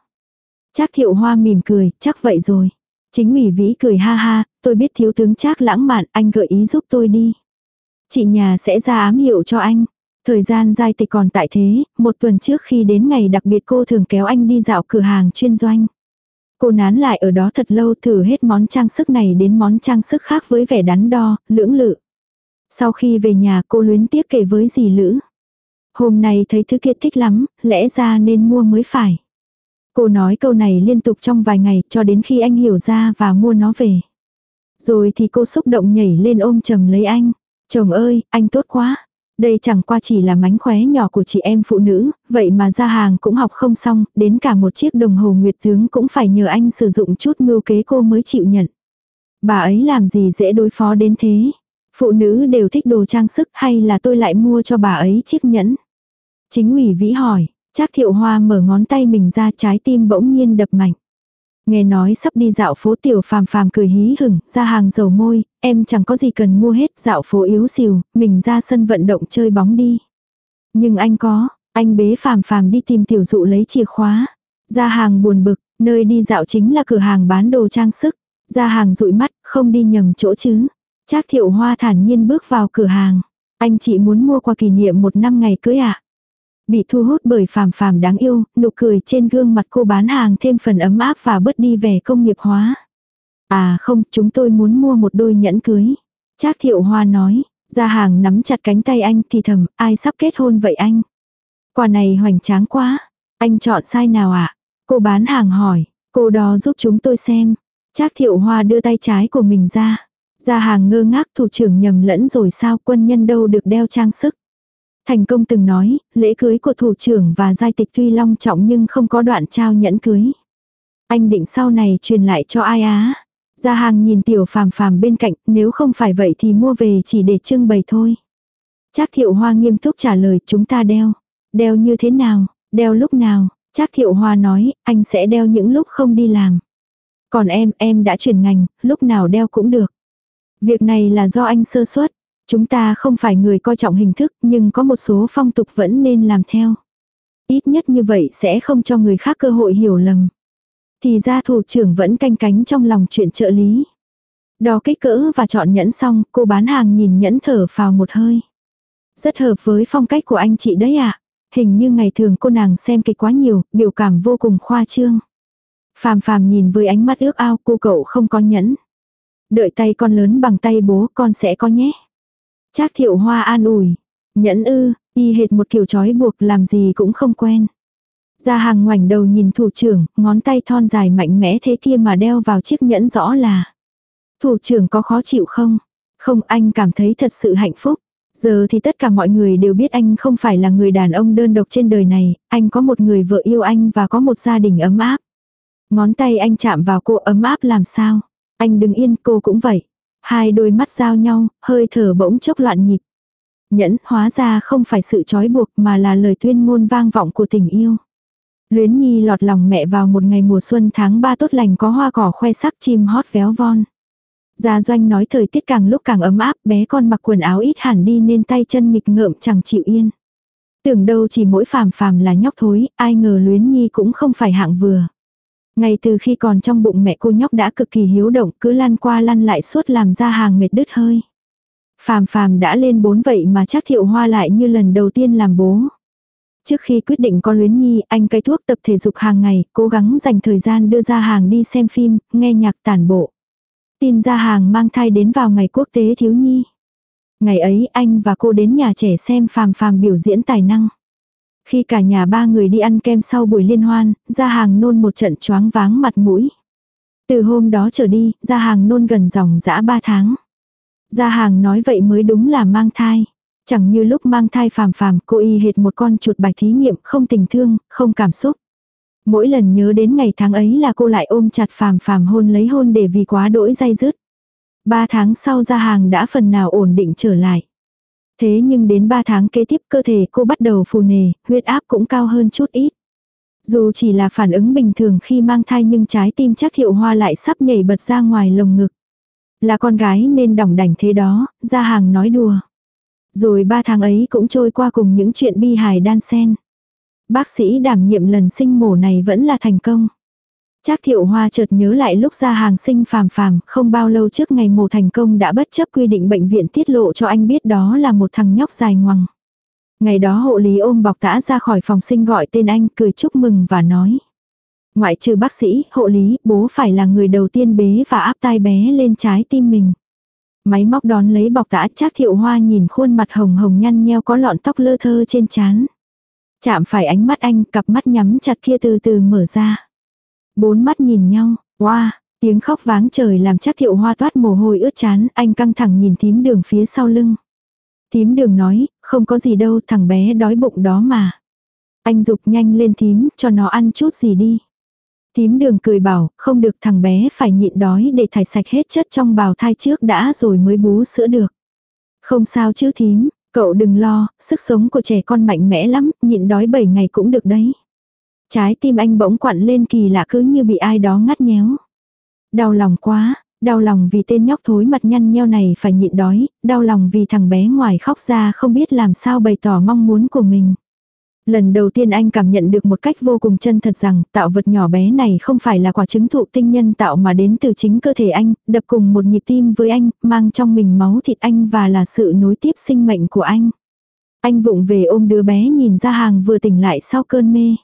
Speaker 1: Chắc thiệu hoa mỉm cười, chắc vậy rồi. Chính ủy vĩ cười ha ha, tôi biết thiếu tướng chắc lãng mạn, anh gợi ý giúp tôi đi. Chị nhà sẽ ra ám hiệu cho anh. Thời gian dài tịch còn tại thế, một tuần trước khi đến ngày đặc biệt cô thường kéo anh đi dạo cửa hàng chuyên doanh. Cô nán lại ở đó thật lâu thử hết món trang sức này đến món trang sức khác với vẻ đắn đo, lưỡng lự. Sau khi về nhà cô luyến tiếc kể với dì Lữ. Hôm nay thấy thứ kia thích lắm, lẽ ra nên mua mới phải. Cô nói câu này liên tục trong vài ngày cho đến khi anh hiểu ra và mua nó về. Rồi thì cô xúc động nhảy lên ôm chầm lấy anh. Chồng ơi, anh tốt quá. Đây chẳng qua chỉ là mánh khóe nhỏ của chị em phụ nữ, vậy mà ra hàng cũng học không xong, đến cả một chiếc đồng hồ nguyệt tướng cũng phải nhờ anh sử dụng chút mưu kế cô mới chịu nhận. Bà ấy làm gì dễ đối phó đến thế? Phụ nữ đều thích đồ trang sức hay là tôi lại mua cho bà ấy chiếc nhẫn? Chính ủy vĩ hỏi, Trác thiệu hoa mở ngón tay mình ra trái tim bỗng nhiên đập mạnh. Nghe nói sắp đi dạo phố tiểu phàm phàm cười hí hửng, ra hàng dầu môi, em chẳng có gì cần mua hết, dạo phố yếu xìu, mình ra sân vận động chơi bóng đi. Nhưng anh có, anh bế phàm phàm đi tìm tiểu dụ lấy chìa khóa. Ra hàng buồn bực, nơi đi dạo chính là cửa hàng bán đồ trang sức. Ra hàng dụi mắt, không đi nhầm chỗ chứ. Trác thiệu hoa thản nhiên bước vào cửa hàng. Anh chị muốn mua quà kỷ niệm một năm ngày cưới ạ. À? Bị thu hút bởi phàm phàm đáng yêu, nụ cười trên gương mặt cô bán hàng thêm phần ấm áp và bớt đi vẻ công nghiệp hóa. À không, chúng tôi muốn mua một đôi nhẫn cưới. Trác thiệu hoa nói, ra hàng nắm chặt cánh tay anh thì thầm, ai sắp kết hôn vậy anh? Quà này hoành tráng quá. Anh chọn sai nào ạ? À? Cô bán hàng hỏi, cô đó giúp chúng tôi xem. Trác thiệu hoa đưa tay trái của mình ra. gia hàng ngơ ngác thủ trưởng nhầm lẫn rồi sao quân nhân đâu được đeo trang sức. Thành công từng nói, lễ cưới của thủ trưởng và giai tịch tuy long trọng nhưng không có đoạn trao nhẫn cưới. Anh định sau này truyền lại cho ai á? Gia hàng nhìn tiểu phàm phàm bên cạnh, nếu không phải vậy thì mua về chỉ để trưng bày thôi. Trác thiệu hoa nghiêm túc trả lời chúng ta đeo. Đeo như thế nào, đeo lúc nào, Trác thiệu hoa nói, anh sẽ đeo những lúc không đi làm. Còn em, em đã chuyển ngành, lúc nào đeo cũng được. Việc này là do anh sơ suất. Chúng ta không phải người coi trọng hình thức, nhưng có một số phong tục vẫn nên làm theo. Ít nhất như vậy sẽ không cho người khác cơ hội hiểu lầm. Thì ra thủ trưởng vẫn canh cánh trong lòng chuyện trợ lý. Đo kích cỡ và chọn nhẫn xong, cô bán hàng nhìn nhẫn thở vào một hơi. Rất hợp với phong cách của anh chị đấy ạ. À? Hình như ngày thường cô nàng xem kịch quá nhiều, biểu cảm vô cùng khoa trương. Phàm phàm nhìn với ánh mắt ước ao cô cậu không có nhẫn. Đợi tay con lớn bằng tay bố con sẽ có nhé. Trác thiệu hoa an ủi. Nhẫn ư, y hệt một kiểu trói buộc làm gì cũng không quen. Ra hàng ngoảnh đầu nhìn thủ trưởng, ngón tay thon dài mạnh mẽ thế kia mà đeo vào chiếc nhẫn rõ là. Thủ trưởng có khó chịu không? Không anh cảm thấy thật sự hạnh phúc. Giờ thì tất cả mọi người đều biết anh không phải là người đàn ông đơn độc trên đời này, anh có một người vợ yêu anh và có một gia đình ấm áp. Ngón tay anh chạm vào cô ấm áp làm sao? Anh đừng yên cô cũng vậy. Hai đôi mắt giao nhau, hơi thở bỗng chốc loạn nhịp. Nhẫn hóa ra không phải sự trói buộc mà là lời tuyên ngôn vang vọng của tình yêu. Luyến Nhi lọt lòng mẹ vào một ngày mùa xuân tháng 3 tốt lành có hoa cỏ khoe sắc chim hót véo von. Gia Doanh nói thời tiết càng lúc càng ấm áp, bé con mặc quần áo ít hẳn đi nên tay chân nghịch ngợm chẳng chịu yên. Tưởng đâu chỉ mỗi phàm phàm là nhóc thối, ai ngờ Luyến Nhi cũng không phải hạng vừa. Ngay từ khi còn trong bụng mẹ cô nhóc đã cực kỳ hiếu động, cứ lăn qua lăn lại suốt làm ra hàng mệt đứt hơi. Phàm phàm đã lên bốn vậy mà chắc thiệu hoa lại như lần đầu tiên làm bố. Trước khi quyết định con luyến nhi, anh cây thuốc tập thể dục hàng ngày, cố gắng dành thời gian đưa ra hàng đi xem phim, nghe nhạc tản bộ. Tin ra hàng mang thai đến vào ngày quốc tế thiếu nhi. Ngày ấy anh và cô đến nhà trẻ xem phàm phàm biểu diễn tài năng. Khi cả nhà ba người đi ăn kem sau buổi liên hoan, ra hàng nôn một trận choáng váng mặt mũi. Từ hôm đó trở đi, ra hàng nôn gần dòng dã ba tháng. Ra hàng nói vậy mới đúng là mang thai. Chẳng như lúc mang thai phàm phàm, cô y hệt một con chuột bạch thí nghiệm, không tình thương, không cảm xúc. Mỗi lần nhớ đến ngày tháng ấy là cô lại ôm chặt phàm phàm hôn lấy hôn để vì quá đỗi dai dứt. Ba tháng sau ra hàng đã phần nào ổn định trở lại. Thế nhưng đến ba tháng kế tiếp cơ thể cô bắt đầu phù nề, huyết áp cũng cao hơn chút ít. Dù chỉ là phản ứng bình thường khi mang thai nhưng trái tim chắc thiệu hoa lại sắp nhảy bật ra ngoài lồng ngực. Là con gái nên đỏng đảnh thế đó, ra hàng nói đùa. Rồi ba tháng ấy cũng trôi qua cùng những chuyện bi hài đan sen Bác sĩ đảm nhiệm lần sinh mổ này vẫn là thành công. Trác thiệu hoa chợt nhớ lại lúc ra hàng sinh phàm phàm, không bao lâu trước ngày mổ thành công đã bất chấp quy định bệnh viện tiết lộ cho anh biết đó là một thằng nhóc dài ngoằng. Ngày đó hộ lý ôm bọc tã ra khỏi phòng sinh gọi tên anh cười chúc mừng và nói. Ngoại trừ bác sĩ, hộ lý, bố phải là người đầu tiên bế và áp tai bé lên trái tim mình. Máy móc đón lấy bọc tã Trác thiệu hoa nhìn khuôn mặt hồng hồng nhăn nheo có lọn tóc lơ thơ trên trán. Chạm phải ánh mắt anh, cặp mắt nhắm chặt kia từ từ mở ra. Bốn mắt nhìn nhau, wow, tiếng khóc váng trời làm chắc thiệu hoa toát mồ hôi ướt chán, anh căng thẳng nhìn tím đường phía sau lưng. tím đường nói, không có gì đâu, thằng bé đói bụng đó mà. Anh dục nhanh lên tím cho nó ăn chút gì đi. tím đường cười bảo, không được thằng bé phải nhịn đói để thải sạch hết chất trong bào thai trước đã rồi mới bú sữa được. Không sao chứ thím, cậu đừng lo, sức sống của trẻ con mạnh mẽ lắm, nhịn đói 7 ngày cũng được đấy. Trái tim anh bỗng quặn lên kỳ lạ cứ như bị ai đó ngắt nhéo. Đau lòng quá, đau lòng vì tên nhóc thối mặt nhăn nheo này phải nhịn đói, đau lòng vì thằng bé ngoài khóc ra không biết làm sao bày tỏ mong muốn của mình. Lần đầu tiên anh cảm nhận được một cách vô cùng chân thật rằng tạo vật nhỏ bé này không phải là quả trứng thụ tinh nhân tạo mà đến từ chính cơ thể anh, đập cùng một nhịp tim với anh, mang trong mình máu thịt anh và là sự nối tiếp sinh mệnh của anh. Anh vụng về ôm đứa bé nhìn ra hàng vừa tỉnh lại sau cơn mê.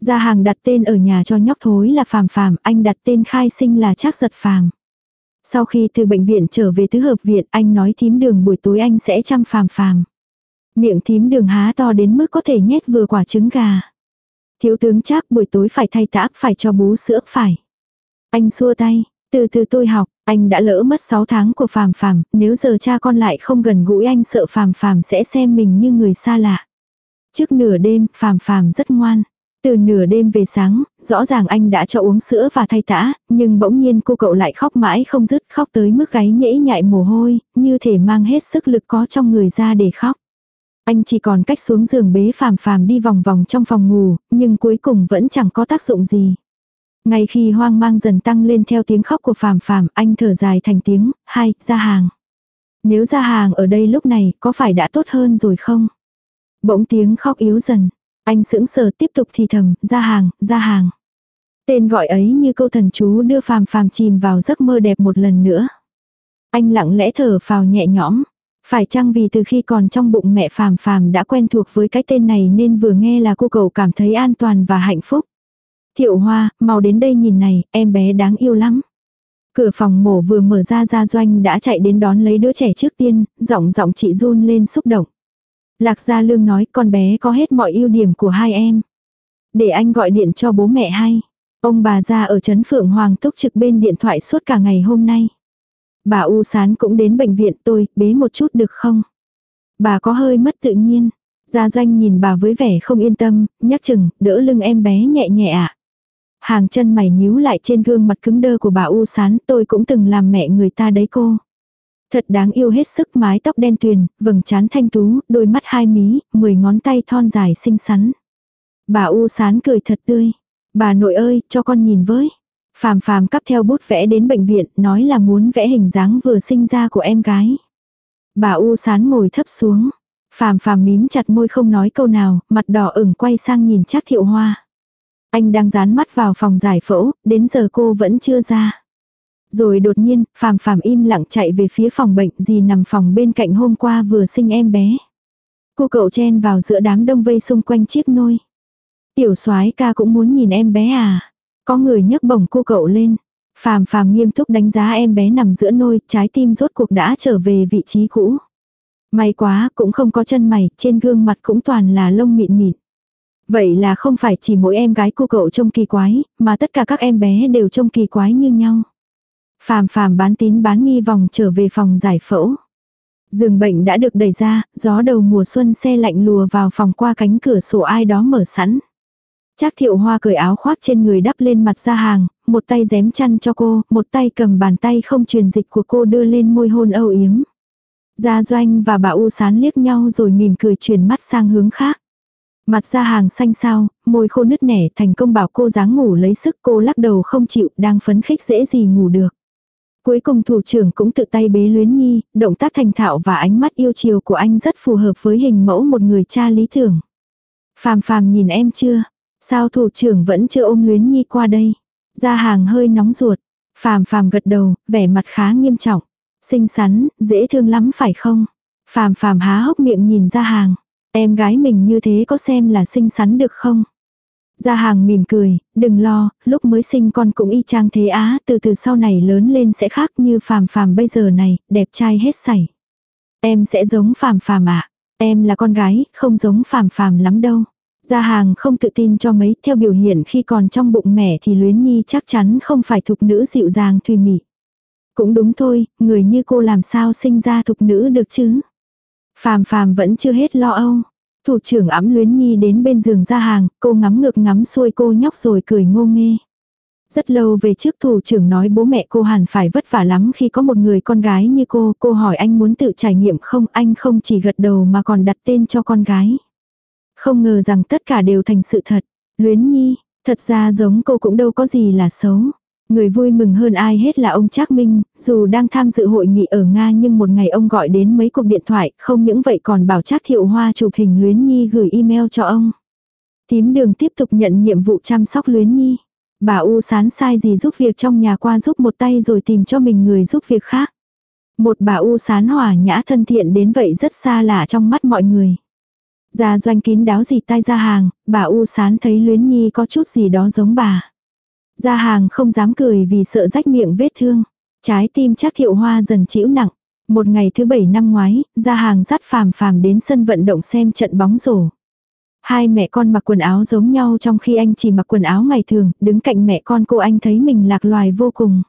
Speaker 1: Gia hàng đặt tên ở nhà cho nhóc thối là Phàm Phàm, anh đặt tên khai sinh là Trác Giật Phàm. Sau khi từ bệnh viện trở về tứ hợp viện, anh nói thím đường buổi tối anh sẽ chăm Phàm Phàm. Miệng thím đường há to đến mức có thể nhét vừa quả trứng gà. Thiếu tướng Trác buổi tối phải thay tã, phải cho bú sữa phải. Anh xua tay, Từ từ tôi học, anh đã lỡ mất 6 tháng của phàm phàm, nếu giờ cha con lại không gần gũi anh sợ phàm phàm sẽ xem mình như người xa lạ. Trước nửa đêm, phàm phàm rất ngoan. Từ nửa đêm về sáng, rõ ràng anh đã cho uống sữa và thay tã, nhưng bỗng nhiên cô cậu lại khóc mãi không dứt khóc tới mức gáy nhễ nhại mồ hôi, như thể mang hết sức lực có trong người ra để khóc. Anh chỉ còn cách xuống giường bế phàm phàm đi vòng vòng trong phòng ngủ, nhưng cuối cùng vẫn chẳng có tác dụng gì. Ngay khi hoang mang dần tăng lên theo tiếng khóc của phàm phàm, anh thở dài thành tiếng, hai, ra hàng. Nếu ra hàng ở đây lúc này, có phải đã tốt hơn rồi không? Bỗng tiếng khóc yếu dần. Anh sững sờ tiếp tục thì thầm, ra hàng, ra hàng. Tên gọi ấy như câu thần chú đưa phàm phàm chìm vào giấc mơ đẹp một lần nữa. Anh lặng lẽ thở phào nhẹ nhõm. Phải chăng vì từ khi còn trong bụng mẹ phàm phàm đã quen thuộc với cái tên này nên vừa nghe là cô cậu cảm thấy an toàn và hạnh phúc. Thiệu hoa, mau đến đây nhìn này, em bé đáng yêu lắm. Cửa phòng mổ vừa mở ra ra doanh đã chạy đến đón lấy đứa trẻ trước tiên, giọng giọng chị run lên xúc động. Lạc Gia Lương nói con bé có hết mọi ưu điểm của hai em. Để anh gọi điện cho bố mẹ hay. Ông bà già ở Trấn Phượng Hoàng túc trực bên điện thoại suốt cả ngày hôm nay. Bà U Sán cũng đến bệnh viện tôi, bế một chút được không? Bà có hơi mất tự nhiên. Gia Doanh nhìn bà với vẻ không yên tâm, nhắc chừng, đỡ lưng em bé nhẹ nhẹ ạ. Hàng chân mày nhíu lại trên gương mặt cứng đơ của bà U Sán, tôi cũng từng làm mẹ người ta đấy cô. Thật đáng yêu hết sức mái tóc đen tuyền, vầng trán thanh tú, đôi mắt hai mí, mười ngón tay thon dài xinh xắn. Bà U Sán cười thật tươi. Bà nội ơi, cho con nhìn với. Phàm phàm cắp theo bút vẽ đến bệnh viện, nói là muốn vẽ hình dáng vừa sinh ra của em gái. Bà U Sán ngồi thấp xuống. Phàm phàm mím chặt môi không nói câu nào, mặt đỏ ửng quay sang nhìn Trác thiệu hoa. Anh đang dán mắt vào phòng giải phẫu, đến giờ cô vẫn chưa ra. Rồi đột nhiên, phàm phàm im lặng chạy về phía phòng bệnh gì nằm phòng bên cạnh hôm qua vừa sinh em bé. Cô cậu chen vào giữa đám đông vây xung quanh chiếc nôi. Tiểu soái ca cũng muốn nhìn em bé à. Có người nhấc bổng cô cậu lên. Phàm phàm nghiêm túc đánh giá em bé nằm giữa nôi, trái tim rốt cuộc đã trở về vị trí cũ. May quá, cũng không có chân mày, trên gương mặt cũng toàn là lông mịn mịn. Vậy là không phải chỉ mỗi em gái cô cậu trông kỳ quái, mà tất cả các em bé đều trông kỳ quái như nhau. Phàm phàm bán tín bán nghi vòng trở về phòng giải phẫu. Giường bệnh đã được đẩy ra, gió đầu mùa xuân xe lạnh lùa vào phòng qua cánh cửa sổ ai đó mở sẵn. Trác thiệu hoa cởi áo khoác trên người đắp lên mặt ra hàng, một tay dém chăn cho cô, một tay cầm bàn tay không truyền dịch của cô đưa lên môi hôn âu yếm. Gia Doanh và bà U sán liếc nhau rồi mỉm cười chuyển mắt sang hướng khác. Mặt ra hàng xanh sao, môi khô nứt nẻ thành công bảo cô dáng ngủ lấy sức cô lắc đầu không chịu, đang phấn khích dễ gì ngủ được. Cuối cùng thủ trưởng cũng tự tay bế luyến nhi, động tác thành thạo và ánh mắt yêu chiều của anh rất phù hợp với hình mẫu một người cha lý tưởng. Phàm phàm nhìn em chưa? Sao thủ trưởng vẫn chưa ôm luyến nhi qua đây? Ra hàng hơi nóng ruột. Phàm phàm gật đầu, vẻ mặt khá nghiêm trọng. Xinh xắn, dễ thương lắm phải không? Phàm phàm há hốc miệng nhìn ra hàng. Em gái mình như thế có xem là xinh xắn được không? Gia hàng mỉm cười, đừng lo, lúc mới sinh con cũng y chang thế á, từ từ sau này lớn lên sẽ khác như phàm phàm bây giờ này, đẹp trai hết sảy. Em sẽ giống phàm phàm ạ. Em là con gái, không giống phàm phàm lắm đâu. Gia hàng không tự tin cho mấy, theo biểu hiện khi còn trong bụng mẹ thì luyến nhi chắc chắn không phải thục nữ dịu dàng thùy mị. Cũng đúng thôi, người như cô làm sao sinh ra thục nữ được chứ. Phàm phàm vẫn chưa hết lo âu. Thủ trưởng ấm luyến nhi đến bên giường ra hàng, cô ngắm ngược ngắm xuôi cô nhóc rồi cười ngô nghê. Rất lâu về trước thủ trưởng nói bố mẹ cô hẳn phải vất vả lắm khi có một người con gái như cô, cô hỏi anh muốn tự trải nghiệm không, anh không chỉ gật đầu mà còn đặt tên cho con gái. Không ngờ rằng tất cả đều thành sự thật. Luyến nhi, thật ra giống cô cũng đâu có gì là xấu. Người vui mừng hơn ai hết là ông Trác Minh, dù đang tham dự hội nghị ở Nga nhưng một ngày ông gọi đến mấy cuộc điện thoại, không những vậy còn bảo Trác Thiệu Hoa chụp hình Luyến Nhi gửi email cho ông. Tím đường tiếp tục nhận nhiệm vụ chăm sóc Luyến Nhi. Bà U sán sai gì giúp việc trong nhà qua giúp một tay rồi tìm cho mình người giúp việc khác. Một bà U sán hòa nhã thân thiện đến vậy rất xa lạ trong mắt mọi người. Ra doanh kín đáo gì tay ra hàng, bà U sán thấy Luyến Nhi có chút gì đó giống bà. Gia hàng không dám cười vì sợ rách miệng vết thương. Trái tim chắc thiệu hoa dần chịu nặng. Một ngày thứ bảy năm ngoái, gia hàng dắt phàm phàm đến sân vận động xem trận bóng rổ. Hai mẹ con mặc quần áo giống nhau trong khi anh chỉ mặc quần áo ngày thường, đứng cạnh mẹ con cô anh thấy mình lạc loài vô cùng.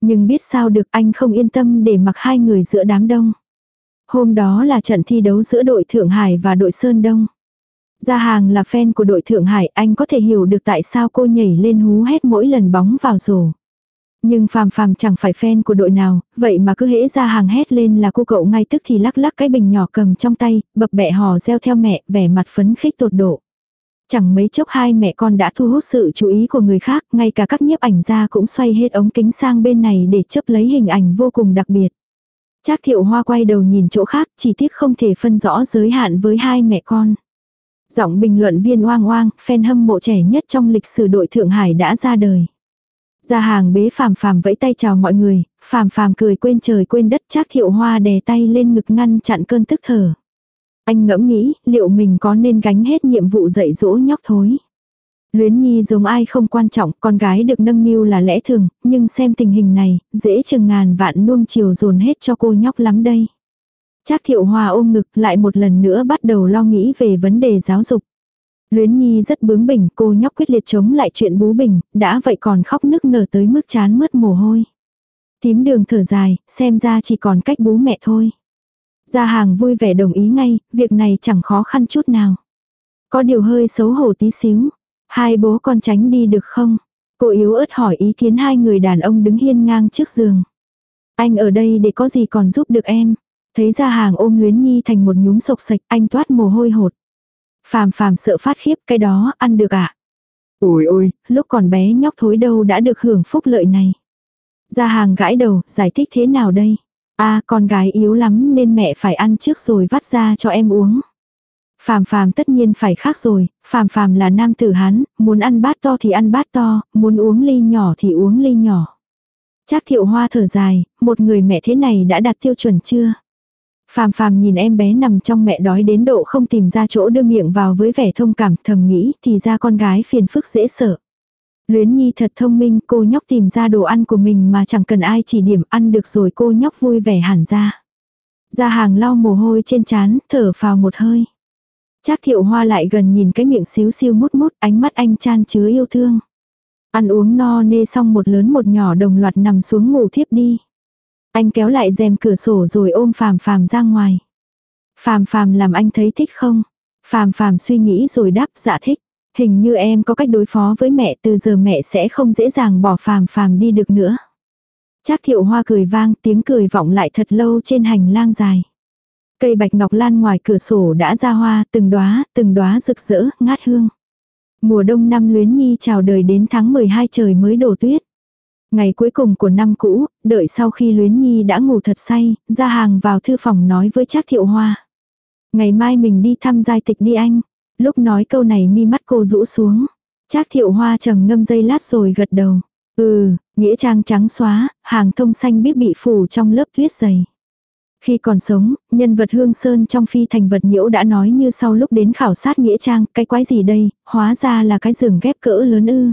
Speaker 1: Nhưng biết sao được anh không yên tâm để mặc hai người giữa đám đông. Hôm đó là trận thi đấu giữa đội Thượng Hải và đội Sơn Đông. Gia hàng là fan của đội Thượng Hải, anh có thể hiểu được tại sao cô nhảy lên hú hét mỗi lần bóng vào rổ. Nhưng phàm phàm chẳng phải fan của đội nào, vậy mà cứ hễ ra hàng hét lên là cô cậu ngay tức thì lắc lắc cái bình nhỏ cầm trong tay, bập bẹ hò reo theo mẹ, vẻ mặt phấn khích tột độ. Chẳng mấy chốc hai mẹ con đã thu hút sự chú ý của người khác, ngay cả các nhiếp ảnh gia cũng xoay hết ống kính sang bên này để chấp lấy hình ảnh vô cùng đặc biệt. Trác thiệu hoa quay đầu nhìn chỗ khác, chỉ tiếc không thể phân rõ giới hạn với hai mẹ con. Giọng bình luận viên oang oang, fan hâm mộ trẻ nhất trong lịch sử đội Thượng Hải đã ra đời. Ra hàng bế phàm phàm vẫy tay chào mọi người, phàm phàm cười quên trời quên đất Trác thiệu hoa đè tay lên ngực ngăn chặn cơn tức thở. Anh ngẫm nghĩ, liệu mình có nên gánh hết nhiệm vụ dạy dỗ nhóc thối. Luyến Nhi giống ai không quan trọng, con gái được nâng niu là lẽ thường, nhưng xem tình hình này, dễ chừng ngàn vạn nuông chiều dồn hết cho cô nhóc lắm đây. Trác thiệu hòa ôm ngực lại một lần nữa bắt đầu lo nghĩ về vấn đề giáo dục. Luyến Nhi rất bướng bỉnh, cô nhóc quyết liệt chống lại chuyện bú bình, đã vậy còn khóc nức nở tới mức chán mất mồ hôi. Tím đường thở dài, xem ra chỉ còn cách bú mẹ thôi. Gia hàng vui vẻ đồng ý ngay, việc này chẳng khó khăn chút nào. Có điều hơi xấu hổ tí xíu. Hai bố con tránh đi được không? Cô yếu ớt hỏi ý kiến hai người đàn ông đứng hiên ngang trước giường. Anh ở đây để có gì còn giúp được em. Thấy ra hàng ôm luyến nhi thành một nhúm sộc sạch anh toát mồ hôi hột. Phàm phàm sợ phát khiếp cái đó ăn được ạ. À?
Speaker 2: Ôi ôi,
Speaker 1: lúc còn bé nhóc thối đâu đã được hưởng phúc lợi này. Ra hàng gãi đầu, giải thích thế nào đây? a à, con gái yếu lắm nên mẹ phải ăn trước rồi vắt ra cho em uống. Phàm phàm tất nhiên phải khác rồi, phàm phàm là nam tử hán, muốn ăn bát to thì ăn bát to, muốn uống ly nhỏ thì uống ly nhỏ. Chắc thiệu hoa thở dài, một người mẹ thế này đã đạt tiêu chuẩn chưa? Phàm phàm nhìn em bé nằm trong mẹ đói đến độ không tìm ra chỗ đưa miệng vào với vẻ thông cảm thầm nghĩ thì ra con gái phiền phức dễ sợ. Luyến Nhi thật thông minh, cô nhóc tìm ra đồ ăn của mình mà chẳng cần ai chỉ điểm ăn được rồi cô nhóc vui vẻ hẳn ra. Ra hàng lau mồ hôi trên trán, thở vào một hơi. Trác thiệu hoa lại gần nhìn cái miệng xíu xiu mút mút, ánh mắt anh chan chứa yêu thương. Ăn uống no nê xong một lớn một nhỏ đồng loạt nằm xuống ngủ thiếp đi. Anh kéo lại rèm cửa sổ rồi ôm phàm phàm ra ngoài. Phàm phàm làm anh thấy thích không? Phàm phàm suy nghĩ rồi đáp dạ thích. Hình như em có cách đối phó với mẹ từ giờ mẹ sẽ không dễ dàng bỏ phàm phàm đi được nữa. Trác thiệu hoa cười vang tiếng cười vọng lại thật lâu trên hành lang dài. Cây bạch ngọc lan ngoài cửa sổ đã ra hoa, từng đóa, từng đóa rực rỡ, ngát hương. Mùa đông năm luyến nhi chào đời đến tháng 12 trời mới đổ tuyết. Ngày cuối cùng của năm cũ, đợi sau khi luyến nhi đã ngủ thật say, ra hàng vào thư phòng nói với Trác thiệu hoa. Ngày mai mình đi thăm giai tịch đi anh. Lúc nói câu này mi mắt cô rũ xuống. Trác thiệu hoa trầm ngâm dây lát rồi gật đầu. Ừ, nghĩa trang trắng xóa, hàng thông xanh biết bị phủ trong lớp tuyết dày. Khi còn sống, nhân vật Hương Sơn trong phi thành vật nhiễu đã nói như sau lúc đến khảo sát nghĩa trang, cái quái gì đây, hóa ra là cái giường ghép cỡ lớn ư.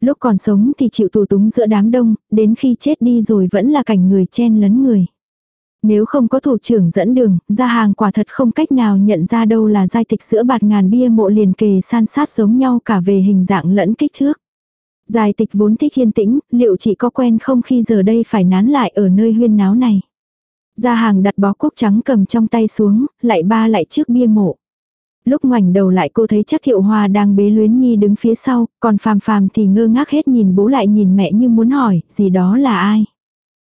Speaker 1: Lúc còn sống thì chịu tù túng giữa đám đông, đến khi chết đi rồi vẫn là cảnh người chen lấn người. Nếu không có thủ trưởng dẫn đường, ra hàng quả thật không cách nào nhận ra đâu là giai tịch giữa bạt ngàn bia mộ liền kề san sát giống nhau cả về hình dạng lẫn kích thước. Giai tịch vốn thích yên tĩnh, liệu chỉ có quen không khi giờ đây phải nán lại ở nơi huyên náo này. Ra hàng đặt bó quốc trắng cầm trong tay xuống, lại ba lại trước bia mộ. Lúc ngoảnh đầu lại cô thấy chắc thiệu hoa đang bế luyến nhi đứng phía sau, còn phàm phàm thì ngơ ngác hết nhìn bố lại nhìn mẹ như muốn hỏi, gì đó là ai.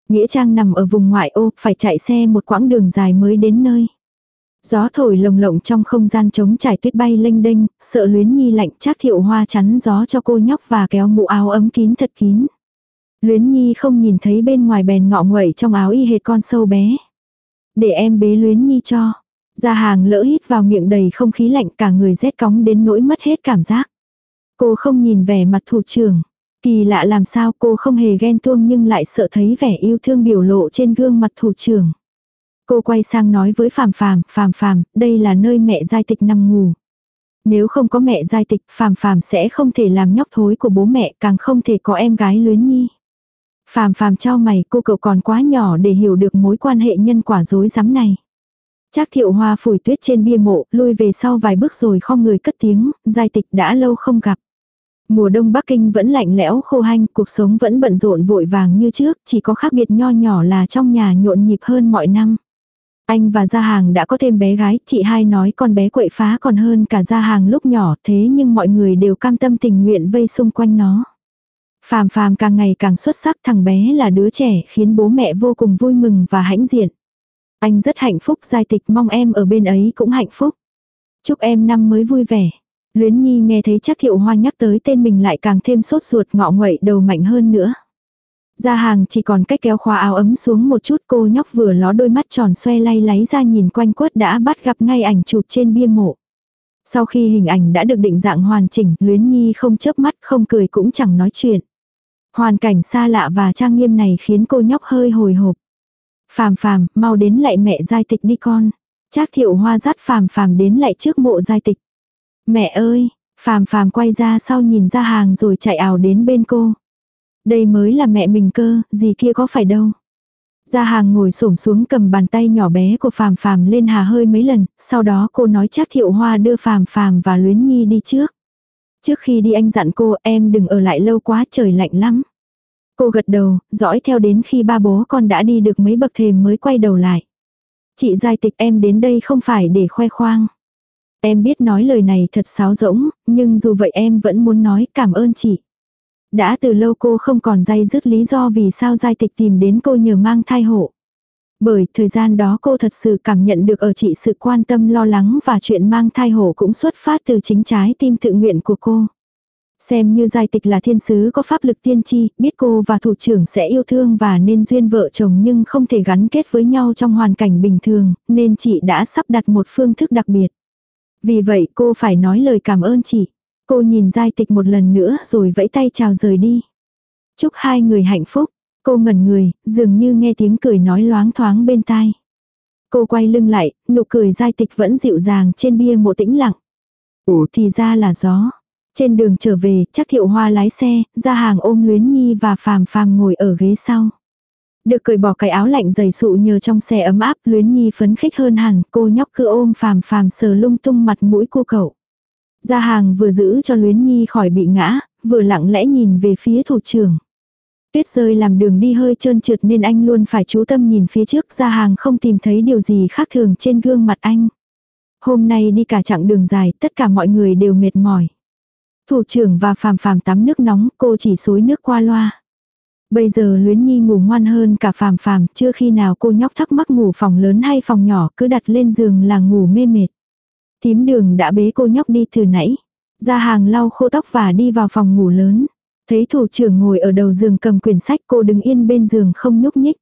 Speaker 1: Nghĩa trang nằm ở vùng ngoại ô, phải chạy xe một quãng đường dài mới đến nơi. Gió thổi lồng lộng trong không gian trống trải tuyết bay lênh đênh, sợ luyến nhi lạnh chắc thiệu hoa chắn gió cho cô nhóc và kéo mũ áo ấm kín thật kín. Luyến nhi không nhìn thấy bên ngoài bèn ngọ nguậy trong áo y hệt con sâu bé. Để em bế luyến nhi cho gia hàng lỡ hít vào miệng đầy không khí lạnh cả người rét cóng đến nỗi mất hết cảm giác. Cô không nhìn vẻ mặt thủ trưởng. Kỳ lạ làm sao cô không hề ghen tuông nhưng lại sợ thấy vẻ yêu thương biểu lộ trên gương mặt thủ trưởng. Cô quay sang nói với Phàm Phàm, Phàm Phàm, đây là nơi mẹ giai tịch nằm ngủ. Nếu không có mẹ giai tịch, Phàm Phàm sẽ không thể làm nhóc thối của bố mẹ, càng không thể có em gái luyến nhi. Phàm Phàm trao mày, cô cậu còn quá nhỏ để hiểu được mối quan hệ nhân quả dối rắm này. Trác thiệu hoa phủi tuyết trên bia mộ, lui về sau vài bước rồi không người cất tiếng, giai tịch đã lâu không gặp. Mùa đông Bắc Kinh vẫn lạnh lẽo khô hanh, cuộc sống vẫn bận rộn vội vàng như trước, chỉ có khác biệt nho nhỏ là trong nhà nhộn nhịp hơn mọi năm. Anh và Gia Hàng đã có thêm bé gái, chị hai nói con bé quậy phá còn hơn cả Gia Hàng lúc nhỏ thế nhưng mọi người đều cam tâm tình nguyện vây xung quanh nó. Phàm phàm càng ngày càng xuất sắc thằng bé là đứa trẻ khiến bố mẹ vô cùng vui mừng và hãnh diện. Anh rất hạnh phúc giai tịch mong em ở bên ấy cũng hạnh phúc. Chúc em năm mới vui vẻ. Luyến Nhi nghe thấy chắc thiệu hoa nhắc tới tên mình lại càng thêm sốt ruột ngọ nguậy đầu mạnh hơn nữa. Ra hàng chỉ còn cách kéo khóa áo ấm xuống một chút cô nhóc vừa ló đôi mắt tròn xoay lay láy ra nhìn quanh quất đã bắt gặp ngay ảnh chụp trên bia mộ. Sau khi hình ảnh đã được định dạng hoàn chỉnh, Luyến Nhi không chớp mắt không cười cũng chẳng nói chuyện. Hoàn cảnh xa lạ và trang nghiêm này khiến cô nhóc hơi hồi hộp. Phàm phàm, mau đến lại mẹ giai tịch đi con. Trác thiệu hoa dắt phàm phàm đến lại trước mộ giai tịch. Mẹ ơi, phàm phàm quay ra sau nhìn ra hàng rồi chạy ảo đến bên cô. Đây mới là mẹ mình cơ, gì kia có phải đâu. Gia hàng ngồi xổm xuống cầm bàn tay nhỏ bé của phàm phàm lên hà hơi mấy lần, sau đó cô nói chắc thiệu hoa đưa phàm phàm và luyến nhi đi trước. Trước khi đi anh dặn cô em đừng ở lại lâu quá trời lạnh lắm. Cô gật đầu, dõi theo đến khi ba bố con đã đi được mấy bậc thềm mới quay đầu lại. Chị giai tịch em đến đây không phải để khoe khoang. Em biết nói lời này thật sáo rỗng, nhưng dù vậy em vẫn muốn nói cảm ơn chị. Đã từ lâu cô không còn dây dứt lý do vì sao giai tịch tìm đến cô nhờ mang thai hộ. Bởi thời gian đó cô thật sự cảm nhận được ở chị sự quan tâm lo lắng và chuyện mang thai hộ cũng xuất phát từ chính trái tim tự nguyện của cô. Xem như giai tịch là thiên sứ có pháp lực tiên tri, biết cô và thủ trưởng sẽ yêu thương và nên duyên vợ chồng nhưng không thể gắn kết với nhau trong hoàn cảnh bình thường, nên chị đã sắp đặt một phương thức đặc biệt. Vì vậy cô phải nói lời cảm ơn chị. Cô nhìn giai tịch một lần nữa rồi vẫy tay chào rời đi. Chúc hai người hạnh phúc. Cô ngẩn người, dường như nghe tiếng cười nói loáng thoáng bên tai. Cô quay lưng lại, nụ cười giai tịch vẫn dịu dàng trên bia mộ tĩnh lặng. Ủa thì ra là gió. Trên đường trở về, chắc thiệu hoa lái xe, ra hàng ôm luyến nhi và phàm phàm ngồi ở ghế sau. Được cởi bỏ cái áo lạnh dày sụ nhờ trong xe ấm áp, luyến nhi phấn khích hơn hẳn, cô nhóc cứ ôm phàm phàm sờ lung tung mặt mũi cô cậu. Gia hàng vừa giữ cho luyến nhi khỏi bị ngã, vừa lặng lẽ nhìn về phía thủ trưởng. Tuyết rơi làm đường đi hơi trơn trượt nên anh luôn phải chú tâm nhìn phía trước gia hàng không tìm thấy điều gì khác thường trên gương mặt anh. Hôm nay đi cả chặng đường dài tất cả mọi người đều mệt mỏi. Thủ trưởng và phàm phàm tắm nước nóng cô chỉ xối nước qua loa. Bây giờ luyến nhi ngủ ngoan hơn cả phàm phàm, chưa khi nào cô nhóc thắc mắc ngủ phòng lớn hay phòng nhỏ cứ đặt lên giường là ngủ mê mệt. Tím đường đã bế cô nhóc đi từ nãy. Ra hàng lau khô tóc và đi vào phòng ngủ lớn. Thấy thủ trưởng ngồi ở đầu giường cầm quyển sách cô đứng yên bên giường không nhúc nhích.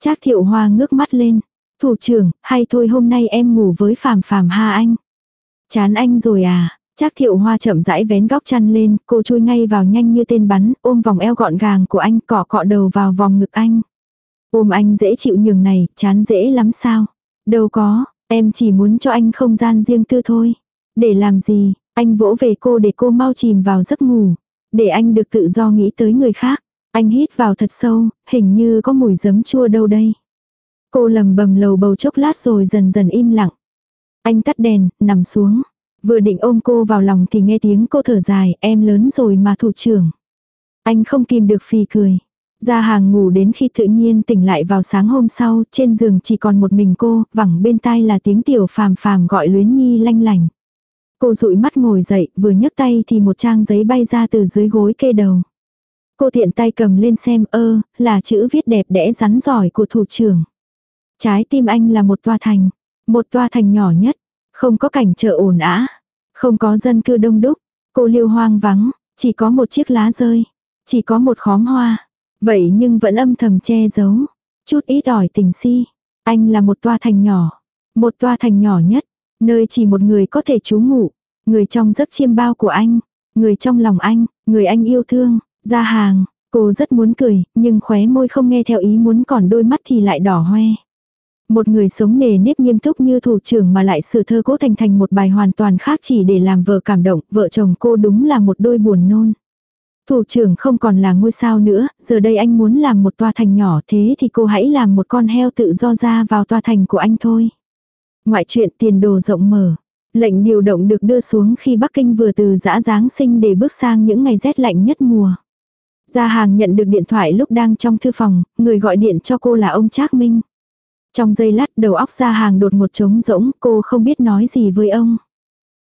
Speaker 1: Trác thiệu hoa ngước mắt lên. Thủ trưởng, hay thôi hôm nay em ngủ với phàm phàm ha anh. Chán anh rồi à, Trác thiệu hoa chậm rãi vén góc chăn lên, cô chui ngay vào nhanh như tên bắn, ôm vòng eo gọn gàng của anh, cọ cọ đầu vào vòng ngực anh. Ôm anh dễ chịu nhường này, chán dễ lắm sao? Đâu có, em chỉ muốn cho anh không gian riêng tư thôi. Để làm gì, anh vỗ về cô để cô mau chìm vào giấc ngủ. Để anh được tự do nghĩ tới người khác. Anh hít vào thật sâu, hình như có mùi giấm chua đâu đây. Cô lầm bầm lầu bầu chốc lát rồi dần dần im lặng. Anh tắt đèn, nằm xuống. Vừa định ôm cô vào lòng thì nghe tiếng cô thở dài, em lớn rồi mà thủ trưởng. Anh không kìm được phì cười. Ra hàng ngủ đến khi tự nhiên tỉnh lại vào sáng hôm sau, trên giường chỉ còn một mình cô, vẳng bên tai là tiếng tiểu phàm phàm gọi luyến nhi lanh lành. Cô dụi mắt ngồi dậy, vừa nhấc tay thì một trang giấy bay ra từ dưới gối kê đầu. Cô tiện tay cầm lên xem ơ, là chữ viết đẹp đẽ rắn giỏi của thủ trưởng. Trái tim anh là một toa thành, một toa thành nhỏ nhất, không có cảnh chợ ồn ã, không có dân cư đông đúc, cô liêu hoang vắng, chỉ có một chiếc lá rơi, chỉ có một khóm hoa. Vậy nhưng vẫn âm thầm che giấu, chút ít ỏi tình si. Anh là một toa thành nhỏ, một toa thành nhỏ nhất, nơi chỉ một người có thể trú ngụ, người trong giấc chiêm bao của anh, người trong lòng anh, người anh yêu thương, ra hàng. Cô rất muốn cười, nhưng khóe môi không nghe theo ý muốn còn đôi mắt thì lại đỏ hoe. Một người sống nề nếp nghiêm túc như thủ trưởng mà lại sửa thơ cố thành thành một bài hoàn toàn khác chỉ để làm vợ cảm động, vợ chồng cô đúng là một đôi buồn nôn. Thủ trưởng không còn là ngôi sao nữa, giờ đây anh muốn làm một tòa thành nhỏ thế thì cô hãy làm một con heo tự do ra vào tòa thành của anh thôi. Ngoại chuyện tiền đồ rộng mở. Lệnh điều động được đưa xuống khi Bắc Kinh vừa từ giã Giáng sinh để bước sang những ngày rét lạnh nhất mùa. Gia hàng nhận được điện thoại lúc đang trong thư phòng, người gọi điện cho cô là ông Trác Minh. Trong giây lát đầu óc ra hàng đột một trống rỗng, cô không biết nói gì với ông.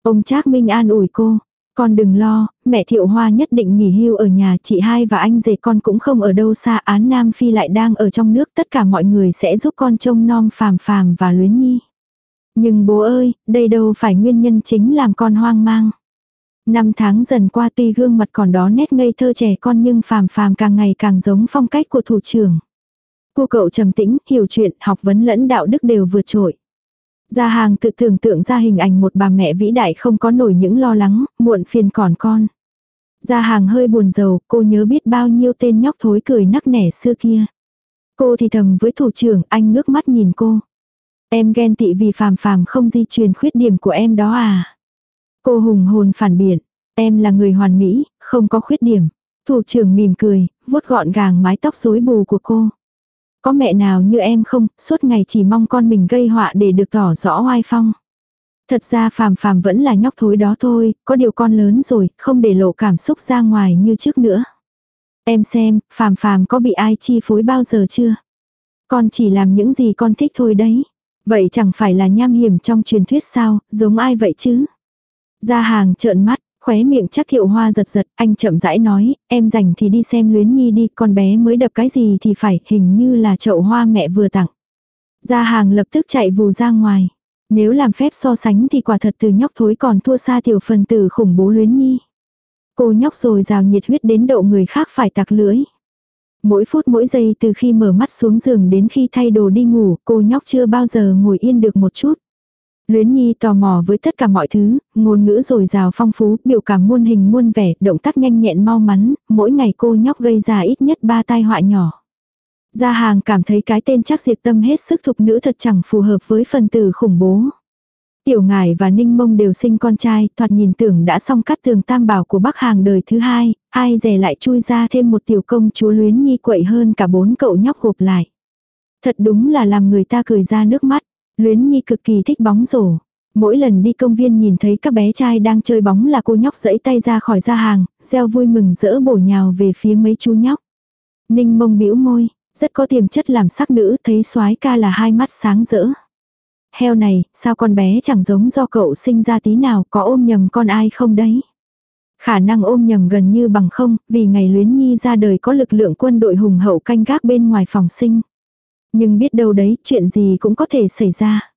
Speaker 1: Ông Trác Minh an ủi cô, con đừng lo, mẹ Thiệu Hoa nhất định nghỉ hưu ở nhà, chị hai và anh rể con cũng không ở đâu xa, án Nam Phi lại đang ở trong nước, tất cả mọi người sẽ giúp con trông nom phàm phàm và luyến nhi. Nhưng bố ơi, đây đâu phải nguyên nhân chính làm con hoang mang. Năm tháng dần qua tuy gương mặt còn đó nét ngây thơ trẻ con nhưng phàm phàm càng ngày càng giống phong cách của thủ trưởng. Cô cậu trầm tĩnh, hiểu chuyện, học vấn lẫn đạo đức đều vượt trội. Gia hàng tự tưởng tượng ra hình ảnh một bà mẹ vĩ đại không có nổi những lo lắng, muộn phiền còn con. Gia hàng hơi buồn rầu, cô nhớ biết bao nhiêu tên nhóc thối cười nắc nẻ xưa kia. Cô thì thầm với thủ trưởng, anh ngước mắt nhìn cô. Em ghen tị vì phàm phàm không di truyền khuyết điểm của em đó à. Cô hùng hồn phản biện, em là người hoàn mỹ, không có khuyết điểm. Thủ trưởng mỉm cười, vuốt gọn gàng mái tóc rối bù của cô. Có mẹ nào như em không, suốt ngày chỉ mong con mình gây họa để được tỏ rõ oai phong. Thật ra phàm phàm vẫn là nhóc thối đó thôi, có điều con lớn rồi, không để lộ cảm xúc ra ngoài như trước nữa. Em xem, phàm phàm có bị ai chi phối bao giờ chưa? Con chỉ làm những gì con thích thôi đấy. Vậy chẳng phải là nham hiểm trong truyền thuyết sao, giống ai vậy chứ? Gia hàng trợn mắt, khóe miệng chắc thiệu hoa giật giật, anh chậm rãi nói, em rảnh thì đi xem luyến nhi đi, con bé mới đập cái gì thì phải, hình như là chậu hoa mẹ vừa tặng. Gia hàng lập tức chạy vù ra ngoài. Nếu làm phép so sánh thì quả thật từ nhóc thối còn thua xa tiểu phần tử khủng bố luyến nhi. Cô nhóc rồi rào nhiệt huyết đến độ người khác phải tặc lưỡi. Mỗi phút mỗi giây từ khi mở mắt xuống giường đến khi thay đồ đi ngủ, cô nhóc chưa bao giờ ngồi yên được một chút. Luyến Nhi tò mò với tất cả mọi thứ, ngôn ngữ rồi rào phong phú, biểu cảm muôn hình muôn vẻ, động tác nhanh nhẹn mau mắn, mỗi ngày cô nhóc gây ra ít nhất ba tai họa nhỏ. Gia hàng cảm thấy cái tên chắc diệt tâm hết sức thục nữ thật chẳng phù hợp với phần tử khủng bố. Tiểu ngải và ninh mông đều sinh con trai, thoạt nhìn tưởng đã xong cắt tường tam bảo của bắc hàng đời thứ hai, ai dè lại chui ra thêm một tiểu công chúa luyến nhi quậy hơn cả bốn cậu nhóc gộp lại. Thật đúng là làm người ta cười ra nước mắt. Luyến Nhi cực kỳ thích bóng rổ. Mỗi lần đi công viên nhìn thấy các bé trai đang chơi bóng là cô nhóc giẫy tay ra khỏi ra hàng, gieo vui mừng rỡ bổ nhào về phía mấy chú nhóc. Ninh mông bĩu môi, rất có tiềm chất làm sắc nữ, thấy soái ca là hai mắt sáng rỡ. Heo này, sao con bé chẳng giống do cậu sinh ra tí nào, có ôm nhầm con ai không đấy? Khả năng ôm nhầm gần như bằng không, vì ngày luyến nhi ra đời có lực lượng quân đội hùng hậu canh gác bên ngoài phòng sinh. Nhưng biết đâu đấy, chuyện gì cũng có thể xảy ra.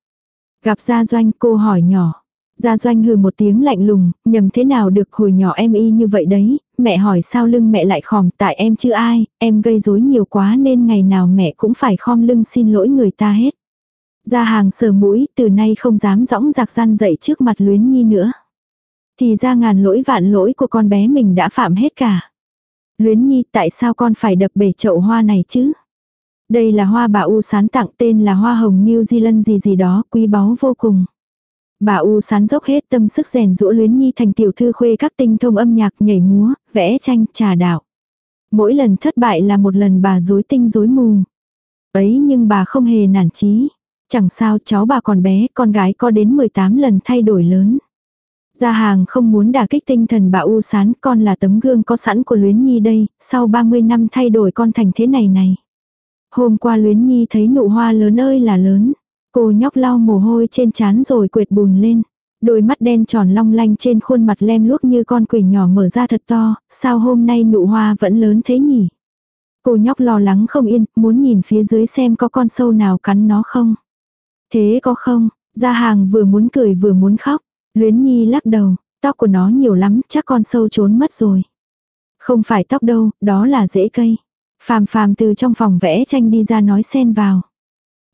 Speaker 1: Gặp Gia Doanh, cô hỏi nhỏ. Gia Doanh hừ một tiếng lạnh lùng, nhầm thế nào được hồi nhỏ em y như vậy đấy, mẹ hỏi sao lưng mẹ lại khòm tại em chứ ai, em gây rối nhiều quá nên ngày nào mẹ cũng phải khom lưng xin lỗi người ta hết. Gia hàng sờ mũi, từ nay không dám dõng giặc gian dậy trước mặt luyến nhi nữa. Thì ra ngàn lỗi vạn lỗi của con bé mình đã phạm hết cả. Luyến nhi tại sao con phải đập bể chậu hoa này chứ? Đây là hoa bà U sán tặng tên là hoa hồng New Zealand gì gì đó, quý báu vô cùng. Bà U sán dốc hết tâm sức rèn rũa luyến nhi thành tiểu thư khuê các tinh thông âm nhạc, nhảy múa, vẽ tranh, trà đạo. Mỗi lần thất bại là một lần bà dối tinh dối mù. Ấy nhưng bà không hề nản chí. Chẳng sao cháu bà còn bé, con gái có đến 18 lần thay đổi lớn. Gia hàng không muốn đả kích tinh thần bà U sán, con là tấm gương có sẵn của luyến nhi đây, sau 30 năm thay đổi con thành thế này này. Hôm qua luyến nhi thấy nụ hoa lớn ơi là lớn. Cô nhóc lau mồ hôi trên trán rồi quệt bùn lên. Đôi mắt đen tròn long lanh trên khuôn mặt lem luốc như con quỷ nhỏ mở ra thật to, sao hôm nay nụ hoa vẫn lớn thế nhỉ? Cô nhóc lo lắng không yên, muốn nhìn phía dưới xem có con sâu nào cắn nó không. Thế có không? Gia hàng vừa muốn cười vừa muốn khóc. Luyến nhi lắc đầu, tóc của nó nhiều lắm, chắc con sâu trốn mất rồi. Không phải tóc đâu, đó là rễ cây. Phàm phàm từ trong phòng vẽ tranh đi ra nói xen vào.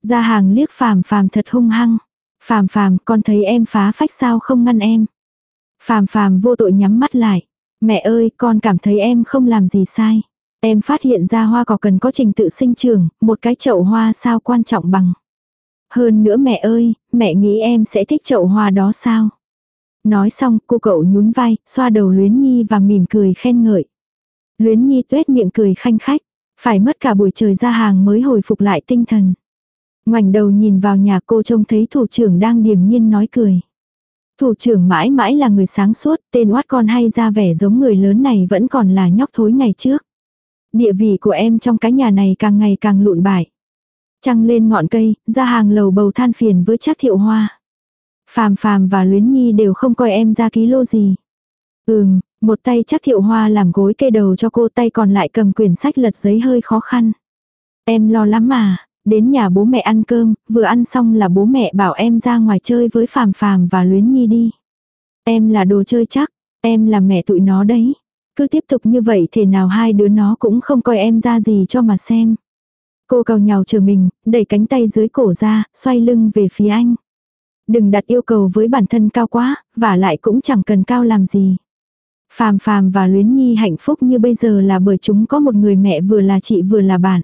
Speaker 1: Ra hàng liếc phàm phàm thật hung hăng. Phàm phàm con thấy em phá phách sao không ngăn em. Phàm phàm vô tội nhắm mắt lại. Mẹ ơi con cảm thấy em không làm gì sai. Em phát hiện ra hoa cỏ cần có trình tự sinh trưởng, một cái chậu hoa sao quan trọng bằng. Hơn nữa mẹ ơi, mẹ nghĩ em sẽ thích chậu hoa đó sao? Nói xong, cô cậu nhún vai, xoa đầu Luyến Nhi và mỉm cười khen ngợi. Luyến Nhi tuét miệng cười khanh khách. Phải mất cả buổi trời ra hàng mới hồi phục lại tinh thần. Ngoảnh đầu nhìn vào nhà cô trông thấy thủ trưởng đang điềm nhiên nói cười. Thủ trưởng mãi mãi là người sáng suốt, tên oát con hay ra vẻ giống người lớn này vẫn còn là nhóc thối ngày trước. Địa vị của em trong cái nhà này càng ngày càng lụn bại. Trăng lên ngọn cây, ra hàng lầu bầu than phiền với chắc Thiệu Hoa. Phàm Phàm và Luyến Nhi đều không coi em ra ký lô gì. Ừm, một tay chắc Thiệu Hoa làm gối kê đầu cho cô tay còn lại cầm quyển sách lật giấy hơi khó khăn. Em lo lắm mà, đến nhà bố mẹ ăn cơm, vừa ăn xong là bố mẹ bảo em ra ngoài chơi với Phàm Phàm và Luyến Nhi đi. Em là đồ chơi chắc, em là mẹ tụi nó đấy. Cứ tiếp tục như vậy thể nào hai đứa nó cũng không coi em ra gì cho mà xem. Cô cầu nhào chờ mình, đẩy cánh tay dưới cổ ra, xoay lưng về phía anh. Đừng đặt yêu cầu với bản thân cao quá, và lại cũng chẳng cần cao làm gì. Phàm phàm và luyến nhi hạnh phúc như bây giờ là bởi chúng có một người mẹ vừa là chị vừa là bạn.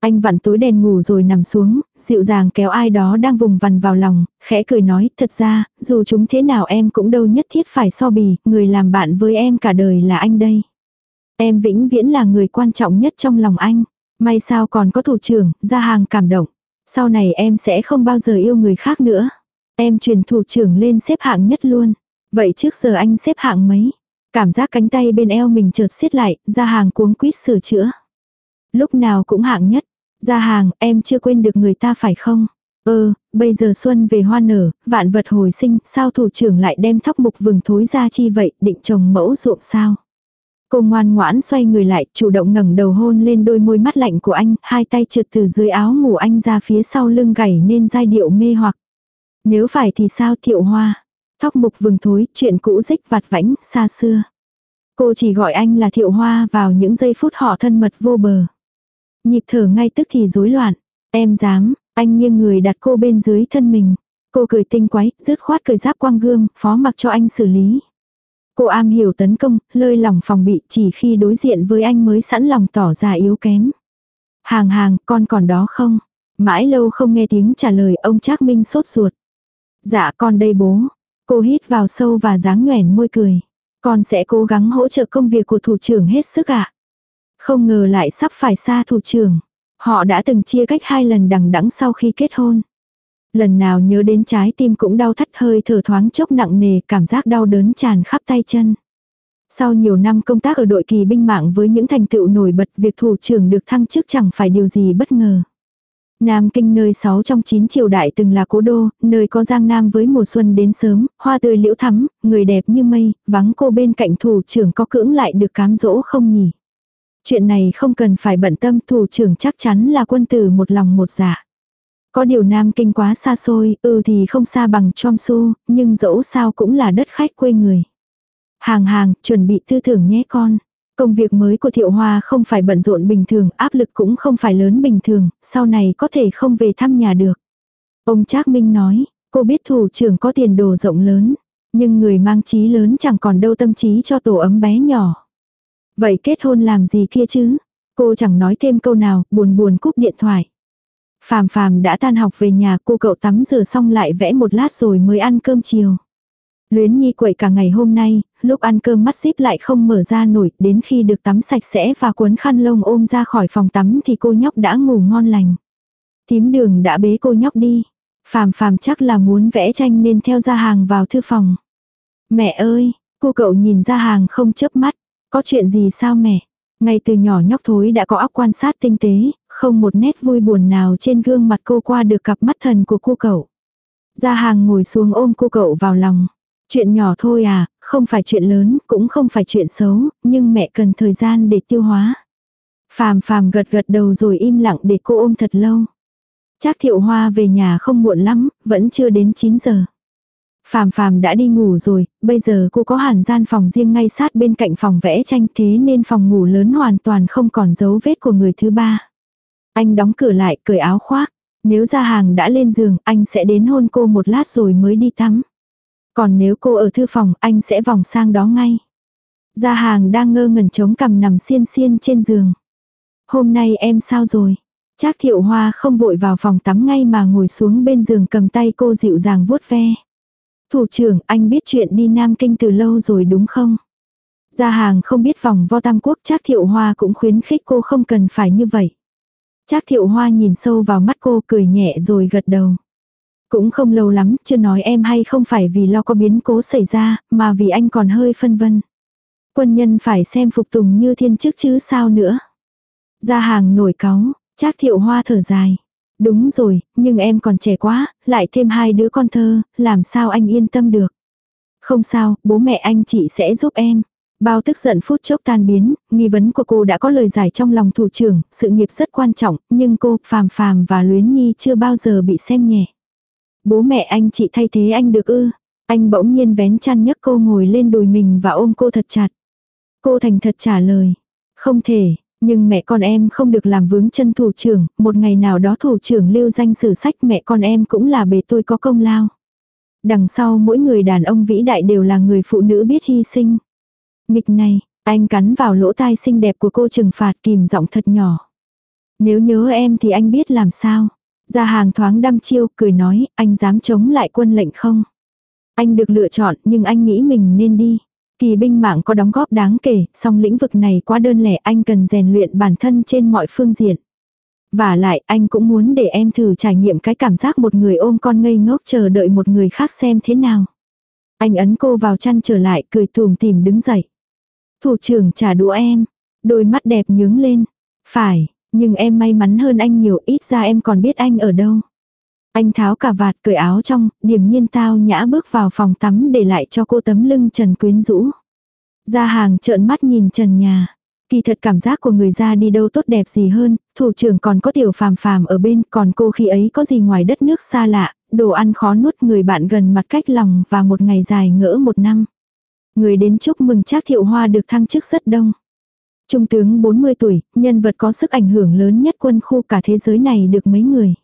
Speaker 1: Anh vặn tối đèn ngủ rồi nằm xuống, dịu dàng kéo ai đó đang vùng vằn vào lòng, khẽ cười nói, thật ra, dù chúng thế nào em cũng đâu nhất thiết phải so bì, người làm bạn với em cả đời là anh đây. Em vĩnh viễn là người quan trọng nhất trong lòng anh. May sao còn có thủ trưởng, ra hàng cảm động. Sau này em sẽ không bao giờ yêu người khác nữa. Em truyền thủ trưởng lên xếp hạng nhất luôn. Vậy trước giờ anh xếp hạng mấy? Cảm giác cánh tay bên eo mình chợt siết lại, ra hàng cuống quýt sửa chữa. Lúc nào cũng hạng nhất. Ra hàng, em chưa quên được người ta phải không? Ơ, bây giờ xuân về hoa nở, vạn vật hồi sinh, sao thủ trưởng lại đem thóc mục vừng thối ra chi vậy, định trồng mẫu ruộng sao? Cô ngoan ngoãn xoay người lại, chủ động ngẩng đầu hôn lên đôi môi mắt lạnh của anh, hai tay trượt từ dưới áo ngủ anh ra phía sau lưng gảy nên giai điệu mê hoặc. Nếu phải thì sao thiệu hoa? Thóc mục vừng thối, chuyện cũ dích vặt vãnh, xa xưa. Cô chỉ gọi anh là thiệu hoa vào những giây phút họ thân mật vô bờ. Nhịp thở ngay tức thì rối loạn. Em dám, anh nghiêng người đặt cô bên dưới thân mình. Cô cười tinh quái, rứt khoát cười giáp quang gươm, phó mặc cho anh xử lý. Cô am hiểu tấn công, lơi lòng phòng bị chỉ khi đối diện với anh mới sẵn lòng tỏ ra yếu kém. Hàng hàng, con còn đó không? Mãi lâu không nghe tiếng trả lời ông Trác Minh sốt ruột. Dạ con đây bố. Cô hít vào sâu và dáng nhoẻn môi cười. Con sẽ cố gắng hỗ trợ công việc của thủ trưởng hết sức ạ. À? Không ngờ lại sắp phải xa thủ trưởng. Họ đã từng chia cách hai lần đằng đẵng sau khi kết hôn. Lần nào nhớ đến trái tim cũng đau thắt hơi thở thoáng chốc nặng nề, cảm giác đau đớn tràn khắp tay chân. Sau nhiều năm công tác ở đội kỳ binh mạng với những thành tựu nổi bật việc thủ trưởng được thăng chức chẳng phải điều gì bất ngờ. Nam Kinh nơi 6 trong 9 triều đại từng là cố đô, nơi có giang nam với mùa xuân đến sớm, hoa tươi liễu thắm, người đẹp như mây, vắng cô bên cạnh thủ trưởng có cưỡng lại được cám dỗ không nhỉ. Chuyện này không cần phải bận tâm thủ trưởng chắc chắn là quân tử một lòng một dạ. Có điều Nam Kinh quá xa xôi, ừ thì không xa bằng Chom Su, nhưng dẫu sao cũng là đất khách quê người. Hàng hàng, chuẩn bị tư tưởng nhé con. Công việc mới của Thiệu Hoa không phải bận rộn bình thường, áp lực cũng không phải lớn bình thường, sau này có thể không về thăm nhà được. Ông Trác Minh nói, cô biết thủ trưởng có tiền đồ rộng lớn, nhưng người mang trí lớn chẳng còn đâu tâm trí cho tổ ấm bé nhỏ. Vậy kết hôn làm gì kia chứ? Cô chẳng nói thêm câu nào, buồn buồn cúp điện thoại. Phàm phàm đã tan học về nhà cô cậu tắm rửa xong lại vẽ một lát rồi mới ăn cơm chiều. Luyến Nhi quậy cả ngày hôm nay, lúc ăn cơm mắt xíp lại không mở ra nổi, đến khi được tắm sạch sẽ và cuốn khăn lông ôm ra khỏi phòng tắm thì cô nhóc đã ngủ ngon lành. Tím đường đã bế cô nhóc đi. Phàm phàm chắc là muốn vẽ tranh nên theo ra hàng vào thư phòng. Mẹ ơi, cô cậu nhìn ra hàng không chớp mắt. Có chuyện gì sao mẹ? Ngay từ nhỏ nhóc thối đã có óc quan sát tinh tế, không một nét vui buồn nào trên gương mặt cô qua được cặp mắt thần của cô cậu. Gia hàng ngồi xuống ôm cô cậu vào lòng. Chuyện nhỏ thôi à, không phải chuyện lớn, cũng không phải chuyện xấu, nhưng mẹ cần thời gian để tiêu hóa. Phàm phàm gật gật đầu rồi im lặng để cô ôm thật lâu. Chắc thiệu hoa về nhà không muộn lắm, vẫn chưa đến 9 giờ. Phàm phàm đã đi ngủ rồi, bây giờ cô có hẳn gian phòng riêng ngay sát bên cạnh phòng vẽ tranh thế nên phòng ngủ lớn hoàn toàn không còn dấu vết của người thứ ba. Anh đóng cửa lại, cởi áo khoác. Nếu ra hàng đã lên giường, anh sẽ đến hôn cô một lát rồi mới đi tắm. Còn nếu cô ở thư phòng, anh sẽ vòng sang đó ngay. Gia hàng đang ngơ ngẩn chống cằm nằm xiên xiên trên giường. Hôm nay em sao rồi? Trác thiệu hoa không vội vào phòng tắm ngay mà ngồi xuống bên giường cầm tay cô dịu dàng vuốt ve. Thủ trưởng, anh biết chuyện đi Nam Kinh từ lâu rồi đúng không? Gia hàng không biết vòng vo tam quốc Trác thiệu hoa cũng khuyến khích cô không cần phải như vậy. Trác thiệu hoa nhìn sâu vào mắt cô cười nhẹ rồi gật đầu. Cũng không lâu lắm, chưa nói em hay không phải vì lo có biến cố xảy ra, mà vì anh còn hơi phân vân. Quân nhân phải xem phục tùng như thiên chức chứ sao nữa. Ra hàng nổi cáu, Trác thiệu hoa thở dài. Đúng rồi, nhưng em còn trẻ quá, lại thêm hai đứa con thơ, làm sao anh yên tâm được. Không sao, bố mẹ anh chị sẽ giúp em. Bao tức giận phút chốc tan biến, nghi vấn của cô đã có lời giải trong lòng thủ trưởng, sự nghiệp rất quan trọng, nhưng cô, phàm phàm và luyến nhi chưa bao giờ bị xem nhẹ. Bố mẹ anh chị thay thế anh được ư. Anh bỗng nhiên vén chăn nhấc cô ngồi lên đùi mình và ôm cô thật chặt. Cô thành thật trả lời. Không thể, nhưng mẹ con em không được làm vướng chân thủ trưởng, một ngày nào đó thủ trưởng lưu danh sử sách mẹ con em cũng là bề tôi có công lao. Đằng sau mỗi người đàn ông vĩ đại đều là người phụ nữ biết hy sinh. Nghịch này, anh cắn vào lỗ tai xinh đẹp của cô trừng phạt kìm giọng thật nhỏ. Nếu nhớ em thì anh biết làm sao gia hàng thoáng đăm chiêu, cười nói, anh dám chống lại quân lệnh không? Anh được lựa chọn nhưng anh nghĩ mình nên đi. Kỳ binh mạng có đóng góp đáng kể, song lĩnh vực này quá đơn lẻ anh cần rèn luyện bản thân trên mọi phương diện. Và lại anh cũng muốn để em thử trải nghiệm cái cảm giác một người ôm con ngây ngốc chờ đợi một người khác xem thế nào. Anh ấn cô vào chăn trở lại cười tùm tìm đứng dậy. Thủ trưởng trả đũa em. Đôi mắt đẹp nhướng lên. Phải, nhưng em may mắn hơn anh nhiều ít ra em còn biết anh ở đâu. Anh tháo cả vạt cởi áo trong, điềm nhiên tao nhã bước vào phòng tắm để lại cho cô tấm lưng trần quyến rũ. Ra hàng trợn mắt nhìn trần nhà. Kỳ thật cảm giác của người ra đi đâu tốt đẹp gì hơn, thủ trưởng còn có tiểu phàm phàm ở bên, còn cô khi ấy có gì ngoài đất nước xa lạ, đồ ăn khó nuốt người bạn gần mặt cách lòng và một ngày dài ngỡ một năm. Người đến chúc mừng Trác Thiệu Hoa được thăng chức rất đông. Trung tướng 40 tuổi, nhân vật có sức ảnh hưởng lớn nhất quân khu cả thế giới này được mấy người.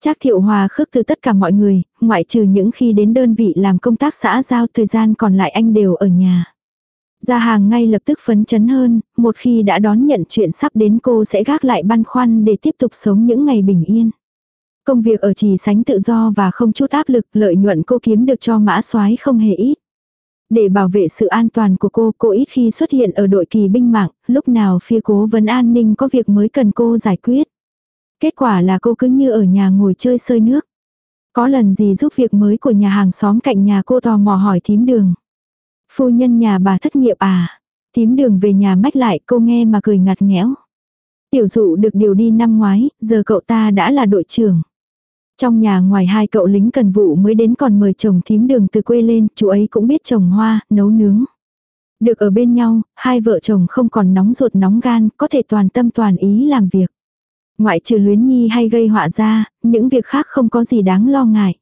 Speaker 1: Trác Thiệu Hòa khước từ tất cả mọi người, ngoại trừ những khi đến đơn vị làm công tác xã giao thời gian còn lại anh đều ở nhà. Gia hàng ngay lập tức phấn chấn hơn, một khi đã đón nhận chuyện sắp đến cô sẽ gác lại băn khoăn để tiếp tục sống những ngày bình yên. Công việc ở trì sánh tự do và không chút áp lực lợi nhuận cô kiếm được cho mã soái không hề ít. Để bảo vệ sự an toàn của cô, cô ít khi xuất hiện ở đội kỳ binh mạng, lúc nào phía cố vấn an ninh có việc mới cần cô giải quyết. Kết quả là cô cứ như ở nhà ngồi chơi sơi nước. Có lần gì giúp việc mới của nhà hàng xóm cạnh nhà cô tò mò hỏi thím đường. Phu nhân nhà bà thất nghiệp à? Thím đường về nhà mách lại cô nghe mà cười ngặt nghẽo. Tiểu dụ được điều đi năm ngoái, giờ cậu ta đã là đội trưởng. Trong nhà ngoài hai cậu lính cần vụ mới đến còn mời chồng thím đường từ quê lên, chú ấy cũng biết trồng hoa, nấu nướng. Được ở bên nhau, hai vợ chồng không còn nóng ruột nóng gan, có thể toàn tâm toàn ý làm việc. Ngoại trừ luyến nhi hay gây họa ra, những việc khác không có gì đáng lo ngại.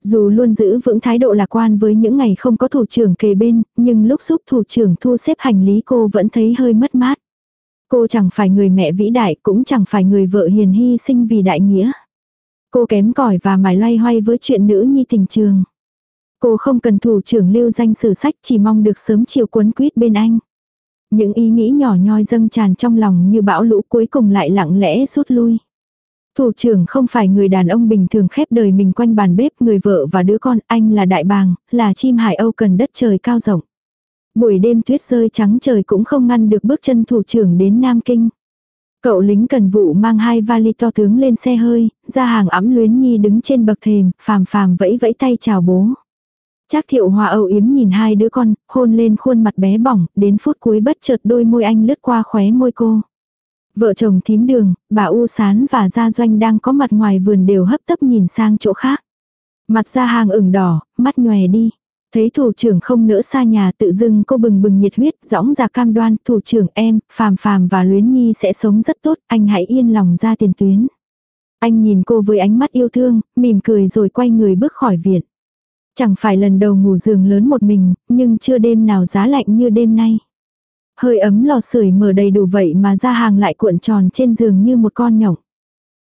Speaker 1: Dù luôn giữ vững thái độ lạc quan với những ngày không có thủ trưởng kề bên, nhưng lúc giúp thủ trưởng thu xếp hành lý cô vẫn thấy hơi mất mát. Cô chẳng phải người mẹ vĩ đại cũng chẳng phải người vợ hiền hy sinh vì đại nghĩa. Cô kém cỏi và mải loay hoay với chuyện nữ nhi tình trường. Cô không cần thủ trưởng lưu danh sử sách chỉ mong được sớm chiều cuốn quýt bên anh. Những ý nghĩ nhỏ nhoi dâng tràn trong lòng như bão lũ cuối cùng lại lặng lẽ rút lui. Thủ trưởng không phải người đàn ông bình thường khép đời mình quanh bàn bếp, người vợ và đứa con, anh là đại bàng, là chim hải âu cần đất trời cao rộng. Buổi đêm tuyết rơi trắng trời cũng không ngăn được bước chân thủ trưởng đến Nam Kinh. Cậu lính cần vụ mang hai vali to tướng lên xe hơi, ra hàng ấm luyến nhi đứng trên bậc thềm, phàm phàm vẫy vẫy tay chào bố. Trác thiệu hòa âu yếm nhìn hai đứa con, hôn lên khuôn mặt bé bỏng, đến phút cuối bất chợt đôi môi anh lướt qua khóe môi cô. Vợ chồng thím đường, bà U Sán và Gia Doanh đang có mặt ngoài vườn đều hấp tấp nhìn sang chỗ khác. Mặt gia hàng ửng đỏ, mắt nhòe đi. Thấy thủ trưởng không nỡ xa nhà tự dưng cô bừng bừng nhiệt huyết, dõng ra cam đoan, thủ trưởng em, phàm phàm và luyến nhi sẽ sống rất tốt, anh hãy yên lòng ra tiền tuyến. Anh nhìn cô với ánh mắt yêu thương, mỉm cười rồi quay người bước khỏi viện. Chẳng phải lần đầu ngủ giường lớn một mình, nhưng chưa đêm nào giá lạnh như đêm nay. Hơi ấm lò sưởi mở đầy đủ vậy mà ra hàng lại cuộn tròn trên giường như một con nhộng.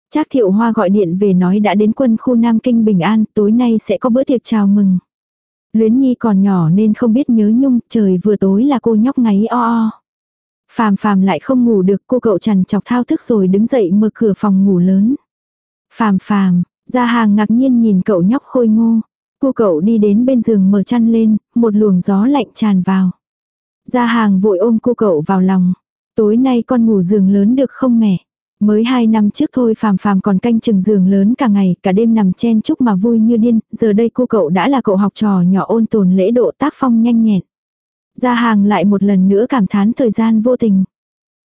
Speaker 1: Trác thiệu hoa gọi điện về nói đã đến quân khu Nam Kinh Bình An, tối nay sẽ có bữa tiệc chào mừng. Luyến Nhi còn nhỏ nên không biết nhớ nhung, trời vừa tối là cô nhóc ngáy o o. Phàm phàm lại không ngủ được, cô cậu chằn chọc thao thức rồi đứng dậy mở cửa phòng ngủ lớn. Phàm phàm, ra hàng ngạc nhiên nhìn cậu nhóc khôi ngô. Cô cậu đi đến bên giường mở chăn lên, một luồng gió lạnh tràn vào. Ra hàng vội ôm cô cậu vào lòng. Tối nay con ngủ giường lớn được không mẹ? Mới hai năm trước thôi phàm phàm còn canh chừng giường lớn cả ngày, cả đêm nằm chen chúc mà vui như điên, giờ đây cô cậu đã là cậu học trò nhỏ ôn tồn lễ độ tác phong nhanh nhẹn. Ra hàng lại một lần nữa cảm thán thời gian vô tình.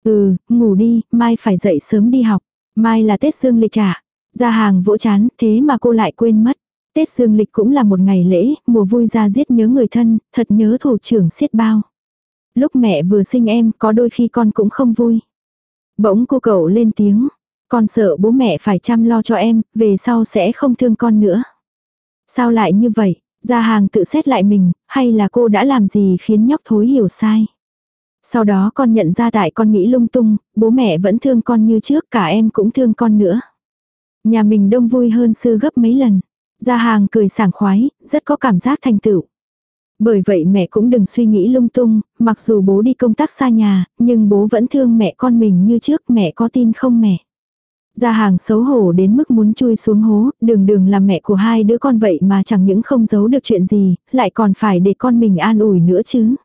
Speaker 1: Ừ, ngủ đi, mai phải dậy sớm đi học. Mai là Tết Dương lịch à? trả. Ra hàng vỗ chán, thế mà cô lại quên mất. Tết Dương lịch cũng là một ngày lễ, mùa vui ra giết nhớ người thân, thật nhớ thủ trưởng xiết bao. Lúc mẹ vừa sinh em, có đôi khi con cũng không vui. Bỗng cô cậu lên tiếng. Con sợ bố mẹ phải chăm lo cho em, về sau sẽ không thương con nữa. Sao lại như vậy? Gia hàng tự xét lại mình, hay là cô đã làm gì khiến nhóc thối hiểu sai? Sau đó con nhận ra tại con nghĩ lung tung, bố mẹ vẫn thương con như trước, cả em cũng thương con nữa. Nhà mình đông vui hơn xưa gấp mấy lần. Gia hàng cười sảng khoái, rất có cảm giác thành tựu. Bởi vậy mẹ cũng đừng suy nghĩ lung tung, mặc dù bố đi công tác xa nhà, nhưng bố vẫn thương mẹ con mình như trước, mẹ có tin không mẹ? Gia hàng xấu hổ đến mức muốn chui xuống hố, đường đường là mẹ của hai đứa con vậy mà chẳng những không giấu được chuyện gì, lại còn phải để con mình an ủi nữa chứ.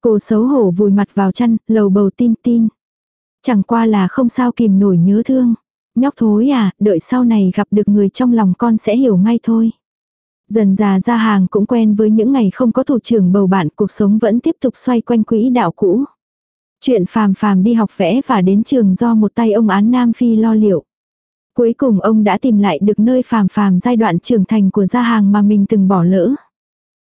Speaker 1: Cô xấu hổ vùi mặt vào chăn, lầu bầu tin tin. Chẳng qua là không sao kìm nổi nhớ thương. Nhóc thối à, đợi sau này gặp được người trong lòng con sẽ hiểu ngay thôi. Dần già ra hàng cũng quen với những ngày không có thủ trưởng bầu bạn, cuộc sống vẫn tiếp tục xoay quanh quỹ đạo cũ. Chuyện phàm phàm đi học vẽ và đến trường do một tay ông án Nam Phi lo liệu. Cuối cùng ông đã tìm lại được nơi phàm phàm giai đoạn trưởng thành của gia hàng mà mình từng bỏ lỡ.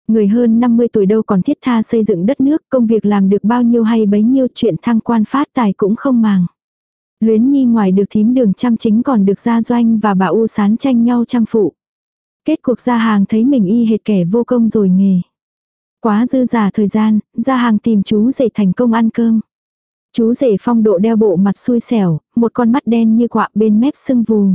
Speaker 1: Người hơn 50 tuổi đâu còn thiết tha xây dựng đất nước, công việc làm được bao nhiêu hay bấy nhiêu chuyện thăng quan phát tài cũng không màng. Luyến nhi ngoài được thím đường chăm chính còn được gia doanh và bà U sán tranh nhau chăm phụ. Kết cuộc gia hàng thấy mình y hệt kẻ vô công rồi nghề. Quá dư giả thời gian, gia hàng tìm chú rể thành công ăn cơm. Chú rể phong độ đeo bộ mặt xui xẻo, một con mắt đen như quạ bên mép sưng vù.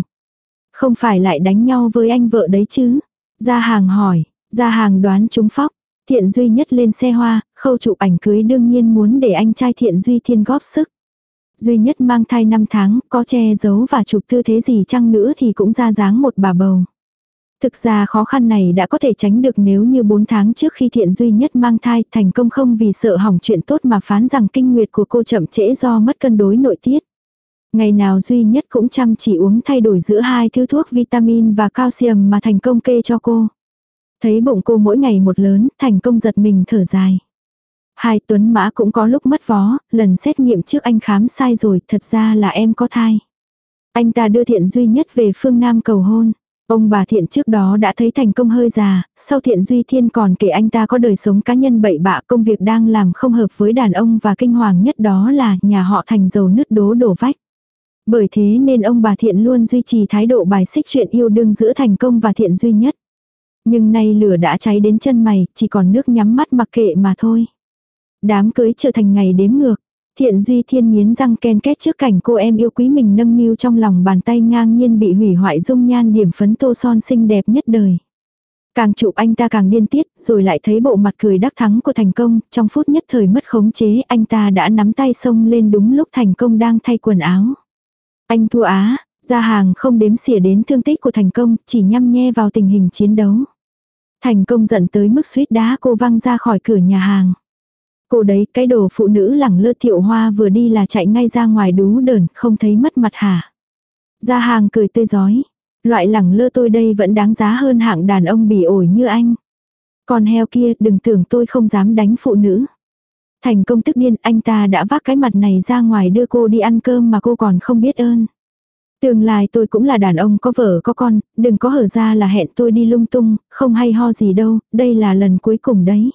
Speaker 1: Không phải lại đánh nhau với anh vợ đấy chứ? Gia hàng hỏi, gia hàng đoán chúng phóc. Thiện duy nhất lên xe hoa, khâu chụp ảnh cưới đương nhiên muốn để anh trai thiện duy thiên góp sức. Duy nhất mang thai 5 tháng, có che giấu và chụp tư thế gì chăng nữa thì cũng ra dáng một bà bầu. Thực ra khó khăn này đã có thể tránh được nếu như 4 tháng trước khi thiện duy nhất mang thai thành công không vì sợ hỏng chuyện tốt mà phán rằng kinh nguyệt của cô chậm trễ do mất cân đối nội tiết. Ngày nào duy nhất cũng chăm chỉ uống thay đổi giữa hai thứ thuốc vitamin và calcium mà thành công kê cho cô. Thấy bụng cô mỗi ngày một lớn, thành công giật mình thở dài. Hai tuấn mã cũng có lúc mất vó, lần xét nghiệm trước anh khám sai rồi, thật ra là em có thai. Anh ta đưa thiện duy nhất về phương Nam cầu hôn. Ông bà thiện trước đó đã thấy thành công hơi già, sau thiện duy thiên còn kể anh ta có đời sống cá nhân bậy bạ công việc đang làm không hợp với đàn ông và kinh hoàng nhất đó là nhà họ thành giàu nứt đố đổ vách. Bởi thế nên ông bà thiện luôn duy trì thái độ bài xích chuyện yêu đương giữa thành công và thiện duy nhất. Nhưng nay lửa đã cháy đến chân mày, chỉ còn nước nhắm mắt mặc kệ mà thôi. Đám cưới trở thành ngày đếm ngược. Thiện Duy Thiên nghiến răng ken kết trước cảnh cô em yêu quý mình nâng niu trong lòng bàn tay ngang nhiên bị hủy hoại dung nhan điểm phấn tô son xinh đẹp nhất đời. Càng chụp anh ta càng điên tiết, rồi lại thấy bộ mặt cười đắc thắng của thành công, trong phút nhất thời mất khống chế anh ta đã nắm tay xông lên đúng lúc thành công đang thay quần áo. Anh thua á, ra hàng không đếm xỉa đến thương tích của thành công, chỉ nhăm nhe vào tình hình chiến đấu. Thành công giận tới mức suýt đá cô văng ra khỏi cửa nhà hàng. Cô đấy, cái đồ phụ nữ lẳng lơ thiệu hoa vừa đi là chạy ngay ra ngoài đú đờn, không thấy mất mặt hả. gia hàng cười tươi giói. Loại lẳng lơ tôi đây vẫn đáng giá hơn hạng đàn ông bỉ ổi như anh. Còn heo kia, đừng tưởng tôi không dám đánh phụ nữ. Thành công tức điên, anh ta đã vác cái mặt này ra ngoài đưa cô đi ăn cơm mà cô còn không biết ơn. Tương lai tôi cũng là đàn ông có vợ có con, đừng có hở ra là hẹn tôi đi lung tung, không hay ho gì đâu, đây là lần cuối cùng đấy.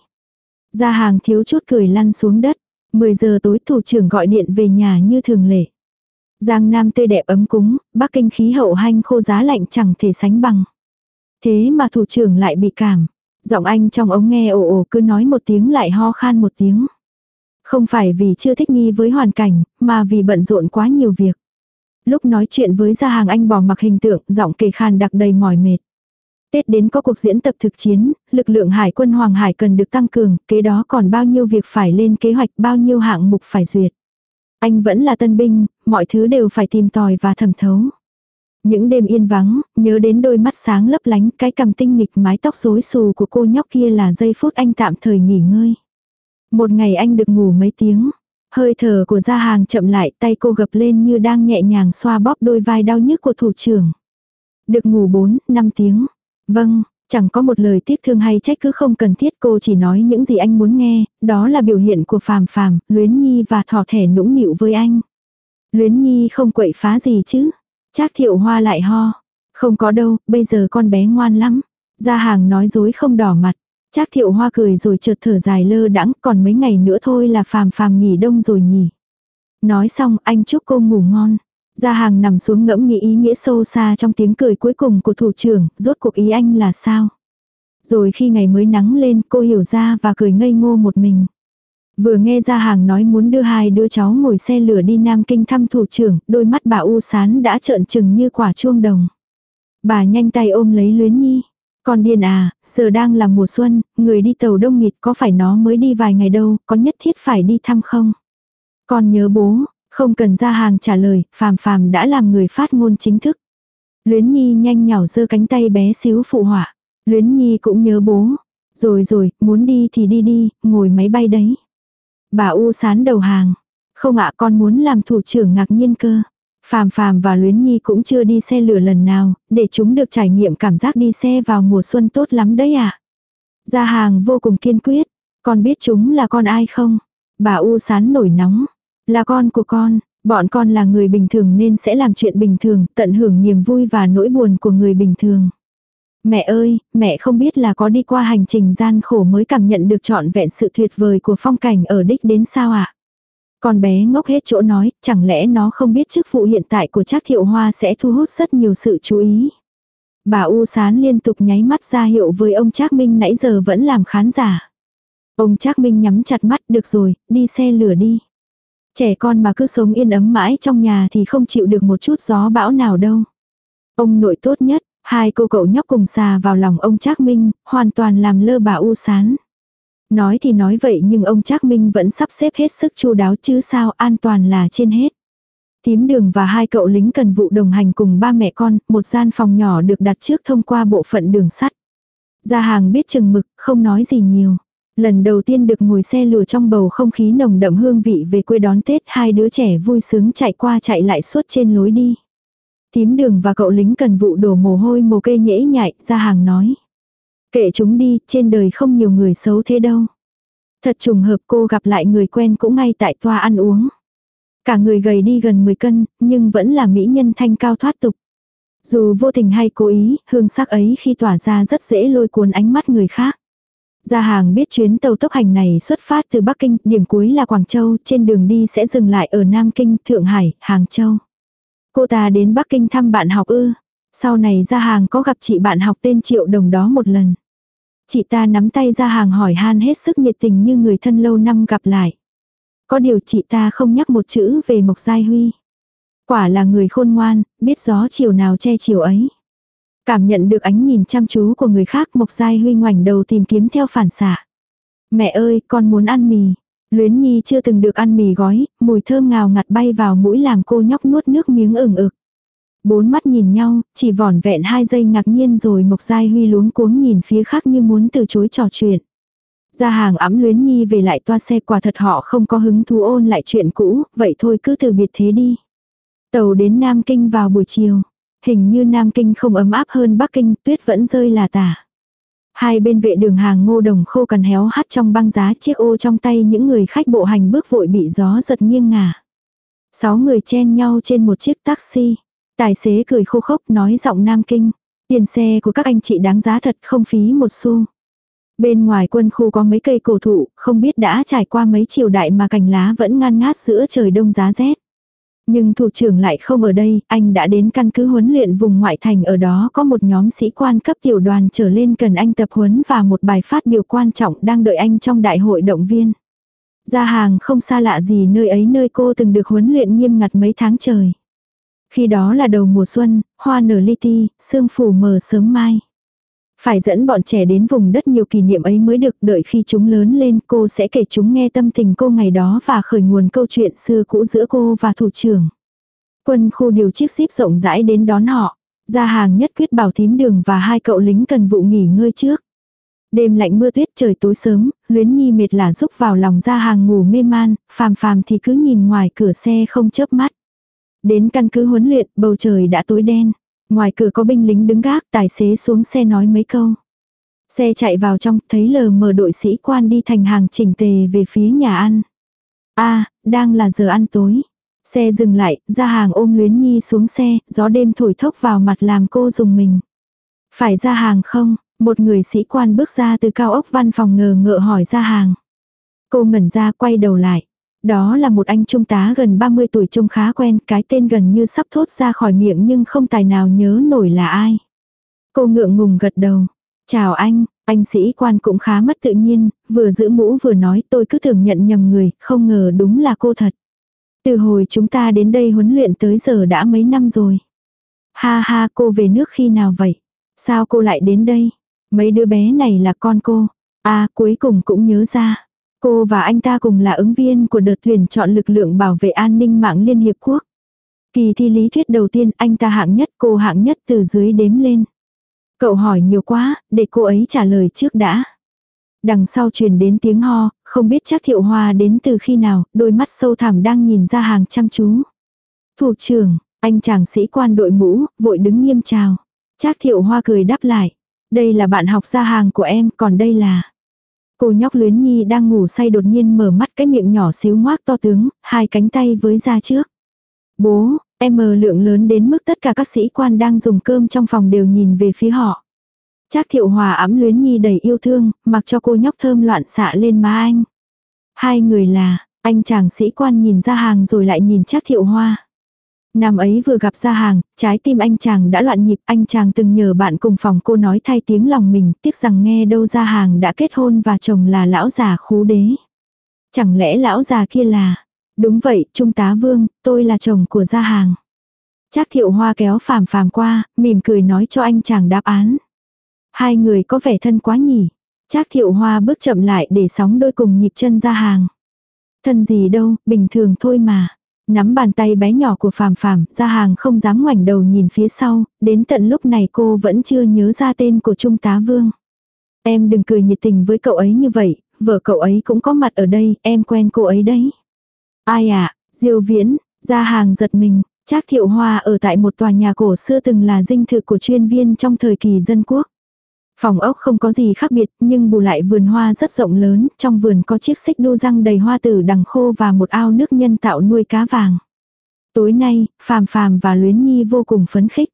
Speaker 1: Ra hàng thiếu chút cười lăn xuống đất. 10 giờ tối thủ trưởng gọi điện về nhà như thường lệ. Giang Nam tươi đẹp ấm cúng, Bắc Kinh khí hậu hanh khô giá lạnh chẳng thể sánh bằng. Thế mà thủ trưởng lại bị cảm. Giọng anh trong ống nghe ồ ồ cứ nói một tiếng lại ho khan một tiếng. Không phải vì chưa thích nghi với hoàn cảnh, mà vì bận rộn quá nhiều việc. Lúc nói chuyện với gia hàng anh bỏ mặc hình tượng, giọng kề khan đặc đầy mỏi mệt. Tết đến có cuộc diễn tập thực chiến, lực lượng hải quân Hoàng Hải cần được tăng cường, kế đó còn bao nhiêu việc phải lên kế hoạch, bao nhiêu hạng mục phải duyệt. Anh vẫn là tân binh, mọi thứ đều phải tìm tòi và thẩm thấu. Những đêm yên vắng, nhớ đến đôi mắt sáng lấp lánh, cái cầm tinh nghịch mái tóc rối xù của cô nhóc kia là giây phút anh tạm thời nghỉ ngơi. Một ngày anh được ngủ mấy tiếng. Hơi thở của gia hàng chậm lại tay cô gập lên như đang nhẹ nhàng xoa bóp đôi vai đau nhức của thủ trưởng. Được ngủ 4, 5 tiếng. Vâng, chẳng có một lời tiếc thương hay trách cứ không cần thiết cô chỉ nói những gì anh muốn nghe, đó là biểu hiện của phàm phàm, luyến nhi và thỏ thẻ nũng nịu với anh. Luyến nhi không quậy phá gì chứ. Trác thiệu hoa lại ho. Không có đâu, bây giờ con bé ngoan lắm. Gia hàng nói dối không đỏ mặt. Trác thiệu hoa cười rồi chợt thở dài lơ đãng còn mấy ngày nữa thôi là phàm phàm nghỉ đông rồi nhỉ. Nói xong anh chúc cô ngủ ngon. Gia hàng nằm xuống ngẫm nghĩ ý nghĩa sâu xa trong tiếng cười cuối cùng của thủ trưởng, rốt cuộc ý anh là sao. Rồi khi ngày mới nắng lên cô hiểu ra và cười ngây ngô một mình. Vừa nghe Gia hàng nói muốn đưa hai đứa cháu ngồi xe lửa đi Nam Kinh thăm thủ trưởng, đôi mắt bà u sán đã trợn trừng như quả chuông đồng. Bà nhanh tay ôm lấy luyến nhi. còn điên à, giờ đang là mùa xuân, người đi tàu đông nghịt có phải nó mới đi vài ngày đâu, có nhất thiết phải đi thăm không? Con nhớ bố, không cần ra hàng trả lời, phàm phàm đã làm người phát ngôn chính thức. Luyến Nhi nhanh nhảu giơ cánh tay bé xíu phụ họa. Luyến Nhi cũng nhớ bố. Rồi rồi, muốn đi thì đi đi, ngồi máy bay đấy. Bà U sán đầu hàng. Không ạ con muốn làm thủ trưởng ngạc nhiên cơ. Phàm Phàm và Luyến Nhi cũng chưa đi xe lửa lần nào, để chúng được trải nghiệm cảm giác đi xe vào mùa xuân tốt lắm đấy ạ. À? Gia hàng vô cùng kiên quyết, con biết chúng là con ai không? Bà U sán nổi nóng, là con của con, bọn con là người bình thường nên sẽ làm chuyện bình thường, tận hưởng niềm vui và nỗi buồn của người bình thường. Mẹ ơi, mẹ không biết là có đi qua hành trình gian khổ mới cảm nhận được trọn vẹn sự tuyệt vời của phong cảnh ở đích đến sao ạ? À? Con bé ngốc hết chỗ nói, chẳng lẽ nó không biết chức vụ hiện tại của Trác Thiệu Hoa sẽ thu hút rất nhiều sự chú ý. Bà U Sán liên tục nháy mắt ra hiệu với ông Trác Minh nãy giờ vẫn làm khán giả. Ông Trác Minh nhắm chặt mắt, được rồi, đi xe lửa đi. Trẻ con mà cứ sống yên ấm mãi trong nhà thì không chịu được một chút gió bão nào đâu. Ông nội tốt nhất, hai cô cậu nhóc cùng xà vào lòng ông Trác Minh, hoàn toàn làm lơ bà U Sán. Nói thì nói vậy nhưng ông Trác Minh vẫn sắp xếp hết sức chu đáo chứ sao an toàn là trên hết. Tím đường và hai cậu lính cần vụ đồng hành cùng ba mẹ con, một gian phòng nhỏ được đặt trước thông qua bộ phận đường sắt. Gia hàng biết chừng mực, không nói gì nhiều. Lần đầu tiên được ngồi xe lửa trong bầu không khí nồng đậm hương vị về quê đón Tết hai đứa trẻ vui sướng chạy qua chạy lại suốt trên lối đi. Tím đường và cậu lính cần vụ đổ mồ hôi mồ kê nhễ nhại, ra hàng nói. Kệ chúng đi, trên đời không nhiều người xấu thế đâu. Thật trùng hợp cô gặp lại người quen cũng ngay tại toa ăn uống. Cả người gầy đi gần 10 cân, nhưng vẫn là mỹ nhân thanh cao thoát tục. Dù vô tình hay cố ý, hương sắc ấy khi tỏa ra rất dễ lôi cuốn ánh mắt người khác. Gia hàng biết chuyến tàu tốc hành này xuất phát từ Bắc Kinh, điểm cuối là Quảng Châu, trên đường đi sẽ dừng lại ở Nam Kinh, Thượng Hải, Hàng Châu. Cô ta đến Bắc Kinh thăm bạn học ư. Sau này Gia hàng có gặp chị bạn học tên Triệu Đồng đó một lần. Chị ta nắm tay gia hàng hỏi han hết sức nhiệt tình như người thân lâu năm gặp lại. Có điều chị ta không nhắc một chữ về Mộc Giai Huy. Quả là người khôn ngoan, biết gió chiều nào che chiều ấy. Cảm nhận được ánh nhìn chăm chú của người khác Mộc Giai Huy ngoảnh đầu tìm kiếm theo phản xạ. Mẹ ơi, con muốn ăn mì. Luyến Nhi chưa từng được ăn mì gói, mùi thơm ngào ngạt bay vào mũi làm cô nhóc nuốt nước miếng ửng ực. Bốn mắt nhìn nhau, chỉ vỏn vẹn hai giây ngạc nhiên rồi Mộc Giai Huy luống cuống nhìn phía khác như muốn từ chối trò chuyện. Ra hàng ấm luyến nhi về lại toa xe quả thật họ không có hứng thú ôn lại chuyện cũ, vậy thôi cứ từ biệt thế đi. Tàu đến Nam Kinh vào buổi chiều. Hình như Nam Kinh không ấm áp hơn Bắc Kinh, tuyết vẫn rơi là tả. Hai bên vệ đường hàng ngô đồng khô cằn héo hắt trong băng giá chiếc ô trong tay những người khách bộ hành bước vội bị gió giật nghiêng ngả. Sáu người chen nhau trên một chiếc taxi. Tài xế cười khô khốc nói giọng Nam Kinh. Tiền xe của các anh chị đáng giá thật không phí một xu. Bên ngoài quân khu có mấy cây cổ thụ, không biết đã trải qua mấy triều đại mà cành lá vẫn ngăn ngát giữa trời đông giá rét. Nhưng thủ trưởng lại không ở đây, anh đã đến căn cứ huấn luyện vùng ngoại thành ở đó có một nhóm sĩ quan cấp tiểu đoàn trở lên cần anh tập huấn và một bài phát biểu quan trọng đang đợi anh trong đại hội động viên. Gia hàng không xa lạ gì nơi ấy nơi cô từng được huấn luyện nghiêm ngặt mấy tháng trời. Khi đó là đầu mùa xuân, hoa nở li ti, sương phủ mờ sớm mai. Phải dẫn bọn trẻ đến vùng đất nhiều kỷ niệm ấy mới được đợi khi chúng lớn lên cô sẽ kể chúng nghe tâm tình cô ngày đó và khởi nguồn câu chuyện xưa cũ giữa cô và thủ trưởng. Quân khu điều chiếc ship rộng rãi đến đón họ. Ra hàng nhất quyết bảo thím đường và hai cậu lính cần vụ nghỉ ngơi trước. Đêm lạnh mưa tuyết trời tối sớm, luyến nhi mệt là rúc vào lòng ra hàng ngủ mê man, phàm phàm thì cứ nhìn ngoài cửa xe không chớp mắt. Đến căn cứ huấn luyện, bầu trời đã tối đen. Ngoài cửa có binh lính đứng gác, tài xế xuống xe nói mấy câu. Xe chạy vào trong, thấy lờ mờ đội sĩ quan đi thành hàng chỉnh tề về phía nhà ăn. a đang là giờ ăn tối. Xe dừng lại, ra hàng ôm luyến nhi xuống xe, gió đêm thổi thốc vào mặt làm cô dùng mình. Phải ra hàng không? Một người sĩ quan bước ra từ cao ốc văn phòng ngờ ngợ hỏi ra hàng. Cô ngẩn ra quay đầu lại. Đó là một anh trung tá gần 30 tuổi trông khá quen, cái tên gần như sắp thốt ra khỏi miệng nhưng không tài nào nhớ nổi là ai. Cô ngượng ngùng gật đầu. Chào anh, anh sĩ quan cũng khá mất tự nhiên, vừa giữ mũ vừa nói tôi cứ thường nhận nhầm người, không ngờ đúng là cô thật. Từ hồi chúng ta đến đây huấn luyện tới giờ đã mấy năm rồi. Ha ha cô về nước khi nào vậy? Sao cô lại đến đây? Mấy đứa bé này là con cô. À cuối cùng cũng nhớ ra. Cô và anh ta cùng là ứng viên của đợt tuyển chọn lực lượng bảo vệ an ninh mạng Liên Hiệp Quốc. Kỳ thi lý thuyết đầu tiên anh ta hạng nhất cô hạng nhất từ dưới đếm lên. Cậu hỏi nhiều quá, để cô ấy trả lời trước đã. Đằng sau truyền đến tiếng ho, không biết chắc thiệu hoa đến từ khi nào, đôi mắt sâu thẳm đang nhìn ra hàng chăm chú. Thủ trưởng, anh chàng sĩ quan đội mũ, vội đứng nghiêm chào. Trác thiệu hoa cười đáp lại. Đây là bạn học ra hàng của em, còn đây là... Cô nhóc luyến nhi đang ngủ say đột nhiên mở mắt cái miệng nhỏ xíu ngoác to tướng, hai cánh tay với ra trước. Bố, em mờ lượng lớn đến mức tất cả các sĩ quan đang dùng cơm trong phòng đều nhìn về phía họ. Trác thiệu hòa ấm luyến nhi đầy yêu thương, mặc cho cô nhóc thơm loạn xạ lên má anh. Hai người là, anh chàng sĩ quan nhìn ra hàng rồi lại nhìn Trác thiệu hoa. Năm ấy vừa gặp ra hàng, trái tim anh chàng đã loạn nhịp, anh chàng từng nhờ bạn cùng phòng cô nói thay tiếng lòng mình, tiếc rằng nghe đâu ra hàng đã kết hôn và chồng là lão già khú đế. Chẳng lẽ lão già kia là, đúng vậy, trung tá vương, tôi là chồng của gia hàng. Chắc thiệu hoa kéo phàm phàm qua, mỉm cười nói cho anh chàng đáp án. Hai người có vẻ thân quá nhỉ. Trác thiệu hoa bước chậm lại để sóng đôi cùng nhịp chân ra hàng. Thân gì đâu, bình thường thôi mà. Nắm bàn tay bé nhỏ của phàm phàm, ra hàng không dám ngoảnh đầu nhìn phía sau, đến tận lúc này cô vẫn chưa nhớ ra tên của Trung tá Vương. Em đừng cười nhiệt tình với cậu ấy như vậy, vợ cậu ấy cũng có mặt ở đây, em quen cô ấy đấy. Ai ạ, à, Diêu Viễn, ra hàng giật mình, Trác Thiệu Hoa ở tại một tòa nhà cổ xưa từng là dinh thự của chuyên viên trong thời kỳ dân quốc. Phòng ốc không có gì khác biệt, nhưng bù lại vườn hoa rất rộng lớn, trong vườn có chiếc xích đu răng đầy hoa tử đằng khô và một ao nước nhân tạo nuôi cá vàng. Tối nay, Phàm Phàm và Luyến Nhi vô cùng phấn khích.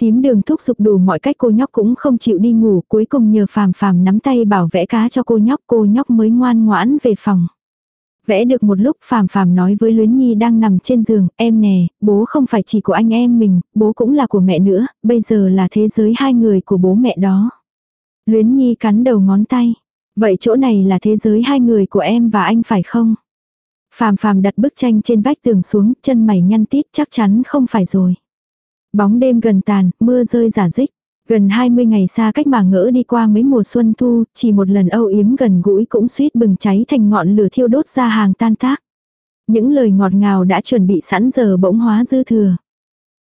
Speaker 1: Tím đường thúc giục đủ mọi cách cô nhóc cũng không chịu đi ngủ, cuối cùng nhờ Phàm Phàm nắm tay bảo vẽ cá cho cô nhóc, cô nhóc mới ngoan ngoãn về phòng. Vẽ được một lúc Phàm Phàm nói với Luyến Nhi đang nằm trên giường, em nè, bố không phải chỉ của anh em mình, bố cũng là của mẹ nữa, bây giờ là thế giới hai người của bố mẹ đó. Luyến Nhi cắn đầu ngón tay. Vậy chỗ này là thế giới hai người của em và anh phải không? Phàm phàm đặt bức tranh trên vách tường xuống, chân mày nhăn tít chắc chắn không phải rồi. Bóng đêm gần tàn, mưa rơi giả dích. Gần 20 ngày xa cách mà ngỡ đi qua mấy mùa xuân thu, chỉ một lần âu yếm gần gũi cũng suýt bừng cháy thành ngọn lửa thiêu đốt ra hàng tan tác. Những lời ngọt ngào đã chuẩn bị sẵn giờ bỗng hóa dư thừa.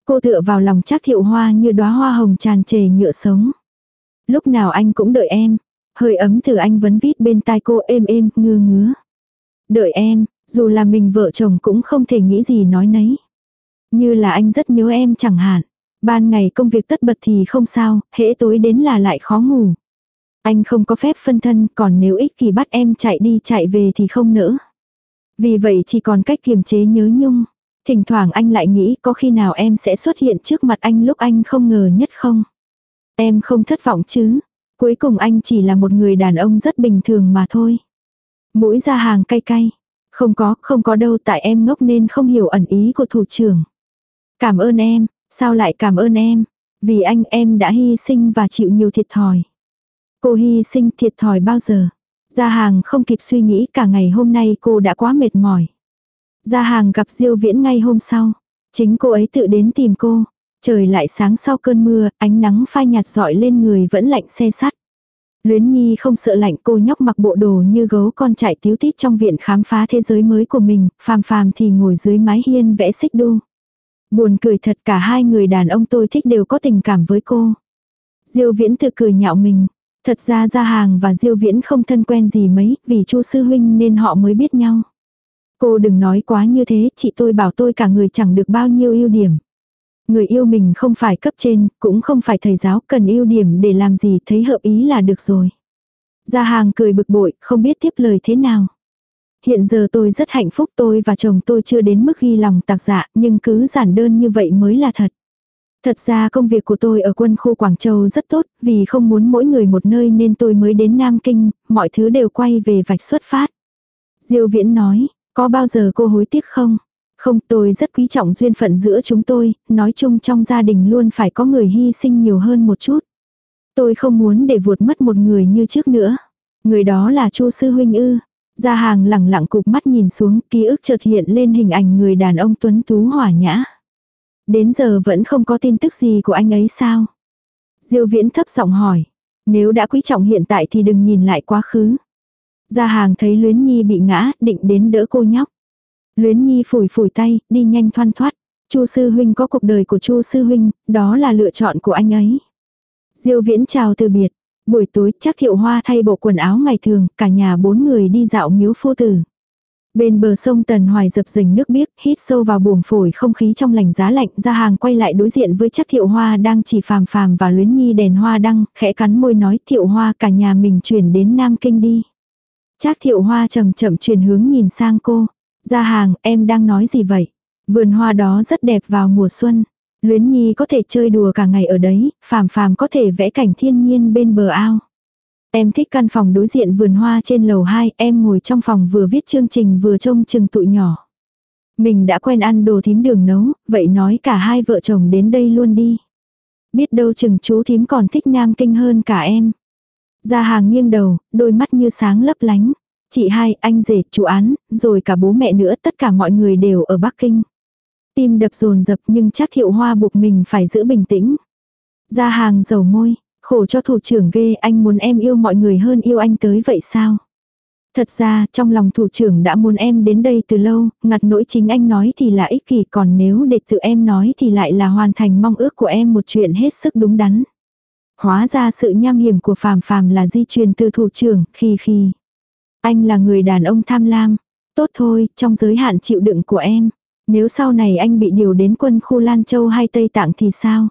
Speaker 1: Cô tựa vào lòng chắc thiệu hoa như đóa hoa hồng tràn trề nhựa sống. Lúc nào anh cũng đợi em. Hơi ấm từ anh vấn vít bên tai cô êm êm, ngưa ngứa. Đợi em, dù là mình vợ chồng cũng không thể nghĩ gì nói nấy. Như là anh rất nhớ em chẳng hạn. Ban ngày công việc tất bật thì không sao, hễ tối đến là lại khó ngủ. Anh không có phép phân thân, còn nếu ích kỳ bắt em chạy đi chạy về thì không nỡ. Vì vậy chỉ còn cách kiềm chế nhớ nhung. Thỉnh thoảng anh lại nghĩ có khi nào em sẽ xuất hiện trước mặt anh lúc anh không ngờ nhất không. Em không thất vọng chứ. Cuối cùng anh chỉ là một người đàn ông rất bình thường mà thôi. Mũi ra hàng cay cay. Không có, không có đâu tại em ngốc nên không hiểu ẩn ý của thủ trưởng. Cảm ơn em, sao lại cảm ơn em? Vì anh em đã hy sinh và chịu nhiều thiệt thòi. Cô hy sinh thiệt thòi bao giờ? Gia hàng không kịp suy nghĩ cả ngày hôm nay cô đã quá mệt mỏi. Gia hàng gặp Diêu Viễn ngay hôm sau. Chính cô ấy tự đến tìm cô. Trời lại sáng sau cơn mưa, ánh nắng phai nhạt dọi lên người vẫn lạnh xe sắt. Luyến Nhi không sợ lạnh cô nhóc mặc bộ đồ như gấu con chạy tiếu tít trong viện khám phá thế giới mới của mình, phàm phàm thì ngồi dưới mái hiên vẽ xích đu. Buồn cười thật cả hai người đàn ông tôi thích đều có tình cảm với cô. Diêu viễn tự cười nhạo mình. Thật ra Gia Hàng và Diêu Viễn không thân quen gì mấy, vì Chu sư huynh nên họ mới biết nhau. Cô đừng nói quá như thế, chị tôi bảo tôi cả người chẳng được bao nhiêu ưu điểm. Người yêu mình không phải cấp trên, cũng không phải thầy giáo, cần ưu điểm để làm gì thấy hợp ý là được rồi. Gia hàng cười bực bội, không biết tiếp lời thế nào. Hiện giờ tôi rất hạnh phúc tôi và chồng tôi chưa đến mức ghi lòng tạc dạ, nhưng cứ giản đơn như vậy mới là thật. Thật ra công việc của tôi ở quân khu Quảng Châu rất tốt, vì không muốn mỗi người một nơi nên tôi mới đến Nam Kinh, mọi thứ đều quay về vạch xuất phát. Diêu Viễn nói, có bao giờ cô hối tiếc không? Không tôi rất quý trọng duyên phận giữa chúng tôi, nói chung trong gia đình luôn phải có người hy sinh nhiều hơn một chút. Tôi không muốn để vụt mất một người như trước nữa. Người đó là Chu sư huynh ư. Gia hàng lẳng lặng cục mắt nhìn xuống, ký ức chợt hiện lên hình ảnh người đàn ông tuấn tú hỏa nhã. Đến giờ vẫn không có tin tức gì của anh ấy sao? Diêu viễn thấp giọng hỏi. Nếu đã quý trọng hiện tại thì đừng nhìn lại quá khứ. Gia hàng thấy Luyến Nhi bị ngã, định đến đỡ cô nhóc. Luyến Nhi phủi phủi tay, đi nhanh thoăn thoát. Chu sư huynh có cuộc đời của Chu sư huynh, đó là lựa chọn của anh ấy. Diêu Viễn chào từ biệt. Buổi tối, chắc Thiệu Hoa thay bộ quần áo ngày thường, cả nhà bốn người đi dạo miếu phu tử. Bên bờ sông Tần Hoài dập dình nước biếc, hít sâu vào buồng phổi không khí trong lành giá lạnh, ra hàng quay lại đối diện với chắc Thiệu Hoa đang chỉ phàm phàm và luyến nhi đèn hoa đăng, khẽ cắn môi nói Thiệu Hoa cả nhà mình chuyển đến Nam Kinh đi. Trác Thiệu Hoa chậm chậm chuyển hướng nhìn sang cô. Ra hàng, em đang nói gì vậy? Vườn hoa đó rất đẹp vào mùa xuân. Luyến Nhi có thể chơi đùa cả ngày ở đấy, phàm phàm có thể vẽ cảnh thiên nhiên bên bờ ao. Em thích căn phòng đối diện vườn hoa trên lầu 2, em ngồi trong phòng vừa viết chương trình vừa trông chừng tụi nhỏ. Mình đã quen ăn đồ thím đường nấu, vậy nói cả hai vợ chồng đến đây luôn đi. Biết đâu chừng chú thím còn thích Nam Kinh hơn cả em. gia hàng nghiêng đầu, đôi mắt như sáng lấp lánh. Chị hai, anh rể, chú án, rồi cả bố mẹ nữa tất cả mọi người đều ở Bắc Kinh. Tim đập dồn dập nhưng chắc thiệu hoa buộc mình phải giữ bình tĩnh. Ra hàng dầu môi, khổ cho thủ trưởng ghê anh muốn em yêu mọi người hơn yêu anh tới vậy sao? Thật ra, trong lòng thủ trưởng đã muốn em đến đây từ lâu, ngặt nỗi chính anh nói thì là ích kỷ còn nếu để tự em nói thì lại là hoàn thành mong ước của em một chuyện hết sức đúng đắn. Hóa ra sự nham hiểm của phàm phàm là di truyền từ thủ trưởng, khi khi. Anh là người đàn ông tham lam. Tốt thôi, trong giới hạn chịu đựng của em. Nếu sau này anh bị điều đến quân khu Lan Châu hay Tây Tạng thì sao?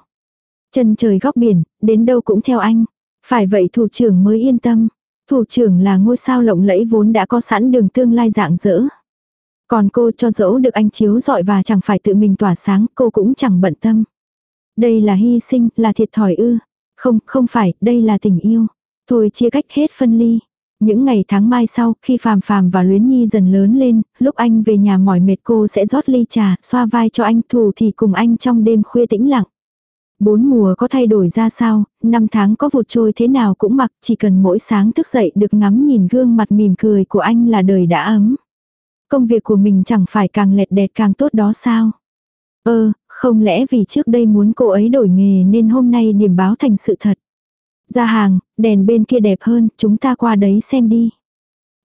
Speaker 1: Chân trời góc biển, đến đâu cũng theo anh. Phải vậy thủ trưởng mới yên tâm. Thủ trưởng là ngôi sao lộng lẫy vốn đã có sẵn đường tương lai dạng dỡ. Còn cô cho dẫu được anh chiếu dọi và chẳng phải tự mình tỏa sáng, cô cũng chẳng bận tâm. Đây là hy sinh, là thiệt thòi ư. Không, không phải, đây là tình yêu. Thôi chia cách hết phân ly. Những ngày tháng mai sau, khi Phàm Phàm và Luyến Nhi dần lớn lên, lúc anh về nhà mỏi mệt cô sẽ rót ly trà, xoa vai cho anh thủ thì cùng anh trong đêm khuya tĩnh lặng. Bốn mùa có thay đổi ra sao, năm tháng có vụt trôi thế nào cũng mặc, chỉ cần mỗi sáng thức dậy được ngắm nhìn gương mặt mỉm cười của anh là đời đã ấm. Công việc của mình chẳng phải càng lẹt đẹt càng tốt đó sao? Ơ, không lẽ vì trước đây muốn cô ấy đổi nghề nên hôm nay điểm báo thành sự thật. Ra hàng, đèn bên kia đẹp hơn, chúng ta qua đấy xem đi.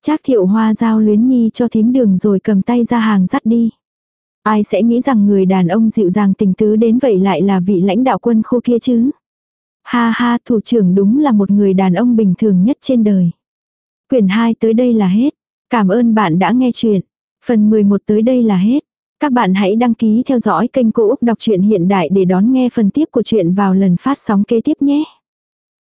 Speaker 1: Trác thiệu hoa giao luyến nhi cho thím đường rồi cầm tay ra hàng dắt đi. Ai sẽ nghĩ rằng người đàn ông dịu dàng tình tứ đến vậy lại là vị lãnh đạo quân khu kia chứ? Ha ha, thủ trưởng đúng là một người đàn ông bình thường nhất trên đời. Quyển 2 tới đây là hết. Cảm ơn bạn đã nghe chuyện. Phần 11 tới đây là hết. Các bạn hãy đăng ký theo dõi kênh Cô Úc Đọc truyện Hiện Đại để đón nghe phần tiếp của chuyện vào lần phát sóng kế tiếp nhé.